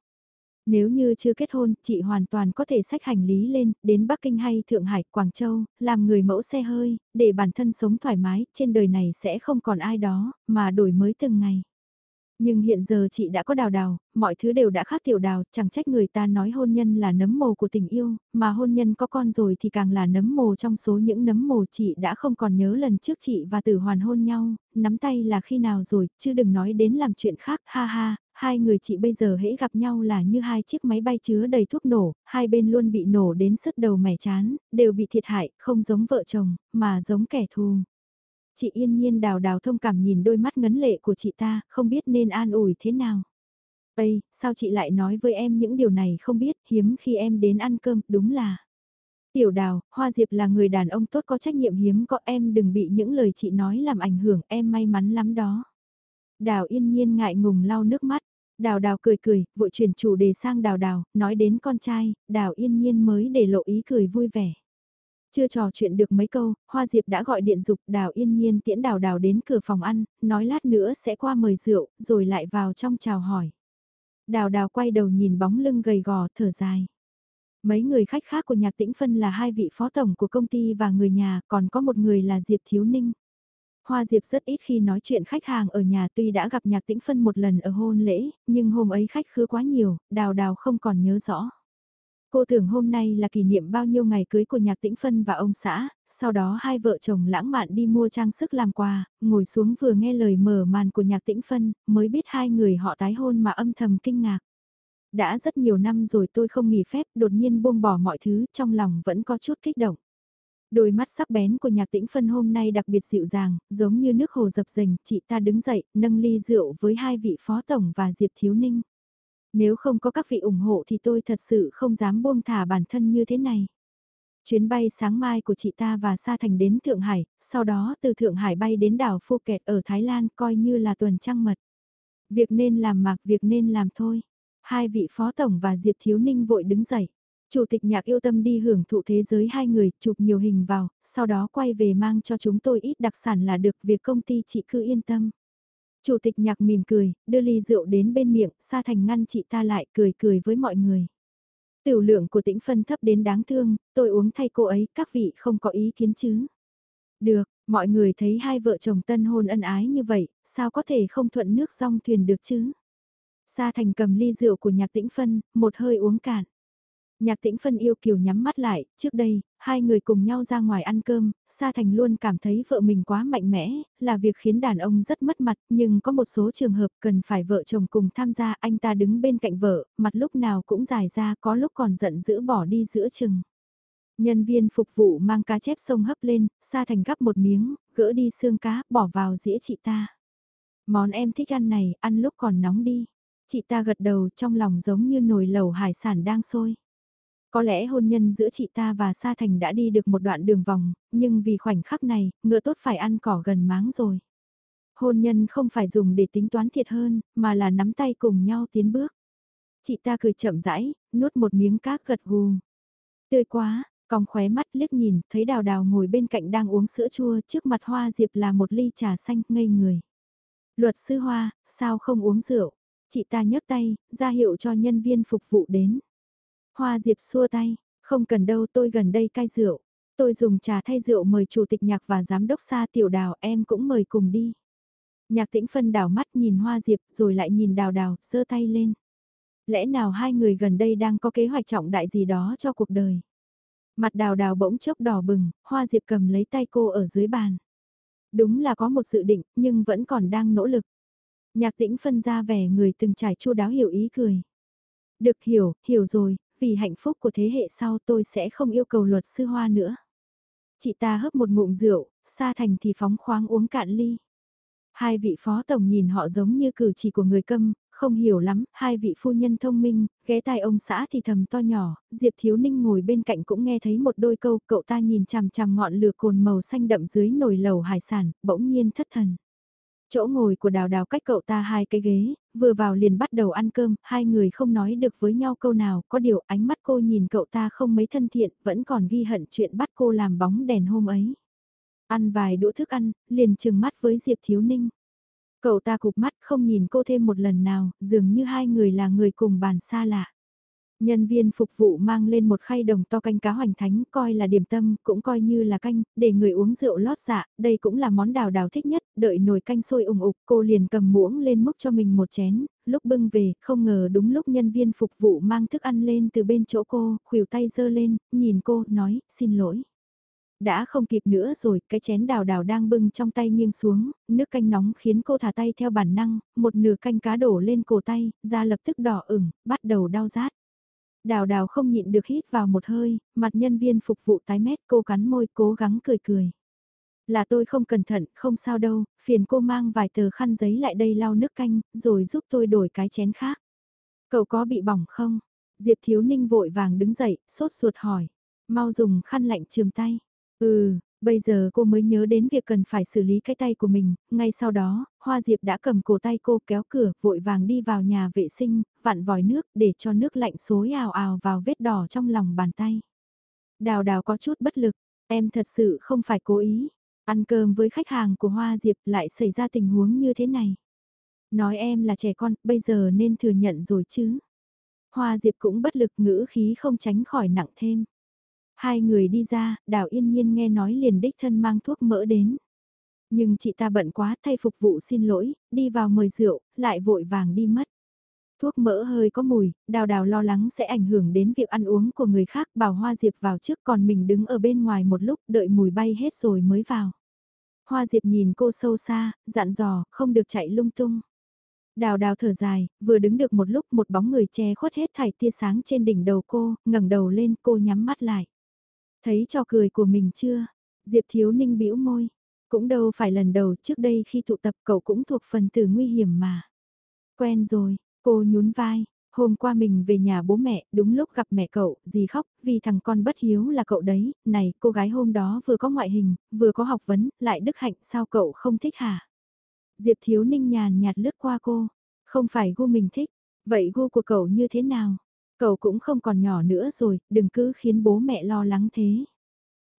Speaker 1: Nếu như chưa kết hôn, chị hoàn toàn có thể xách hành lý lên, đến Bắc Kinh hay Thượng Hải, Quảng Châu, làm người mẫu xe hơi, để bản thân sống thoải mái, trên đời này sẽ không còn ai đó, mà đổi mới từng ngày. Nhưng hiện giờ chị đã có đào đào, mọi thứ đều đã khác tiểu đào, chẳng trách người ta nói hôn nhân là nấm mồ của tình yêu, mà hôn nhân có con rồi thì càng là nấm mồ trong số những nấm mồ chị đã không còn nhớ lần trước chị và tử hoàn hôn nhau, nắm tay là khi nào rồi, chứ đừng nói đến làm chuyện khác, ha ha, hai người chị bây giờ hễ gặp nhau là như hai chiếc máy bay chứa đầy thuốc nổ, hai bên luôn bị nổ đến sứt đầu mẻ chán, đều bị thiệt hại, không giống vợ chồng, mà giống kẻ thù. Chị yên nhiên đào đào thông cảm nhìn đôi mắt ngấn lệ của chị ta, không biết nên an ủi thế nào. Ây, sao chị lại nói với em những điều này không biết, hiếm khi em đến ăn cơm, đúng là. Tiểu đào, Hoa Diệp là người đàn ông tốt có trách nhiệm hiếm có em đừng bị những lời chị nói làm ảnh hưởng em may mắn lắm đó. Đào yên nhiên ngại ngùng lau nước mắt, đào đào cười cười, vội chuyển chủ đề sang đào đào, nói đến con trai, đào yên nhiên mới để lộ ý cười vui vẻ. Chưa trò chuyện được mấy câu, Hoa Diệp đã gọi điện dục đào yên nhiên tiễn đào đào đến cửa phòng ăn, nói lát nữa sẽ qua mời rượu, rồi lại vào trong chào hỏi. Đào đào quay đầu nhìn bóng lưng gầy gò, thở dài. Mấy người khách khác của nhạc tĩnh phân là hai vị phó tổng của công ty và người nhà, còn có một người là Diệp Thiếu Ninh. Hoa Diệp rất ít khi nói chuyện khách hàng ở nhà tuy đã gặp nhạc tĩnh phân một lần ở hôn lễ, nhưng hôm ấy khách khứa quá nhiều, đào đào không còn nhớ rõ. Cô tưởng hôm nay là kỷ niệm bao nhiêu ngày cưới của nhạc tĩnh phân và ông xã, sau đó hai vợ chồng lãng mạn đi mua trang sức làm quà, ngồi xuống vừa nghe lời mở màn của nhạc tĩnh phân, mới biết hai người họ tái hôn mà âm thầm kinh ngạc. Đã rất nhiều năm rồi tôi không nghỉ phép, đột nhiên buông bỏ mọi thứ, trong lòng vẫn có chút kích động. Đôi mắt sắc bén của nhạc tĩnh phân hôm nay đặc biệt dịu dàng, giống như nước hồ dập dềnh, chị ta đứng dậy, nâng ly rượu với hai vị phó tổng và Diệp Thiếu Ninh. Nếu không có các vị ủng hộ thì tôi thật sự không dám buông thả bản thân như thế này. Chuyến bay sáng mai của chị ta và Sa Thành đến Thượng Hải, sau đó từ Thượng Hải bay đến đảo Phuket ở Thái Lan coi như là tuần trăng mật. Việc nên làm mặc việc nên làm thôi. Hai vị phó tổng và Diệp Thiếu Ninh vội đứng dậy. Chủ tịch nhạc yêu tâm đi hưởng thụ thế giới hai người, chụp nhiều hình vào, sau đó quay về mang cho chúng tôi ít đặc sản là được việc công ty chị cứ yên tâm. Chủ tịch nhạc mỉm cười, đưa ly rượu đến bên miệng, Sa Thành ngăn chị ta lại cười cười với mọi người. Tiểu lượng của tĩnh phân thấp đến đáng thương, tôi uống thay cô ấy, các vị không có ý kiến chứ. Được, mọi người thấy hai vợ chồng tân hôn ân ái như vậy, sao có thể không thuận nước song thuyền được chứ? Sa Thành cầm ly rượu của nhạc tĩnh phân, một hơi uống cạn. Nhạc tĩnh phân yêu kiều nhắm mắt lại, trước đây, hai người cùng nhau ra ngoài ăn cơm, Sa Thành luôn cảm thấy vợ mình quá mạnh mẽ, là việc khiến đàn ông rất mất mặt, nhưng có một số trường hợp cần phải vợ chồng cùng tham gia, anh ta đứng bên cạnh vợ, mặt lúc nào cũng dài ra, có lúc còn giận dữ bỏ đi giữa chừng. Nhân viên phục vụ mang cá chép sông hấp lên, Sa Thành gắp một miếng, gỡ đi xương cá, bỏ vào dĩa chị ta. Món em thích ăn này, ăn lúc còn nóng đi. Chị ta gật đầu trong lòng giống như nồi lẩu hải sản đang sôi. Có lẽ hôn nhân giữa chị ta và Sa Thành đã đi được một đoạn đường vòng, nhưng vì khoảnh khắc này, ngựa tốt phải ăn cỏ gần máng rồi. Hôn nhân không phải dùng để tính toán thiệt hơn, mà là nắm tay cùng nhau tiến bước. Chị ta cười chậm rãi, nuốt một miếng cá gật gù. Tươi quá, cong khóe mắt liếc nhìn, thấy đào đào ngồi bên cạnh đang uống sữa chua trước mặt hoa diệp là một ly trà xanh ngây người. Luật sư hoa, sao không uống rượu? Chị ta nhấc tay, ra hiệu cho nhân viên phục vụ đến. Hoa Diệp xua tay, không cần đâu tôi gần đây cai rượu. Tôi dùng trà thay rượu mời chủ tịch nhạc và giám đốc xa tiểu đào em cũng mời cùng đi. Nhạc tĩnh phân đảo mắt nhìn Hoa Diệp rồi lại nhìn đào đào, giơ tay lên. Lẽ nào hai người gần đây đang có kế hoạch trọng đại gì đó cho cuộc đời? Mặt đào đào bỗng chốc đỏ bừng, Hoa Diệp cầm lấy tay cô ở dưới bàn. Đúng là có một dự định, nhưng vẫn còn đang nỗ lực. Nhạc tĩnh phân ra vẻ người từng trải chu đáo hiểu ý cười. Được hiểu, hiểu rồi, vì hạnh phúc của thế hệ sau tôi sẽ không yêu cầu luật sư hoa nữa. Chị ta hấp một ngụm rượu, xa thành thì phóng khoáng uống cạn ly. Hai vị phó tổng nhìn họ giống như cử chỉ của người câm, không hiểu lắm, hai vị phu nhân thông minh, ghé tai ông xã thì thầm to nhỏ, Diệp Thiếu Ninh ngồi bên cạnh cũng nghe thấy một đôi câu, cậu ta nhìn chằm chằm ngọn lửa cồn màu xanh đậm dưới nồi lầu hải sản, bỗng nhiên thất thần. Chỗ ngồi của đào đào cách cậu ta hai cái ghế, vừa vào liền bắt đầu ăn cơm, hai người không nói được với nhau câu nào, có điều ánh mắt cô nhìn cậu ta không mấy thân thiện, vẫn còn ghi hận chuyện bắt cô làm bóng đèn hôm ấy. Ăn vài đũa thức ăn, liền trừng mắt với Diệp Thiếu Ninh. Cậu ta cụp mắt không nhìn cô thêm một lần nào, dường như hai người là người cùng bàn xa lạ. Nhân viên phục vụ mang lên một khay đồng to canh cá hoành thánh, coi là điểm tâm, cũng coi như là canh, để người uống rượu lót dạ, đây cũng là món đào đào thích nhất, đợi nồi canh sôi ủng ục, cô liền cầm muỗng lên múc cho mình một chén, lúc bưng về, không ngờ đúng lúc nhân viên phục vụ mang thức ăn lên từ bên chỗ cô, khuỷu tay giơ lên, nhìn cô, nói, xin lỗi đã không kịp nữa rồi, cái chén đào đào đang bưng trong tay nghiêng xuống, nước canh nóng khiến cô thả tay theo bản năng, một nửa canh cá đổ lên cổ tay, da lập tức đỏ ửng, bắt đầu đau rát. Đào đào không nhịn được hít vào một hơi, mặt nhân viên phục vụ tái mét cô cắn môi cố gắng cười cười. Là tôi không cẩn thận, không sao đâu, phiền cô mang vài tờ khăn giấy lại đây lau nước canh, rồi giúp tôi đổi cái chén khác. Cậu có bị bỏng không? Diệp Thiếu Ninh vội vàng đứng dậy, sốt ruột hỏi. Mau dùng khăn lạnh trường tay. Ừ, bây giờ cô mới nhớ đến việc cần phải xử lý cái tay của mình, ngay sau đó, Hoa Diệp đã cầm cổ tay cô kéo cửa, vội vàng đi vào nhà vệ sinh, vặn vòi nước để cho nước lạnh xối ào ào vào vết đỏ trong lòng bàn tay. Đào đào có chút bất lực, em thật sự không phải cố ý, ăn cơm với khách hàng của Hoa Diệp lại xảy ra tình huống như thế này. Nói em là trẻ con, bây giờ nên thừa nhận rồi chứ. Hoa Diệp cũng bất lực ngữ khí không tránh khỏi nặng thêm. Hai người đi ra, đào yên nhiên nghe nói liền đích thân mang thuốc mỡ đến. Nhưng chị ta bận quá thay phục vụ xin lỗi, đi vào mời rượu, lại vội vàng đi mất. Thuốc mỡ hơi có mùi, đào đào lo lắng sẽ ảnh hưởng đến việc ăn uống của người khác bảo Hoa Diệp vào trước còn mình đứng ở bên ngoài một lúc đợi mùi bay hết rồi mới vào. Hoa Diệp nhìn cô sâu xa, dặn dò, không được chạy lung tung. Đào đào thở dài, vừa đứng được một lúc một bóng người che khuất hết thảy tia sáng trên đỉnh đầu cô, ngẩng đầu lên cô nhắm mắt lại. Thấy trò cười của mình chưa? Diệp Thiếu Ninh bĩu môi. Cũng đâu phải lần đầu trước đây khi tụ tập cậu cũng thuộc phần tử nguy hiểm mà. Quen rồi, cô nhún vai. Hôm qua mình về nhà bố mẹ, đúng lúc gặp mẹ cậu, dì khóc, vì thằng con bất hiếu là cậu đấy, này, cô gái hôm đó vừa có ngoại hình, vừa có học vấn, lại đức hạnh, sao cậu không thích hả? Diệp Thiếu Ninh nhàn nhạt lướt qua cô, không phải gu mình thích, vậy gu của cậu như thế nào? Cậu cũng không còn nhỏ nữa rồi, đừng cứ khiến bố mẹ lo lắng thế.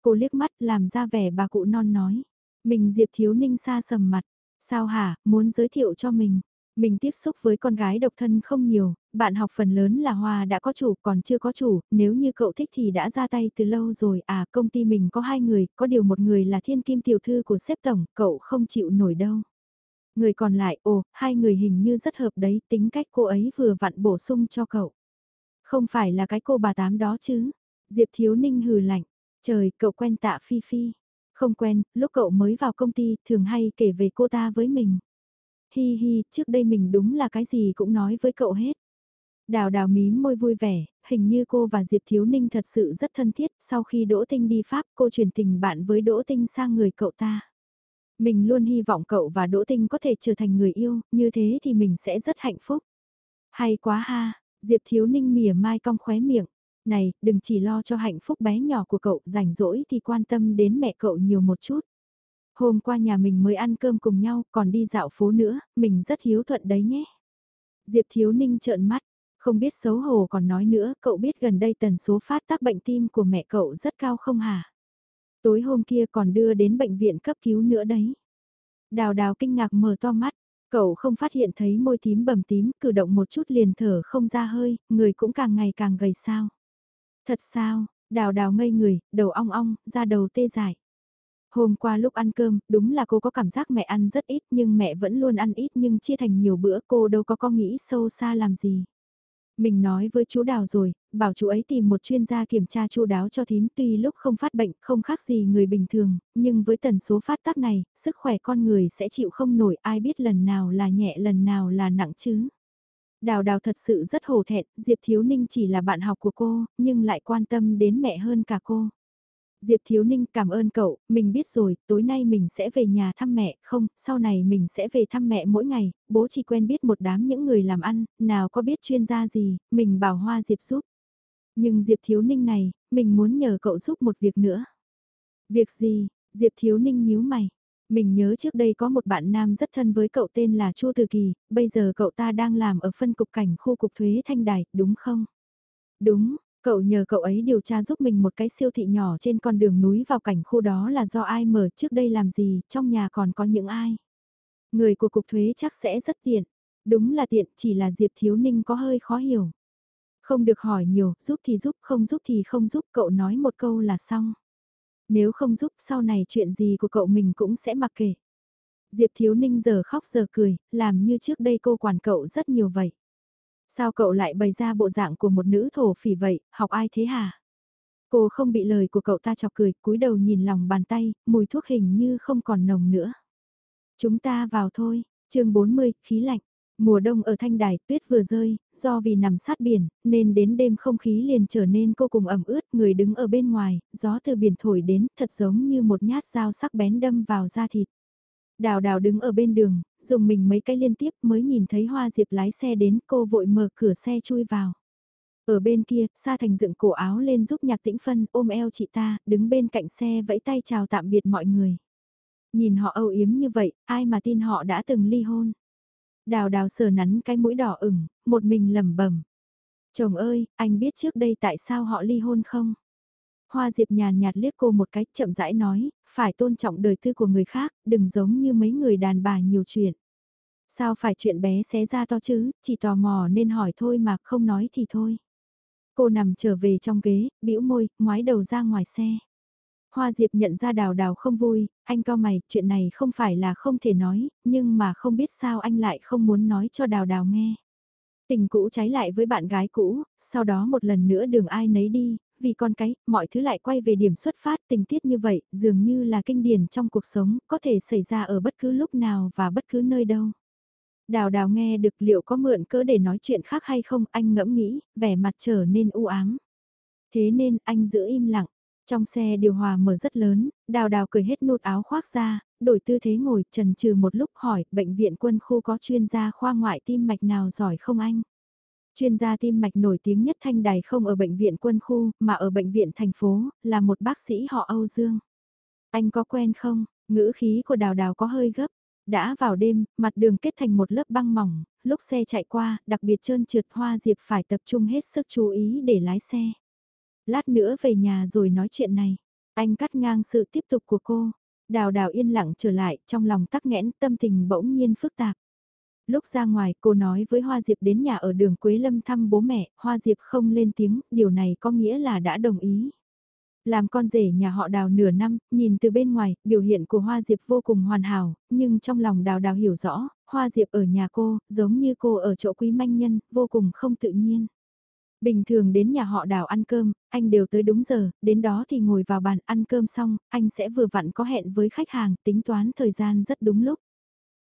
Speaker 1: Cô liếc mắt làm ra vẻ bà cụ non nói. Mình Diệp Thiếu Ninh xa sầm mặt. Sao hả, muốn giới thiệu cho mình. Mình tiếp xúc với con gái độc thân không nhiều, bạn học phần lớn là Hoa đã có chủ còn chưa có chủ, nếu như cậu thích thì đã ra tay từ lâu rồi à công ty mình có hai người, có điều một người là thiên kim tiểu thư của sếp tổng, cậu không chịu nổi đâu. Người còn lại, ồ, hai người hình như rất hợp đấy, tính cách cô ấy vừa vặn bổ sung cho cậu. Không phải là cái cô bà tám đó chứ. Diệp Thiếu Ninh hừ lạnh. Trời, cậu quen tạ Phi Phi. Không quen, lúc cậu mới vào công ty thường hay kể về cô ta với mình. Hi hi, trước đây mình đúng là cái gì cũng nói với cậu hết. Đào đào mím môi vui vẻ, hình như cô và Diệp Thiếu Ninh thật sự rất thân thiết, sau khi Đỗ Tinh đi Pháp cô chuyển tình bạn với Đỗ Tinh sang người cậu ta. Mình luôn hy vọng cậu và Đỗ Tinh có thể trở thành người yêu, như thế thì mình sẽ rất hạnh phúc. Hay quá ha, Diệp Thiếu Ninh mỉa mai cong khóe miệng. Này, đừng chỉ lo cho hạnh phúc bé nhỏ của cậu, rảnh rỗi thì quan tâm đến mẹ cậu nhiều một chút. Hôm qua nhà mình mới ăn cơm cùng nhau, còn đi dạo phố nữa, mình rất hiếu thuận đấy nhé. Diệp Thiếu Ninh trợn mắt, không biết xấu hổ còn nói nữa, cậu biết gần đây tần số phát tác bệnh tim của mẹ cậu rất cao không hả? Tối hôm kia còn đưa đến bệnh viện cấp cứu nữa đấy. Đào đào kinh ngạc mở to mắt, Cậu không phát hiện thấy môi tím bầm tím, cử động một chút liền thở không ra hơi, người cũng càng ngày càng gầy sao. Thật sao, đào đào ngây người, đầu ong ong, da đầu tê dại. Hôm qua lúc ăn cơm, đúng là cô có cảm giác mẹ ăn rất ít nhưng mẹ vẫn luôn ăn ít nhưng chia thành nhiều bữa cô đâu có có nghĩ sâu xa làm gì. Mình nói với chú Đào rồi, bảo chú ấy tìm một chuyên gia kiểm tra chu đáo cho thím tuy lúc không phát bệnh không khác gì người bình thường, nhưng với tần số phát tác này, sức khỏe con người sẽ chịu không nổi ai biết lần nào là nhẹ lần nào là nặng chứ. Đào đào thật sự rất hổ thẹn, Diệp Thiếu Ninh chỉ là bạn học của cô, nhưng lại quan tâm đến mẹ hơn cả cô. Diệp Thiếu Ninh cảm ơn cậu, mình biết rồi, tối nay mình sẽ về nhà thăm mẹ, không, sau này mình sẽ về thăm mẹ mỗi ngày, bố chỉ quen biết một đám những người làm ăn, nào có biết chuyên gia gì, mình bảo Hoa Diệp giúp. Nhưng Diệp Thiếu Ninh này, mình muốn nhờ cậu giúp một việc nữa. Việc gì? Diệp Thiếu Ninh nhíu mày. Mình nhớ trước đây có một bạn nam rất thân với cậu tên là Chu Từ Kỳ, bây giờ cậu ta đang làm ở phân cục cảnh khu cục thuế Thanh Đài, đúng không? Đúng, cậu nhờ cậu ấy điều tra giúp mình một cái siêu thị nhỏ trên con đường núi vào cảnh khu đó là do ai mở trước đây làm gì, trong nhà còn có những ai? Người của cục thuế chắc sẽ rất tiện. Đúng là tiện, chỉ là Diệp Thiếu Ninh có hơi khó hiểu. Không được hỏi nhiều, giúp thì giúp, không giúp thì không giúp, cậu nói một câu là xong. Nếu không giúp sau này chuyện gì của cậu mình cũng sẽ mặc kệ. Diệp Thiếu Ninh giờ khóc giờ cười, làm như trước đây cô quản cậu rất nhiều vậy. Sao cậu lại bày ra bộ dạng của một nữ thổ phỉ vậy, học ai thế hả? Cô không bị lời của cậu ta chọc cười, cúi đầu nhìn lòng bàn tay, mùi thuốc hình như không còn nồng nữa. Chúng ta vào thôi, chương 40, khí lạnh. Mùa đông ở Thanh Đài, tuyết vừa rơi, do vì nằm sát biển, nên đến đêm không khí liền trở nên cô cùng ẩm ướt, người đứng ở bên ngoài, gió từ biển thổi đến, thật giống như một nhát dao sắc bén đâm vào da thịt. Đào đào đứng ở bên đường, dùng mình mấy cái liên tiếp mới nhìn thấy Hoa Diệp lái xe đến, cô vội mở cửa xe chui vào. Ở bên kia, Sa Thành dựng cổ áo lên giúp nhạc tĩnh phân ôm eo chị ta, đứng bên cạnh xe vẫy tay chào tạm biệt mọi người. Nhìn họ âu yếm như vậy, ai mà tin họ đã từng ly hôn. Đào đào sờ nắn cái mũi đỏ ửng, một mình lẩm bẩm. Chồng ơi, anh biết trước đây tại sao họ ly hôn không? Hoa Diệp nhàn nhạt liếc cô một cách chậm rãi nói, phải tôn trọng đời tư của người khác, đừng giống như mấy người đàn bà nhiều chuyện. Sao phải chuyện bé xé ra to chứ, chỉ tò mò nên hỏi thôi mà không nói thì thôi. Cô nằm trở về trong ghế, bĩu môi, ngoái đầu ra ngoài xe. Hoa Diệp nhận ra đào đào không vui, anh cao mày, chuyện này không phải là không thể nói, nhưng mà không biết sao anh lại không muốn nói cho đào đào nghe. Tình cũ trái lại với bạn gái cũ, sau đó một lần nữa đường ai nấy đi, vì con cái, mọi thứ lại quay về điểm xuất phát tình tiết như vậy, dường như là kinh điển trong cuộc sống, có thể xảy ra ở bất cứ lúc nào và bất cứ nơi đâu. Đào đào nghe được liệu có mượn cỡ để nói chuyện khác hay không, anh ngẫm nghĩ, vẻ mặt trở nên u ám. Thế nên anh giữ im lặng, trong xe điều hòa mở rất lớn, đào đào cười hết nút áo khoác ra, đổi tư thế ngồi trần trừ một lúc hỏi bệnh viện quân khu có chuyên gia khoa ngoại tim mạch nào giỏi không anh? Chuyên gia tim mạch nổi tiếng nhất thanh đài không ở bệnh viện quân khu mà ở bệnh viện thành phố, là một bác sĩ họ Âu Dương. Anh có quen không? Ngữ khí của đào đào có hơi gấp. Đã vào đêm, mặt đường kết thành một lớp băng mỏng, lúc xe chạy qua, đặc biệt trơn trượt hoa diệp phải tập trung hết sức chú ý để lái xe. Lát nữa về nhà rồi nói chuyện này. Anh cắt ngang sự tiếp tục của cô. Đào đào yên lặng trở lại, trong lòng tắc nghẽn tâm tình bỗng nhiên phức tạp. Lúc ra ngoài, cô nói với Hoa Diệp đến nhà ở đường Quế Lâm thăm bố mẹ, Hoa Diệp không lên tiếng, điều này có nghĩa là đã đồng ý. Làm con rể nhà họ đào nửa năm, nhìn từ bên ngoài, biểu hiện của Hoa Diệp vô cùng hoàn hảo, nhưng trong lòng đào đào hiểu rõ, Hoa Diệp ở nhà cô, giống như cô ở chỗ quý manh nhân, vô cùng không tự nhiên. Bình thường đến nhà họ đào ăn cơm, anh đều tới đúng giờ, đến đó thì ngồi vào bàn ăn cơm xong, anh sẽ vừa vặn có hẹn với khách hàng, tính toán thời gian rất đúng lúc.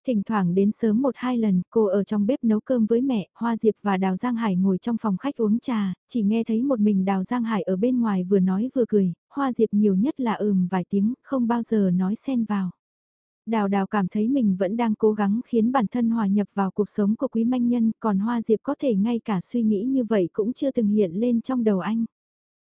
Speaker 1: Thỉnh thoảng đến sớm một hai lần, cô ở trong bếp nấu cơm với mẹ, Hoa Diệp và Đào Giang Hải ngồi trong phòng khách uống trà, chỉ nghe thấy một mình Đào Giang Hải ở bên ngoài vừa nói vừa cười, Hoa Diệp nhiều nhất là ừm vài tiếng, không bao giờ nói xen vào. Đào đào cảm thấy mình vẫn đang cố gắng khiến bản thân hòa nhập vào cuộc sống của quý manh nhân, còn Hoa Diệp có thể ngay cả suy nghĩ như vậy cũng chưa từng hiện lên trong đầu anh.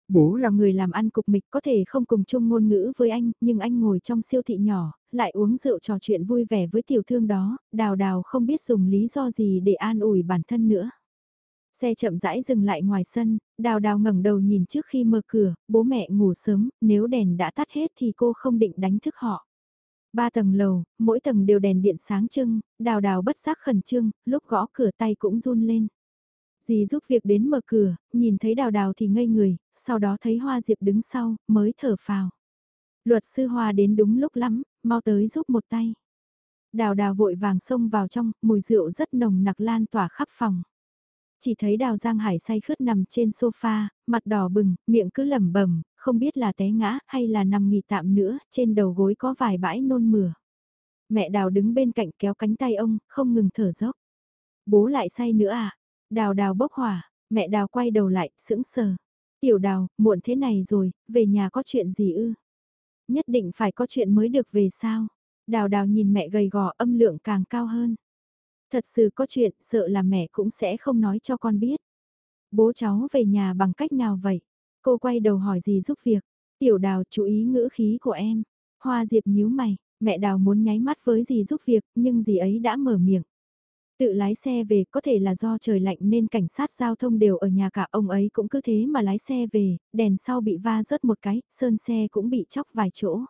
Speaker 1: Bố là người làm ăn cục mịch có thể không cùng chung ngôn ngữ với anh, nhưng anh ngồi trong siêu thị nhỏ, lại uống rượu trò chuyện vui vẻ với tiểu thương đó, đào đào không biết dùng lý do gì để an ủi bản thân nữa. Xe chậm rãi dừng lại ngoài sân, đào đào ngẩng đầu nhìn trước khi mở cửa, bố mẹ ngủ sớm, nếu đèn đã tắt hết thì cô không định đánh thức họ. Ba tầng lầu, mỗi tầng đều đèn điện sáng trưng, đào đào bất giác khẩn trương, lúc gõ cửa tay cũng run lên. Dì giúp việc đến mở cửa, nhìn thấy đào đào thì ngây người, sau đó thấy Hoa Diệp đứng sau, mới thở phào. Luật sư Hoa đến đúng lúc lắm, mau tới giúp một tay. Đào đào vội vàng xông vào trong, mùi rượu rất nồng nặc lan tỏa khắp phòng. Chỉ thấy đào Giang Hải say khướt nằm trên sofa, mặt đỏ bừng, miệng cứ lẩm bẩm, không biết là té ngã hay là nằm nghỉ tạm nữa, trên đầu gối có vài bãi nôn mửa. Mẹ đào đứng bên cạnh kéo cánh tay ông, không ngừng thở dốc. Bố lại say nữa à? Đào đào bốc hỏa, mẹ đào quay đầu lại, sững sờ. Tiểu đào, muộn thế này rồi, về nhà có chuyện gì ư? Nhất định phải có chuyện mới được về sao? Đào đào nhìn mẹ gầy gò âm lượng càng cao hơn. Thật sự có chuyện, sợ là mẹ cũng sẽ không nói cho con biết. Bố cháu về nhà bằng cách nào vậy? Cô quay đầu hỏi gì giúp việc? Tiểu đào chú ý ngữ khí của em. Hoa Diệp nhíu mày, mẹ đào muốn nháy mắt với gì giúp việc, nhưng gì ấy đã mở miệng. Tự lái xe về có thể là do trời lạnh nên cảnh sát giao thông đều ở nhà cả ông ấy cũng cứ thế mà lái xe về, đèn sau bị va rớt một cái, sơn xe cũng bị chóc vài chỗ.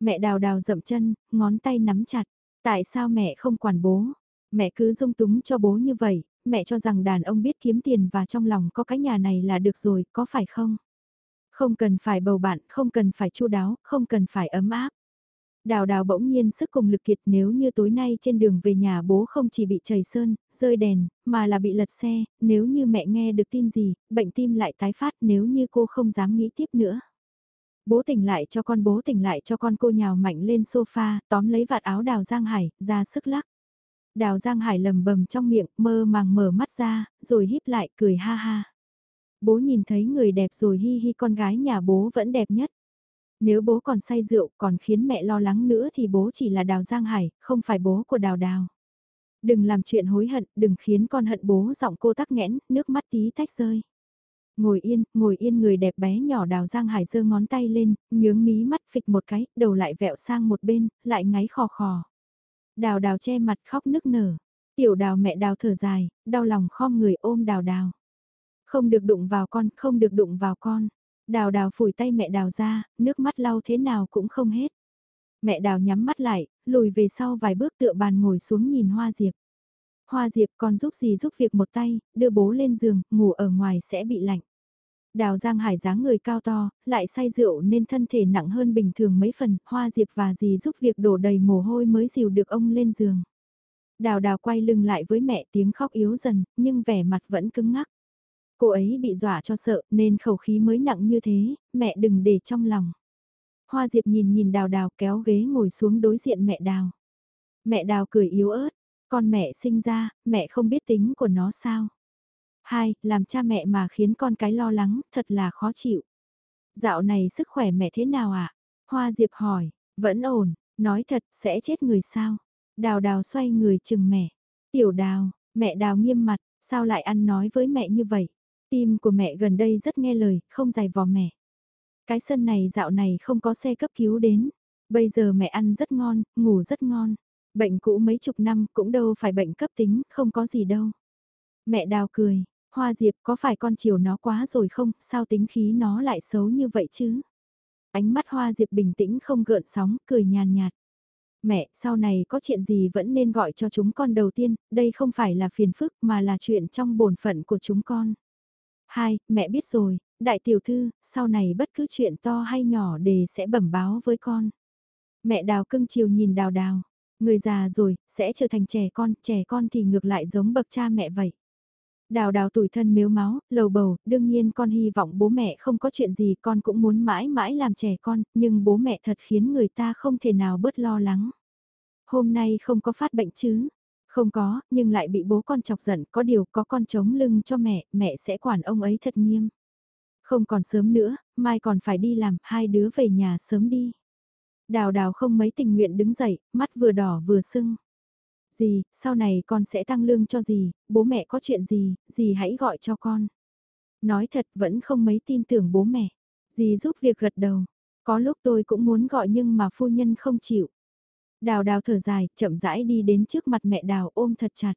Speaker 1: Mẹ đào đào dậm chân, ngón tay nắm chặt. Tại sao mẹ không quản bố? Mẹ cứ dung túng cho bố như vậy, mẹ cho rằng đàn ông biết kiếm tiền và trong lòng có cái nhà này là được rồi, có phải không? Không cần phải bầu bạn, không cần phải chu đáo, không cần phải ấm áp. Đào đào bỗng nhiên sức cùng lực kiệt nếu như tối nay trên đường về nhà bố không chỉ bị chảy sơn, rơi đèn, mà là bị lật xe, nếu như mẹ nghe được tin gì, bệnh tim lại tái phát nếu như cô không dám nghĩ tiếp nữa. Bố tỉnh lại cho con bố tỉnh lại cho con cô nhào mạnh lên sofa, tóm lấy vạt áo đào Giang Hải, ra sức lắc. Đào Giang Hải lầm bầm trong miệng, mơ màng mở mắt ra, rồi híp lại cười ha ha. Bố nhìn thấy người đẹp rồi hi hi con gái nhà bố vẫn đẹp nhất. Nếu bố còn say rượu còn khiến mẹ lo lắng nữa thì bố chỉ là Đào Giang Hải, không phải bố của Đào Đào. Đừng làm chuyện hối hận, đừng khiến con hận bố giọng cô tắc nghẽn, nước mắt tí tách rơi. Ngồi yên, ngồi yên người đẹp bé nhỏ Đào Giang Hải giơ ngón tay lên, nhướng mí mắt phịch một cái, đầu lại vẹo sang một bên, lại ngáy khò khò. Đào đào che mặt khóc nức nở. Tiểu đào mẹ đào thở dài, đau lòng khom người ôm đào đào. Không được đụng vào con, không được đụng vào con. Đào đào phủi tay mẹ đào ra, nước mắt lau thế nào cũng không hết. Mẹ đào nhắm mắt lại, lùi về sau vài bước tựa bàn ngồi xuống nhìn Hoa Diệp. Hoa Diệp còn giúp gì giúp việc một tay, đưa bố lên giường, ngủ ở ngoài sẽ bị lạnh. Đào Giang Hải dáng người cao to, lại say rượu nên thân thể nặng hơn bình thường mấy phần, Hoa Diệp và dì giúp việc đổ đầy mồ hôi mới dìu được ông lên giường. Đào đào quay lưng lại với mẹ tiếng khóc yếu dần, nhưng vẻ mặt vẫn cứng ngắc. Cô ấy bị dọa cho sợ nên khẩu khí mới nặng như thế, mẹ đừng để trong lòng. Hoa Diệp nhìn nhìn đào đào kéo ghế ngồi xuống đối diện mẹ đào. Mẹ đào cười yếu ớt, con mẹ sinh ra, mẹ không biết tính của nó sao. Hai, làm cha mẹ mà khiến con cái lo lắng, thật là khó chịu. Dạo này sức khỏe mẹ thế nào ạ? À? Hoa Diệp hỏi, vẫn ổn, nói thật, sẽ chết người sao? Đào đào xoay người chừng mẹ. Tiểu đào, mẹ đào nghiêm mặt, sao lại ăn nói với mẹ như vậy? Tim của mẹ gần đây rất nghe lời, không dài vò mẹ. Cái sân này dạo này không có xe cấp cứu đến. Bây giờ mẹ ăn rất ngon, ngủ rất ngon. Bệnh cũ mấy chục năm cũng đâu phải bệnh cấp tính, không có gì đâu. Mẹ đào cười, Hoa Diệp có phải con chiều nó quá rồi không, sao tính khí nó lại xấu như vậy chứ? Ánh mắt Hoa Diệp bình tĩnh không gợn sóng, cười nhàn nhạt. Mẹ, sau này có chuyện gì vẫn nên gọi cho chúng con đầu tiên, đây không phải là phiền phức mà là chuyện trong bổn phận của chúng con. Hai, mẹ biết rồi, đại tiểu thư, sau này bất cứ chuyện to hay nhỏ đề sẽ bẩm báo với con. Mẹ đào cưng chiều nhìn đào đào, người già rồi, sẽ trở thành trẻ con, trẻ con thì ngược lại giống bậc cha mẹ vậy. Đào đào tủi thân miếu máu, lầu bầu, đương nhiên con hy vọng bố mẹ không có chuyện gì con cũng muốn mãi mãi làm trẻ con, nhưng bố mẹ thật khiến người ta không thể nào bớt lo lắng. Hôm nay không có phát bệnh chứ? Không có, nhưng lại bị bố con chọc giận, có điều có con chống lưng cho mẹ, mẹ sẽ quản ông ấy thật nghiêm. Không còn sớm nữa, mai còn phải đi làm, hai đứa về nhà sớm đi. Đào đào không mấy tình nguyện đứng dậy, mắt vừa đỏ vừa sưng. Dì, sau này con sẽ tăng lương cho dì, bố mẹ có chuyện gì, dì hãy gọi cho con. Nói thật vẫn không mấy tin tưởng bố mẹ. Dì giúp việc gật đầu. Có lúc tôi cũng muốn gọi nhưng mà phu nhân không chịu. Đào đào thở dài, chậm rãi đi đến trước mặt mẹ đào ôm thật chặt.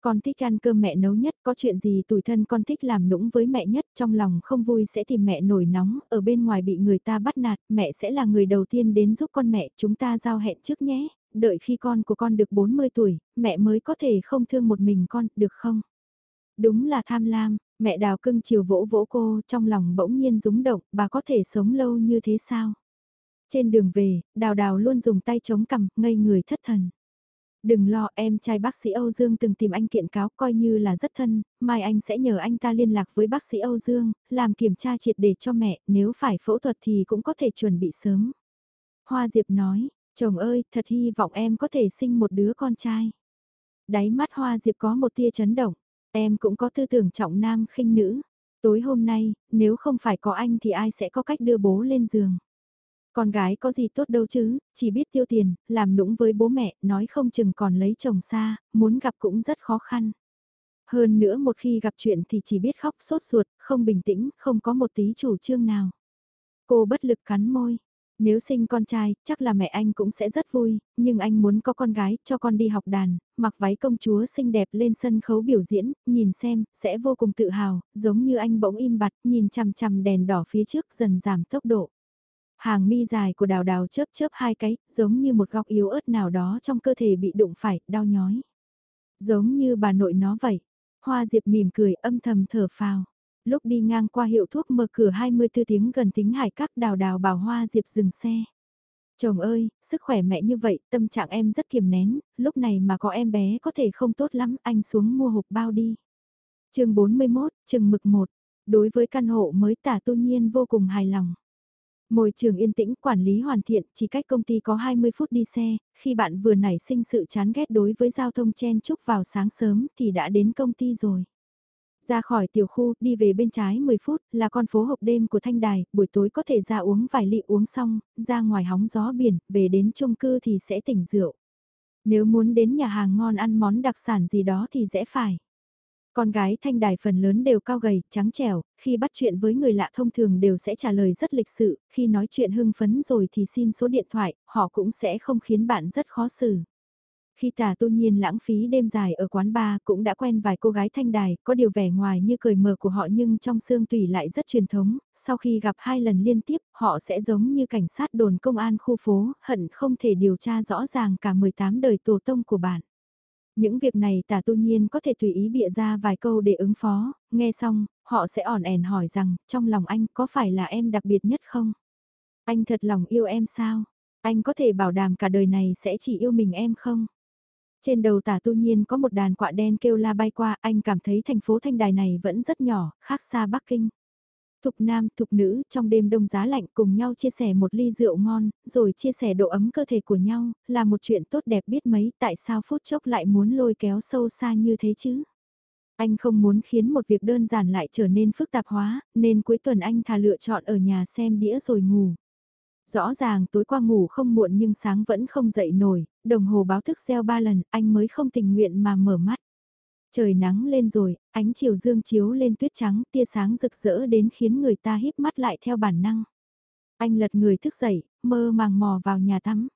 Speaker 1: Con thích ăn cơm mẹ nấu nhất, có chuyện gì tủi thân con thích làm nũng với mẹ nhất, trong lòng không vui sẽ tìm mẹ nổi nóng, ở bên ngoài bị người ta bắt nạt, mẹ sẽ là người đầu tiên đến giúp con mẹ, chúng ta giao hẹn trước nhé, đợi khi con của con được 40 tuổi, mẹ mới có thể không thương một mình con, được không? Đúng là tham lam, mẹ đào cưng chiều vỗ vỗ cô, trong lòng bỗng nhiên rúng động, bà có thể sống lâu như thế sao? Trên đường về, đào đào luôn dùng tay chống cằm, ngây người thất thần. Đừng lo em trai bác sĩ Âu Dương từng tìm anh kiện cáo coi như là rất thân, mai anh sẽ nhờ anh ta liên lạc với bác sĩ Âu Dương, làm kiểm tra triệt để cho mẹ, nếu phải phẫu thuật thì cũng có thể chuẩn bị sớm. Hoa Diệp nói, chồng ơi, thật hy vọng em có thể sinh một đứa con trai. Đáy mắt Hoa Diệp có một tia chấn động, Em cũng có tư tưởng trọng nam khinh nữ. Tối hôm nay, nếu không phải có anh thì ai sẽ có cách đưa bố lên giường. Con gái có gì tốt đâu chứ, chỉ biết tiêu tiền, làm nũng với bố mẹ, nói không chừng còn lấy chồng xa, muốn gặp cũng rất khó khăn. Hơn nữa một khi gặp chuyện thì chỉ biết khóc sốt ruột, không bình tĩnh, không có một tí chủ trương nào. Cô bất lực cắn môi. Nếu sinh con trai, chắc là mẹ anh cũng sẽ rất vui, nhưng anh muốn có con gái, cho con đi học đàn, mặc váy công chúa xinh đẹp lên sân khấu biểu diễn, nhìn xem, sẽ vô cùng tự hào, giống như anh bỗng im bặt, nhìn chằm chằm đèn đỏ phía trước dần giảm tốc độ. Hàng mi dài của đào đào chớp chớp hai cái, giống như một góc yếu ớt nào đó trong cơ thể bị đụng phải, đau nhói. Giống như bà nội nó vậy. Hoa Diệp mỉm cười âm thầm thở phào. Lúc đi ngang qua hiệu thuốc mở cửa 24 tiếng gần tính hải các đào đào bảo Hoa Diệp dừng xe. Chồng ơi, sức khỏe mẹ như vậy, tâm trạng em rất kiềm nén, lúc này mà có em bé có thể không tốt lắm, anh xuống mua hộp bao đi. chương 41, chừng mực 1. Đối với căn hộ mới tả tu nhiên vô cùng hài lòng. Môi trường yên tĩnh, quản lý hoàn thiện, chỉ cách công ty có 20 phút đi xe, khi bạn vừa nảy sinh sự chán ghét đối với giao thông chen chúc vào sáng sớm thì đã đến công ty rồi. Ra khỏi tiểu khu, đi về bên trái 10 phút, là con phố hộp đêm của Thanh Đài, buổi tối có thể ra uống vài ly uống xong, ra ngoài hóng gió biển, về đến chung cư thì sẽ tỉnh rượu. Nếu muốn đến nhà hàng ngon ăn món đặc sản gì đó thì dễ phải. Con gái thanh đài phần lớn đều cao gầy, trắng trẻo, khi bắt chuyện với người lạ thông thường đều sẽ trả lời rất lịch sự, khi nói chuyện hưng phấn rồi thì xin số điện thoại, họ cũng sẽ không khiến bạn rất khó xử. Khi tả tu nhiên lãng phí đêm dài ở quán bar cũng đã quen vài cô gái thanh đài, có điều vẻ ngoài như cười mờ của họ nhưng trong xương tủy lại rất truyền thống, sau khi gặp hai lần liên tiếp, họ sẽ giống như cảnh sát đồn công an khu phố, hận không thể điều tra rõ ràng cả 18 đời tổ tông của bạn. Những việc này tả tu nhiên có thể tùy ý bịa ra vài câu để ứng phó, nghe xong, họ sẽ ỏn ẻn hỏi rằng, trong lòng anh có phải là em đặc biệt nhất không? Anh thật lòng yêu em sao? Anh có thể bảo đảm cả đời này sẽ chỉ yêu mình em không? Trên đầu tả tu nhiên có một đàn quạ đen kêu la bay qua, anh cảm thấy thành phố Thanh Đài này vẫn rất nhỏ, khác xa Bắc Kinh. Thục nam, thục nữ, trong đêm đông giá lạnh cùng nhau chia sẻ một ly rượu ngon, rồi chia sẻ độ ấm cơ thể của nhau, là một chuyện tốt đẹp biết mấy, tại sao phút chốc lại muốn lôi kéo sâu xa như thế chứ? Anh không muốn khiến một việc đơn giản lại trở nên phức tạp hóa, nên cuối tuần anh thà lựa chọn ở nhà xem đĩa rồi ngủ. Rõ ràng tối qua ngủ không muộn nhưng sáng vẫn không dậy nổi, đồng hồ báo thức reo ba lần, anh mới không tình nguyện mà mở mắt. Trời nắng lên rồi, ánh chiều dương chiếu lên tuyết trắng, tia sáng rực rỡ đến khiến người ta híp mắt lại theo bản năng. Anh lật người thức dậy, mơ màng mò vào nhà tắm.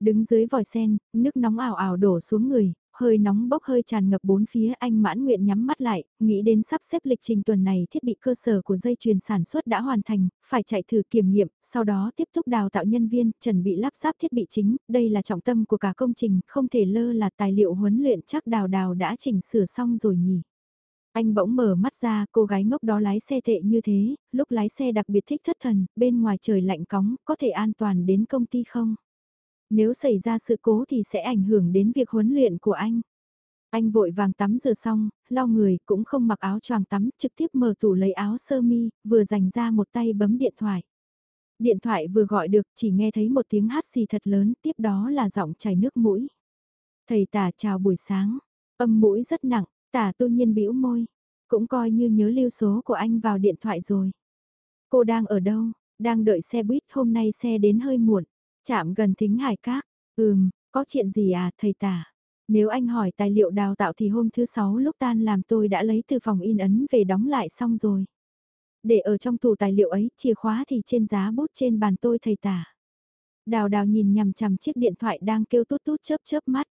Speaker 1: Đứng dưới vòi sen, nước nóng ảo ảo đổ xuống người, hơi nóng bốc hơi tràn ngập bốn phía anh mãn nguyện nhắm mắt lại, nghĩ đến sắp xếp lịch trình tuần này thiết bị cơ sở của dây chuyền sản xuất đã hoàn thành, phải chạy thử kiểm nghiệm, sau đó tiếp tục đào tạo nhân viên, chuẩn bị lắp ráp thiết bị chính, đây là trọng tâm của cả công trình, không thể lơ là tài liệu huấn luyện chắc đào đào đã chỉnh sửa xong rồi nhỉ. Anh bỗng mở mắt ra, cô gái ngốc đó lái xe tệ như thế, lúc lái xe đặc biệt thích thất thần, bên ngoài trời lạnh cóng, có thể an toàn đến công ty không? Nếu xảy ra sự cố thì sẽ ảnh hưởng đến việc huấn luyện của anh. Anh vội vàng tắm rửa xong, lau người cũng không mặc áo choàng tắm, trực tiếp mở tủ lấy áo sơ mi, vừa dành ra một tay bấm điện thoại. Điện thoại vừa gọi được chỉ nghe thấy một tiếng hát xì thật lớn, tiếp đó là giọng chảy nước mũi. Thầy tả chào buổi sáng, âm mũi rất nặng, tả tu nhiên bĩu môi, cũng coi như nhớ lưu số của anh vào điện thoại rồi. Cô đang ở đâu? Đang đợi xe buýt hôm nay xe đến hơi muộn. Chạm gần thính hải các, ừm, có chuyện gì à thầy tả? Nếu anh hỏi tài liệu đào tạo thì hôm thứ sáu lúc tan làm tôi đã lấy từ phòng in ấn về đóng lại xong rồi. Để ở trong tủ tài liệu ấy, chìa khóa thì trên giá bút trên bàn tôi thầy tả. Đào đào nhìn nhằm chằm chiếc điện thoại đang kêu tút tút chớp chớp mắt.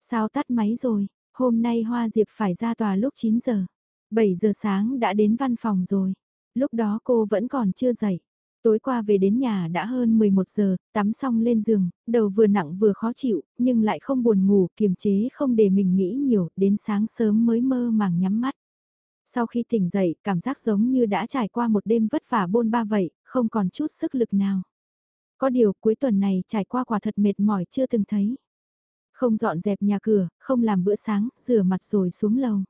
Speaker 1: Sao tắt máy rồi, hôm nay Hoa Diệp phải ra tòa lúc 9 giờ. 7 giờ sáng đã đến văn phòng rồi. Lúc đó cô vẫn còn chưa dậy. Tối qua về đến nhà đã hơn 11 giờ, tắm xong lên giường, đầu vừa nặng vừa khó chịu, nhưng lại không buồn ngủ, kiềm chế không để mình nghĩ nhiều, đến sáng sớm mới mơ màng nhắm mắt. Sau khi tỉnh dậy, cảm giác giống như đã trải qua một đêm vất vả bôn ba vậy, không còn chút sức lực nào. Có điều cuối tuần này trải qua quả thật mệt mỏi chưa từng thấy. Không dọn dẹp nhà cửa, không làm bữa sáng, rửa mặt rồi xuống lầu.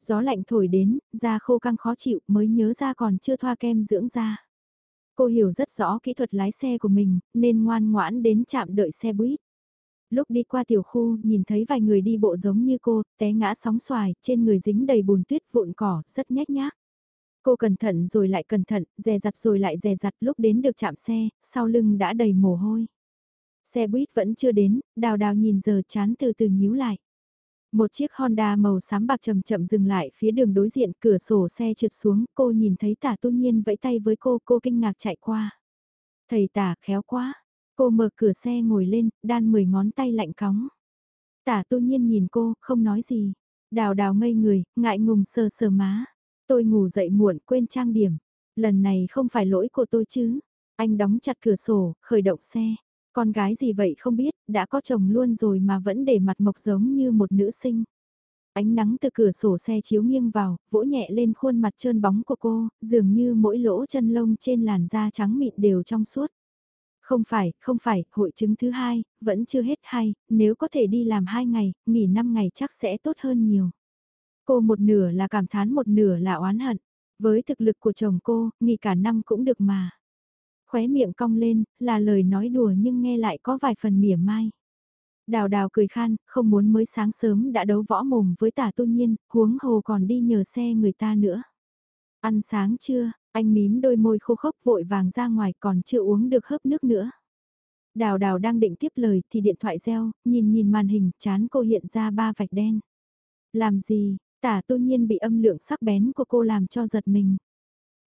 Speaker 1: Gió lạnh thổi đến, da khô căng khó chịu mới nhớ ra còn chưa thoa kem dưỡng da. Cô hiểu rất rõ kỹ thuật lái xe của mình, nên ngoan ngoãn đến chạm đợi xe buýt. Lúc đi qua tiểu khu, nhìn thấy vài người đi bộ giống như cô, té ngã sóng xoài, trên người dính đầy bùn tuyết vụn cỏ, rất nhét nhác. Cô cẩn thận rồi lại cẩn thận, dè dặt rồi lại dè dặt lúc đến được chạm xe, sau lưng đã đầy mồ hôi. Xe buýt vẫn chưa đến, đào đào nhìn giờ chán từ từ nhíu lại. Một chiếc Honda màu xám bạc chậm chậm dừng lại phía đường đối diện cửa sổ xe trượt xuống, cô nhìn thấy tả tu nhiên vẫy tay với cô, cô kinh ngạc chạy qua. Thầy tả khéo quá, cô mở cửa xe ngồi lên, đan mười ngón tay lạnh cóng. Tả tu nhiên nhìn cô, không nói gì. Đào đào ngây người, ngại ngùng sờ sờ má. Tôi ngủ dậy muộn quên trang điểm. Lần này không phải lỗi của tôi chứ. Anh đóng chặt cửa sổ, khởi động xe. Con gái gì vậy không biết, đã có chồng luôn rồi mà vẫn để mặt mộc giống như một nữ sinh. Ánh nắng từ cửa sổ xe chiếu nghiêng vào, vỗ nhẹ lên khuôn mặt trơn bóng của cô, dường như mỗi lỗ chân lông trên làn da trắng mịn đều trong suốt. Không phải, không phải, hội chứng thứ hai, vẫn chưa hết hay, nếu có thể đi làm hai ngày, nghỉ năm ngày chắc sẽ tốt hơn nhiều. Cô một nửa là cảm thán một nửa là oán hận. Với thực lực của chồng cô, nghỉ cả năm cũng được mà khóe miệng cong lên, là lời nói đùa nhưng nghe lại có vài phần mỉa mai. Đào đào cười khan, không muốn mới sáng sớm đã đấu võ mồm với tả tu nhiên, huống hồ còn đi nhờ xe người ta nữa. Ăn sáng chưa, anh mím đôi môi khô khốc vội vàng ra ngoài còn chưa uống được hớp nước nữa. Đào đào đang định tiếp lời thì điện thoại reo, nhìn nhìn màn hình, chán cô hiện ra ba vạch đen. Làm gì, tả tu nhiên bị âm lượng sắc bén của cô làm cho giật mình.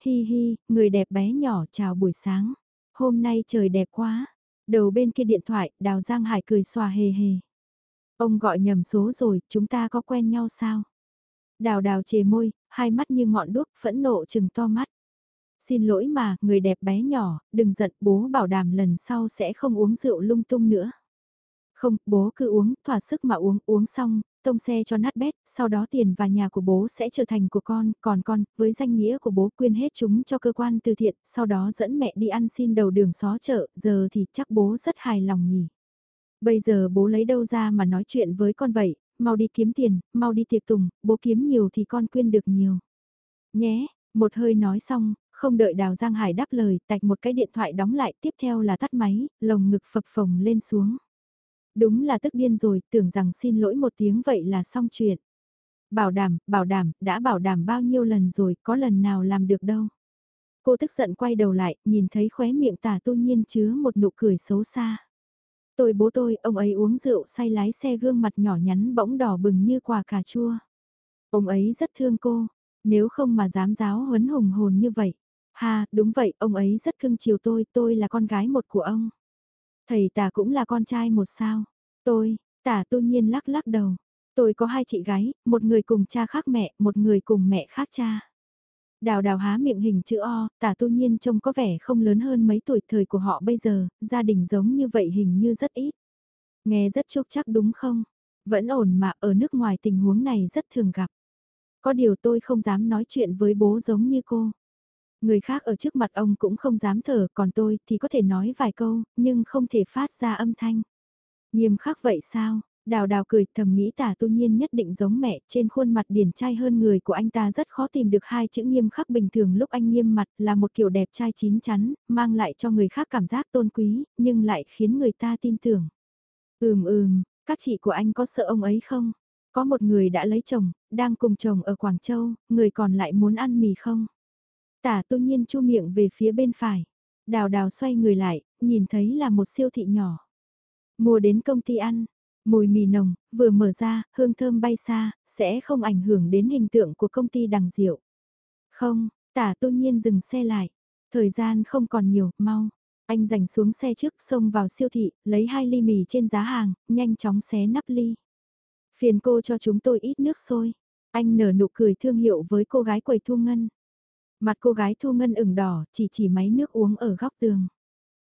Speaker 1: Hi hi, người đẹp bé nhỏ chào buổi sáng. Hôm nay trời đẹp quá. Đầu bên kia điện thoại, Đào Giang Hải cười xòa hề hề. Ông gọi nhầm số rồi, chúng ta có quen nhau sao? Đào đào chề môi, hai mắt như ngọn đuốc, phẫn nộ chừng to mắt. Xin lỗi mà, người đẹp bé nhỏ, đừng giận, bố bảo đảm lần sau sẽ không uống rượu lung tung nữa. Không, bố cứ uống, thỏa sức mà uống, uống xong, tông xe cho nát bét, sau đó tiền và nhà của bố sẽ trở thành của con, còn con, với danh nghĩa của bố quyên hết chúng cho cơ quan từ thiện, sau đó dẫn mẹ đi ăn xin đầu đường xó chợ, giờ thì chắc bố rất hài lòng nhỉ. Bây giờ bố lấy đâu ra mà nói chuyện với con vậy, mau đi kiếm tiền, mau đi tiệc tùng, bố kiếm nhiều thì con quyên được nhiều. Nhé, một hơi nói xong, không đợi Đào Giang Hải đáp lời, tạch một cái điện thoại đóng lại, tiếp theo là tắt máy, lồng ngực phập phồng lên xuống. Đúng là tức điên rồi, tưởng rằng xin lỗi một tiếng vậy là xong chuyện. Bảo đảm, bảo đảm, đã bảo đảm bao nhiêu lần rồi, có lần nào làm được đâu. Cô tức giận quay đầu lại, nhìn thấy khóe miệng tả tu nhiên chứa một nụ cười xấu xa. Tôi bố tôi, ông ấy uống rượu say lái xe gương mặt nhỏ nhắn bỗng đỏ bừng như quả cà chua. Ông ấy rất thương cô, nếu không mà dám giáo huấn hùng hồn như vậy. Ha, đúng vậy, ông ấy rất cưng chiều tôi, tôi là con gái một của ông. Thầy tả cũng là con trai một sao. Tôi, tả tu nhiên lắc lắc đầu. Tôi có hai chị gái, một người cùng cha khác mẹ, một người cùng mẹ khác cha. Đào đào há miệng hình chữ O, tả tu nhiên trông có vẻ không lớn hơn mấy tuổi thời của họ bây giờ, gia đình giống như vậy hình như rất ít. Nghe rất chúc chắc đúng không? Vẫn ổn mà ở nước ngoài tình huống này rất thường gặp. Có điều tôi không dám nói chuyện với bố giống như cô. Người khác ở trước mặt ông cũng không dám thở, còn tôi thì có thể nói vài câu, nhưng không thể phát ra âm thanh. Nghiêm khắc vậy sao? Đào đào cười thầm nghĩ tả tu nhiên nhất định giống mẹ, trên khuôn mặt điển trai hơn người của anh ta rất khó tìm được hai chữ nghiêm khắc bình thường lúc anh nghiêm mặt là một kiểu đẹp trai chín chắn, mang lại cho người khác cảm giác tôn quý, nhưng lại khiến người ta tin tưởng. Ừm ừm, các chị của anh có sợ ông ấy không? Có một người đã lấy chồng, đang cùng chồng ở Quảng Châu, người còn lại muốn ăn mì không? Tả tu nhiên chu miệng về phía bên phải. Đào đào xoay người lại, nhìn thấy là một siêu thị nhỏ. Mua đến công ty ăn, mùi mì nồng, vừa mở ra, hương thơm bay xa, sẽ không ảnh hưởng đến hình tượng của công ty đằng diệu. Không, tả tu nhiên dừng xe lại. Thời gian không còn nhiều, mau. Anh giành xuống xe trước xông vào siêu thị, lấy hai ly mì trên giá hàng, nhanh chóng xé nắp ly. Phiền cô cho chúng tôi ít nước sôi. Anh nở nụ cười thương hiệu với cô gái quầy thu ngân. Mặt cô gái thu ngân ửng đỏ, chỉ chỉ máy nước uống ở góc tường.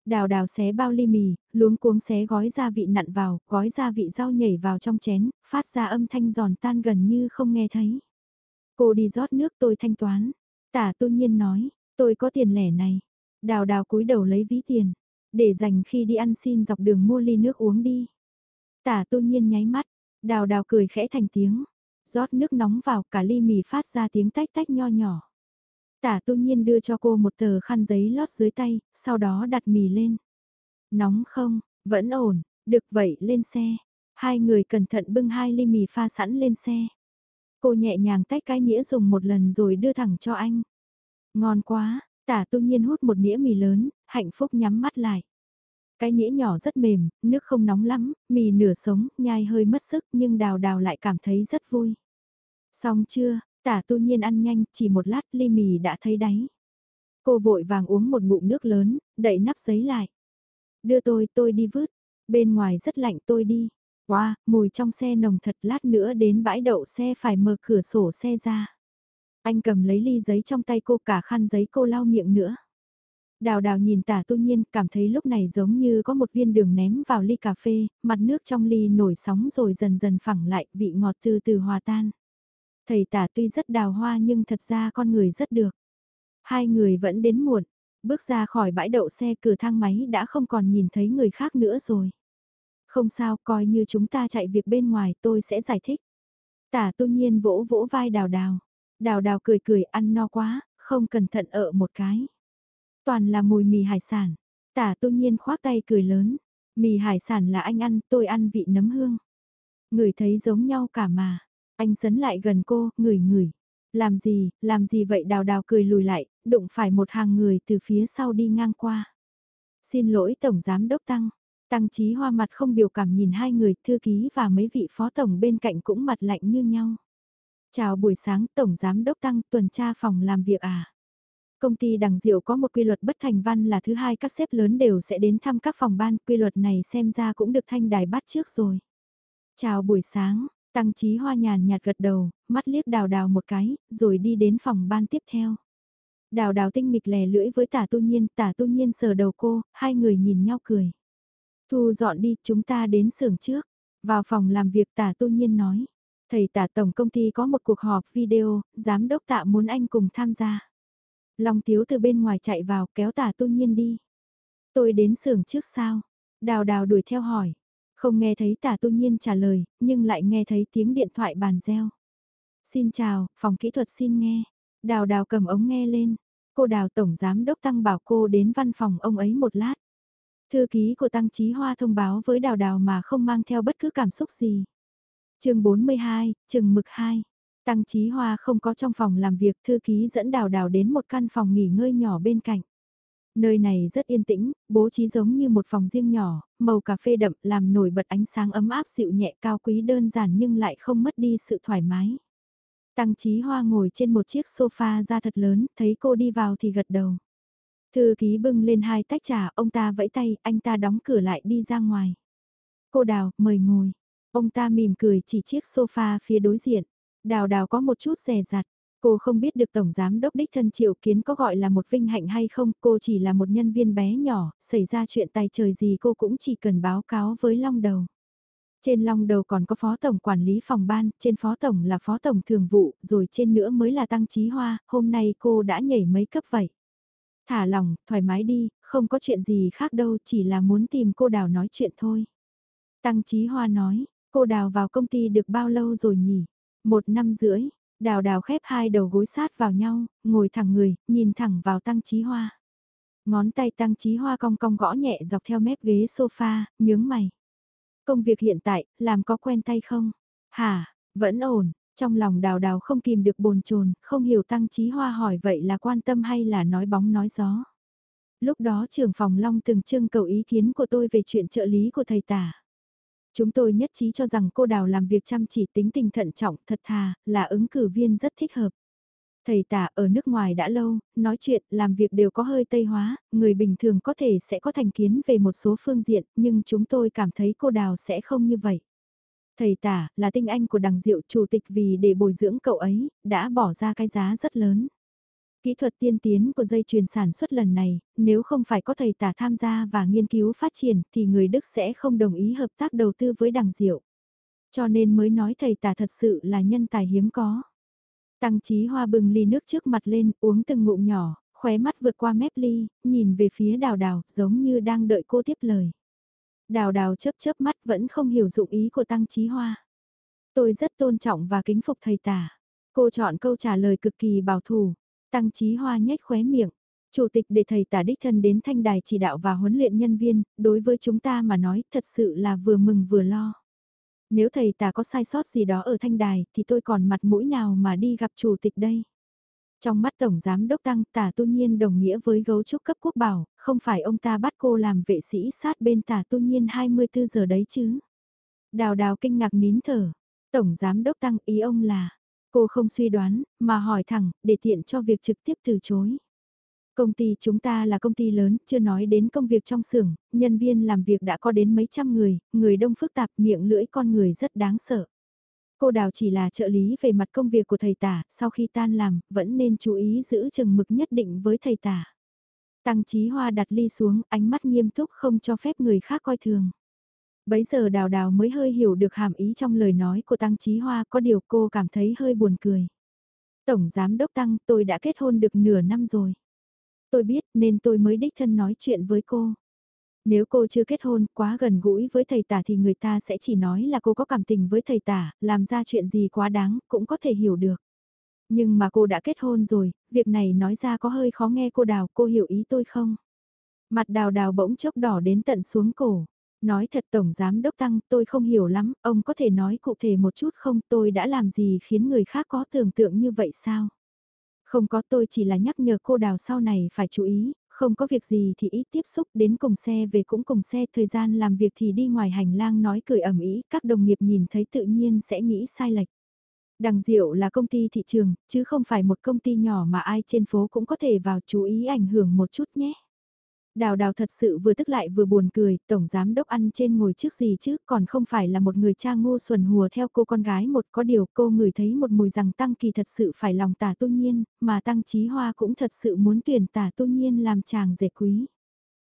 Speaker 1: Đào đào xé bao ly mì, luống cuống xé gói gia vị nặn vào, gói gia vị rau nhảy vào trong chén, phát ra âm thanh giòn tan gần như không nghe thấy. Cô đi rót nước tôi thanh toán. Tả tu nhiên nói, tôi có tiền lẻ này. Đào đào cúi đầu lấy ví tiền, để dành khi đi ăn xin dọc đường mua ly nước uống đi. Tả tu nhiên nháy mắt, đào đào cười khẽ thành tiếng, rót nước nóng vào cả ly mì phát ra tiếng tách tách nho nhỏ. Tả tu nhiên đưa cho cô một tờ khăn giấy lót dưới tay, sau đó đặt mì lên. Nóng không, vẫn ổn, Được vậy lên xe. Hai người cẩn thận bưng hai ly mì pha sẵn lên xe. Cô nhẹ nhàng tách cái nĩa dùng một lần rồi đưa thẳng cho anh. Ngon quá, tả tu nhiên hút một nĩa mì lớn, hạnh phúc nhắm mắt lại. Cái nĩa nhỏ rất mềm, nước không nóng lắm, mì nửa sống, nhai hơi mất sức nhưng đào đào lại cảm thấy rất vui. Xong chưa, tả tu nhiên ăn nhanh, chỉ một lát ly mì đã thấy đáy. Cô vội vàng uống một ngụm nước lớn, đậy nắp giấy lại. Đưa tôi, tôi đi vứt. Bên ngoài rất lạnh tôi đi. Wow, mùi trong xe nồng thật lát nữa đến bãi đậu xe phải mở cửa sổ xe ra. Anh cầm lấy ly giấy trong tay cô cả khăn giấy cô lau miệng nữa. Đào đào nhìn tả tu nhiên cảm thấy lúc này giống như có một viên đường ném vào ly cà phê, mặt nước trong ly nổi sóng rồi dần dần phẳng lại, vị ngọt từ từ hòa tan. Thầy tả tuy rất đào hoa nhưng thật ra con người rất được. Hai người vẫn đến muộn, bước ra khỏi bãi đậu xe cửa thang máy đã không còn nhìn thấy người khác nữa rồi. Không sao, coi như chúng ta chạy việc bên ngoài tôi sẽ giải thích. Tả tu nhiên vỗ vỗ vai đào đào. Đào đào cười cười ăn no quá, không cẩn thận ợ một cái. Toàn là mùi mì hải sản. Tả tu nhiên khoác tay cười lớn. Mì hải sản là anh ăn, tôi ăn vị nấm hương. Người thấy giống nhau cả mà. Anh sấn lại gần cô, ngửi ngửi. Làm gì, làm gì vậy đào đào cười lùi lại, đụng phải một hàng người từ phía sau đi ngang qua. Xin lỗi Tổng Giám Đốc Tăng. Tăng trí hoa mặt không biểu cảm nhìn hai người thư ký và mấy vị phó tổng bên cạnh cũng mặt lạnh như nhau. Chào buổi sáng Tổng Giám Đốc Tăng tuần tra phòng làm việc à. Công ty Đằng Diệu có một quy luật bất thành văn là thứ hai các sếp lớn đều sẽ đến thăm các phòng ban, quy luật này xem ra cũng được thanh đài bắt trước rồi. Chào buổi sáng, Tăng trí Hoa nhàn nhạt gật đầu, mắt liếc đào đào một cái, rồi đi đến phòng ban tiếp theo. Đào đào tinh nghịch lè lưỡi với tả tu nhiên, tả tu nhiên sờ đầu cô, hai người nhìn nhau cười. Thu dọn đi, chúng ta đến xưởng trước. Vào phòng làm việc tả tu nhiên nói. Thầy tả tổng công ty có một cuộc họp video, giám đốc tạ muốn anh cùng tham gia. Long Tiếu từ bên ngoài chạy vào kéo tả tu nhiên đi. Tôi đến xưởng trước sao? Đào đào đuổi theo hỏi. Không nghe thấy tả tu nhiên trả lời, nhưng lại nghe thấy tiếng điện thoại bàn reo. Xin chào, phòng kỹ thuật xin nghe. Đào đào cầm ống nghe lên. Cô đào tổng giám đốc tăng bảo cô đến văn phòng ông ấy một lát. Thư ký của Tăng Chí Hoa thông báo với Đào Đào mà không mang theo bất cứ cảm xúc gì. chương 42, chừng mực 2. Tăng Chí Hoa không có trong phòng làm việc thư ký dẫn Đào Đào đến một căn phòng nghỉ ngơi nhỏ bên cạnh. Nơi này rất yên tĩnh, bố trí giống như một phòng riêng nhỏ, màu cà phê đậm làm nổi bật ánh sáng ấm áp dịu nhẹ cao quý đơn giản nhưng lại không mất đi sự thoải mái. Tăng Chí Hoa ngồi trên một chiếc sofa da thật lớn, thấy cô đi vào thì gật đầu. Thư ký bưng lên hai tách trà, ông ta vẫy tay, anh ta đóng cửa lại đi ra ngoài. Cô Đào, mời ngồi. Ông ta mỉm cười chỉ chiếc sofa phía đối diện. Đào đào có một chút rè rặt. Cô không biết được Tổng Giám Đốc Đích Thân Triệu Kiến có gọi là một vinh hạnh hay không, cô chỉ là một nhân viên bé nhỏ, xảy ra chuyện tài trời gì cô cũng chỉ cần báo cáo với Long Đầu. Trên Long Đầu còn có Phó Tổng Quản lý Phòng Ban, trên Phó Tổng là Phó Tổng Thường vụ, rồi trên nữa mới là Tăng Trí Hoa, hôm nay cô đã nhảy mấy cấp vậy. Thả lòng, thoải mái đi, không có chuyện gì khác đâu, chỉ là muốn tìm cô Đào nói chuyện thôi. Tăng trí Hoa nói, cô Đào vào công ty được bao lâu rồi nhỉ? Một năm rưỡi, Đào Đào khép hai đầu gối sát vào nhau, ngồi thẳng người, nhìn thẳng vào Tăng trí Hoa. Ngón tay Tăng trí Hoa cong cong gõ nhẹ dọc theo mép ghế sofa, nhướng mày. Công việc hiện tại, làm có quen tay không? Hả, vẫn ổn, trong lòng đào đào không kìm được bồn chồn không hiểu tăng trí hoa hỏi vậy là quan tâm hay là nói bóng nói gió. Lúc đó trưởng phòng Long từng trưng cầu ý kiến của tôi về chuyện trợ lý của thầy tả. Chúng tôi nhất trí cho rằng cô đào làm việc chăm chỉ tính tình thận trọng thật thà, là ứng cử viên rất thích hợp. Thầy tả ở nước ngoài đã lâu, nói chuyện, làm việc đều có hơi tây hóa, người bình thường có thể sẽ có thành kiến về một số phương diện, nhưng chúng tôi cảm thấy cô đào sẽ không như vậy. Thầy tả, là tinh anh của đằng diệu chủ tịch vì để bồi dưỡng cậu ấy, đã bỏ ra cái giá rất lớn. Kỹ thuật tiên tiến của dây chuyền sản xuất lần này, nếu không phải có thầy tả tham gia và nghiên cứu phát triển thì người Đức sẽ không đồng ý hợp tác đầu tư với đằng diệu. Cho nên mới nói thầy tả thật sự là nhân tài hiếm có. Tăng trí hoa bừng ly nước trước mặt lên, uống từng ngụm nhỏ, khóe mắt vượt qua mép ly, nhìn về phía đào đào, giống như đang đợi cô tiếp lời. Đào đào chớp chớp mắt vẫn không hiểu dụng ý của Tăng Chí Hoa. Tôi rất tôn trọng và kính phục thầy tả. Cô chọn câu trả lời cực kỳ bảo thủ. Tăng Chí Hoa nhếch khóe miệng. Chủ tịch để thầy tả đích thân đến thanh đài chỉ đạo và huấn luyện nhân viên, đối với chúng ta mà nói thật sự là vừa mừng vừa lo. Nếu thầy tả có sai sót gì đó ở thanh đài thì tôi còn mặt mũi nào mà đi gặp chủ tịch đây. Trong mắt Tổng Giám Đốc Tăng tả tu nhiên đồng nghĩa với gấu trúc cấp quốc bảo, không phải ông ta bắt cô làm vệ sĩ sát bên tả tu nhiên 24 giờ đấy chứ. Đào đào kinh ngạc nín thở. Tổng Giám Đốc Tăng ý ông là, cô không suy đoán, mà hỏi thẳng, để tiện cho việc trực tiếp từ chối. Công ty chúng ta là công ty lớn, chưa nói đến công việc trong xưởng, nhân viên làm việc đã có đến mấy trăm người, người đông phức tạp miệng lưỡi con người rất đáng sợ. Cô Đào chỉ là trợ lý về mặt công việc của thầy tả, sau khi tan làm, vẫn nên chú ý giữ chừng mực nhất định với thầy tả. Tăng Chí Hoa đặt ly xuống, ánh mắt nghiêm túc không cho phép người khác coi thường. Bấy giờ Đào Đào mới hơi hiểu được hàm ý trong lời nói của Tăng Chí Hoa có điều cô cảm thấy hơi buồn cười. Tổng Giám Đốc Tăng, tôi đã kết hôn được nửa năm rồi. Tôi biết nên tôi mới đích thân nói chuyện với cô. Nếu cô chưa kết hôn quá gần gũi với thầy tả thì người ta sẽ chỉ nói là cô có cảm tình với thầy tả, làm ra chuyện gì quá đáng, cũng có thể hiểu được. Nhưng mà cô đã kết hôn rồi, việc này nói ra có hơi khó nghe cô đào, cô hiểu ý tôi không? Mặt đào đào bỗng chốc đỏ đến tận xuống cổ. Nói thật Tổng Giám Đốc Tăng, tôi không hiểu lắm, ông có thể nói cụ thể một chút không tôi đã làm gì khiến người khác có tưởng tượng như vậy sao? Không có tôi chỉ là nhắc nhở cô đào sau này phải chú ý, không có việc gì thì ít tiếp xúc đến cùng xe về cũng cùng xe thời gian làm việc thì đi ngoài hành lang nói cười ẩm ý các đồng nghiệp nhìn thấy tự nhiên sẽ nghĩ sai lệch. Đằng Diệu là công ty thị trường, chứ không phải một công ty nhỏ mà ai trên phố cũng có thể vào chú ý ảnh hưởng một chút nhé. Đào đào thật sự vừa tức lại vừa buồn cười, tổng giám đốc ăn trên ngồi trước gì chứ, còn không phải là một người cha ngu xuẩn hùa theo cô con gái một có điều cô ngửi thấy một mùi rằng Tăng Kỳ thật sự phải lòng tả tu nhiên, mà Tăng Chí Hoa cũng thật sự muốn tuyển tả tu nhiên làm chàng rể quý.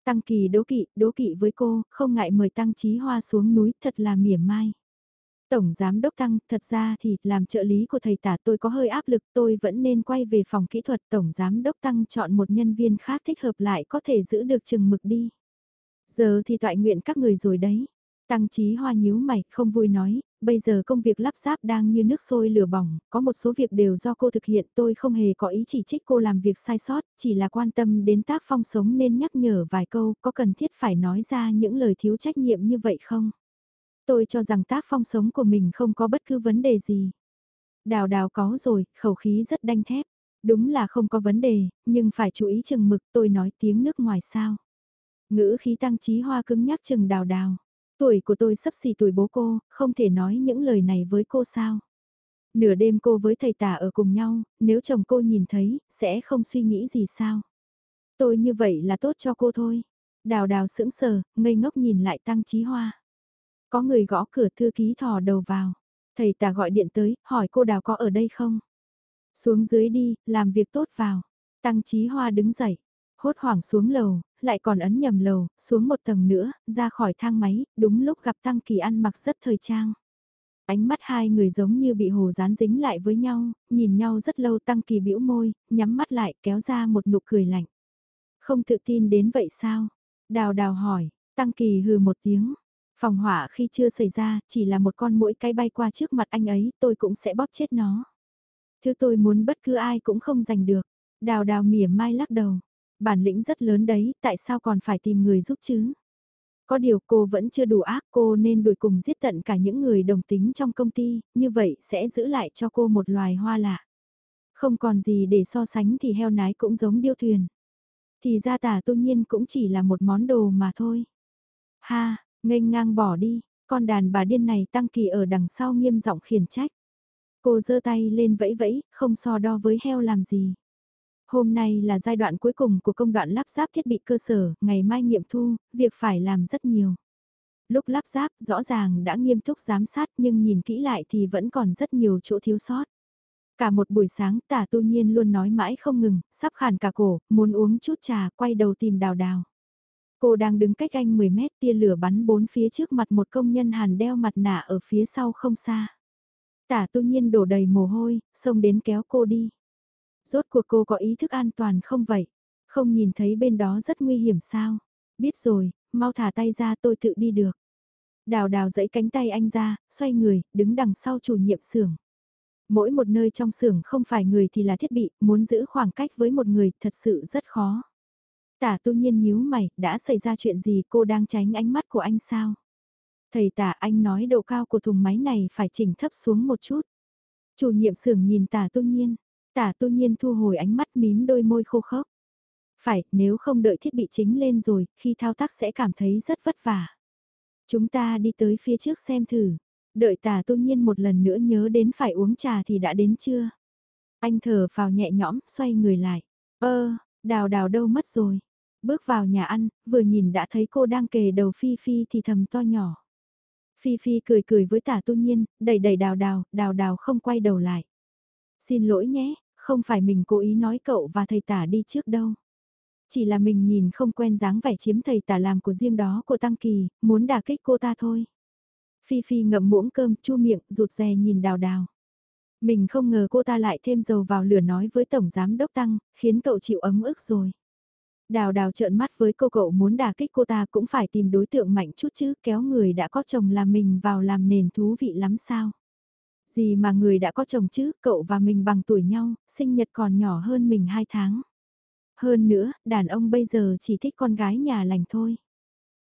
Speaker 1: Tăng Kỳ đố kỵ, đố kỵ với cô, không ngại mời Tăng Chí Hoa xuống núi, thật là mỉa mai. Tổng Giám Đốc Tăng, thật ra thì, làm trợ lý của thầy tả tôi có hơi áp lực, tôi vẫn nên quay về phòng kỹ thuật. Tổng Giám Đốc Tăng chọn một nhân viên khác thích hợp lại có thể giữ được chừng mực đi. Giờ thì toại nguyện các người rồi đấy. Tăng trí hoa nhíu mày, không vui nói, bây giờ công việc lắp ráp đang như nước sôi lửa bỏng, có một số việc đều do cô thực hiện, tôi không hề có ý chỉ trích cô làm việc sai sót, chỉ là quan tâm đến tác phong sống nên nhắc nhở vài câu, có cần thiết phải nói ra những lời thiếu trách nhiệm như vậy không? Tôi cho rằng tác phong sống của mình không có bất cứ vấn đề gì. Đào đào có rồi, khẩu khí rất đanh thép. Đúng là không có vấn đề, nhưng phải chú ý chừng mực tôi nói tiếng nước ngoài sao. Ngữ khí tăng trí hoa cứng nhắc chừng đào đào. Tuổi của tôi sắp xỉ tuổi bố cô, không thể nói những lời này với cô sao. Nửa đêm cô với thầy tả ở cùng nhau, nếu chồng cô nhìn thấy, sẽ không suy nghĩ gì sao. Tôi như vậy là tốt cho cô thôi. Đào đào sững sờ, ngây ngốc nhìn lại tăng trí hoa. Có người gõ cửa thư ký thò đầu vào. Thầy tà gọi điện tới, hỏi cô đào có ở đây không? Xuống dưới đi, làm việc tốt vào. Tăng Chí Hoa đứng dậy, hốt hoảng xuống lầu, lại còn ấn nhầm lầu, xuống một tầng nữa, ra khỏi thang máy, đúng lúc gặp Tăng Kỳ ăn mặc rất thời trang. Ánh mắt hai người giống như bị hồ dán dính lại với nhau, nhìn nhau rất lâu Tăng Kỳ bĩu môi, nhắm mắt lại kéo ra một nụ cười lạnh. Không tự tin đến vậy sao? Đào đào hỏi, Tăng Kỳ hừ một tiếng, Phòng hỏa khi chưa xảy ra, chỉ là một con mũi cái bay qua trước mặt anh ấy, tôi cũng sẽ bóp chết nó. Thứ tôi muốn bất cứ ai cũng không giành được. Đào đào mỉa mai lắc đầu. Bản lĩnh rất lớn đấy, tại sao còn phải tìm người giúp chứ? Có điều cô vẫn chưa đủ ác cô nên đuổi cùng giết tận cả những người đồng tính trong công ty, như vậy sẽ giữ lại cho cô một loài hoa lạ. Không còn gì để so sánh thì heo nái cũng giống điêu thuyền. Thì ra tả tu nhiên cũng chỉ là một món đồ mà thôi. Ha, nghênh ngang bỏ đi, con đàn bà điên này tăng kỳ ở đằng sau nghiêm giọng khiển trách. Cô giơ tay lên vẫy vẫy, không so đo với heo làm gì. Hôm nay là giai đoạn cuối cùng của công đoạn lắp ráp thiết bị cơ sở, ngày mai nghiệm thu, việc phải làm rất nhiều. Lúc lắp ráp rõ ràng đã nghiêm túc giám sát nhưng nhìn kỹ lại thì vẫn còn rất nhiều chỗ thiếu sót. Cả một buổi sáng tả tu nhiên luôn nói mãi không ngừng, sắp khàn cả cổ, muốn uống chút trà, quay đầu tìm đào đào. Cô đang đứng cách anh 10 mét tia lửa bắn bốn phía trước mặt một công nhân hàn đeo mặt nạ ở phía sau không xa. Tả tu nhiên đổ đầy mồ hôi, xông đến kéo cô đi. Rốt cuộc cô có ý thức an toàn không vậy? Không nhìn thấy bên đó rất nguy hiểm sao? Biết rồi, mau thả tay ra tôi tự đi được. Đào đào dẫy cánh tay anh ra, xoay người, đứng đằng sau chủ nhiệm xưởng. Mỗi một nơi trong xưởng không phải người thì là thiết bị, muốn giữ khoảng cách với một người thật sự rất khó. Tả tu nhiên nhíu mày, đã xảy ra chuyện gì cô đang tránh ánh mắt của anh sao? Thầy tả anh nói độ cao của thùng máy này phải chỉnh thấp xuống một chút. Chủ nhiệm xưởng nhìn tả tu nhiên, tả tu nhiên thu hồi ánh mắt mím đôi môi khô khốc. Phải, nếu không đợi thiết bị chính lên rồi, khi thao tác sẽ cảm thấy rất vất vả. Chúng ta đi tới phía trước xem thử. Đợi tả tu nhiên một lần nữa nhớ đến phải uống trà thì đã đến chưa? Anh thở vào nhẹ nhõm, xoay người lại. Ơ, đào đào đâu mất rồi? Bước vào nhà ăn, vừa nhìn đã thấy cô đang kề đầu Phi Phi thì thầm to nhỏ. Phi Phi cười cười với tả tu nhiên, đẩy đẩy đào đào, đào đào không quay đầu lại. Xin lỗi nhé, không phải mình cố ý nói cậu và thầy tả đi trước đâu. Chỉ là mình nhìn không quen dáng vẻ chiếm thầy tả làm của riêng đó của Tăng Kỳ, muốn đả kích cô ta thôi. Phi Phi ngậm muỗng cơm chu miệng, rụt rè nhìn đào đào. Mình không ngờ cô ta lại thêm dầu vào lửa nói với Tổng Giám Đốc Tăng, khiến cậu chịu ấm ức rồi. Đào đào trợn mắt với cô cậu muốn đả kích cô ta cũng phải tìm đối tượng mạnh chút chứ, kéo người đã có chồng là mình vào làm nền thú vị lắm sao. Gì mà người đã có chồng chứ, cậu và mình bằng tuổi nhau, sinh nhật còn nhỏ hơn mình 2 tháng. Hơn nữa, đàn ông bây giờ chỉ thích con gái nhà lành thôi.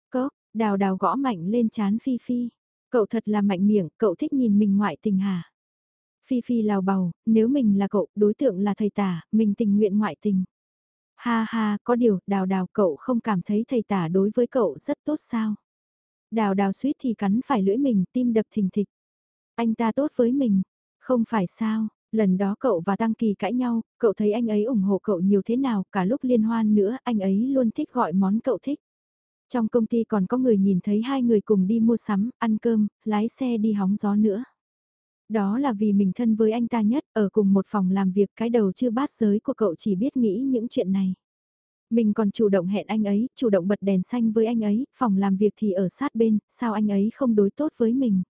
Speaker 1: Cốc, đào đào gõ mạnh lên chán Phi Phi. Cậu thật là mạnh miệng, cậu thích nhìn mình ngoại tình hả? Phi Phi lào bầu, nếu mình là cậu, đối tượng là thầy tả, mình tình nguyện ngoại tình. Ha ha, có điều, đào đào cậu không cảm thấy thầy tả đối với cậu rất tốt sao? Đào đào suýt thì cắn phải lưỡi mình, tim đập thình thịch. Anh ta tốt với mình, không phải sao? Lần đó cậu và Tăng Kỳ cãi nhau, cậu thấy anh ấy ủng hộ cậu nhiều thế nào, cả lúc liên hoan nữa, anh ấy luôn thích gọi món cậu thích. Trong công ty còn có người nhìn thấy hai người cùng đi mua sắm, ăn cơm, lái xe đi hóng gió nữa. Đó là vì mình thân với anh ta nhất, ở cùng một phòng làm việc cái đầu chưa bát giới của cậu chỉ biết nghĩ những chuyện này. Mình còn chủ động hẹn anh ấy, chủ động bật đèn xanh với anh ấy, phòng làm việc thì ở sát bên, sao anh ấy không đối tốt với mình.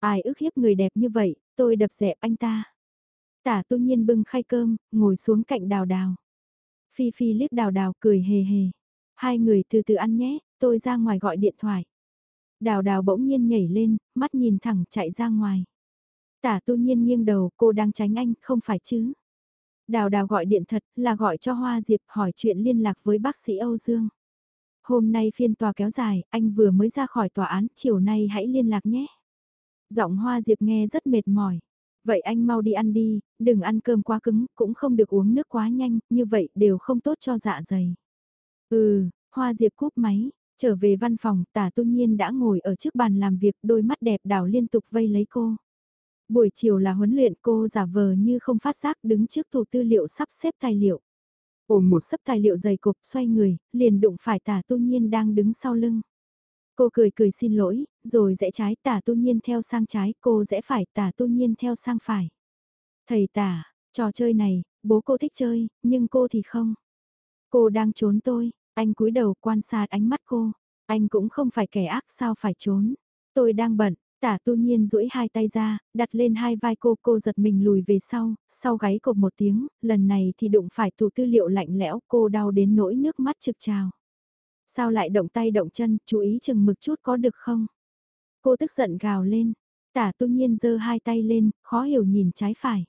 Speaker 1: Ai ức hiếp người đẹp như vậy, tôi đập dẹp anh ta. Tả tu nhiên bưng khay cơm, ngồi xuống cạnh đào đào. Phi Phi liếc đào đào cười hề hề. Hai người từ từ ăn nhé, tôi ra ngoài gọi điện thoại. Đào đào bỗng nhiên nhảy lên, mắt nhìn thẳng chạy ra ngoài. Tả tu nhiên nghiêng đầu, cô đang tránh anh, không phải chứ. Đào đào gọi điện thật là gọi cho Hoa Diệp hỏi chuyện liên lạc với bác sĩ Âu Dương. Hôm nay phiên tòa kéo dài, anh vừa mới ra khỏi tòa án, chiều nay hãy liên lạc nhé. Giọng Hoa Diệp nghe rất mệt mỏi. Vậy anh mau đi ăn đi, đừng ăn cơm quá cứng, cũng không được uống nước quá nhanh, như vậy đều không tốt cho dạ dày. Ừ, Hoa Diệp cúp máy, trở về văn phòng, tả tu nhiên đã ngồi ở trước bàn làm việc, đôi mắt đẹp đảo liên tục vây lấy cô. Buổi chiều là huấn luyện cô giả vờ như không phát giác đứng trước tủ tư liệu sắp xếp tài liệu. Ôm một sấp tài liệu dày cục xoay người, liền đụng phải tả tu nhiên đang đứng sau lưng. Cô cười cười xin lỗi, rồi rẽ trái tả tu nhiên theo sang trái, cô rẽ phải tả tu nhiên theo sang phải. Thầy tả, trò chơi này, bố cô thích chơi, nhưng cô thì không. Cô đang trốn tôi, anh cúi đầu quan sát ánh mắt cô. Anh cũng không phải kẻ ác sao phải trốn. Tôi đang bận, tả tu nhiên duỗi hai tay ra, đặt lên hai vai cô, cô giật mình lùi về sau, sau gáy cột một tiếng, lần này thì đụng phải tủ tư liệu lạnh lẽo, cô đau đến nỗi nước mắt trực trào. Sao lại động tay động chân, chú ý chừng mực chút có được không? Cô tức giận gào lên, tả tu nhiên giơ hai tay lên, khó hiểu nhìn trái phải.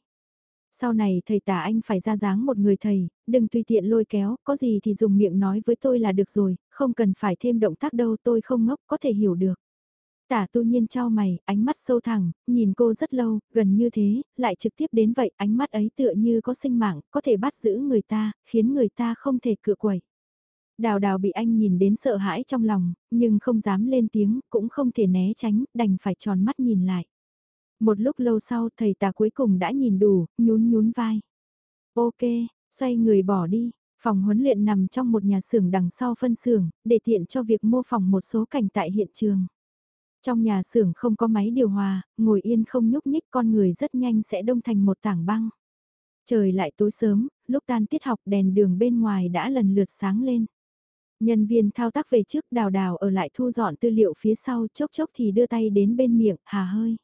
Speaker 1: Sau này thầy tả anh phải ra dáng một người thầy, đừng tùy tiện lôi kéo, có gì thì dùng miệng nói với tôi là được rồi, không cần phải thêm động tác đâu tôi không ngốc có thể hiểu được. Tả tu nhiên trao mày, ánh mắt sâu thẳng, nhìn cô rất lâu, gần như thế, lại trực tiếp đến vậy, ánh mắt ấy tựa như có sinh mạng, có thể bắt giữ người ta, khiến người ta không thể cựa quẩy. Đào đào bị anh nhìn đến sợ hãi trong lòng, nhưng không dám lên tiếng, cũng không thể né tránh, đành phải tròn mắt nhìn lại. Một lúc lâu sau thầy tà cuối cùng đã nhìn đủ, nhún nhún vai. Ok, xoay người bỏ đi, phòng huấn luyện nằm trong một nhà xưởng đằng sau phân xưởng, để tiện cho việc mô phỏng một số cảnh tại hiện trường. Trong nhà xưởng không có máy điều hòa, ngồi yên không nhúc nhích con người rất nhanh sẽ đông thành một tảng băng. Trời lại tối sớm, lúc tan tiết học đèn đường bên ngoài đã lần lượt sáng lên. Nhân viên thao tác về trước đào đào ở lại thu dọn tư liệu phía sau chốc chốc thì đưa tay đến bên miệng, hà hơi.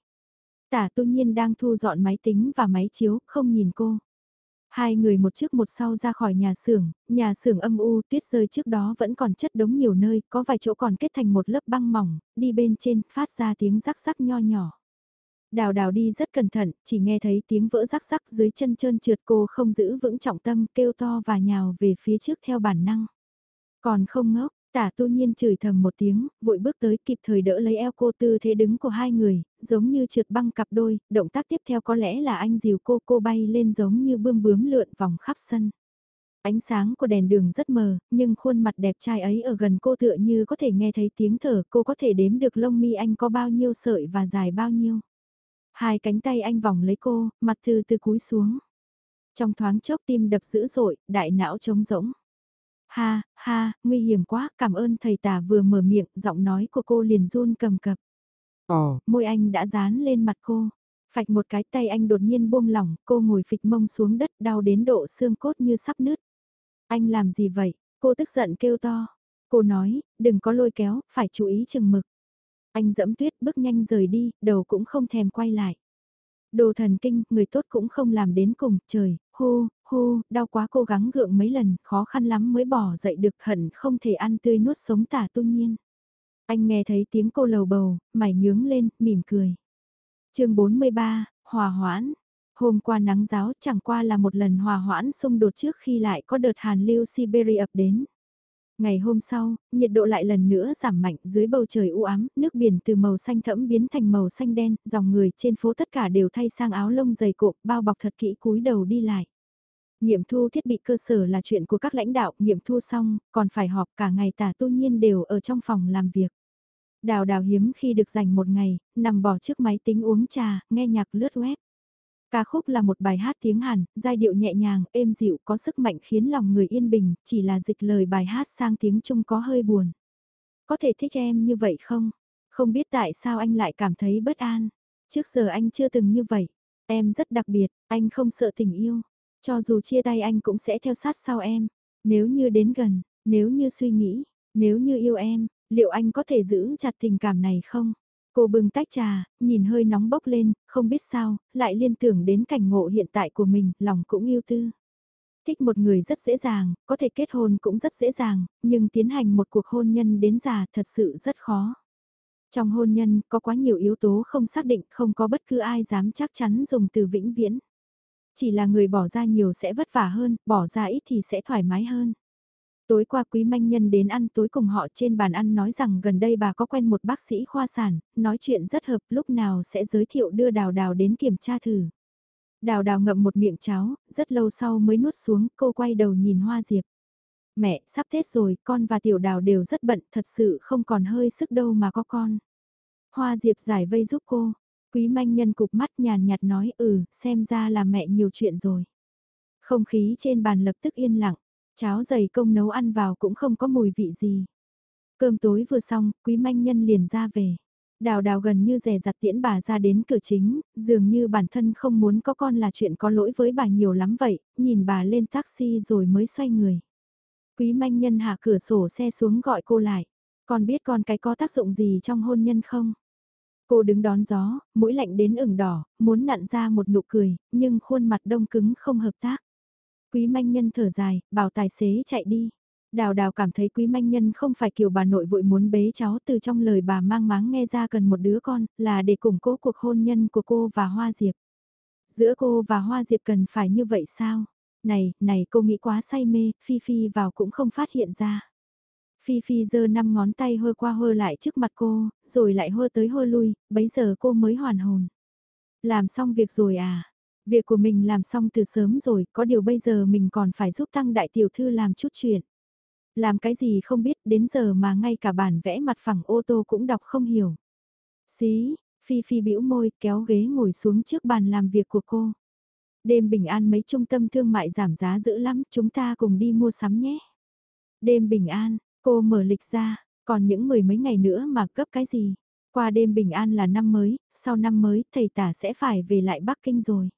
Speaker 1: Tả tu nhiên đang thu dọn máy tính và máy chiếu, không nhìn cô. Hai người một trước một sau ra khỏi nhà xưởng, nhà xưởng âm u tuyết rơi trước đó vẫn còn chất đống nhiều nơi, có vài chỗ còn kết thành một lớp băng mỏng, đi bên trên, phát ra tiếng rắc rắc nho nhỏ. Đào đào đi rất cẩn thận, chỉ nghe thấy tiếng vỡ rắc rắc dưới chân trơn trượt cô không giữ vững trọng tâm kêu to và nhào về phía trước theo bản năng. Còn không ngốc, tả tu nhiên chửi thầm một tiếng, vội bước tới kịp thời đỡ lấy eo cô tư thế đứng của hai người, giống như trượt băng cặp đôi, động tác tiếp theo có lẽ là anh dìu cô cô bay lên giống như bươm bướm lượn vòng khắp sân. Ánh sáng của đèn đường rất mờ, nhưng khuôn mặt đẹp trai ấy ở gần cô tựa như có thể nghe thấy tiếng thở, cô có thể đếm được lông mi anh có bao nhiêu sợi và dài bao nhiêu. Hai cánh tay anh vòng lấy cô, mặt từ từ cúi xuống. Trong thoáng chốc tim đập dữ dội, đại não trống rỗng. Ha, ha, nguy hiểm quá, cảm ơn thầy tả vừa mở miệng, giọng nói của cô liền run cầm cập. Ồ, môi anh đã dán lên mặt cô. Phạch một cái tay anh đột nhiên buông lỏng, cô ngồi phịch mông xuống đất đau đến độ xương cốt như sắp nứt. Anh làm gì vậy? Cô tức giận kêu to. Cô nói, đừng có lôi kéo, phải chú ý chừng mực. Anh dẫm tuyết bước nhanh rời đi, đầu cũng không thèm quay lại. Đồ thần kinh, người tốt cũng không làm đến cùng, trời, hô, hô, đau quá cố gắng gượng mấy lần, khó khăn lắm mới bỏ dậy được hận không thể ăn tươi nuốt sống tả tu nhiên. Anh nghe thấy tiếng cô lầu bầu, mày nhướng lên, mỉm cười. chương 43, Hòa hoãn. Hôm qua nắng giáo chẳng qua là một lần hòa hoãn xung đột trước khi lại có đợt hàn lưu Siberia ập đến. Ngày hôm sau, nhiệt độ lại lần nữa giảm mạnh dưới bầu trời u ám, nước biển từ màu xanh thẫm biến thành màu xanh đen, dòng người trên phố tất cả đều thay sang áo lông dày cộp, bao bọc thật kỹ cúi đầu đi lại. Nghiệm thu thiết bị cơ sở là chuyện của các lãnh đạo, nghiệm thu xong, còn phải họp cả ngày tả tu nhiên đều ở trong phòng làm việc. Đào đào hiếm khi được dành một ngày, nằm bỏ trước máy tính uống trà, nghe nhạc lướt web. Ca khúc là một bài hát tiếng Hàn, giai điệu nhẹ nhàng, êm dịu, có sức mạnh khiến lòng người yên bình, chỉ là dịch lời bài hát sang tiếng Trung có hơi buồn. Có thể thích em như vậy không? Không biết tại sao anh lại cảm thấy bất an. Trước giờ anh chưa từng như vậy. Em rất đặc biệt, anh không sợ tình yêu. Cho dù chia tay anh cũng sẽ theo sát sau em. Nếu như đến gần, nếu như suy nghĩ, nếu như yêu em, liệu anh có thể giữ chặt tình cảm này không? Cô bưng tách trà, nhìn hơi nóng bốc lên, không biết sao, lại liên tưởng đến cảnh ngộ hiện tại của mình, lòng cũng yêu tư. Thích một người rất dễ dàng, có thể kết hôn cũng rất dễ dàng, nhưng tiến hành một cuộc hôn nhân đến già thật sự rất khó. Trong hôn nhân, có quá nhiều yếu tố không xác định, không có bất cứ ai dám chắc chắn dùng từ vĩnh viễn. Chỉ là người bỏ ra nhiều sẽ vất vả hơn, bỏ ra ít thì sẽ thoải mái hơn. Tối qua quý manh nhân đến ăn tối cùng họ trên bàn ăn nói rằng gần đây bà có quen một bác sĩ khoa sản, nói chuyện rất hợp lúc nào sẽ giới thiệu đưa đào đào đến kiểm tra thử. Đào đào ngậm một miệng cháo, rất lâu sau mới nuốt xuống, cô quay đầu nhìn Hoa Diệp. Mẹ, sắp Tết rồi, con và tiểu đào đều rất bận, thật sự không còn hơi sức đâu mà có con. Hoa Diệp giải vây giúp cô, quý manh nhân cục mắt nhàn nhạt nói ừ, xem ra là mẹ nhiều chuyện rồi. Không khí trên bàn lập tức yên lặng. Cháo dày công nấu ăn vào cũng không có mùi vị gì. Cơm tối vừa xong, quý manh nhân liền ra về. Đào đào gần như rè rặt tiễn bà ra đến cửa chính, dường như bản thân không muốn có con là chuyện có lỗi với bà nhiều lắm vậy, nhìn bà lên taxi rồi mới xoay người. Quý manh nhân hạ cửa sổ xe xuống gọi cô lại. Con biết con cái có tác dụng gì trong hôn nhân không? Cô đứng đón gió, mũi lạnh đến ửng đỏ, muốn nặn ra một nụ cười, nhưng khuôn mặt đông cứng không hợp tác. Quý manh nhân thở dài, bảo tài xế chạy đi. Đào đào cảm thấy quý manh nhân không phải kiểu bà nội vội muốn bế cháu từ trong lời bà mang máng nghe ra cần một đứa con, là để củng cố cuộc hôn nhân của cô và Hoa Diệp. Giữa cô và Hoa Diệp cần phải như vậy sao? Này, này cô nghĩ quá say mê, Phi Phi vào cũng không phát hiện ra. Phi Phi giơ năm ngón tay hơ qua hơ lại trước mặt cô, rồi lại hơ tới hơ lui, bấy giờ cô mới hoàn hồn. Làm xong việc rồi à? Việc của mình làm xong từ sớm rồi, có điều bây giờ mình còn phải giúp tăng đại tiểu thư làm chút chuyện. Làm cái gì không biết, đến giờ mà ngay cả bản vẽ mặt phẳng ô tô cũng đọc không hiểu. Xí, Phi Phi bĩu môi kéo ghế ngồi xuống trước bàn làm việc của cô. Đêm bình an mấy trung tâm thương mại giảm giá dữ lắm, chúng ta cùng đi mua sắm nhé. Đêm bình an, cô mở lịch ra, còn những mười mấy ngày nữa mà cấp cái gì? Qua đêm bình an là năm mới, sau năm mới thầy tả sẽ phải về lại Bắc Kinh rồi.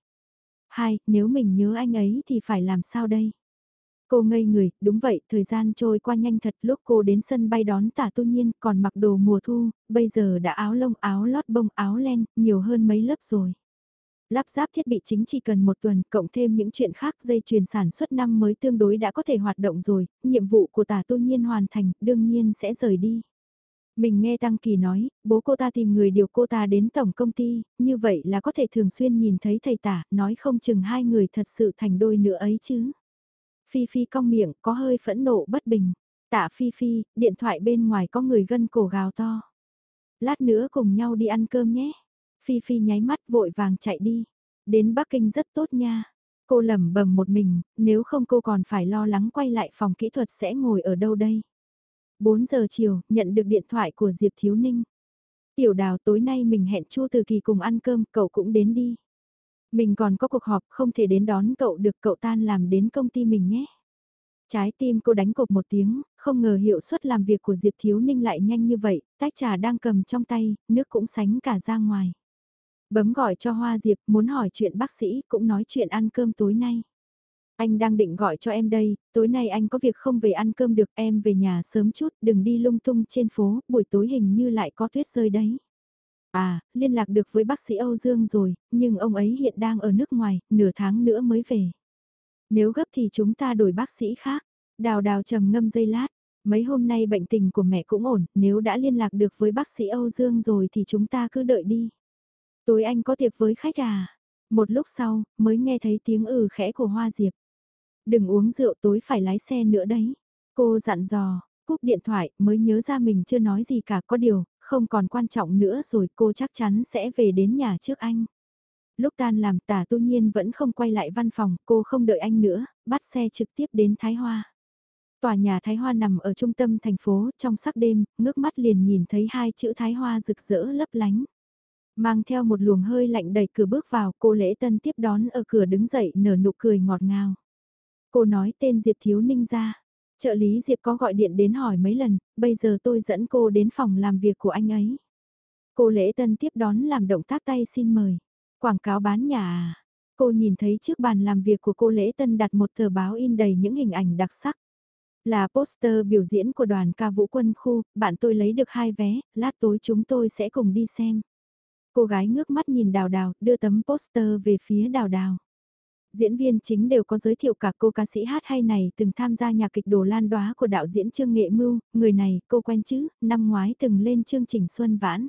Speaker 1: Hai, nếu mình nhớ anh ấy thì phải làm sao đây? Cô ngây người, đúng vậy, thời gian trôi qua nhanh thật lúc cô đến sân bay đón tả tu nhiên còn mặc đồ mùa thu, bây giờ đã áo lông áo lót bông áo len, nhiều hơn mấy lớp rồi. Lắp ráp thiết bị chính chỉ cần một tuần, cộng thêm những chuyện khác dây chuyền sản xuất năm mới tương đối đã có thể hoạt động rồi, nhiệm vụ của tả tu nhiên hoàn thành, đương nhiên sẽ rời đi. Mình nghe Tăng Kỳ nói, bố cô ta tìm người điều cô ta đến tổng công ty, như vậy là có thể thường xuyên nhìn thấy thầy tả, nói không chừng hai người thật sự thành đôi nữa ấy chứ. Phi Phi cong miệng, có hơi phẫn nộ bất bình. Tạ Phi Phi, điện thoại bên ngoài có người gân cổ gào to. Lát nữa cùng nhau đi ăn cơm nhé. Phi Phi nháy mắt vội vàng chạy đi. Đến Bắc Kinh rất tốt nha. Cô lẩm bẩm một mình, nếu không cô còn phải lo lắng quay lại phòng kỹ thuật sẽ ngồi ở đâu đây. 4 giờ chiều, nhận được điện thoại của Diệp Thiếu Ninh. Tiểu đào tối nay mình hẹn Chu Từ Kỳ cùng ăn cơm, cậu cũng đến đi. Mình còn có cuộc họp không thể đến đón cậu được cậu tan làm đến công ty mình nhé. Trái tim cô đánh cột một tiếng, không ngờ hiệu suất làm việc của Diệp Thiếu Ninh lại nhanh như vậy, tách trà đang cầm trong tay, nước cũng sánh cả ra ngoài. Bấm gọi cho Hoa Diệp, muốn hỏi chuyện bác sĩ, cũng nói chuyện ăn cơm tối nay. Anh đang định gọi cho em đây, tối nay anh có việc không về ăn cơm được, em về nhà sớm chút, đừng đi lung tung trên phố, buổi tối hình như lại có tuyết rơi đấy. À, liên lạc được với bác sĩ Âu Dương rồi, nhưng ông ấy hiện đang ở nước ngoài, nửa tháng nữa mới về. Nếu gấp thì chúng ta đổi bác sĩ khác. Đào đào trầm ngâm dây lát. Mấy hôm nay bệnh tình của mẹ cũng ổn, nếu đã liên lạc được với bác sĩ Âu Dương rồi thì chúng ta cứ đợi đi. Tối anh có tiệc với khách à? Một lúc sau, mới nghe thấy tiếng ừ khẽ của Hoa Diệp. Đừng uống rượu tối phải lái xe nữa đấy. Cô dặn dò, cúp điện thoại mới nhớ ra mình chưa nói gì cả có điều, không còn quan trọng nữa rồi cô chắc chắn sẽ về đến nhà trước anh. Lúc tan làm tả tu nhiên vẫn không quay lại văn phòng, cô không đợi anh nữa, bắt xe trực tiếp đến Thái Hoa. Tòa nhà Thái Hoa nằm ở trung tâm thành phố, trong sắc đêm, ngước mắt liền nhìn thấy hai chữ Thái Hoa rực rỡ lấp lánh. Mang theo một luồng hơi lạnh đẩy cửa bước vào, cô lễ tân tiếp đón ở cửa đứng dậy nở nụ cười ngọt ngào. Cô nói tên Diệp Thiếu Ninh ra. Trợ lý Diệp có gọi điện đến hỏi mấy lần, bây giờ tôi dẫn cô đến phòng làm việc của anh ấy. Cô lễ tân tiếp đón làm động tác tay xin mời. Quảng cáo bán nhà à? Cô nhìn thấy trước bàn làm việc của cô lễ tân đặt một tờ báo in đầy những hình ảnh đặc sắc. Là poster biểu diễn của đoàn ca vũ quân khu, bạn tôi lấy được hai vé, lát tối chúng tôi sẽ cùng đi xem. Cô gái ngước mắt nhìn đào đào, đưa tấm poster về phía đào đào. Diễn viên chính đều có giới thiệu cả cô ca sĩ hát hay này từng tham gia nhạc kịch đồ lan đoá của đạo diễn Trương Nghệ Mưu, người này cô quen chứ, năm ngoái từng lên chương trình Xuân Vãn.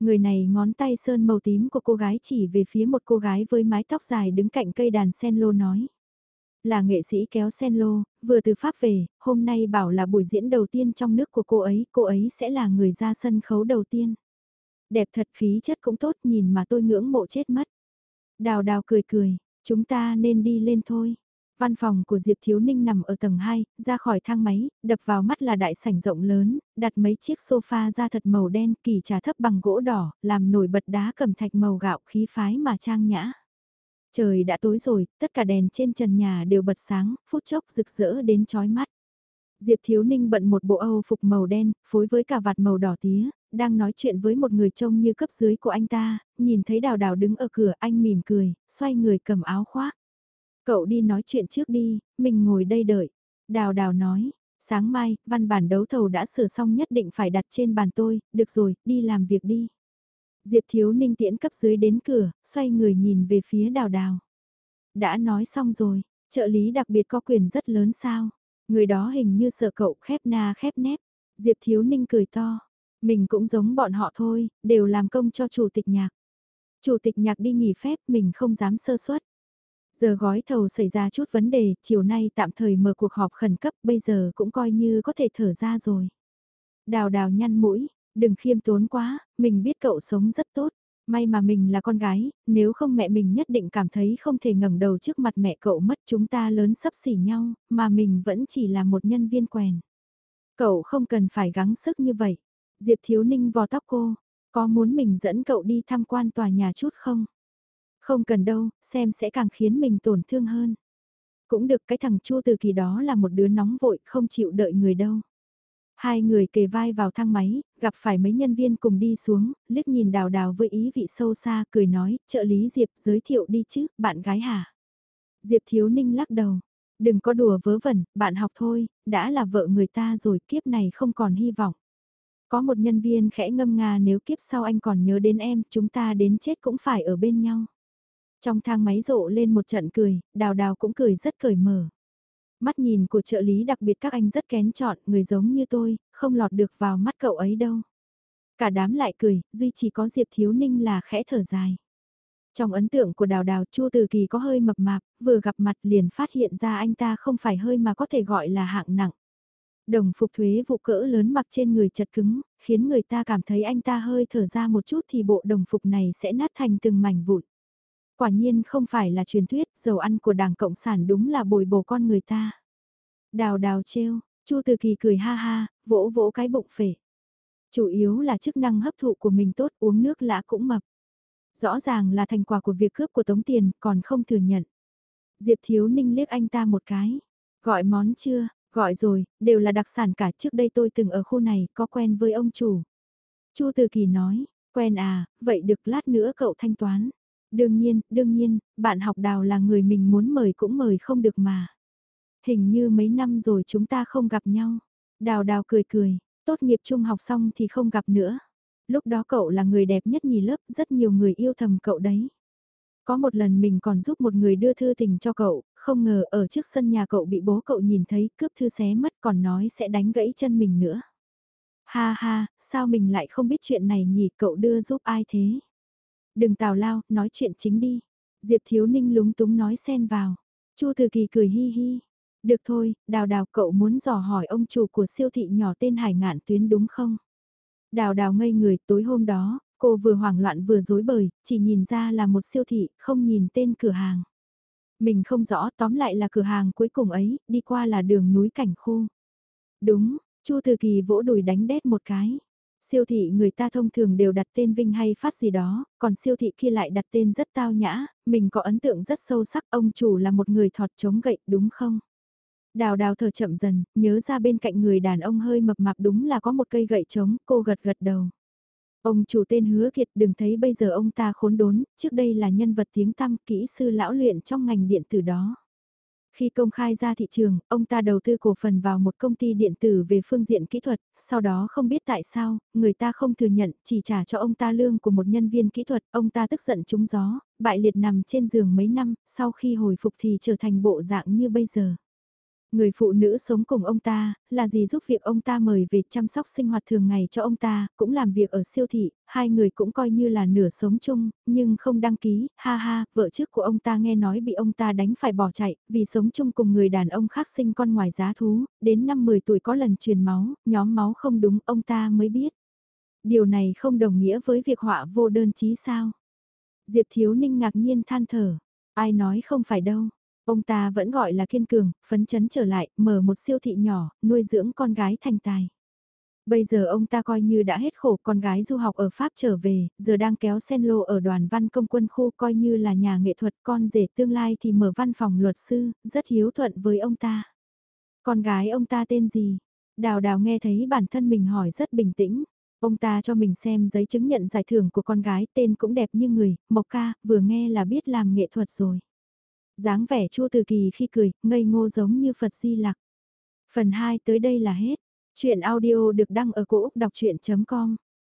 Speaker 1: Người này ngón tay sơn màu tím của cô gái chỉ về phía một cô gái với mái tóc dài đứng cạnh cây đàn sen lô nói. Là nghệ sĩ kéo sen lô, vừa từ Pháp về, hôm nay bảo là buổi diễn đầu tiên trong nước của cô ấy, cô ấy sẽ là người ra sân khấu đầu tiên. Đẹp thật khí chất cũng tốt nhìn mà tôi ngưỡng mộ chết mất. Đào đào cười cười, chúng ta nên đi lên thôi. Văn phòng của Diệp Thiếu Ninh nằm ở tầng 2, ra khỏi thang máy, đập vào mắt là đại sảnh rộng lớn, đặt mấy chiếc sofa da thật màu đen, kỳ trà thấp bằng gỗ đỏ, làm nổi bật đá cầm thạch màu gạo khí phái mà trang nhã. Trời đã tối rồi, tất cả đèn trên trần nhà đều bật sáng, phút chốc rực rỡ đến chói mắt. Diệp Thiếu Ninh bận một bộ Âu phục màu đen, phối với cả vạt màu đỏ tía, đang nói chuyện với một người trông như cấp dưới của anh ta, nhìn thấy đào đào đứng ở cửa anh mỉm cười, xoay người cầm áo khoác. Cậu đi nói chuyện trước đi, mình ngồi đây đợi. Đào đào nói, sáng mai, văn bản đấu thầu đã sửa xong nhất định phải đặt trên bàn tôi, được rồi, đi làm việc đi. Diệp Thiếu Ninh tiễn cấp dưới đến cửa, xoay người nhìn về phía đào đào. Đã nói xong rồi, trợ lý đặc biệt có quyền rất lớn sao. Người đó hình như sợ cậu khép na khép nép. Diệp Thiếu Ninh cười to. Mình cũng giống bọn họ thôi, đều làm công cho chủ tịch nhạc. Chủ tịch nhạc đi nghỉ phép mình không dám sơ suất. Giờ gói thầu xảy ra chút vấn đề, chiều nay tạm thời mở cuộc họp khẩn cấp, bây giờ cũng coi như có thể thở ra rồi. Đào đào nhăn mũi, đừng khiêm tốn quá, mình biết cậu sống rất tốt. May mà mình là con gái, nếu không mẹ mình nhất định cảm thấy không thể ngẩng đầu trước mặt mẹ cậu mất chúng ta lớn sắp xỉ nhau, mà mình vẫn chỉ là một nhân viên quèn. Cậu không cần phải gắng sức như vậy. Diệp Thiếu Ninh vò tóc cô, có muốn mình dẫn cậu đi tham quan tòa nhà chút không? Không cần đâu, xem sẽ càng khiến mình tổn thương hơn. Cũng được cái thằng Chu từ kỳ đó là một đứa nóng vội không chịu đợi người đâu. Hai người kề vai vào thang máy, gặp phải mấy nhân viên cùng đi xuống, liếc nhìn đào đào với ý vị sâu xa, cười nói, trợ lý Diệp giới thiệu đi chứ, bạn gái hả? Diệp Thiếu Ninh lắc đầu, đừng có đùa vớ vẩn, bạn học thôi, đã là vợ người ta rồi kiếp này không còn hy vọng. Có một nhân viên khẽ ngâm nga nếu kiếp sau anh còn nhớ đến em, chúng ta đến chết cũng phải ở bên nhau. Trong thang máy rộ lên một trận cười, đào đào cũng cười rất cởi mở. Mắt nhìn của trợ lý đặc biệt các anh rất kén chọn, người giống như tôi, không lọt được vào mắt cậu ấy đâu. Cả đám lại cười, duy chỉ có Diệp Thiếu Ninh là khẽ thở dài. Trong ấn tượng của đào đào Chu Từ Kỳ có hơi mập mạp, vừa gặp mặt liền phát hiện ra anh ta không phải hơi mà có thể gọi là hạng nặng. Đồng phục thuế vụ cỡ lớn mặc trên người chật cứng, khiến người ta cảm thấy anh ta hơi thở ra một chút thì bộ đồng phục này sẽ nát thành từng mảnh vụn. Quả nhiên không phải là truyền thuyết, dầu ăn của Đảng Cộng sản đúng là bồi bổ con người ta. Đào đào trêu, Chu Từ Kỳ cười ha ha, vỗ vỗ cái bụng phể. Chủ yếu là chức năng hấp thụ của mình tốt uống nước lã cũng mập. Rõ ràng là thành quả của việc cướp của Tống Tiền, còn không thừa nhận. Diệp Thiếu Ninh liếc anh ta một cái. Gọi món chưa? Gọi rồi, đều là đặc sản cả trước đây tôi từng ở khu này, có quen với ông chủ. Chu Từ Kỳ nói, quen à, vậy được lát nữa cậu thanh toán. Đương nhiên, đương nhiên, bạn học đào là người mình muốn mời cũng mời không được mà. Hình như mấy năm rồi chúng ta không gặp nhau. Đào đào cười cười, tốt nghiệp trung học xong thì không gặp nữa. Lúc đó cậu là người đẹp nhất nhì lớp, rất nhiều người yêu thầm cậu đấy. Có một lần mình còn giúp một người đưa thư tình cho cậu, không ngờ ở trước sân nhà cậu bị bố cậu nhìn thấy cướp thư xé mất còn nói sẽ đánh gãy chân mình nữa. Ha ha, sao mình lại không biết chuyện này nhỉ cậu đưa giúp ai thế? Đừng tào lao, nói chuyện chính đi. Diệp Thiếu Ninh lúng túng nói xen vào. Chu Từ Kỳ cười hi hi. Được thôi, đào đào cậu muốn dò hỏi ông chủ của siêu thị nhỏ tên Hải Ngạn Tuyến đúng không? Đào đào ngây người tối hôm đó, cô vừa hoảng loạn vừa dối bời, chỉ nhìn ra là một siêu thị, không nhìn tên cửa hàng. Mình không rõ tóm lại là cửa hàng cuối cùng ấy, đi qua là đường núi cảnh khu. Đúng, Chu Từ Kỳ vỗ đùi đánh đét một cái. Siêu thị người ta thông thường đều đặt tên Vinh hay Phát gì đó, còn siêu thị kia lại đặt tên rất tao nhã, mình có ấn tượng rất sâu sắc ông chủ là một người thọt chống gậy đúng không? Đào đào thở chậm dần, nhớ ra bên cạnh người đàn ông hơi mập mạp đúng là có một cây gậy trống, cô gật gật đầu. Ông chủ tên hứa kiệt đừng thấy bây giờ ông ta khốn đốn, trước đây là nhân vật tiếng tăm kỹ sư lão luyện trong ngành điện tử đó. Khi công khai ra thị trường, ông ta đầu tư cổ phần vào một công ty điện tử về phương diện kỹ thuật, sau đó không biết tại sao, người ta không thừa nhận, chỉ trả cho ông ta lương của một nhân viên kỹ thuật, ông ta tức giận trúng gió, bại liệt nằm trên giường mấy năm, sau khi hồi phục thì trở thành bộ dạng như bây giờ. Người phụ nữ sống cùng ông ta, là gì giúp việc ông ta mời về chăm sóc sinh hoạt thường ngày cho ông ta, cũng làm việc ở siêu thị, hai người cũng coi như là nửa sống chung, nhưng không đăng ký, ha ha, vợ trước của ông ta nghe nói bị ông ta đánh phải bỏ chạy, vì sống chung cùng người đàn ông khác sinh con ngoài giá thú, đến năm 10 tuổi có lần truyền máu, nhóm máu không đúng ông ta mới biết. Điều này không đồng nghĩa với việc họa vô đơn chí sao. Diệp Thiếu Ninh ngạc nhiên than thở, ai nói không phải đâu, Ông ta vẫn gọi là kiên cường, phấn chấn trở lại, mở một siêu thị nhỏ, nuôi dưỡng con gái thành tài. Bây giờ ông ta coi như đã hết khổ con gái du học ở Pháp trở về, giờ đang kéo sen lô ở đoàn văn công quân khu coi như là nhà nghệ thuật con rể tương lai thì mở văn phòng luật sư, rất hiếu thuận với ông ta. Con gái ông ta tên gì? Đào đào nghe thấy bản thân mình hỏi rất bình tĩnh. Ông ta cho mình xem giấy chứng nhận giải thưởng của con gái tên cũng đẹp như người, Mộc ca, vừa nghe là biết làm nghệ thuật rồi dáng vẻ chua từ kỳ khi cười, ngây ngô giống như Phật Di Lặc. Phần 2 tới đây là hết. Chuyện audio được đăng ở cổ Úc đọc chuyện.com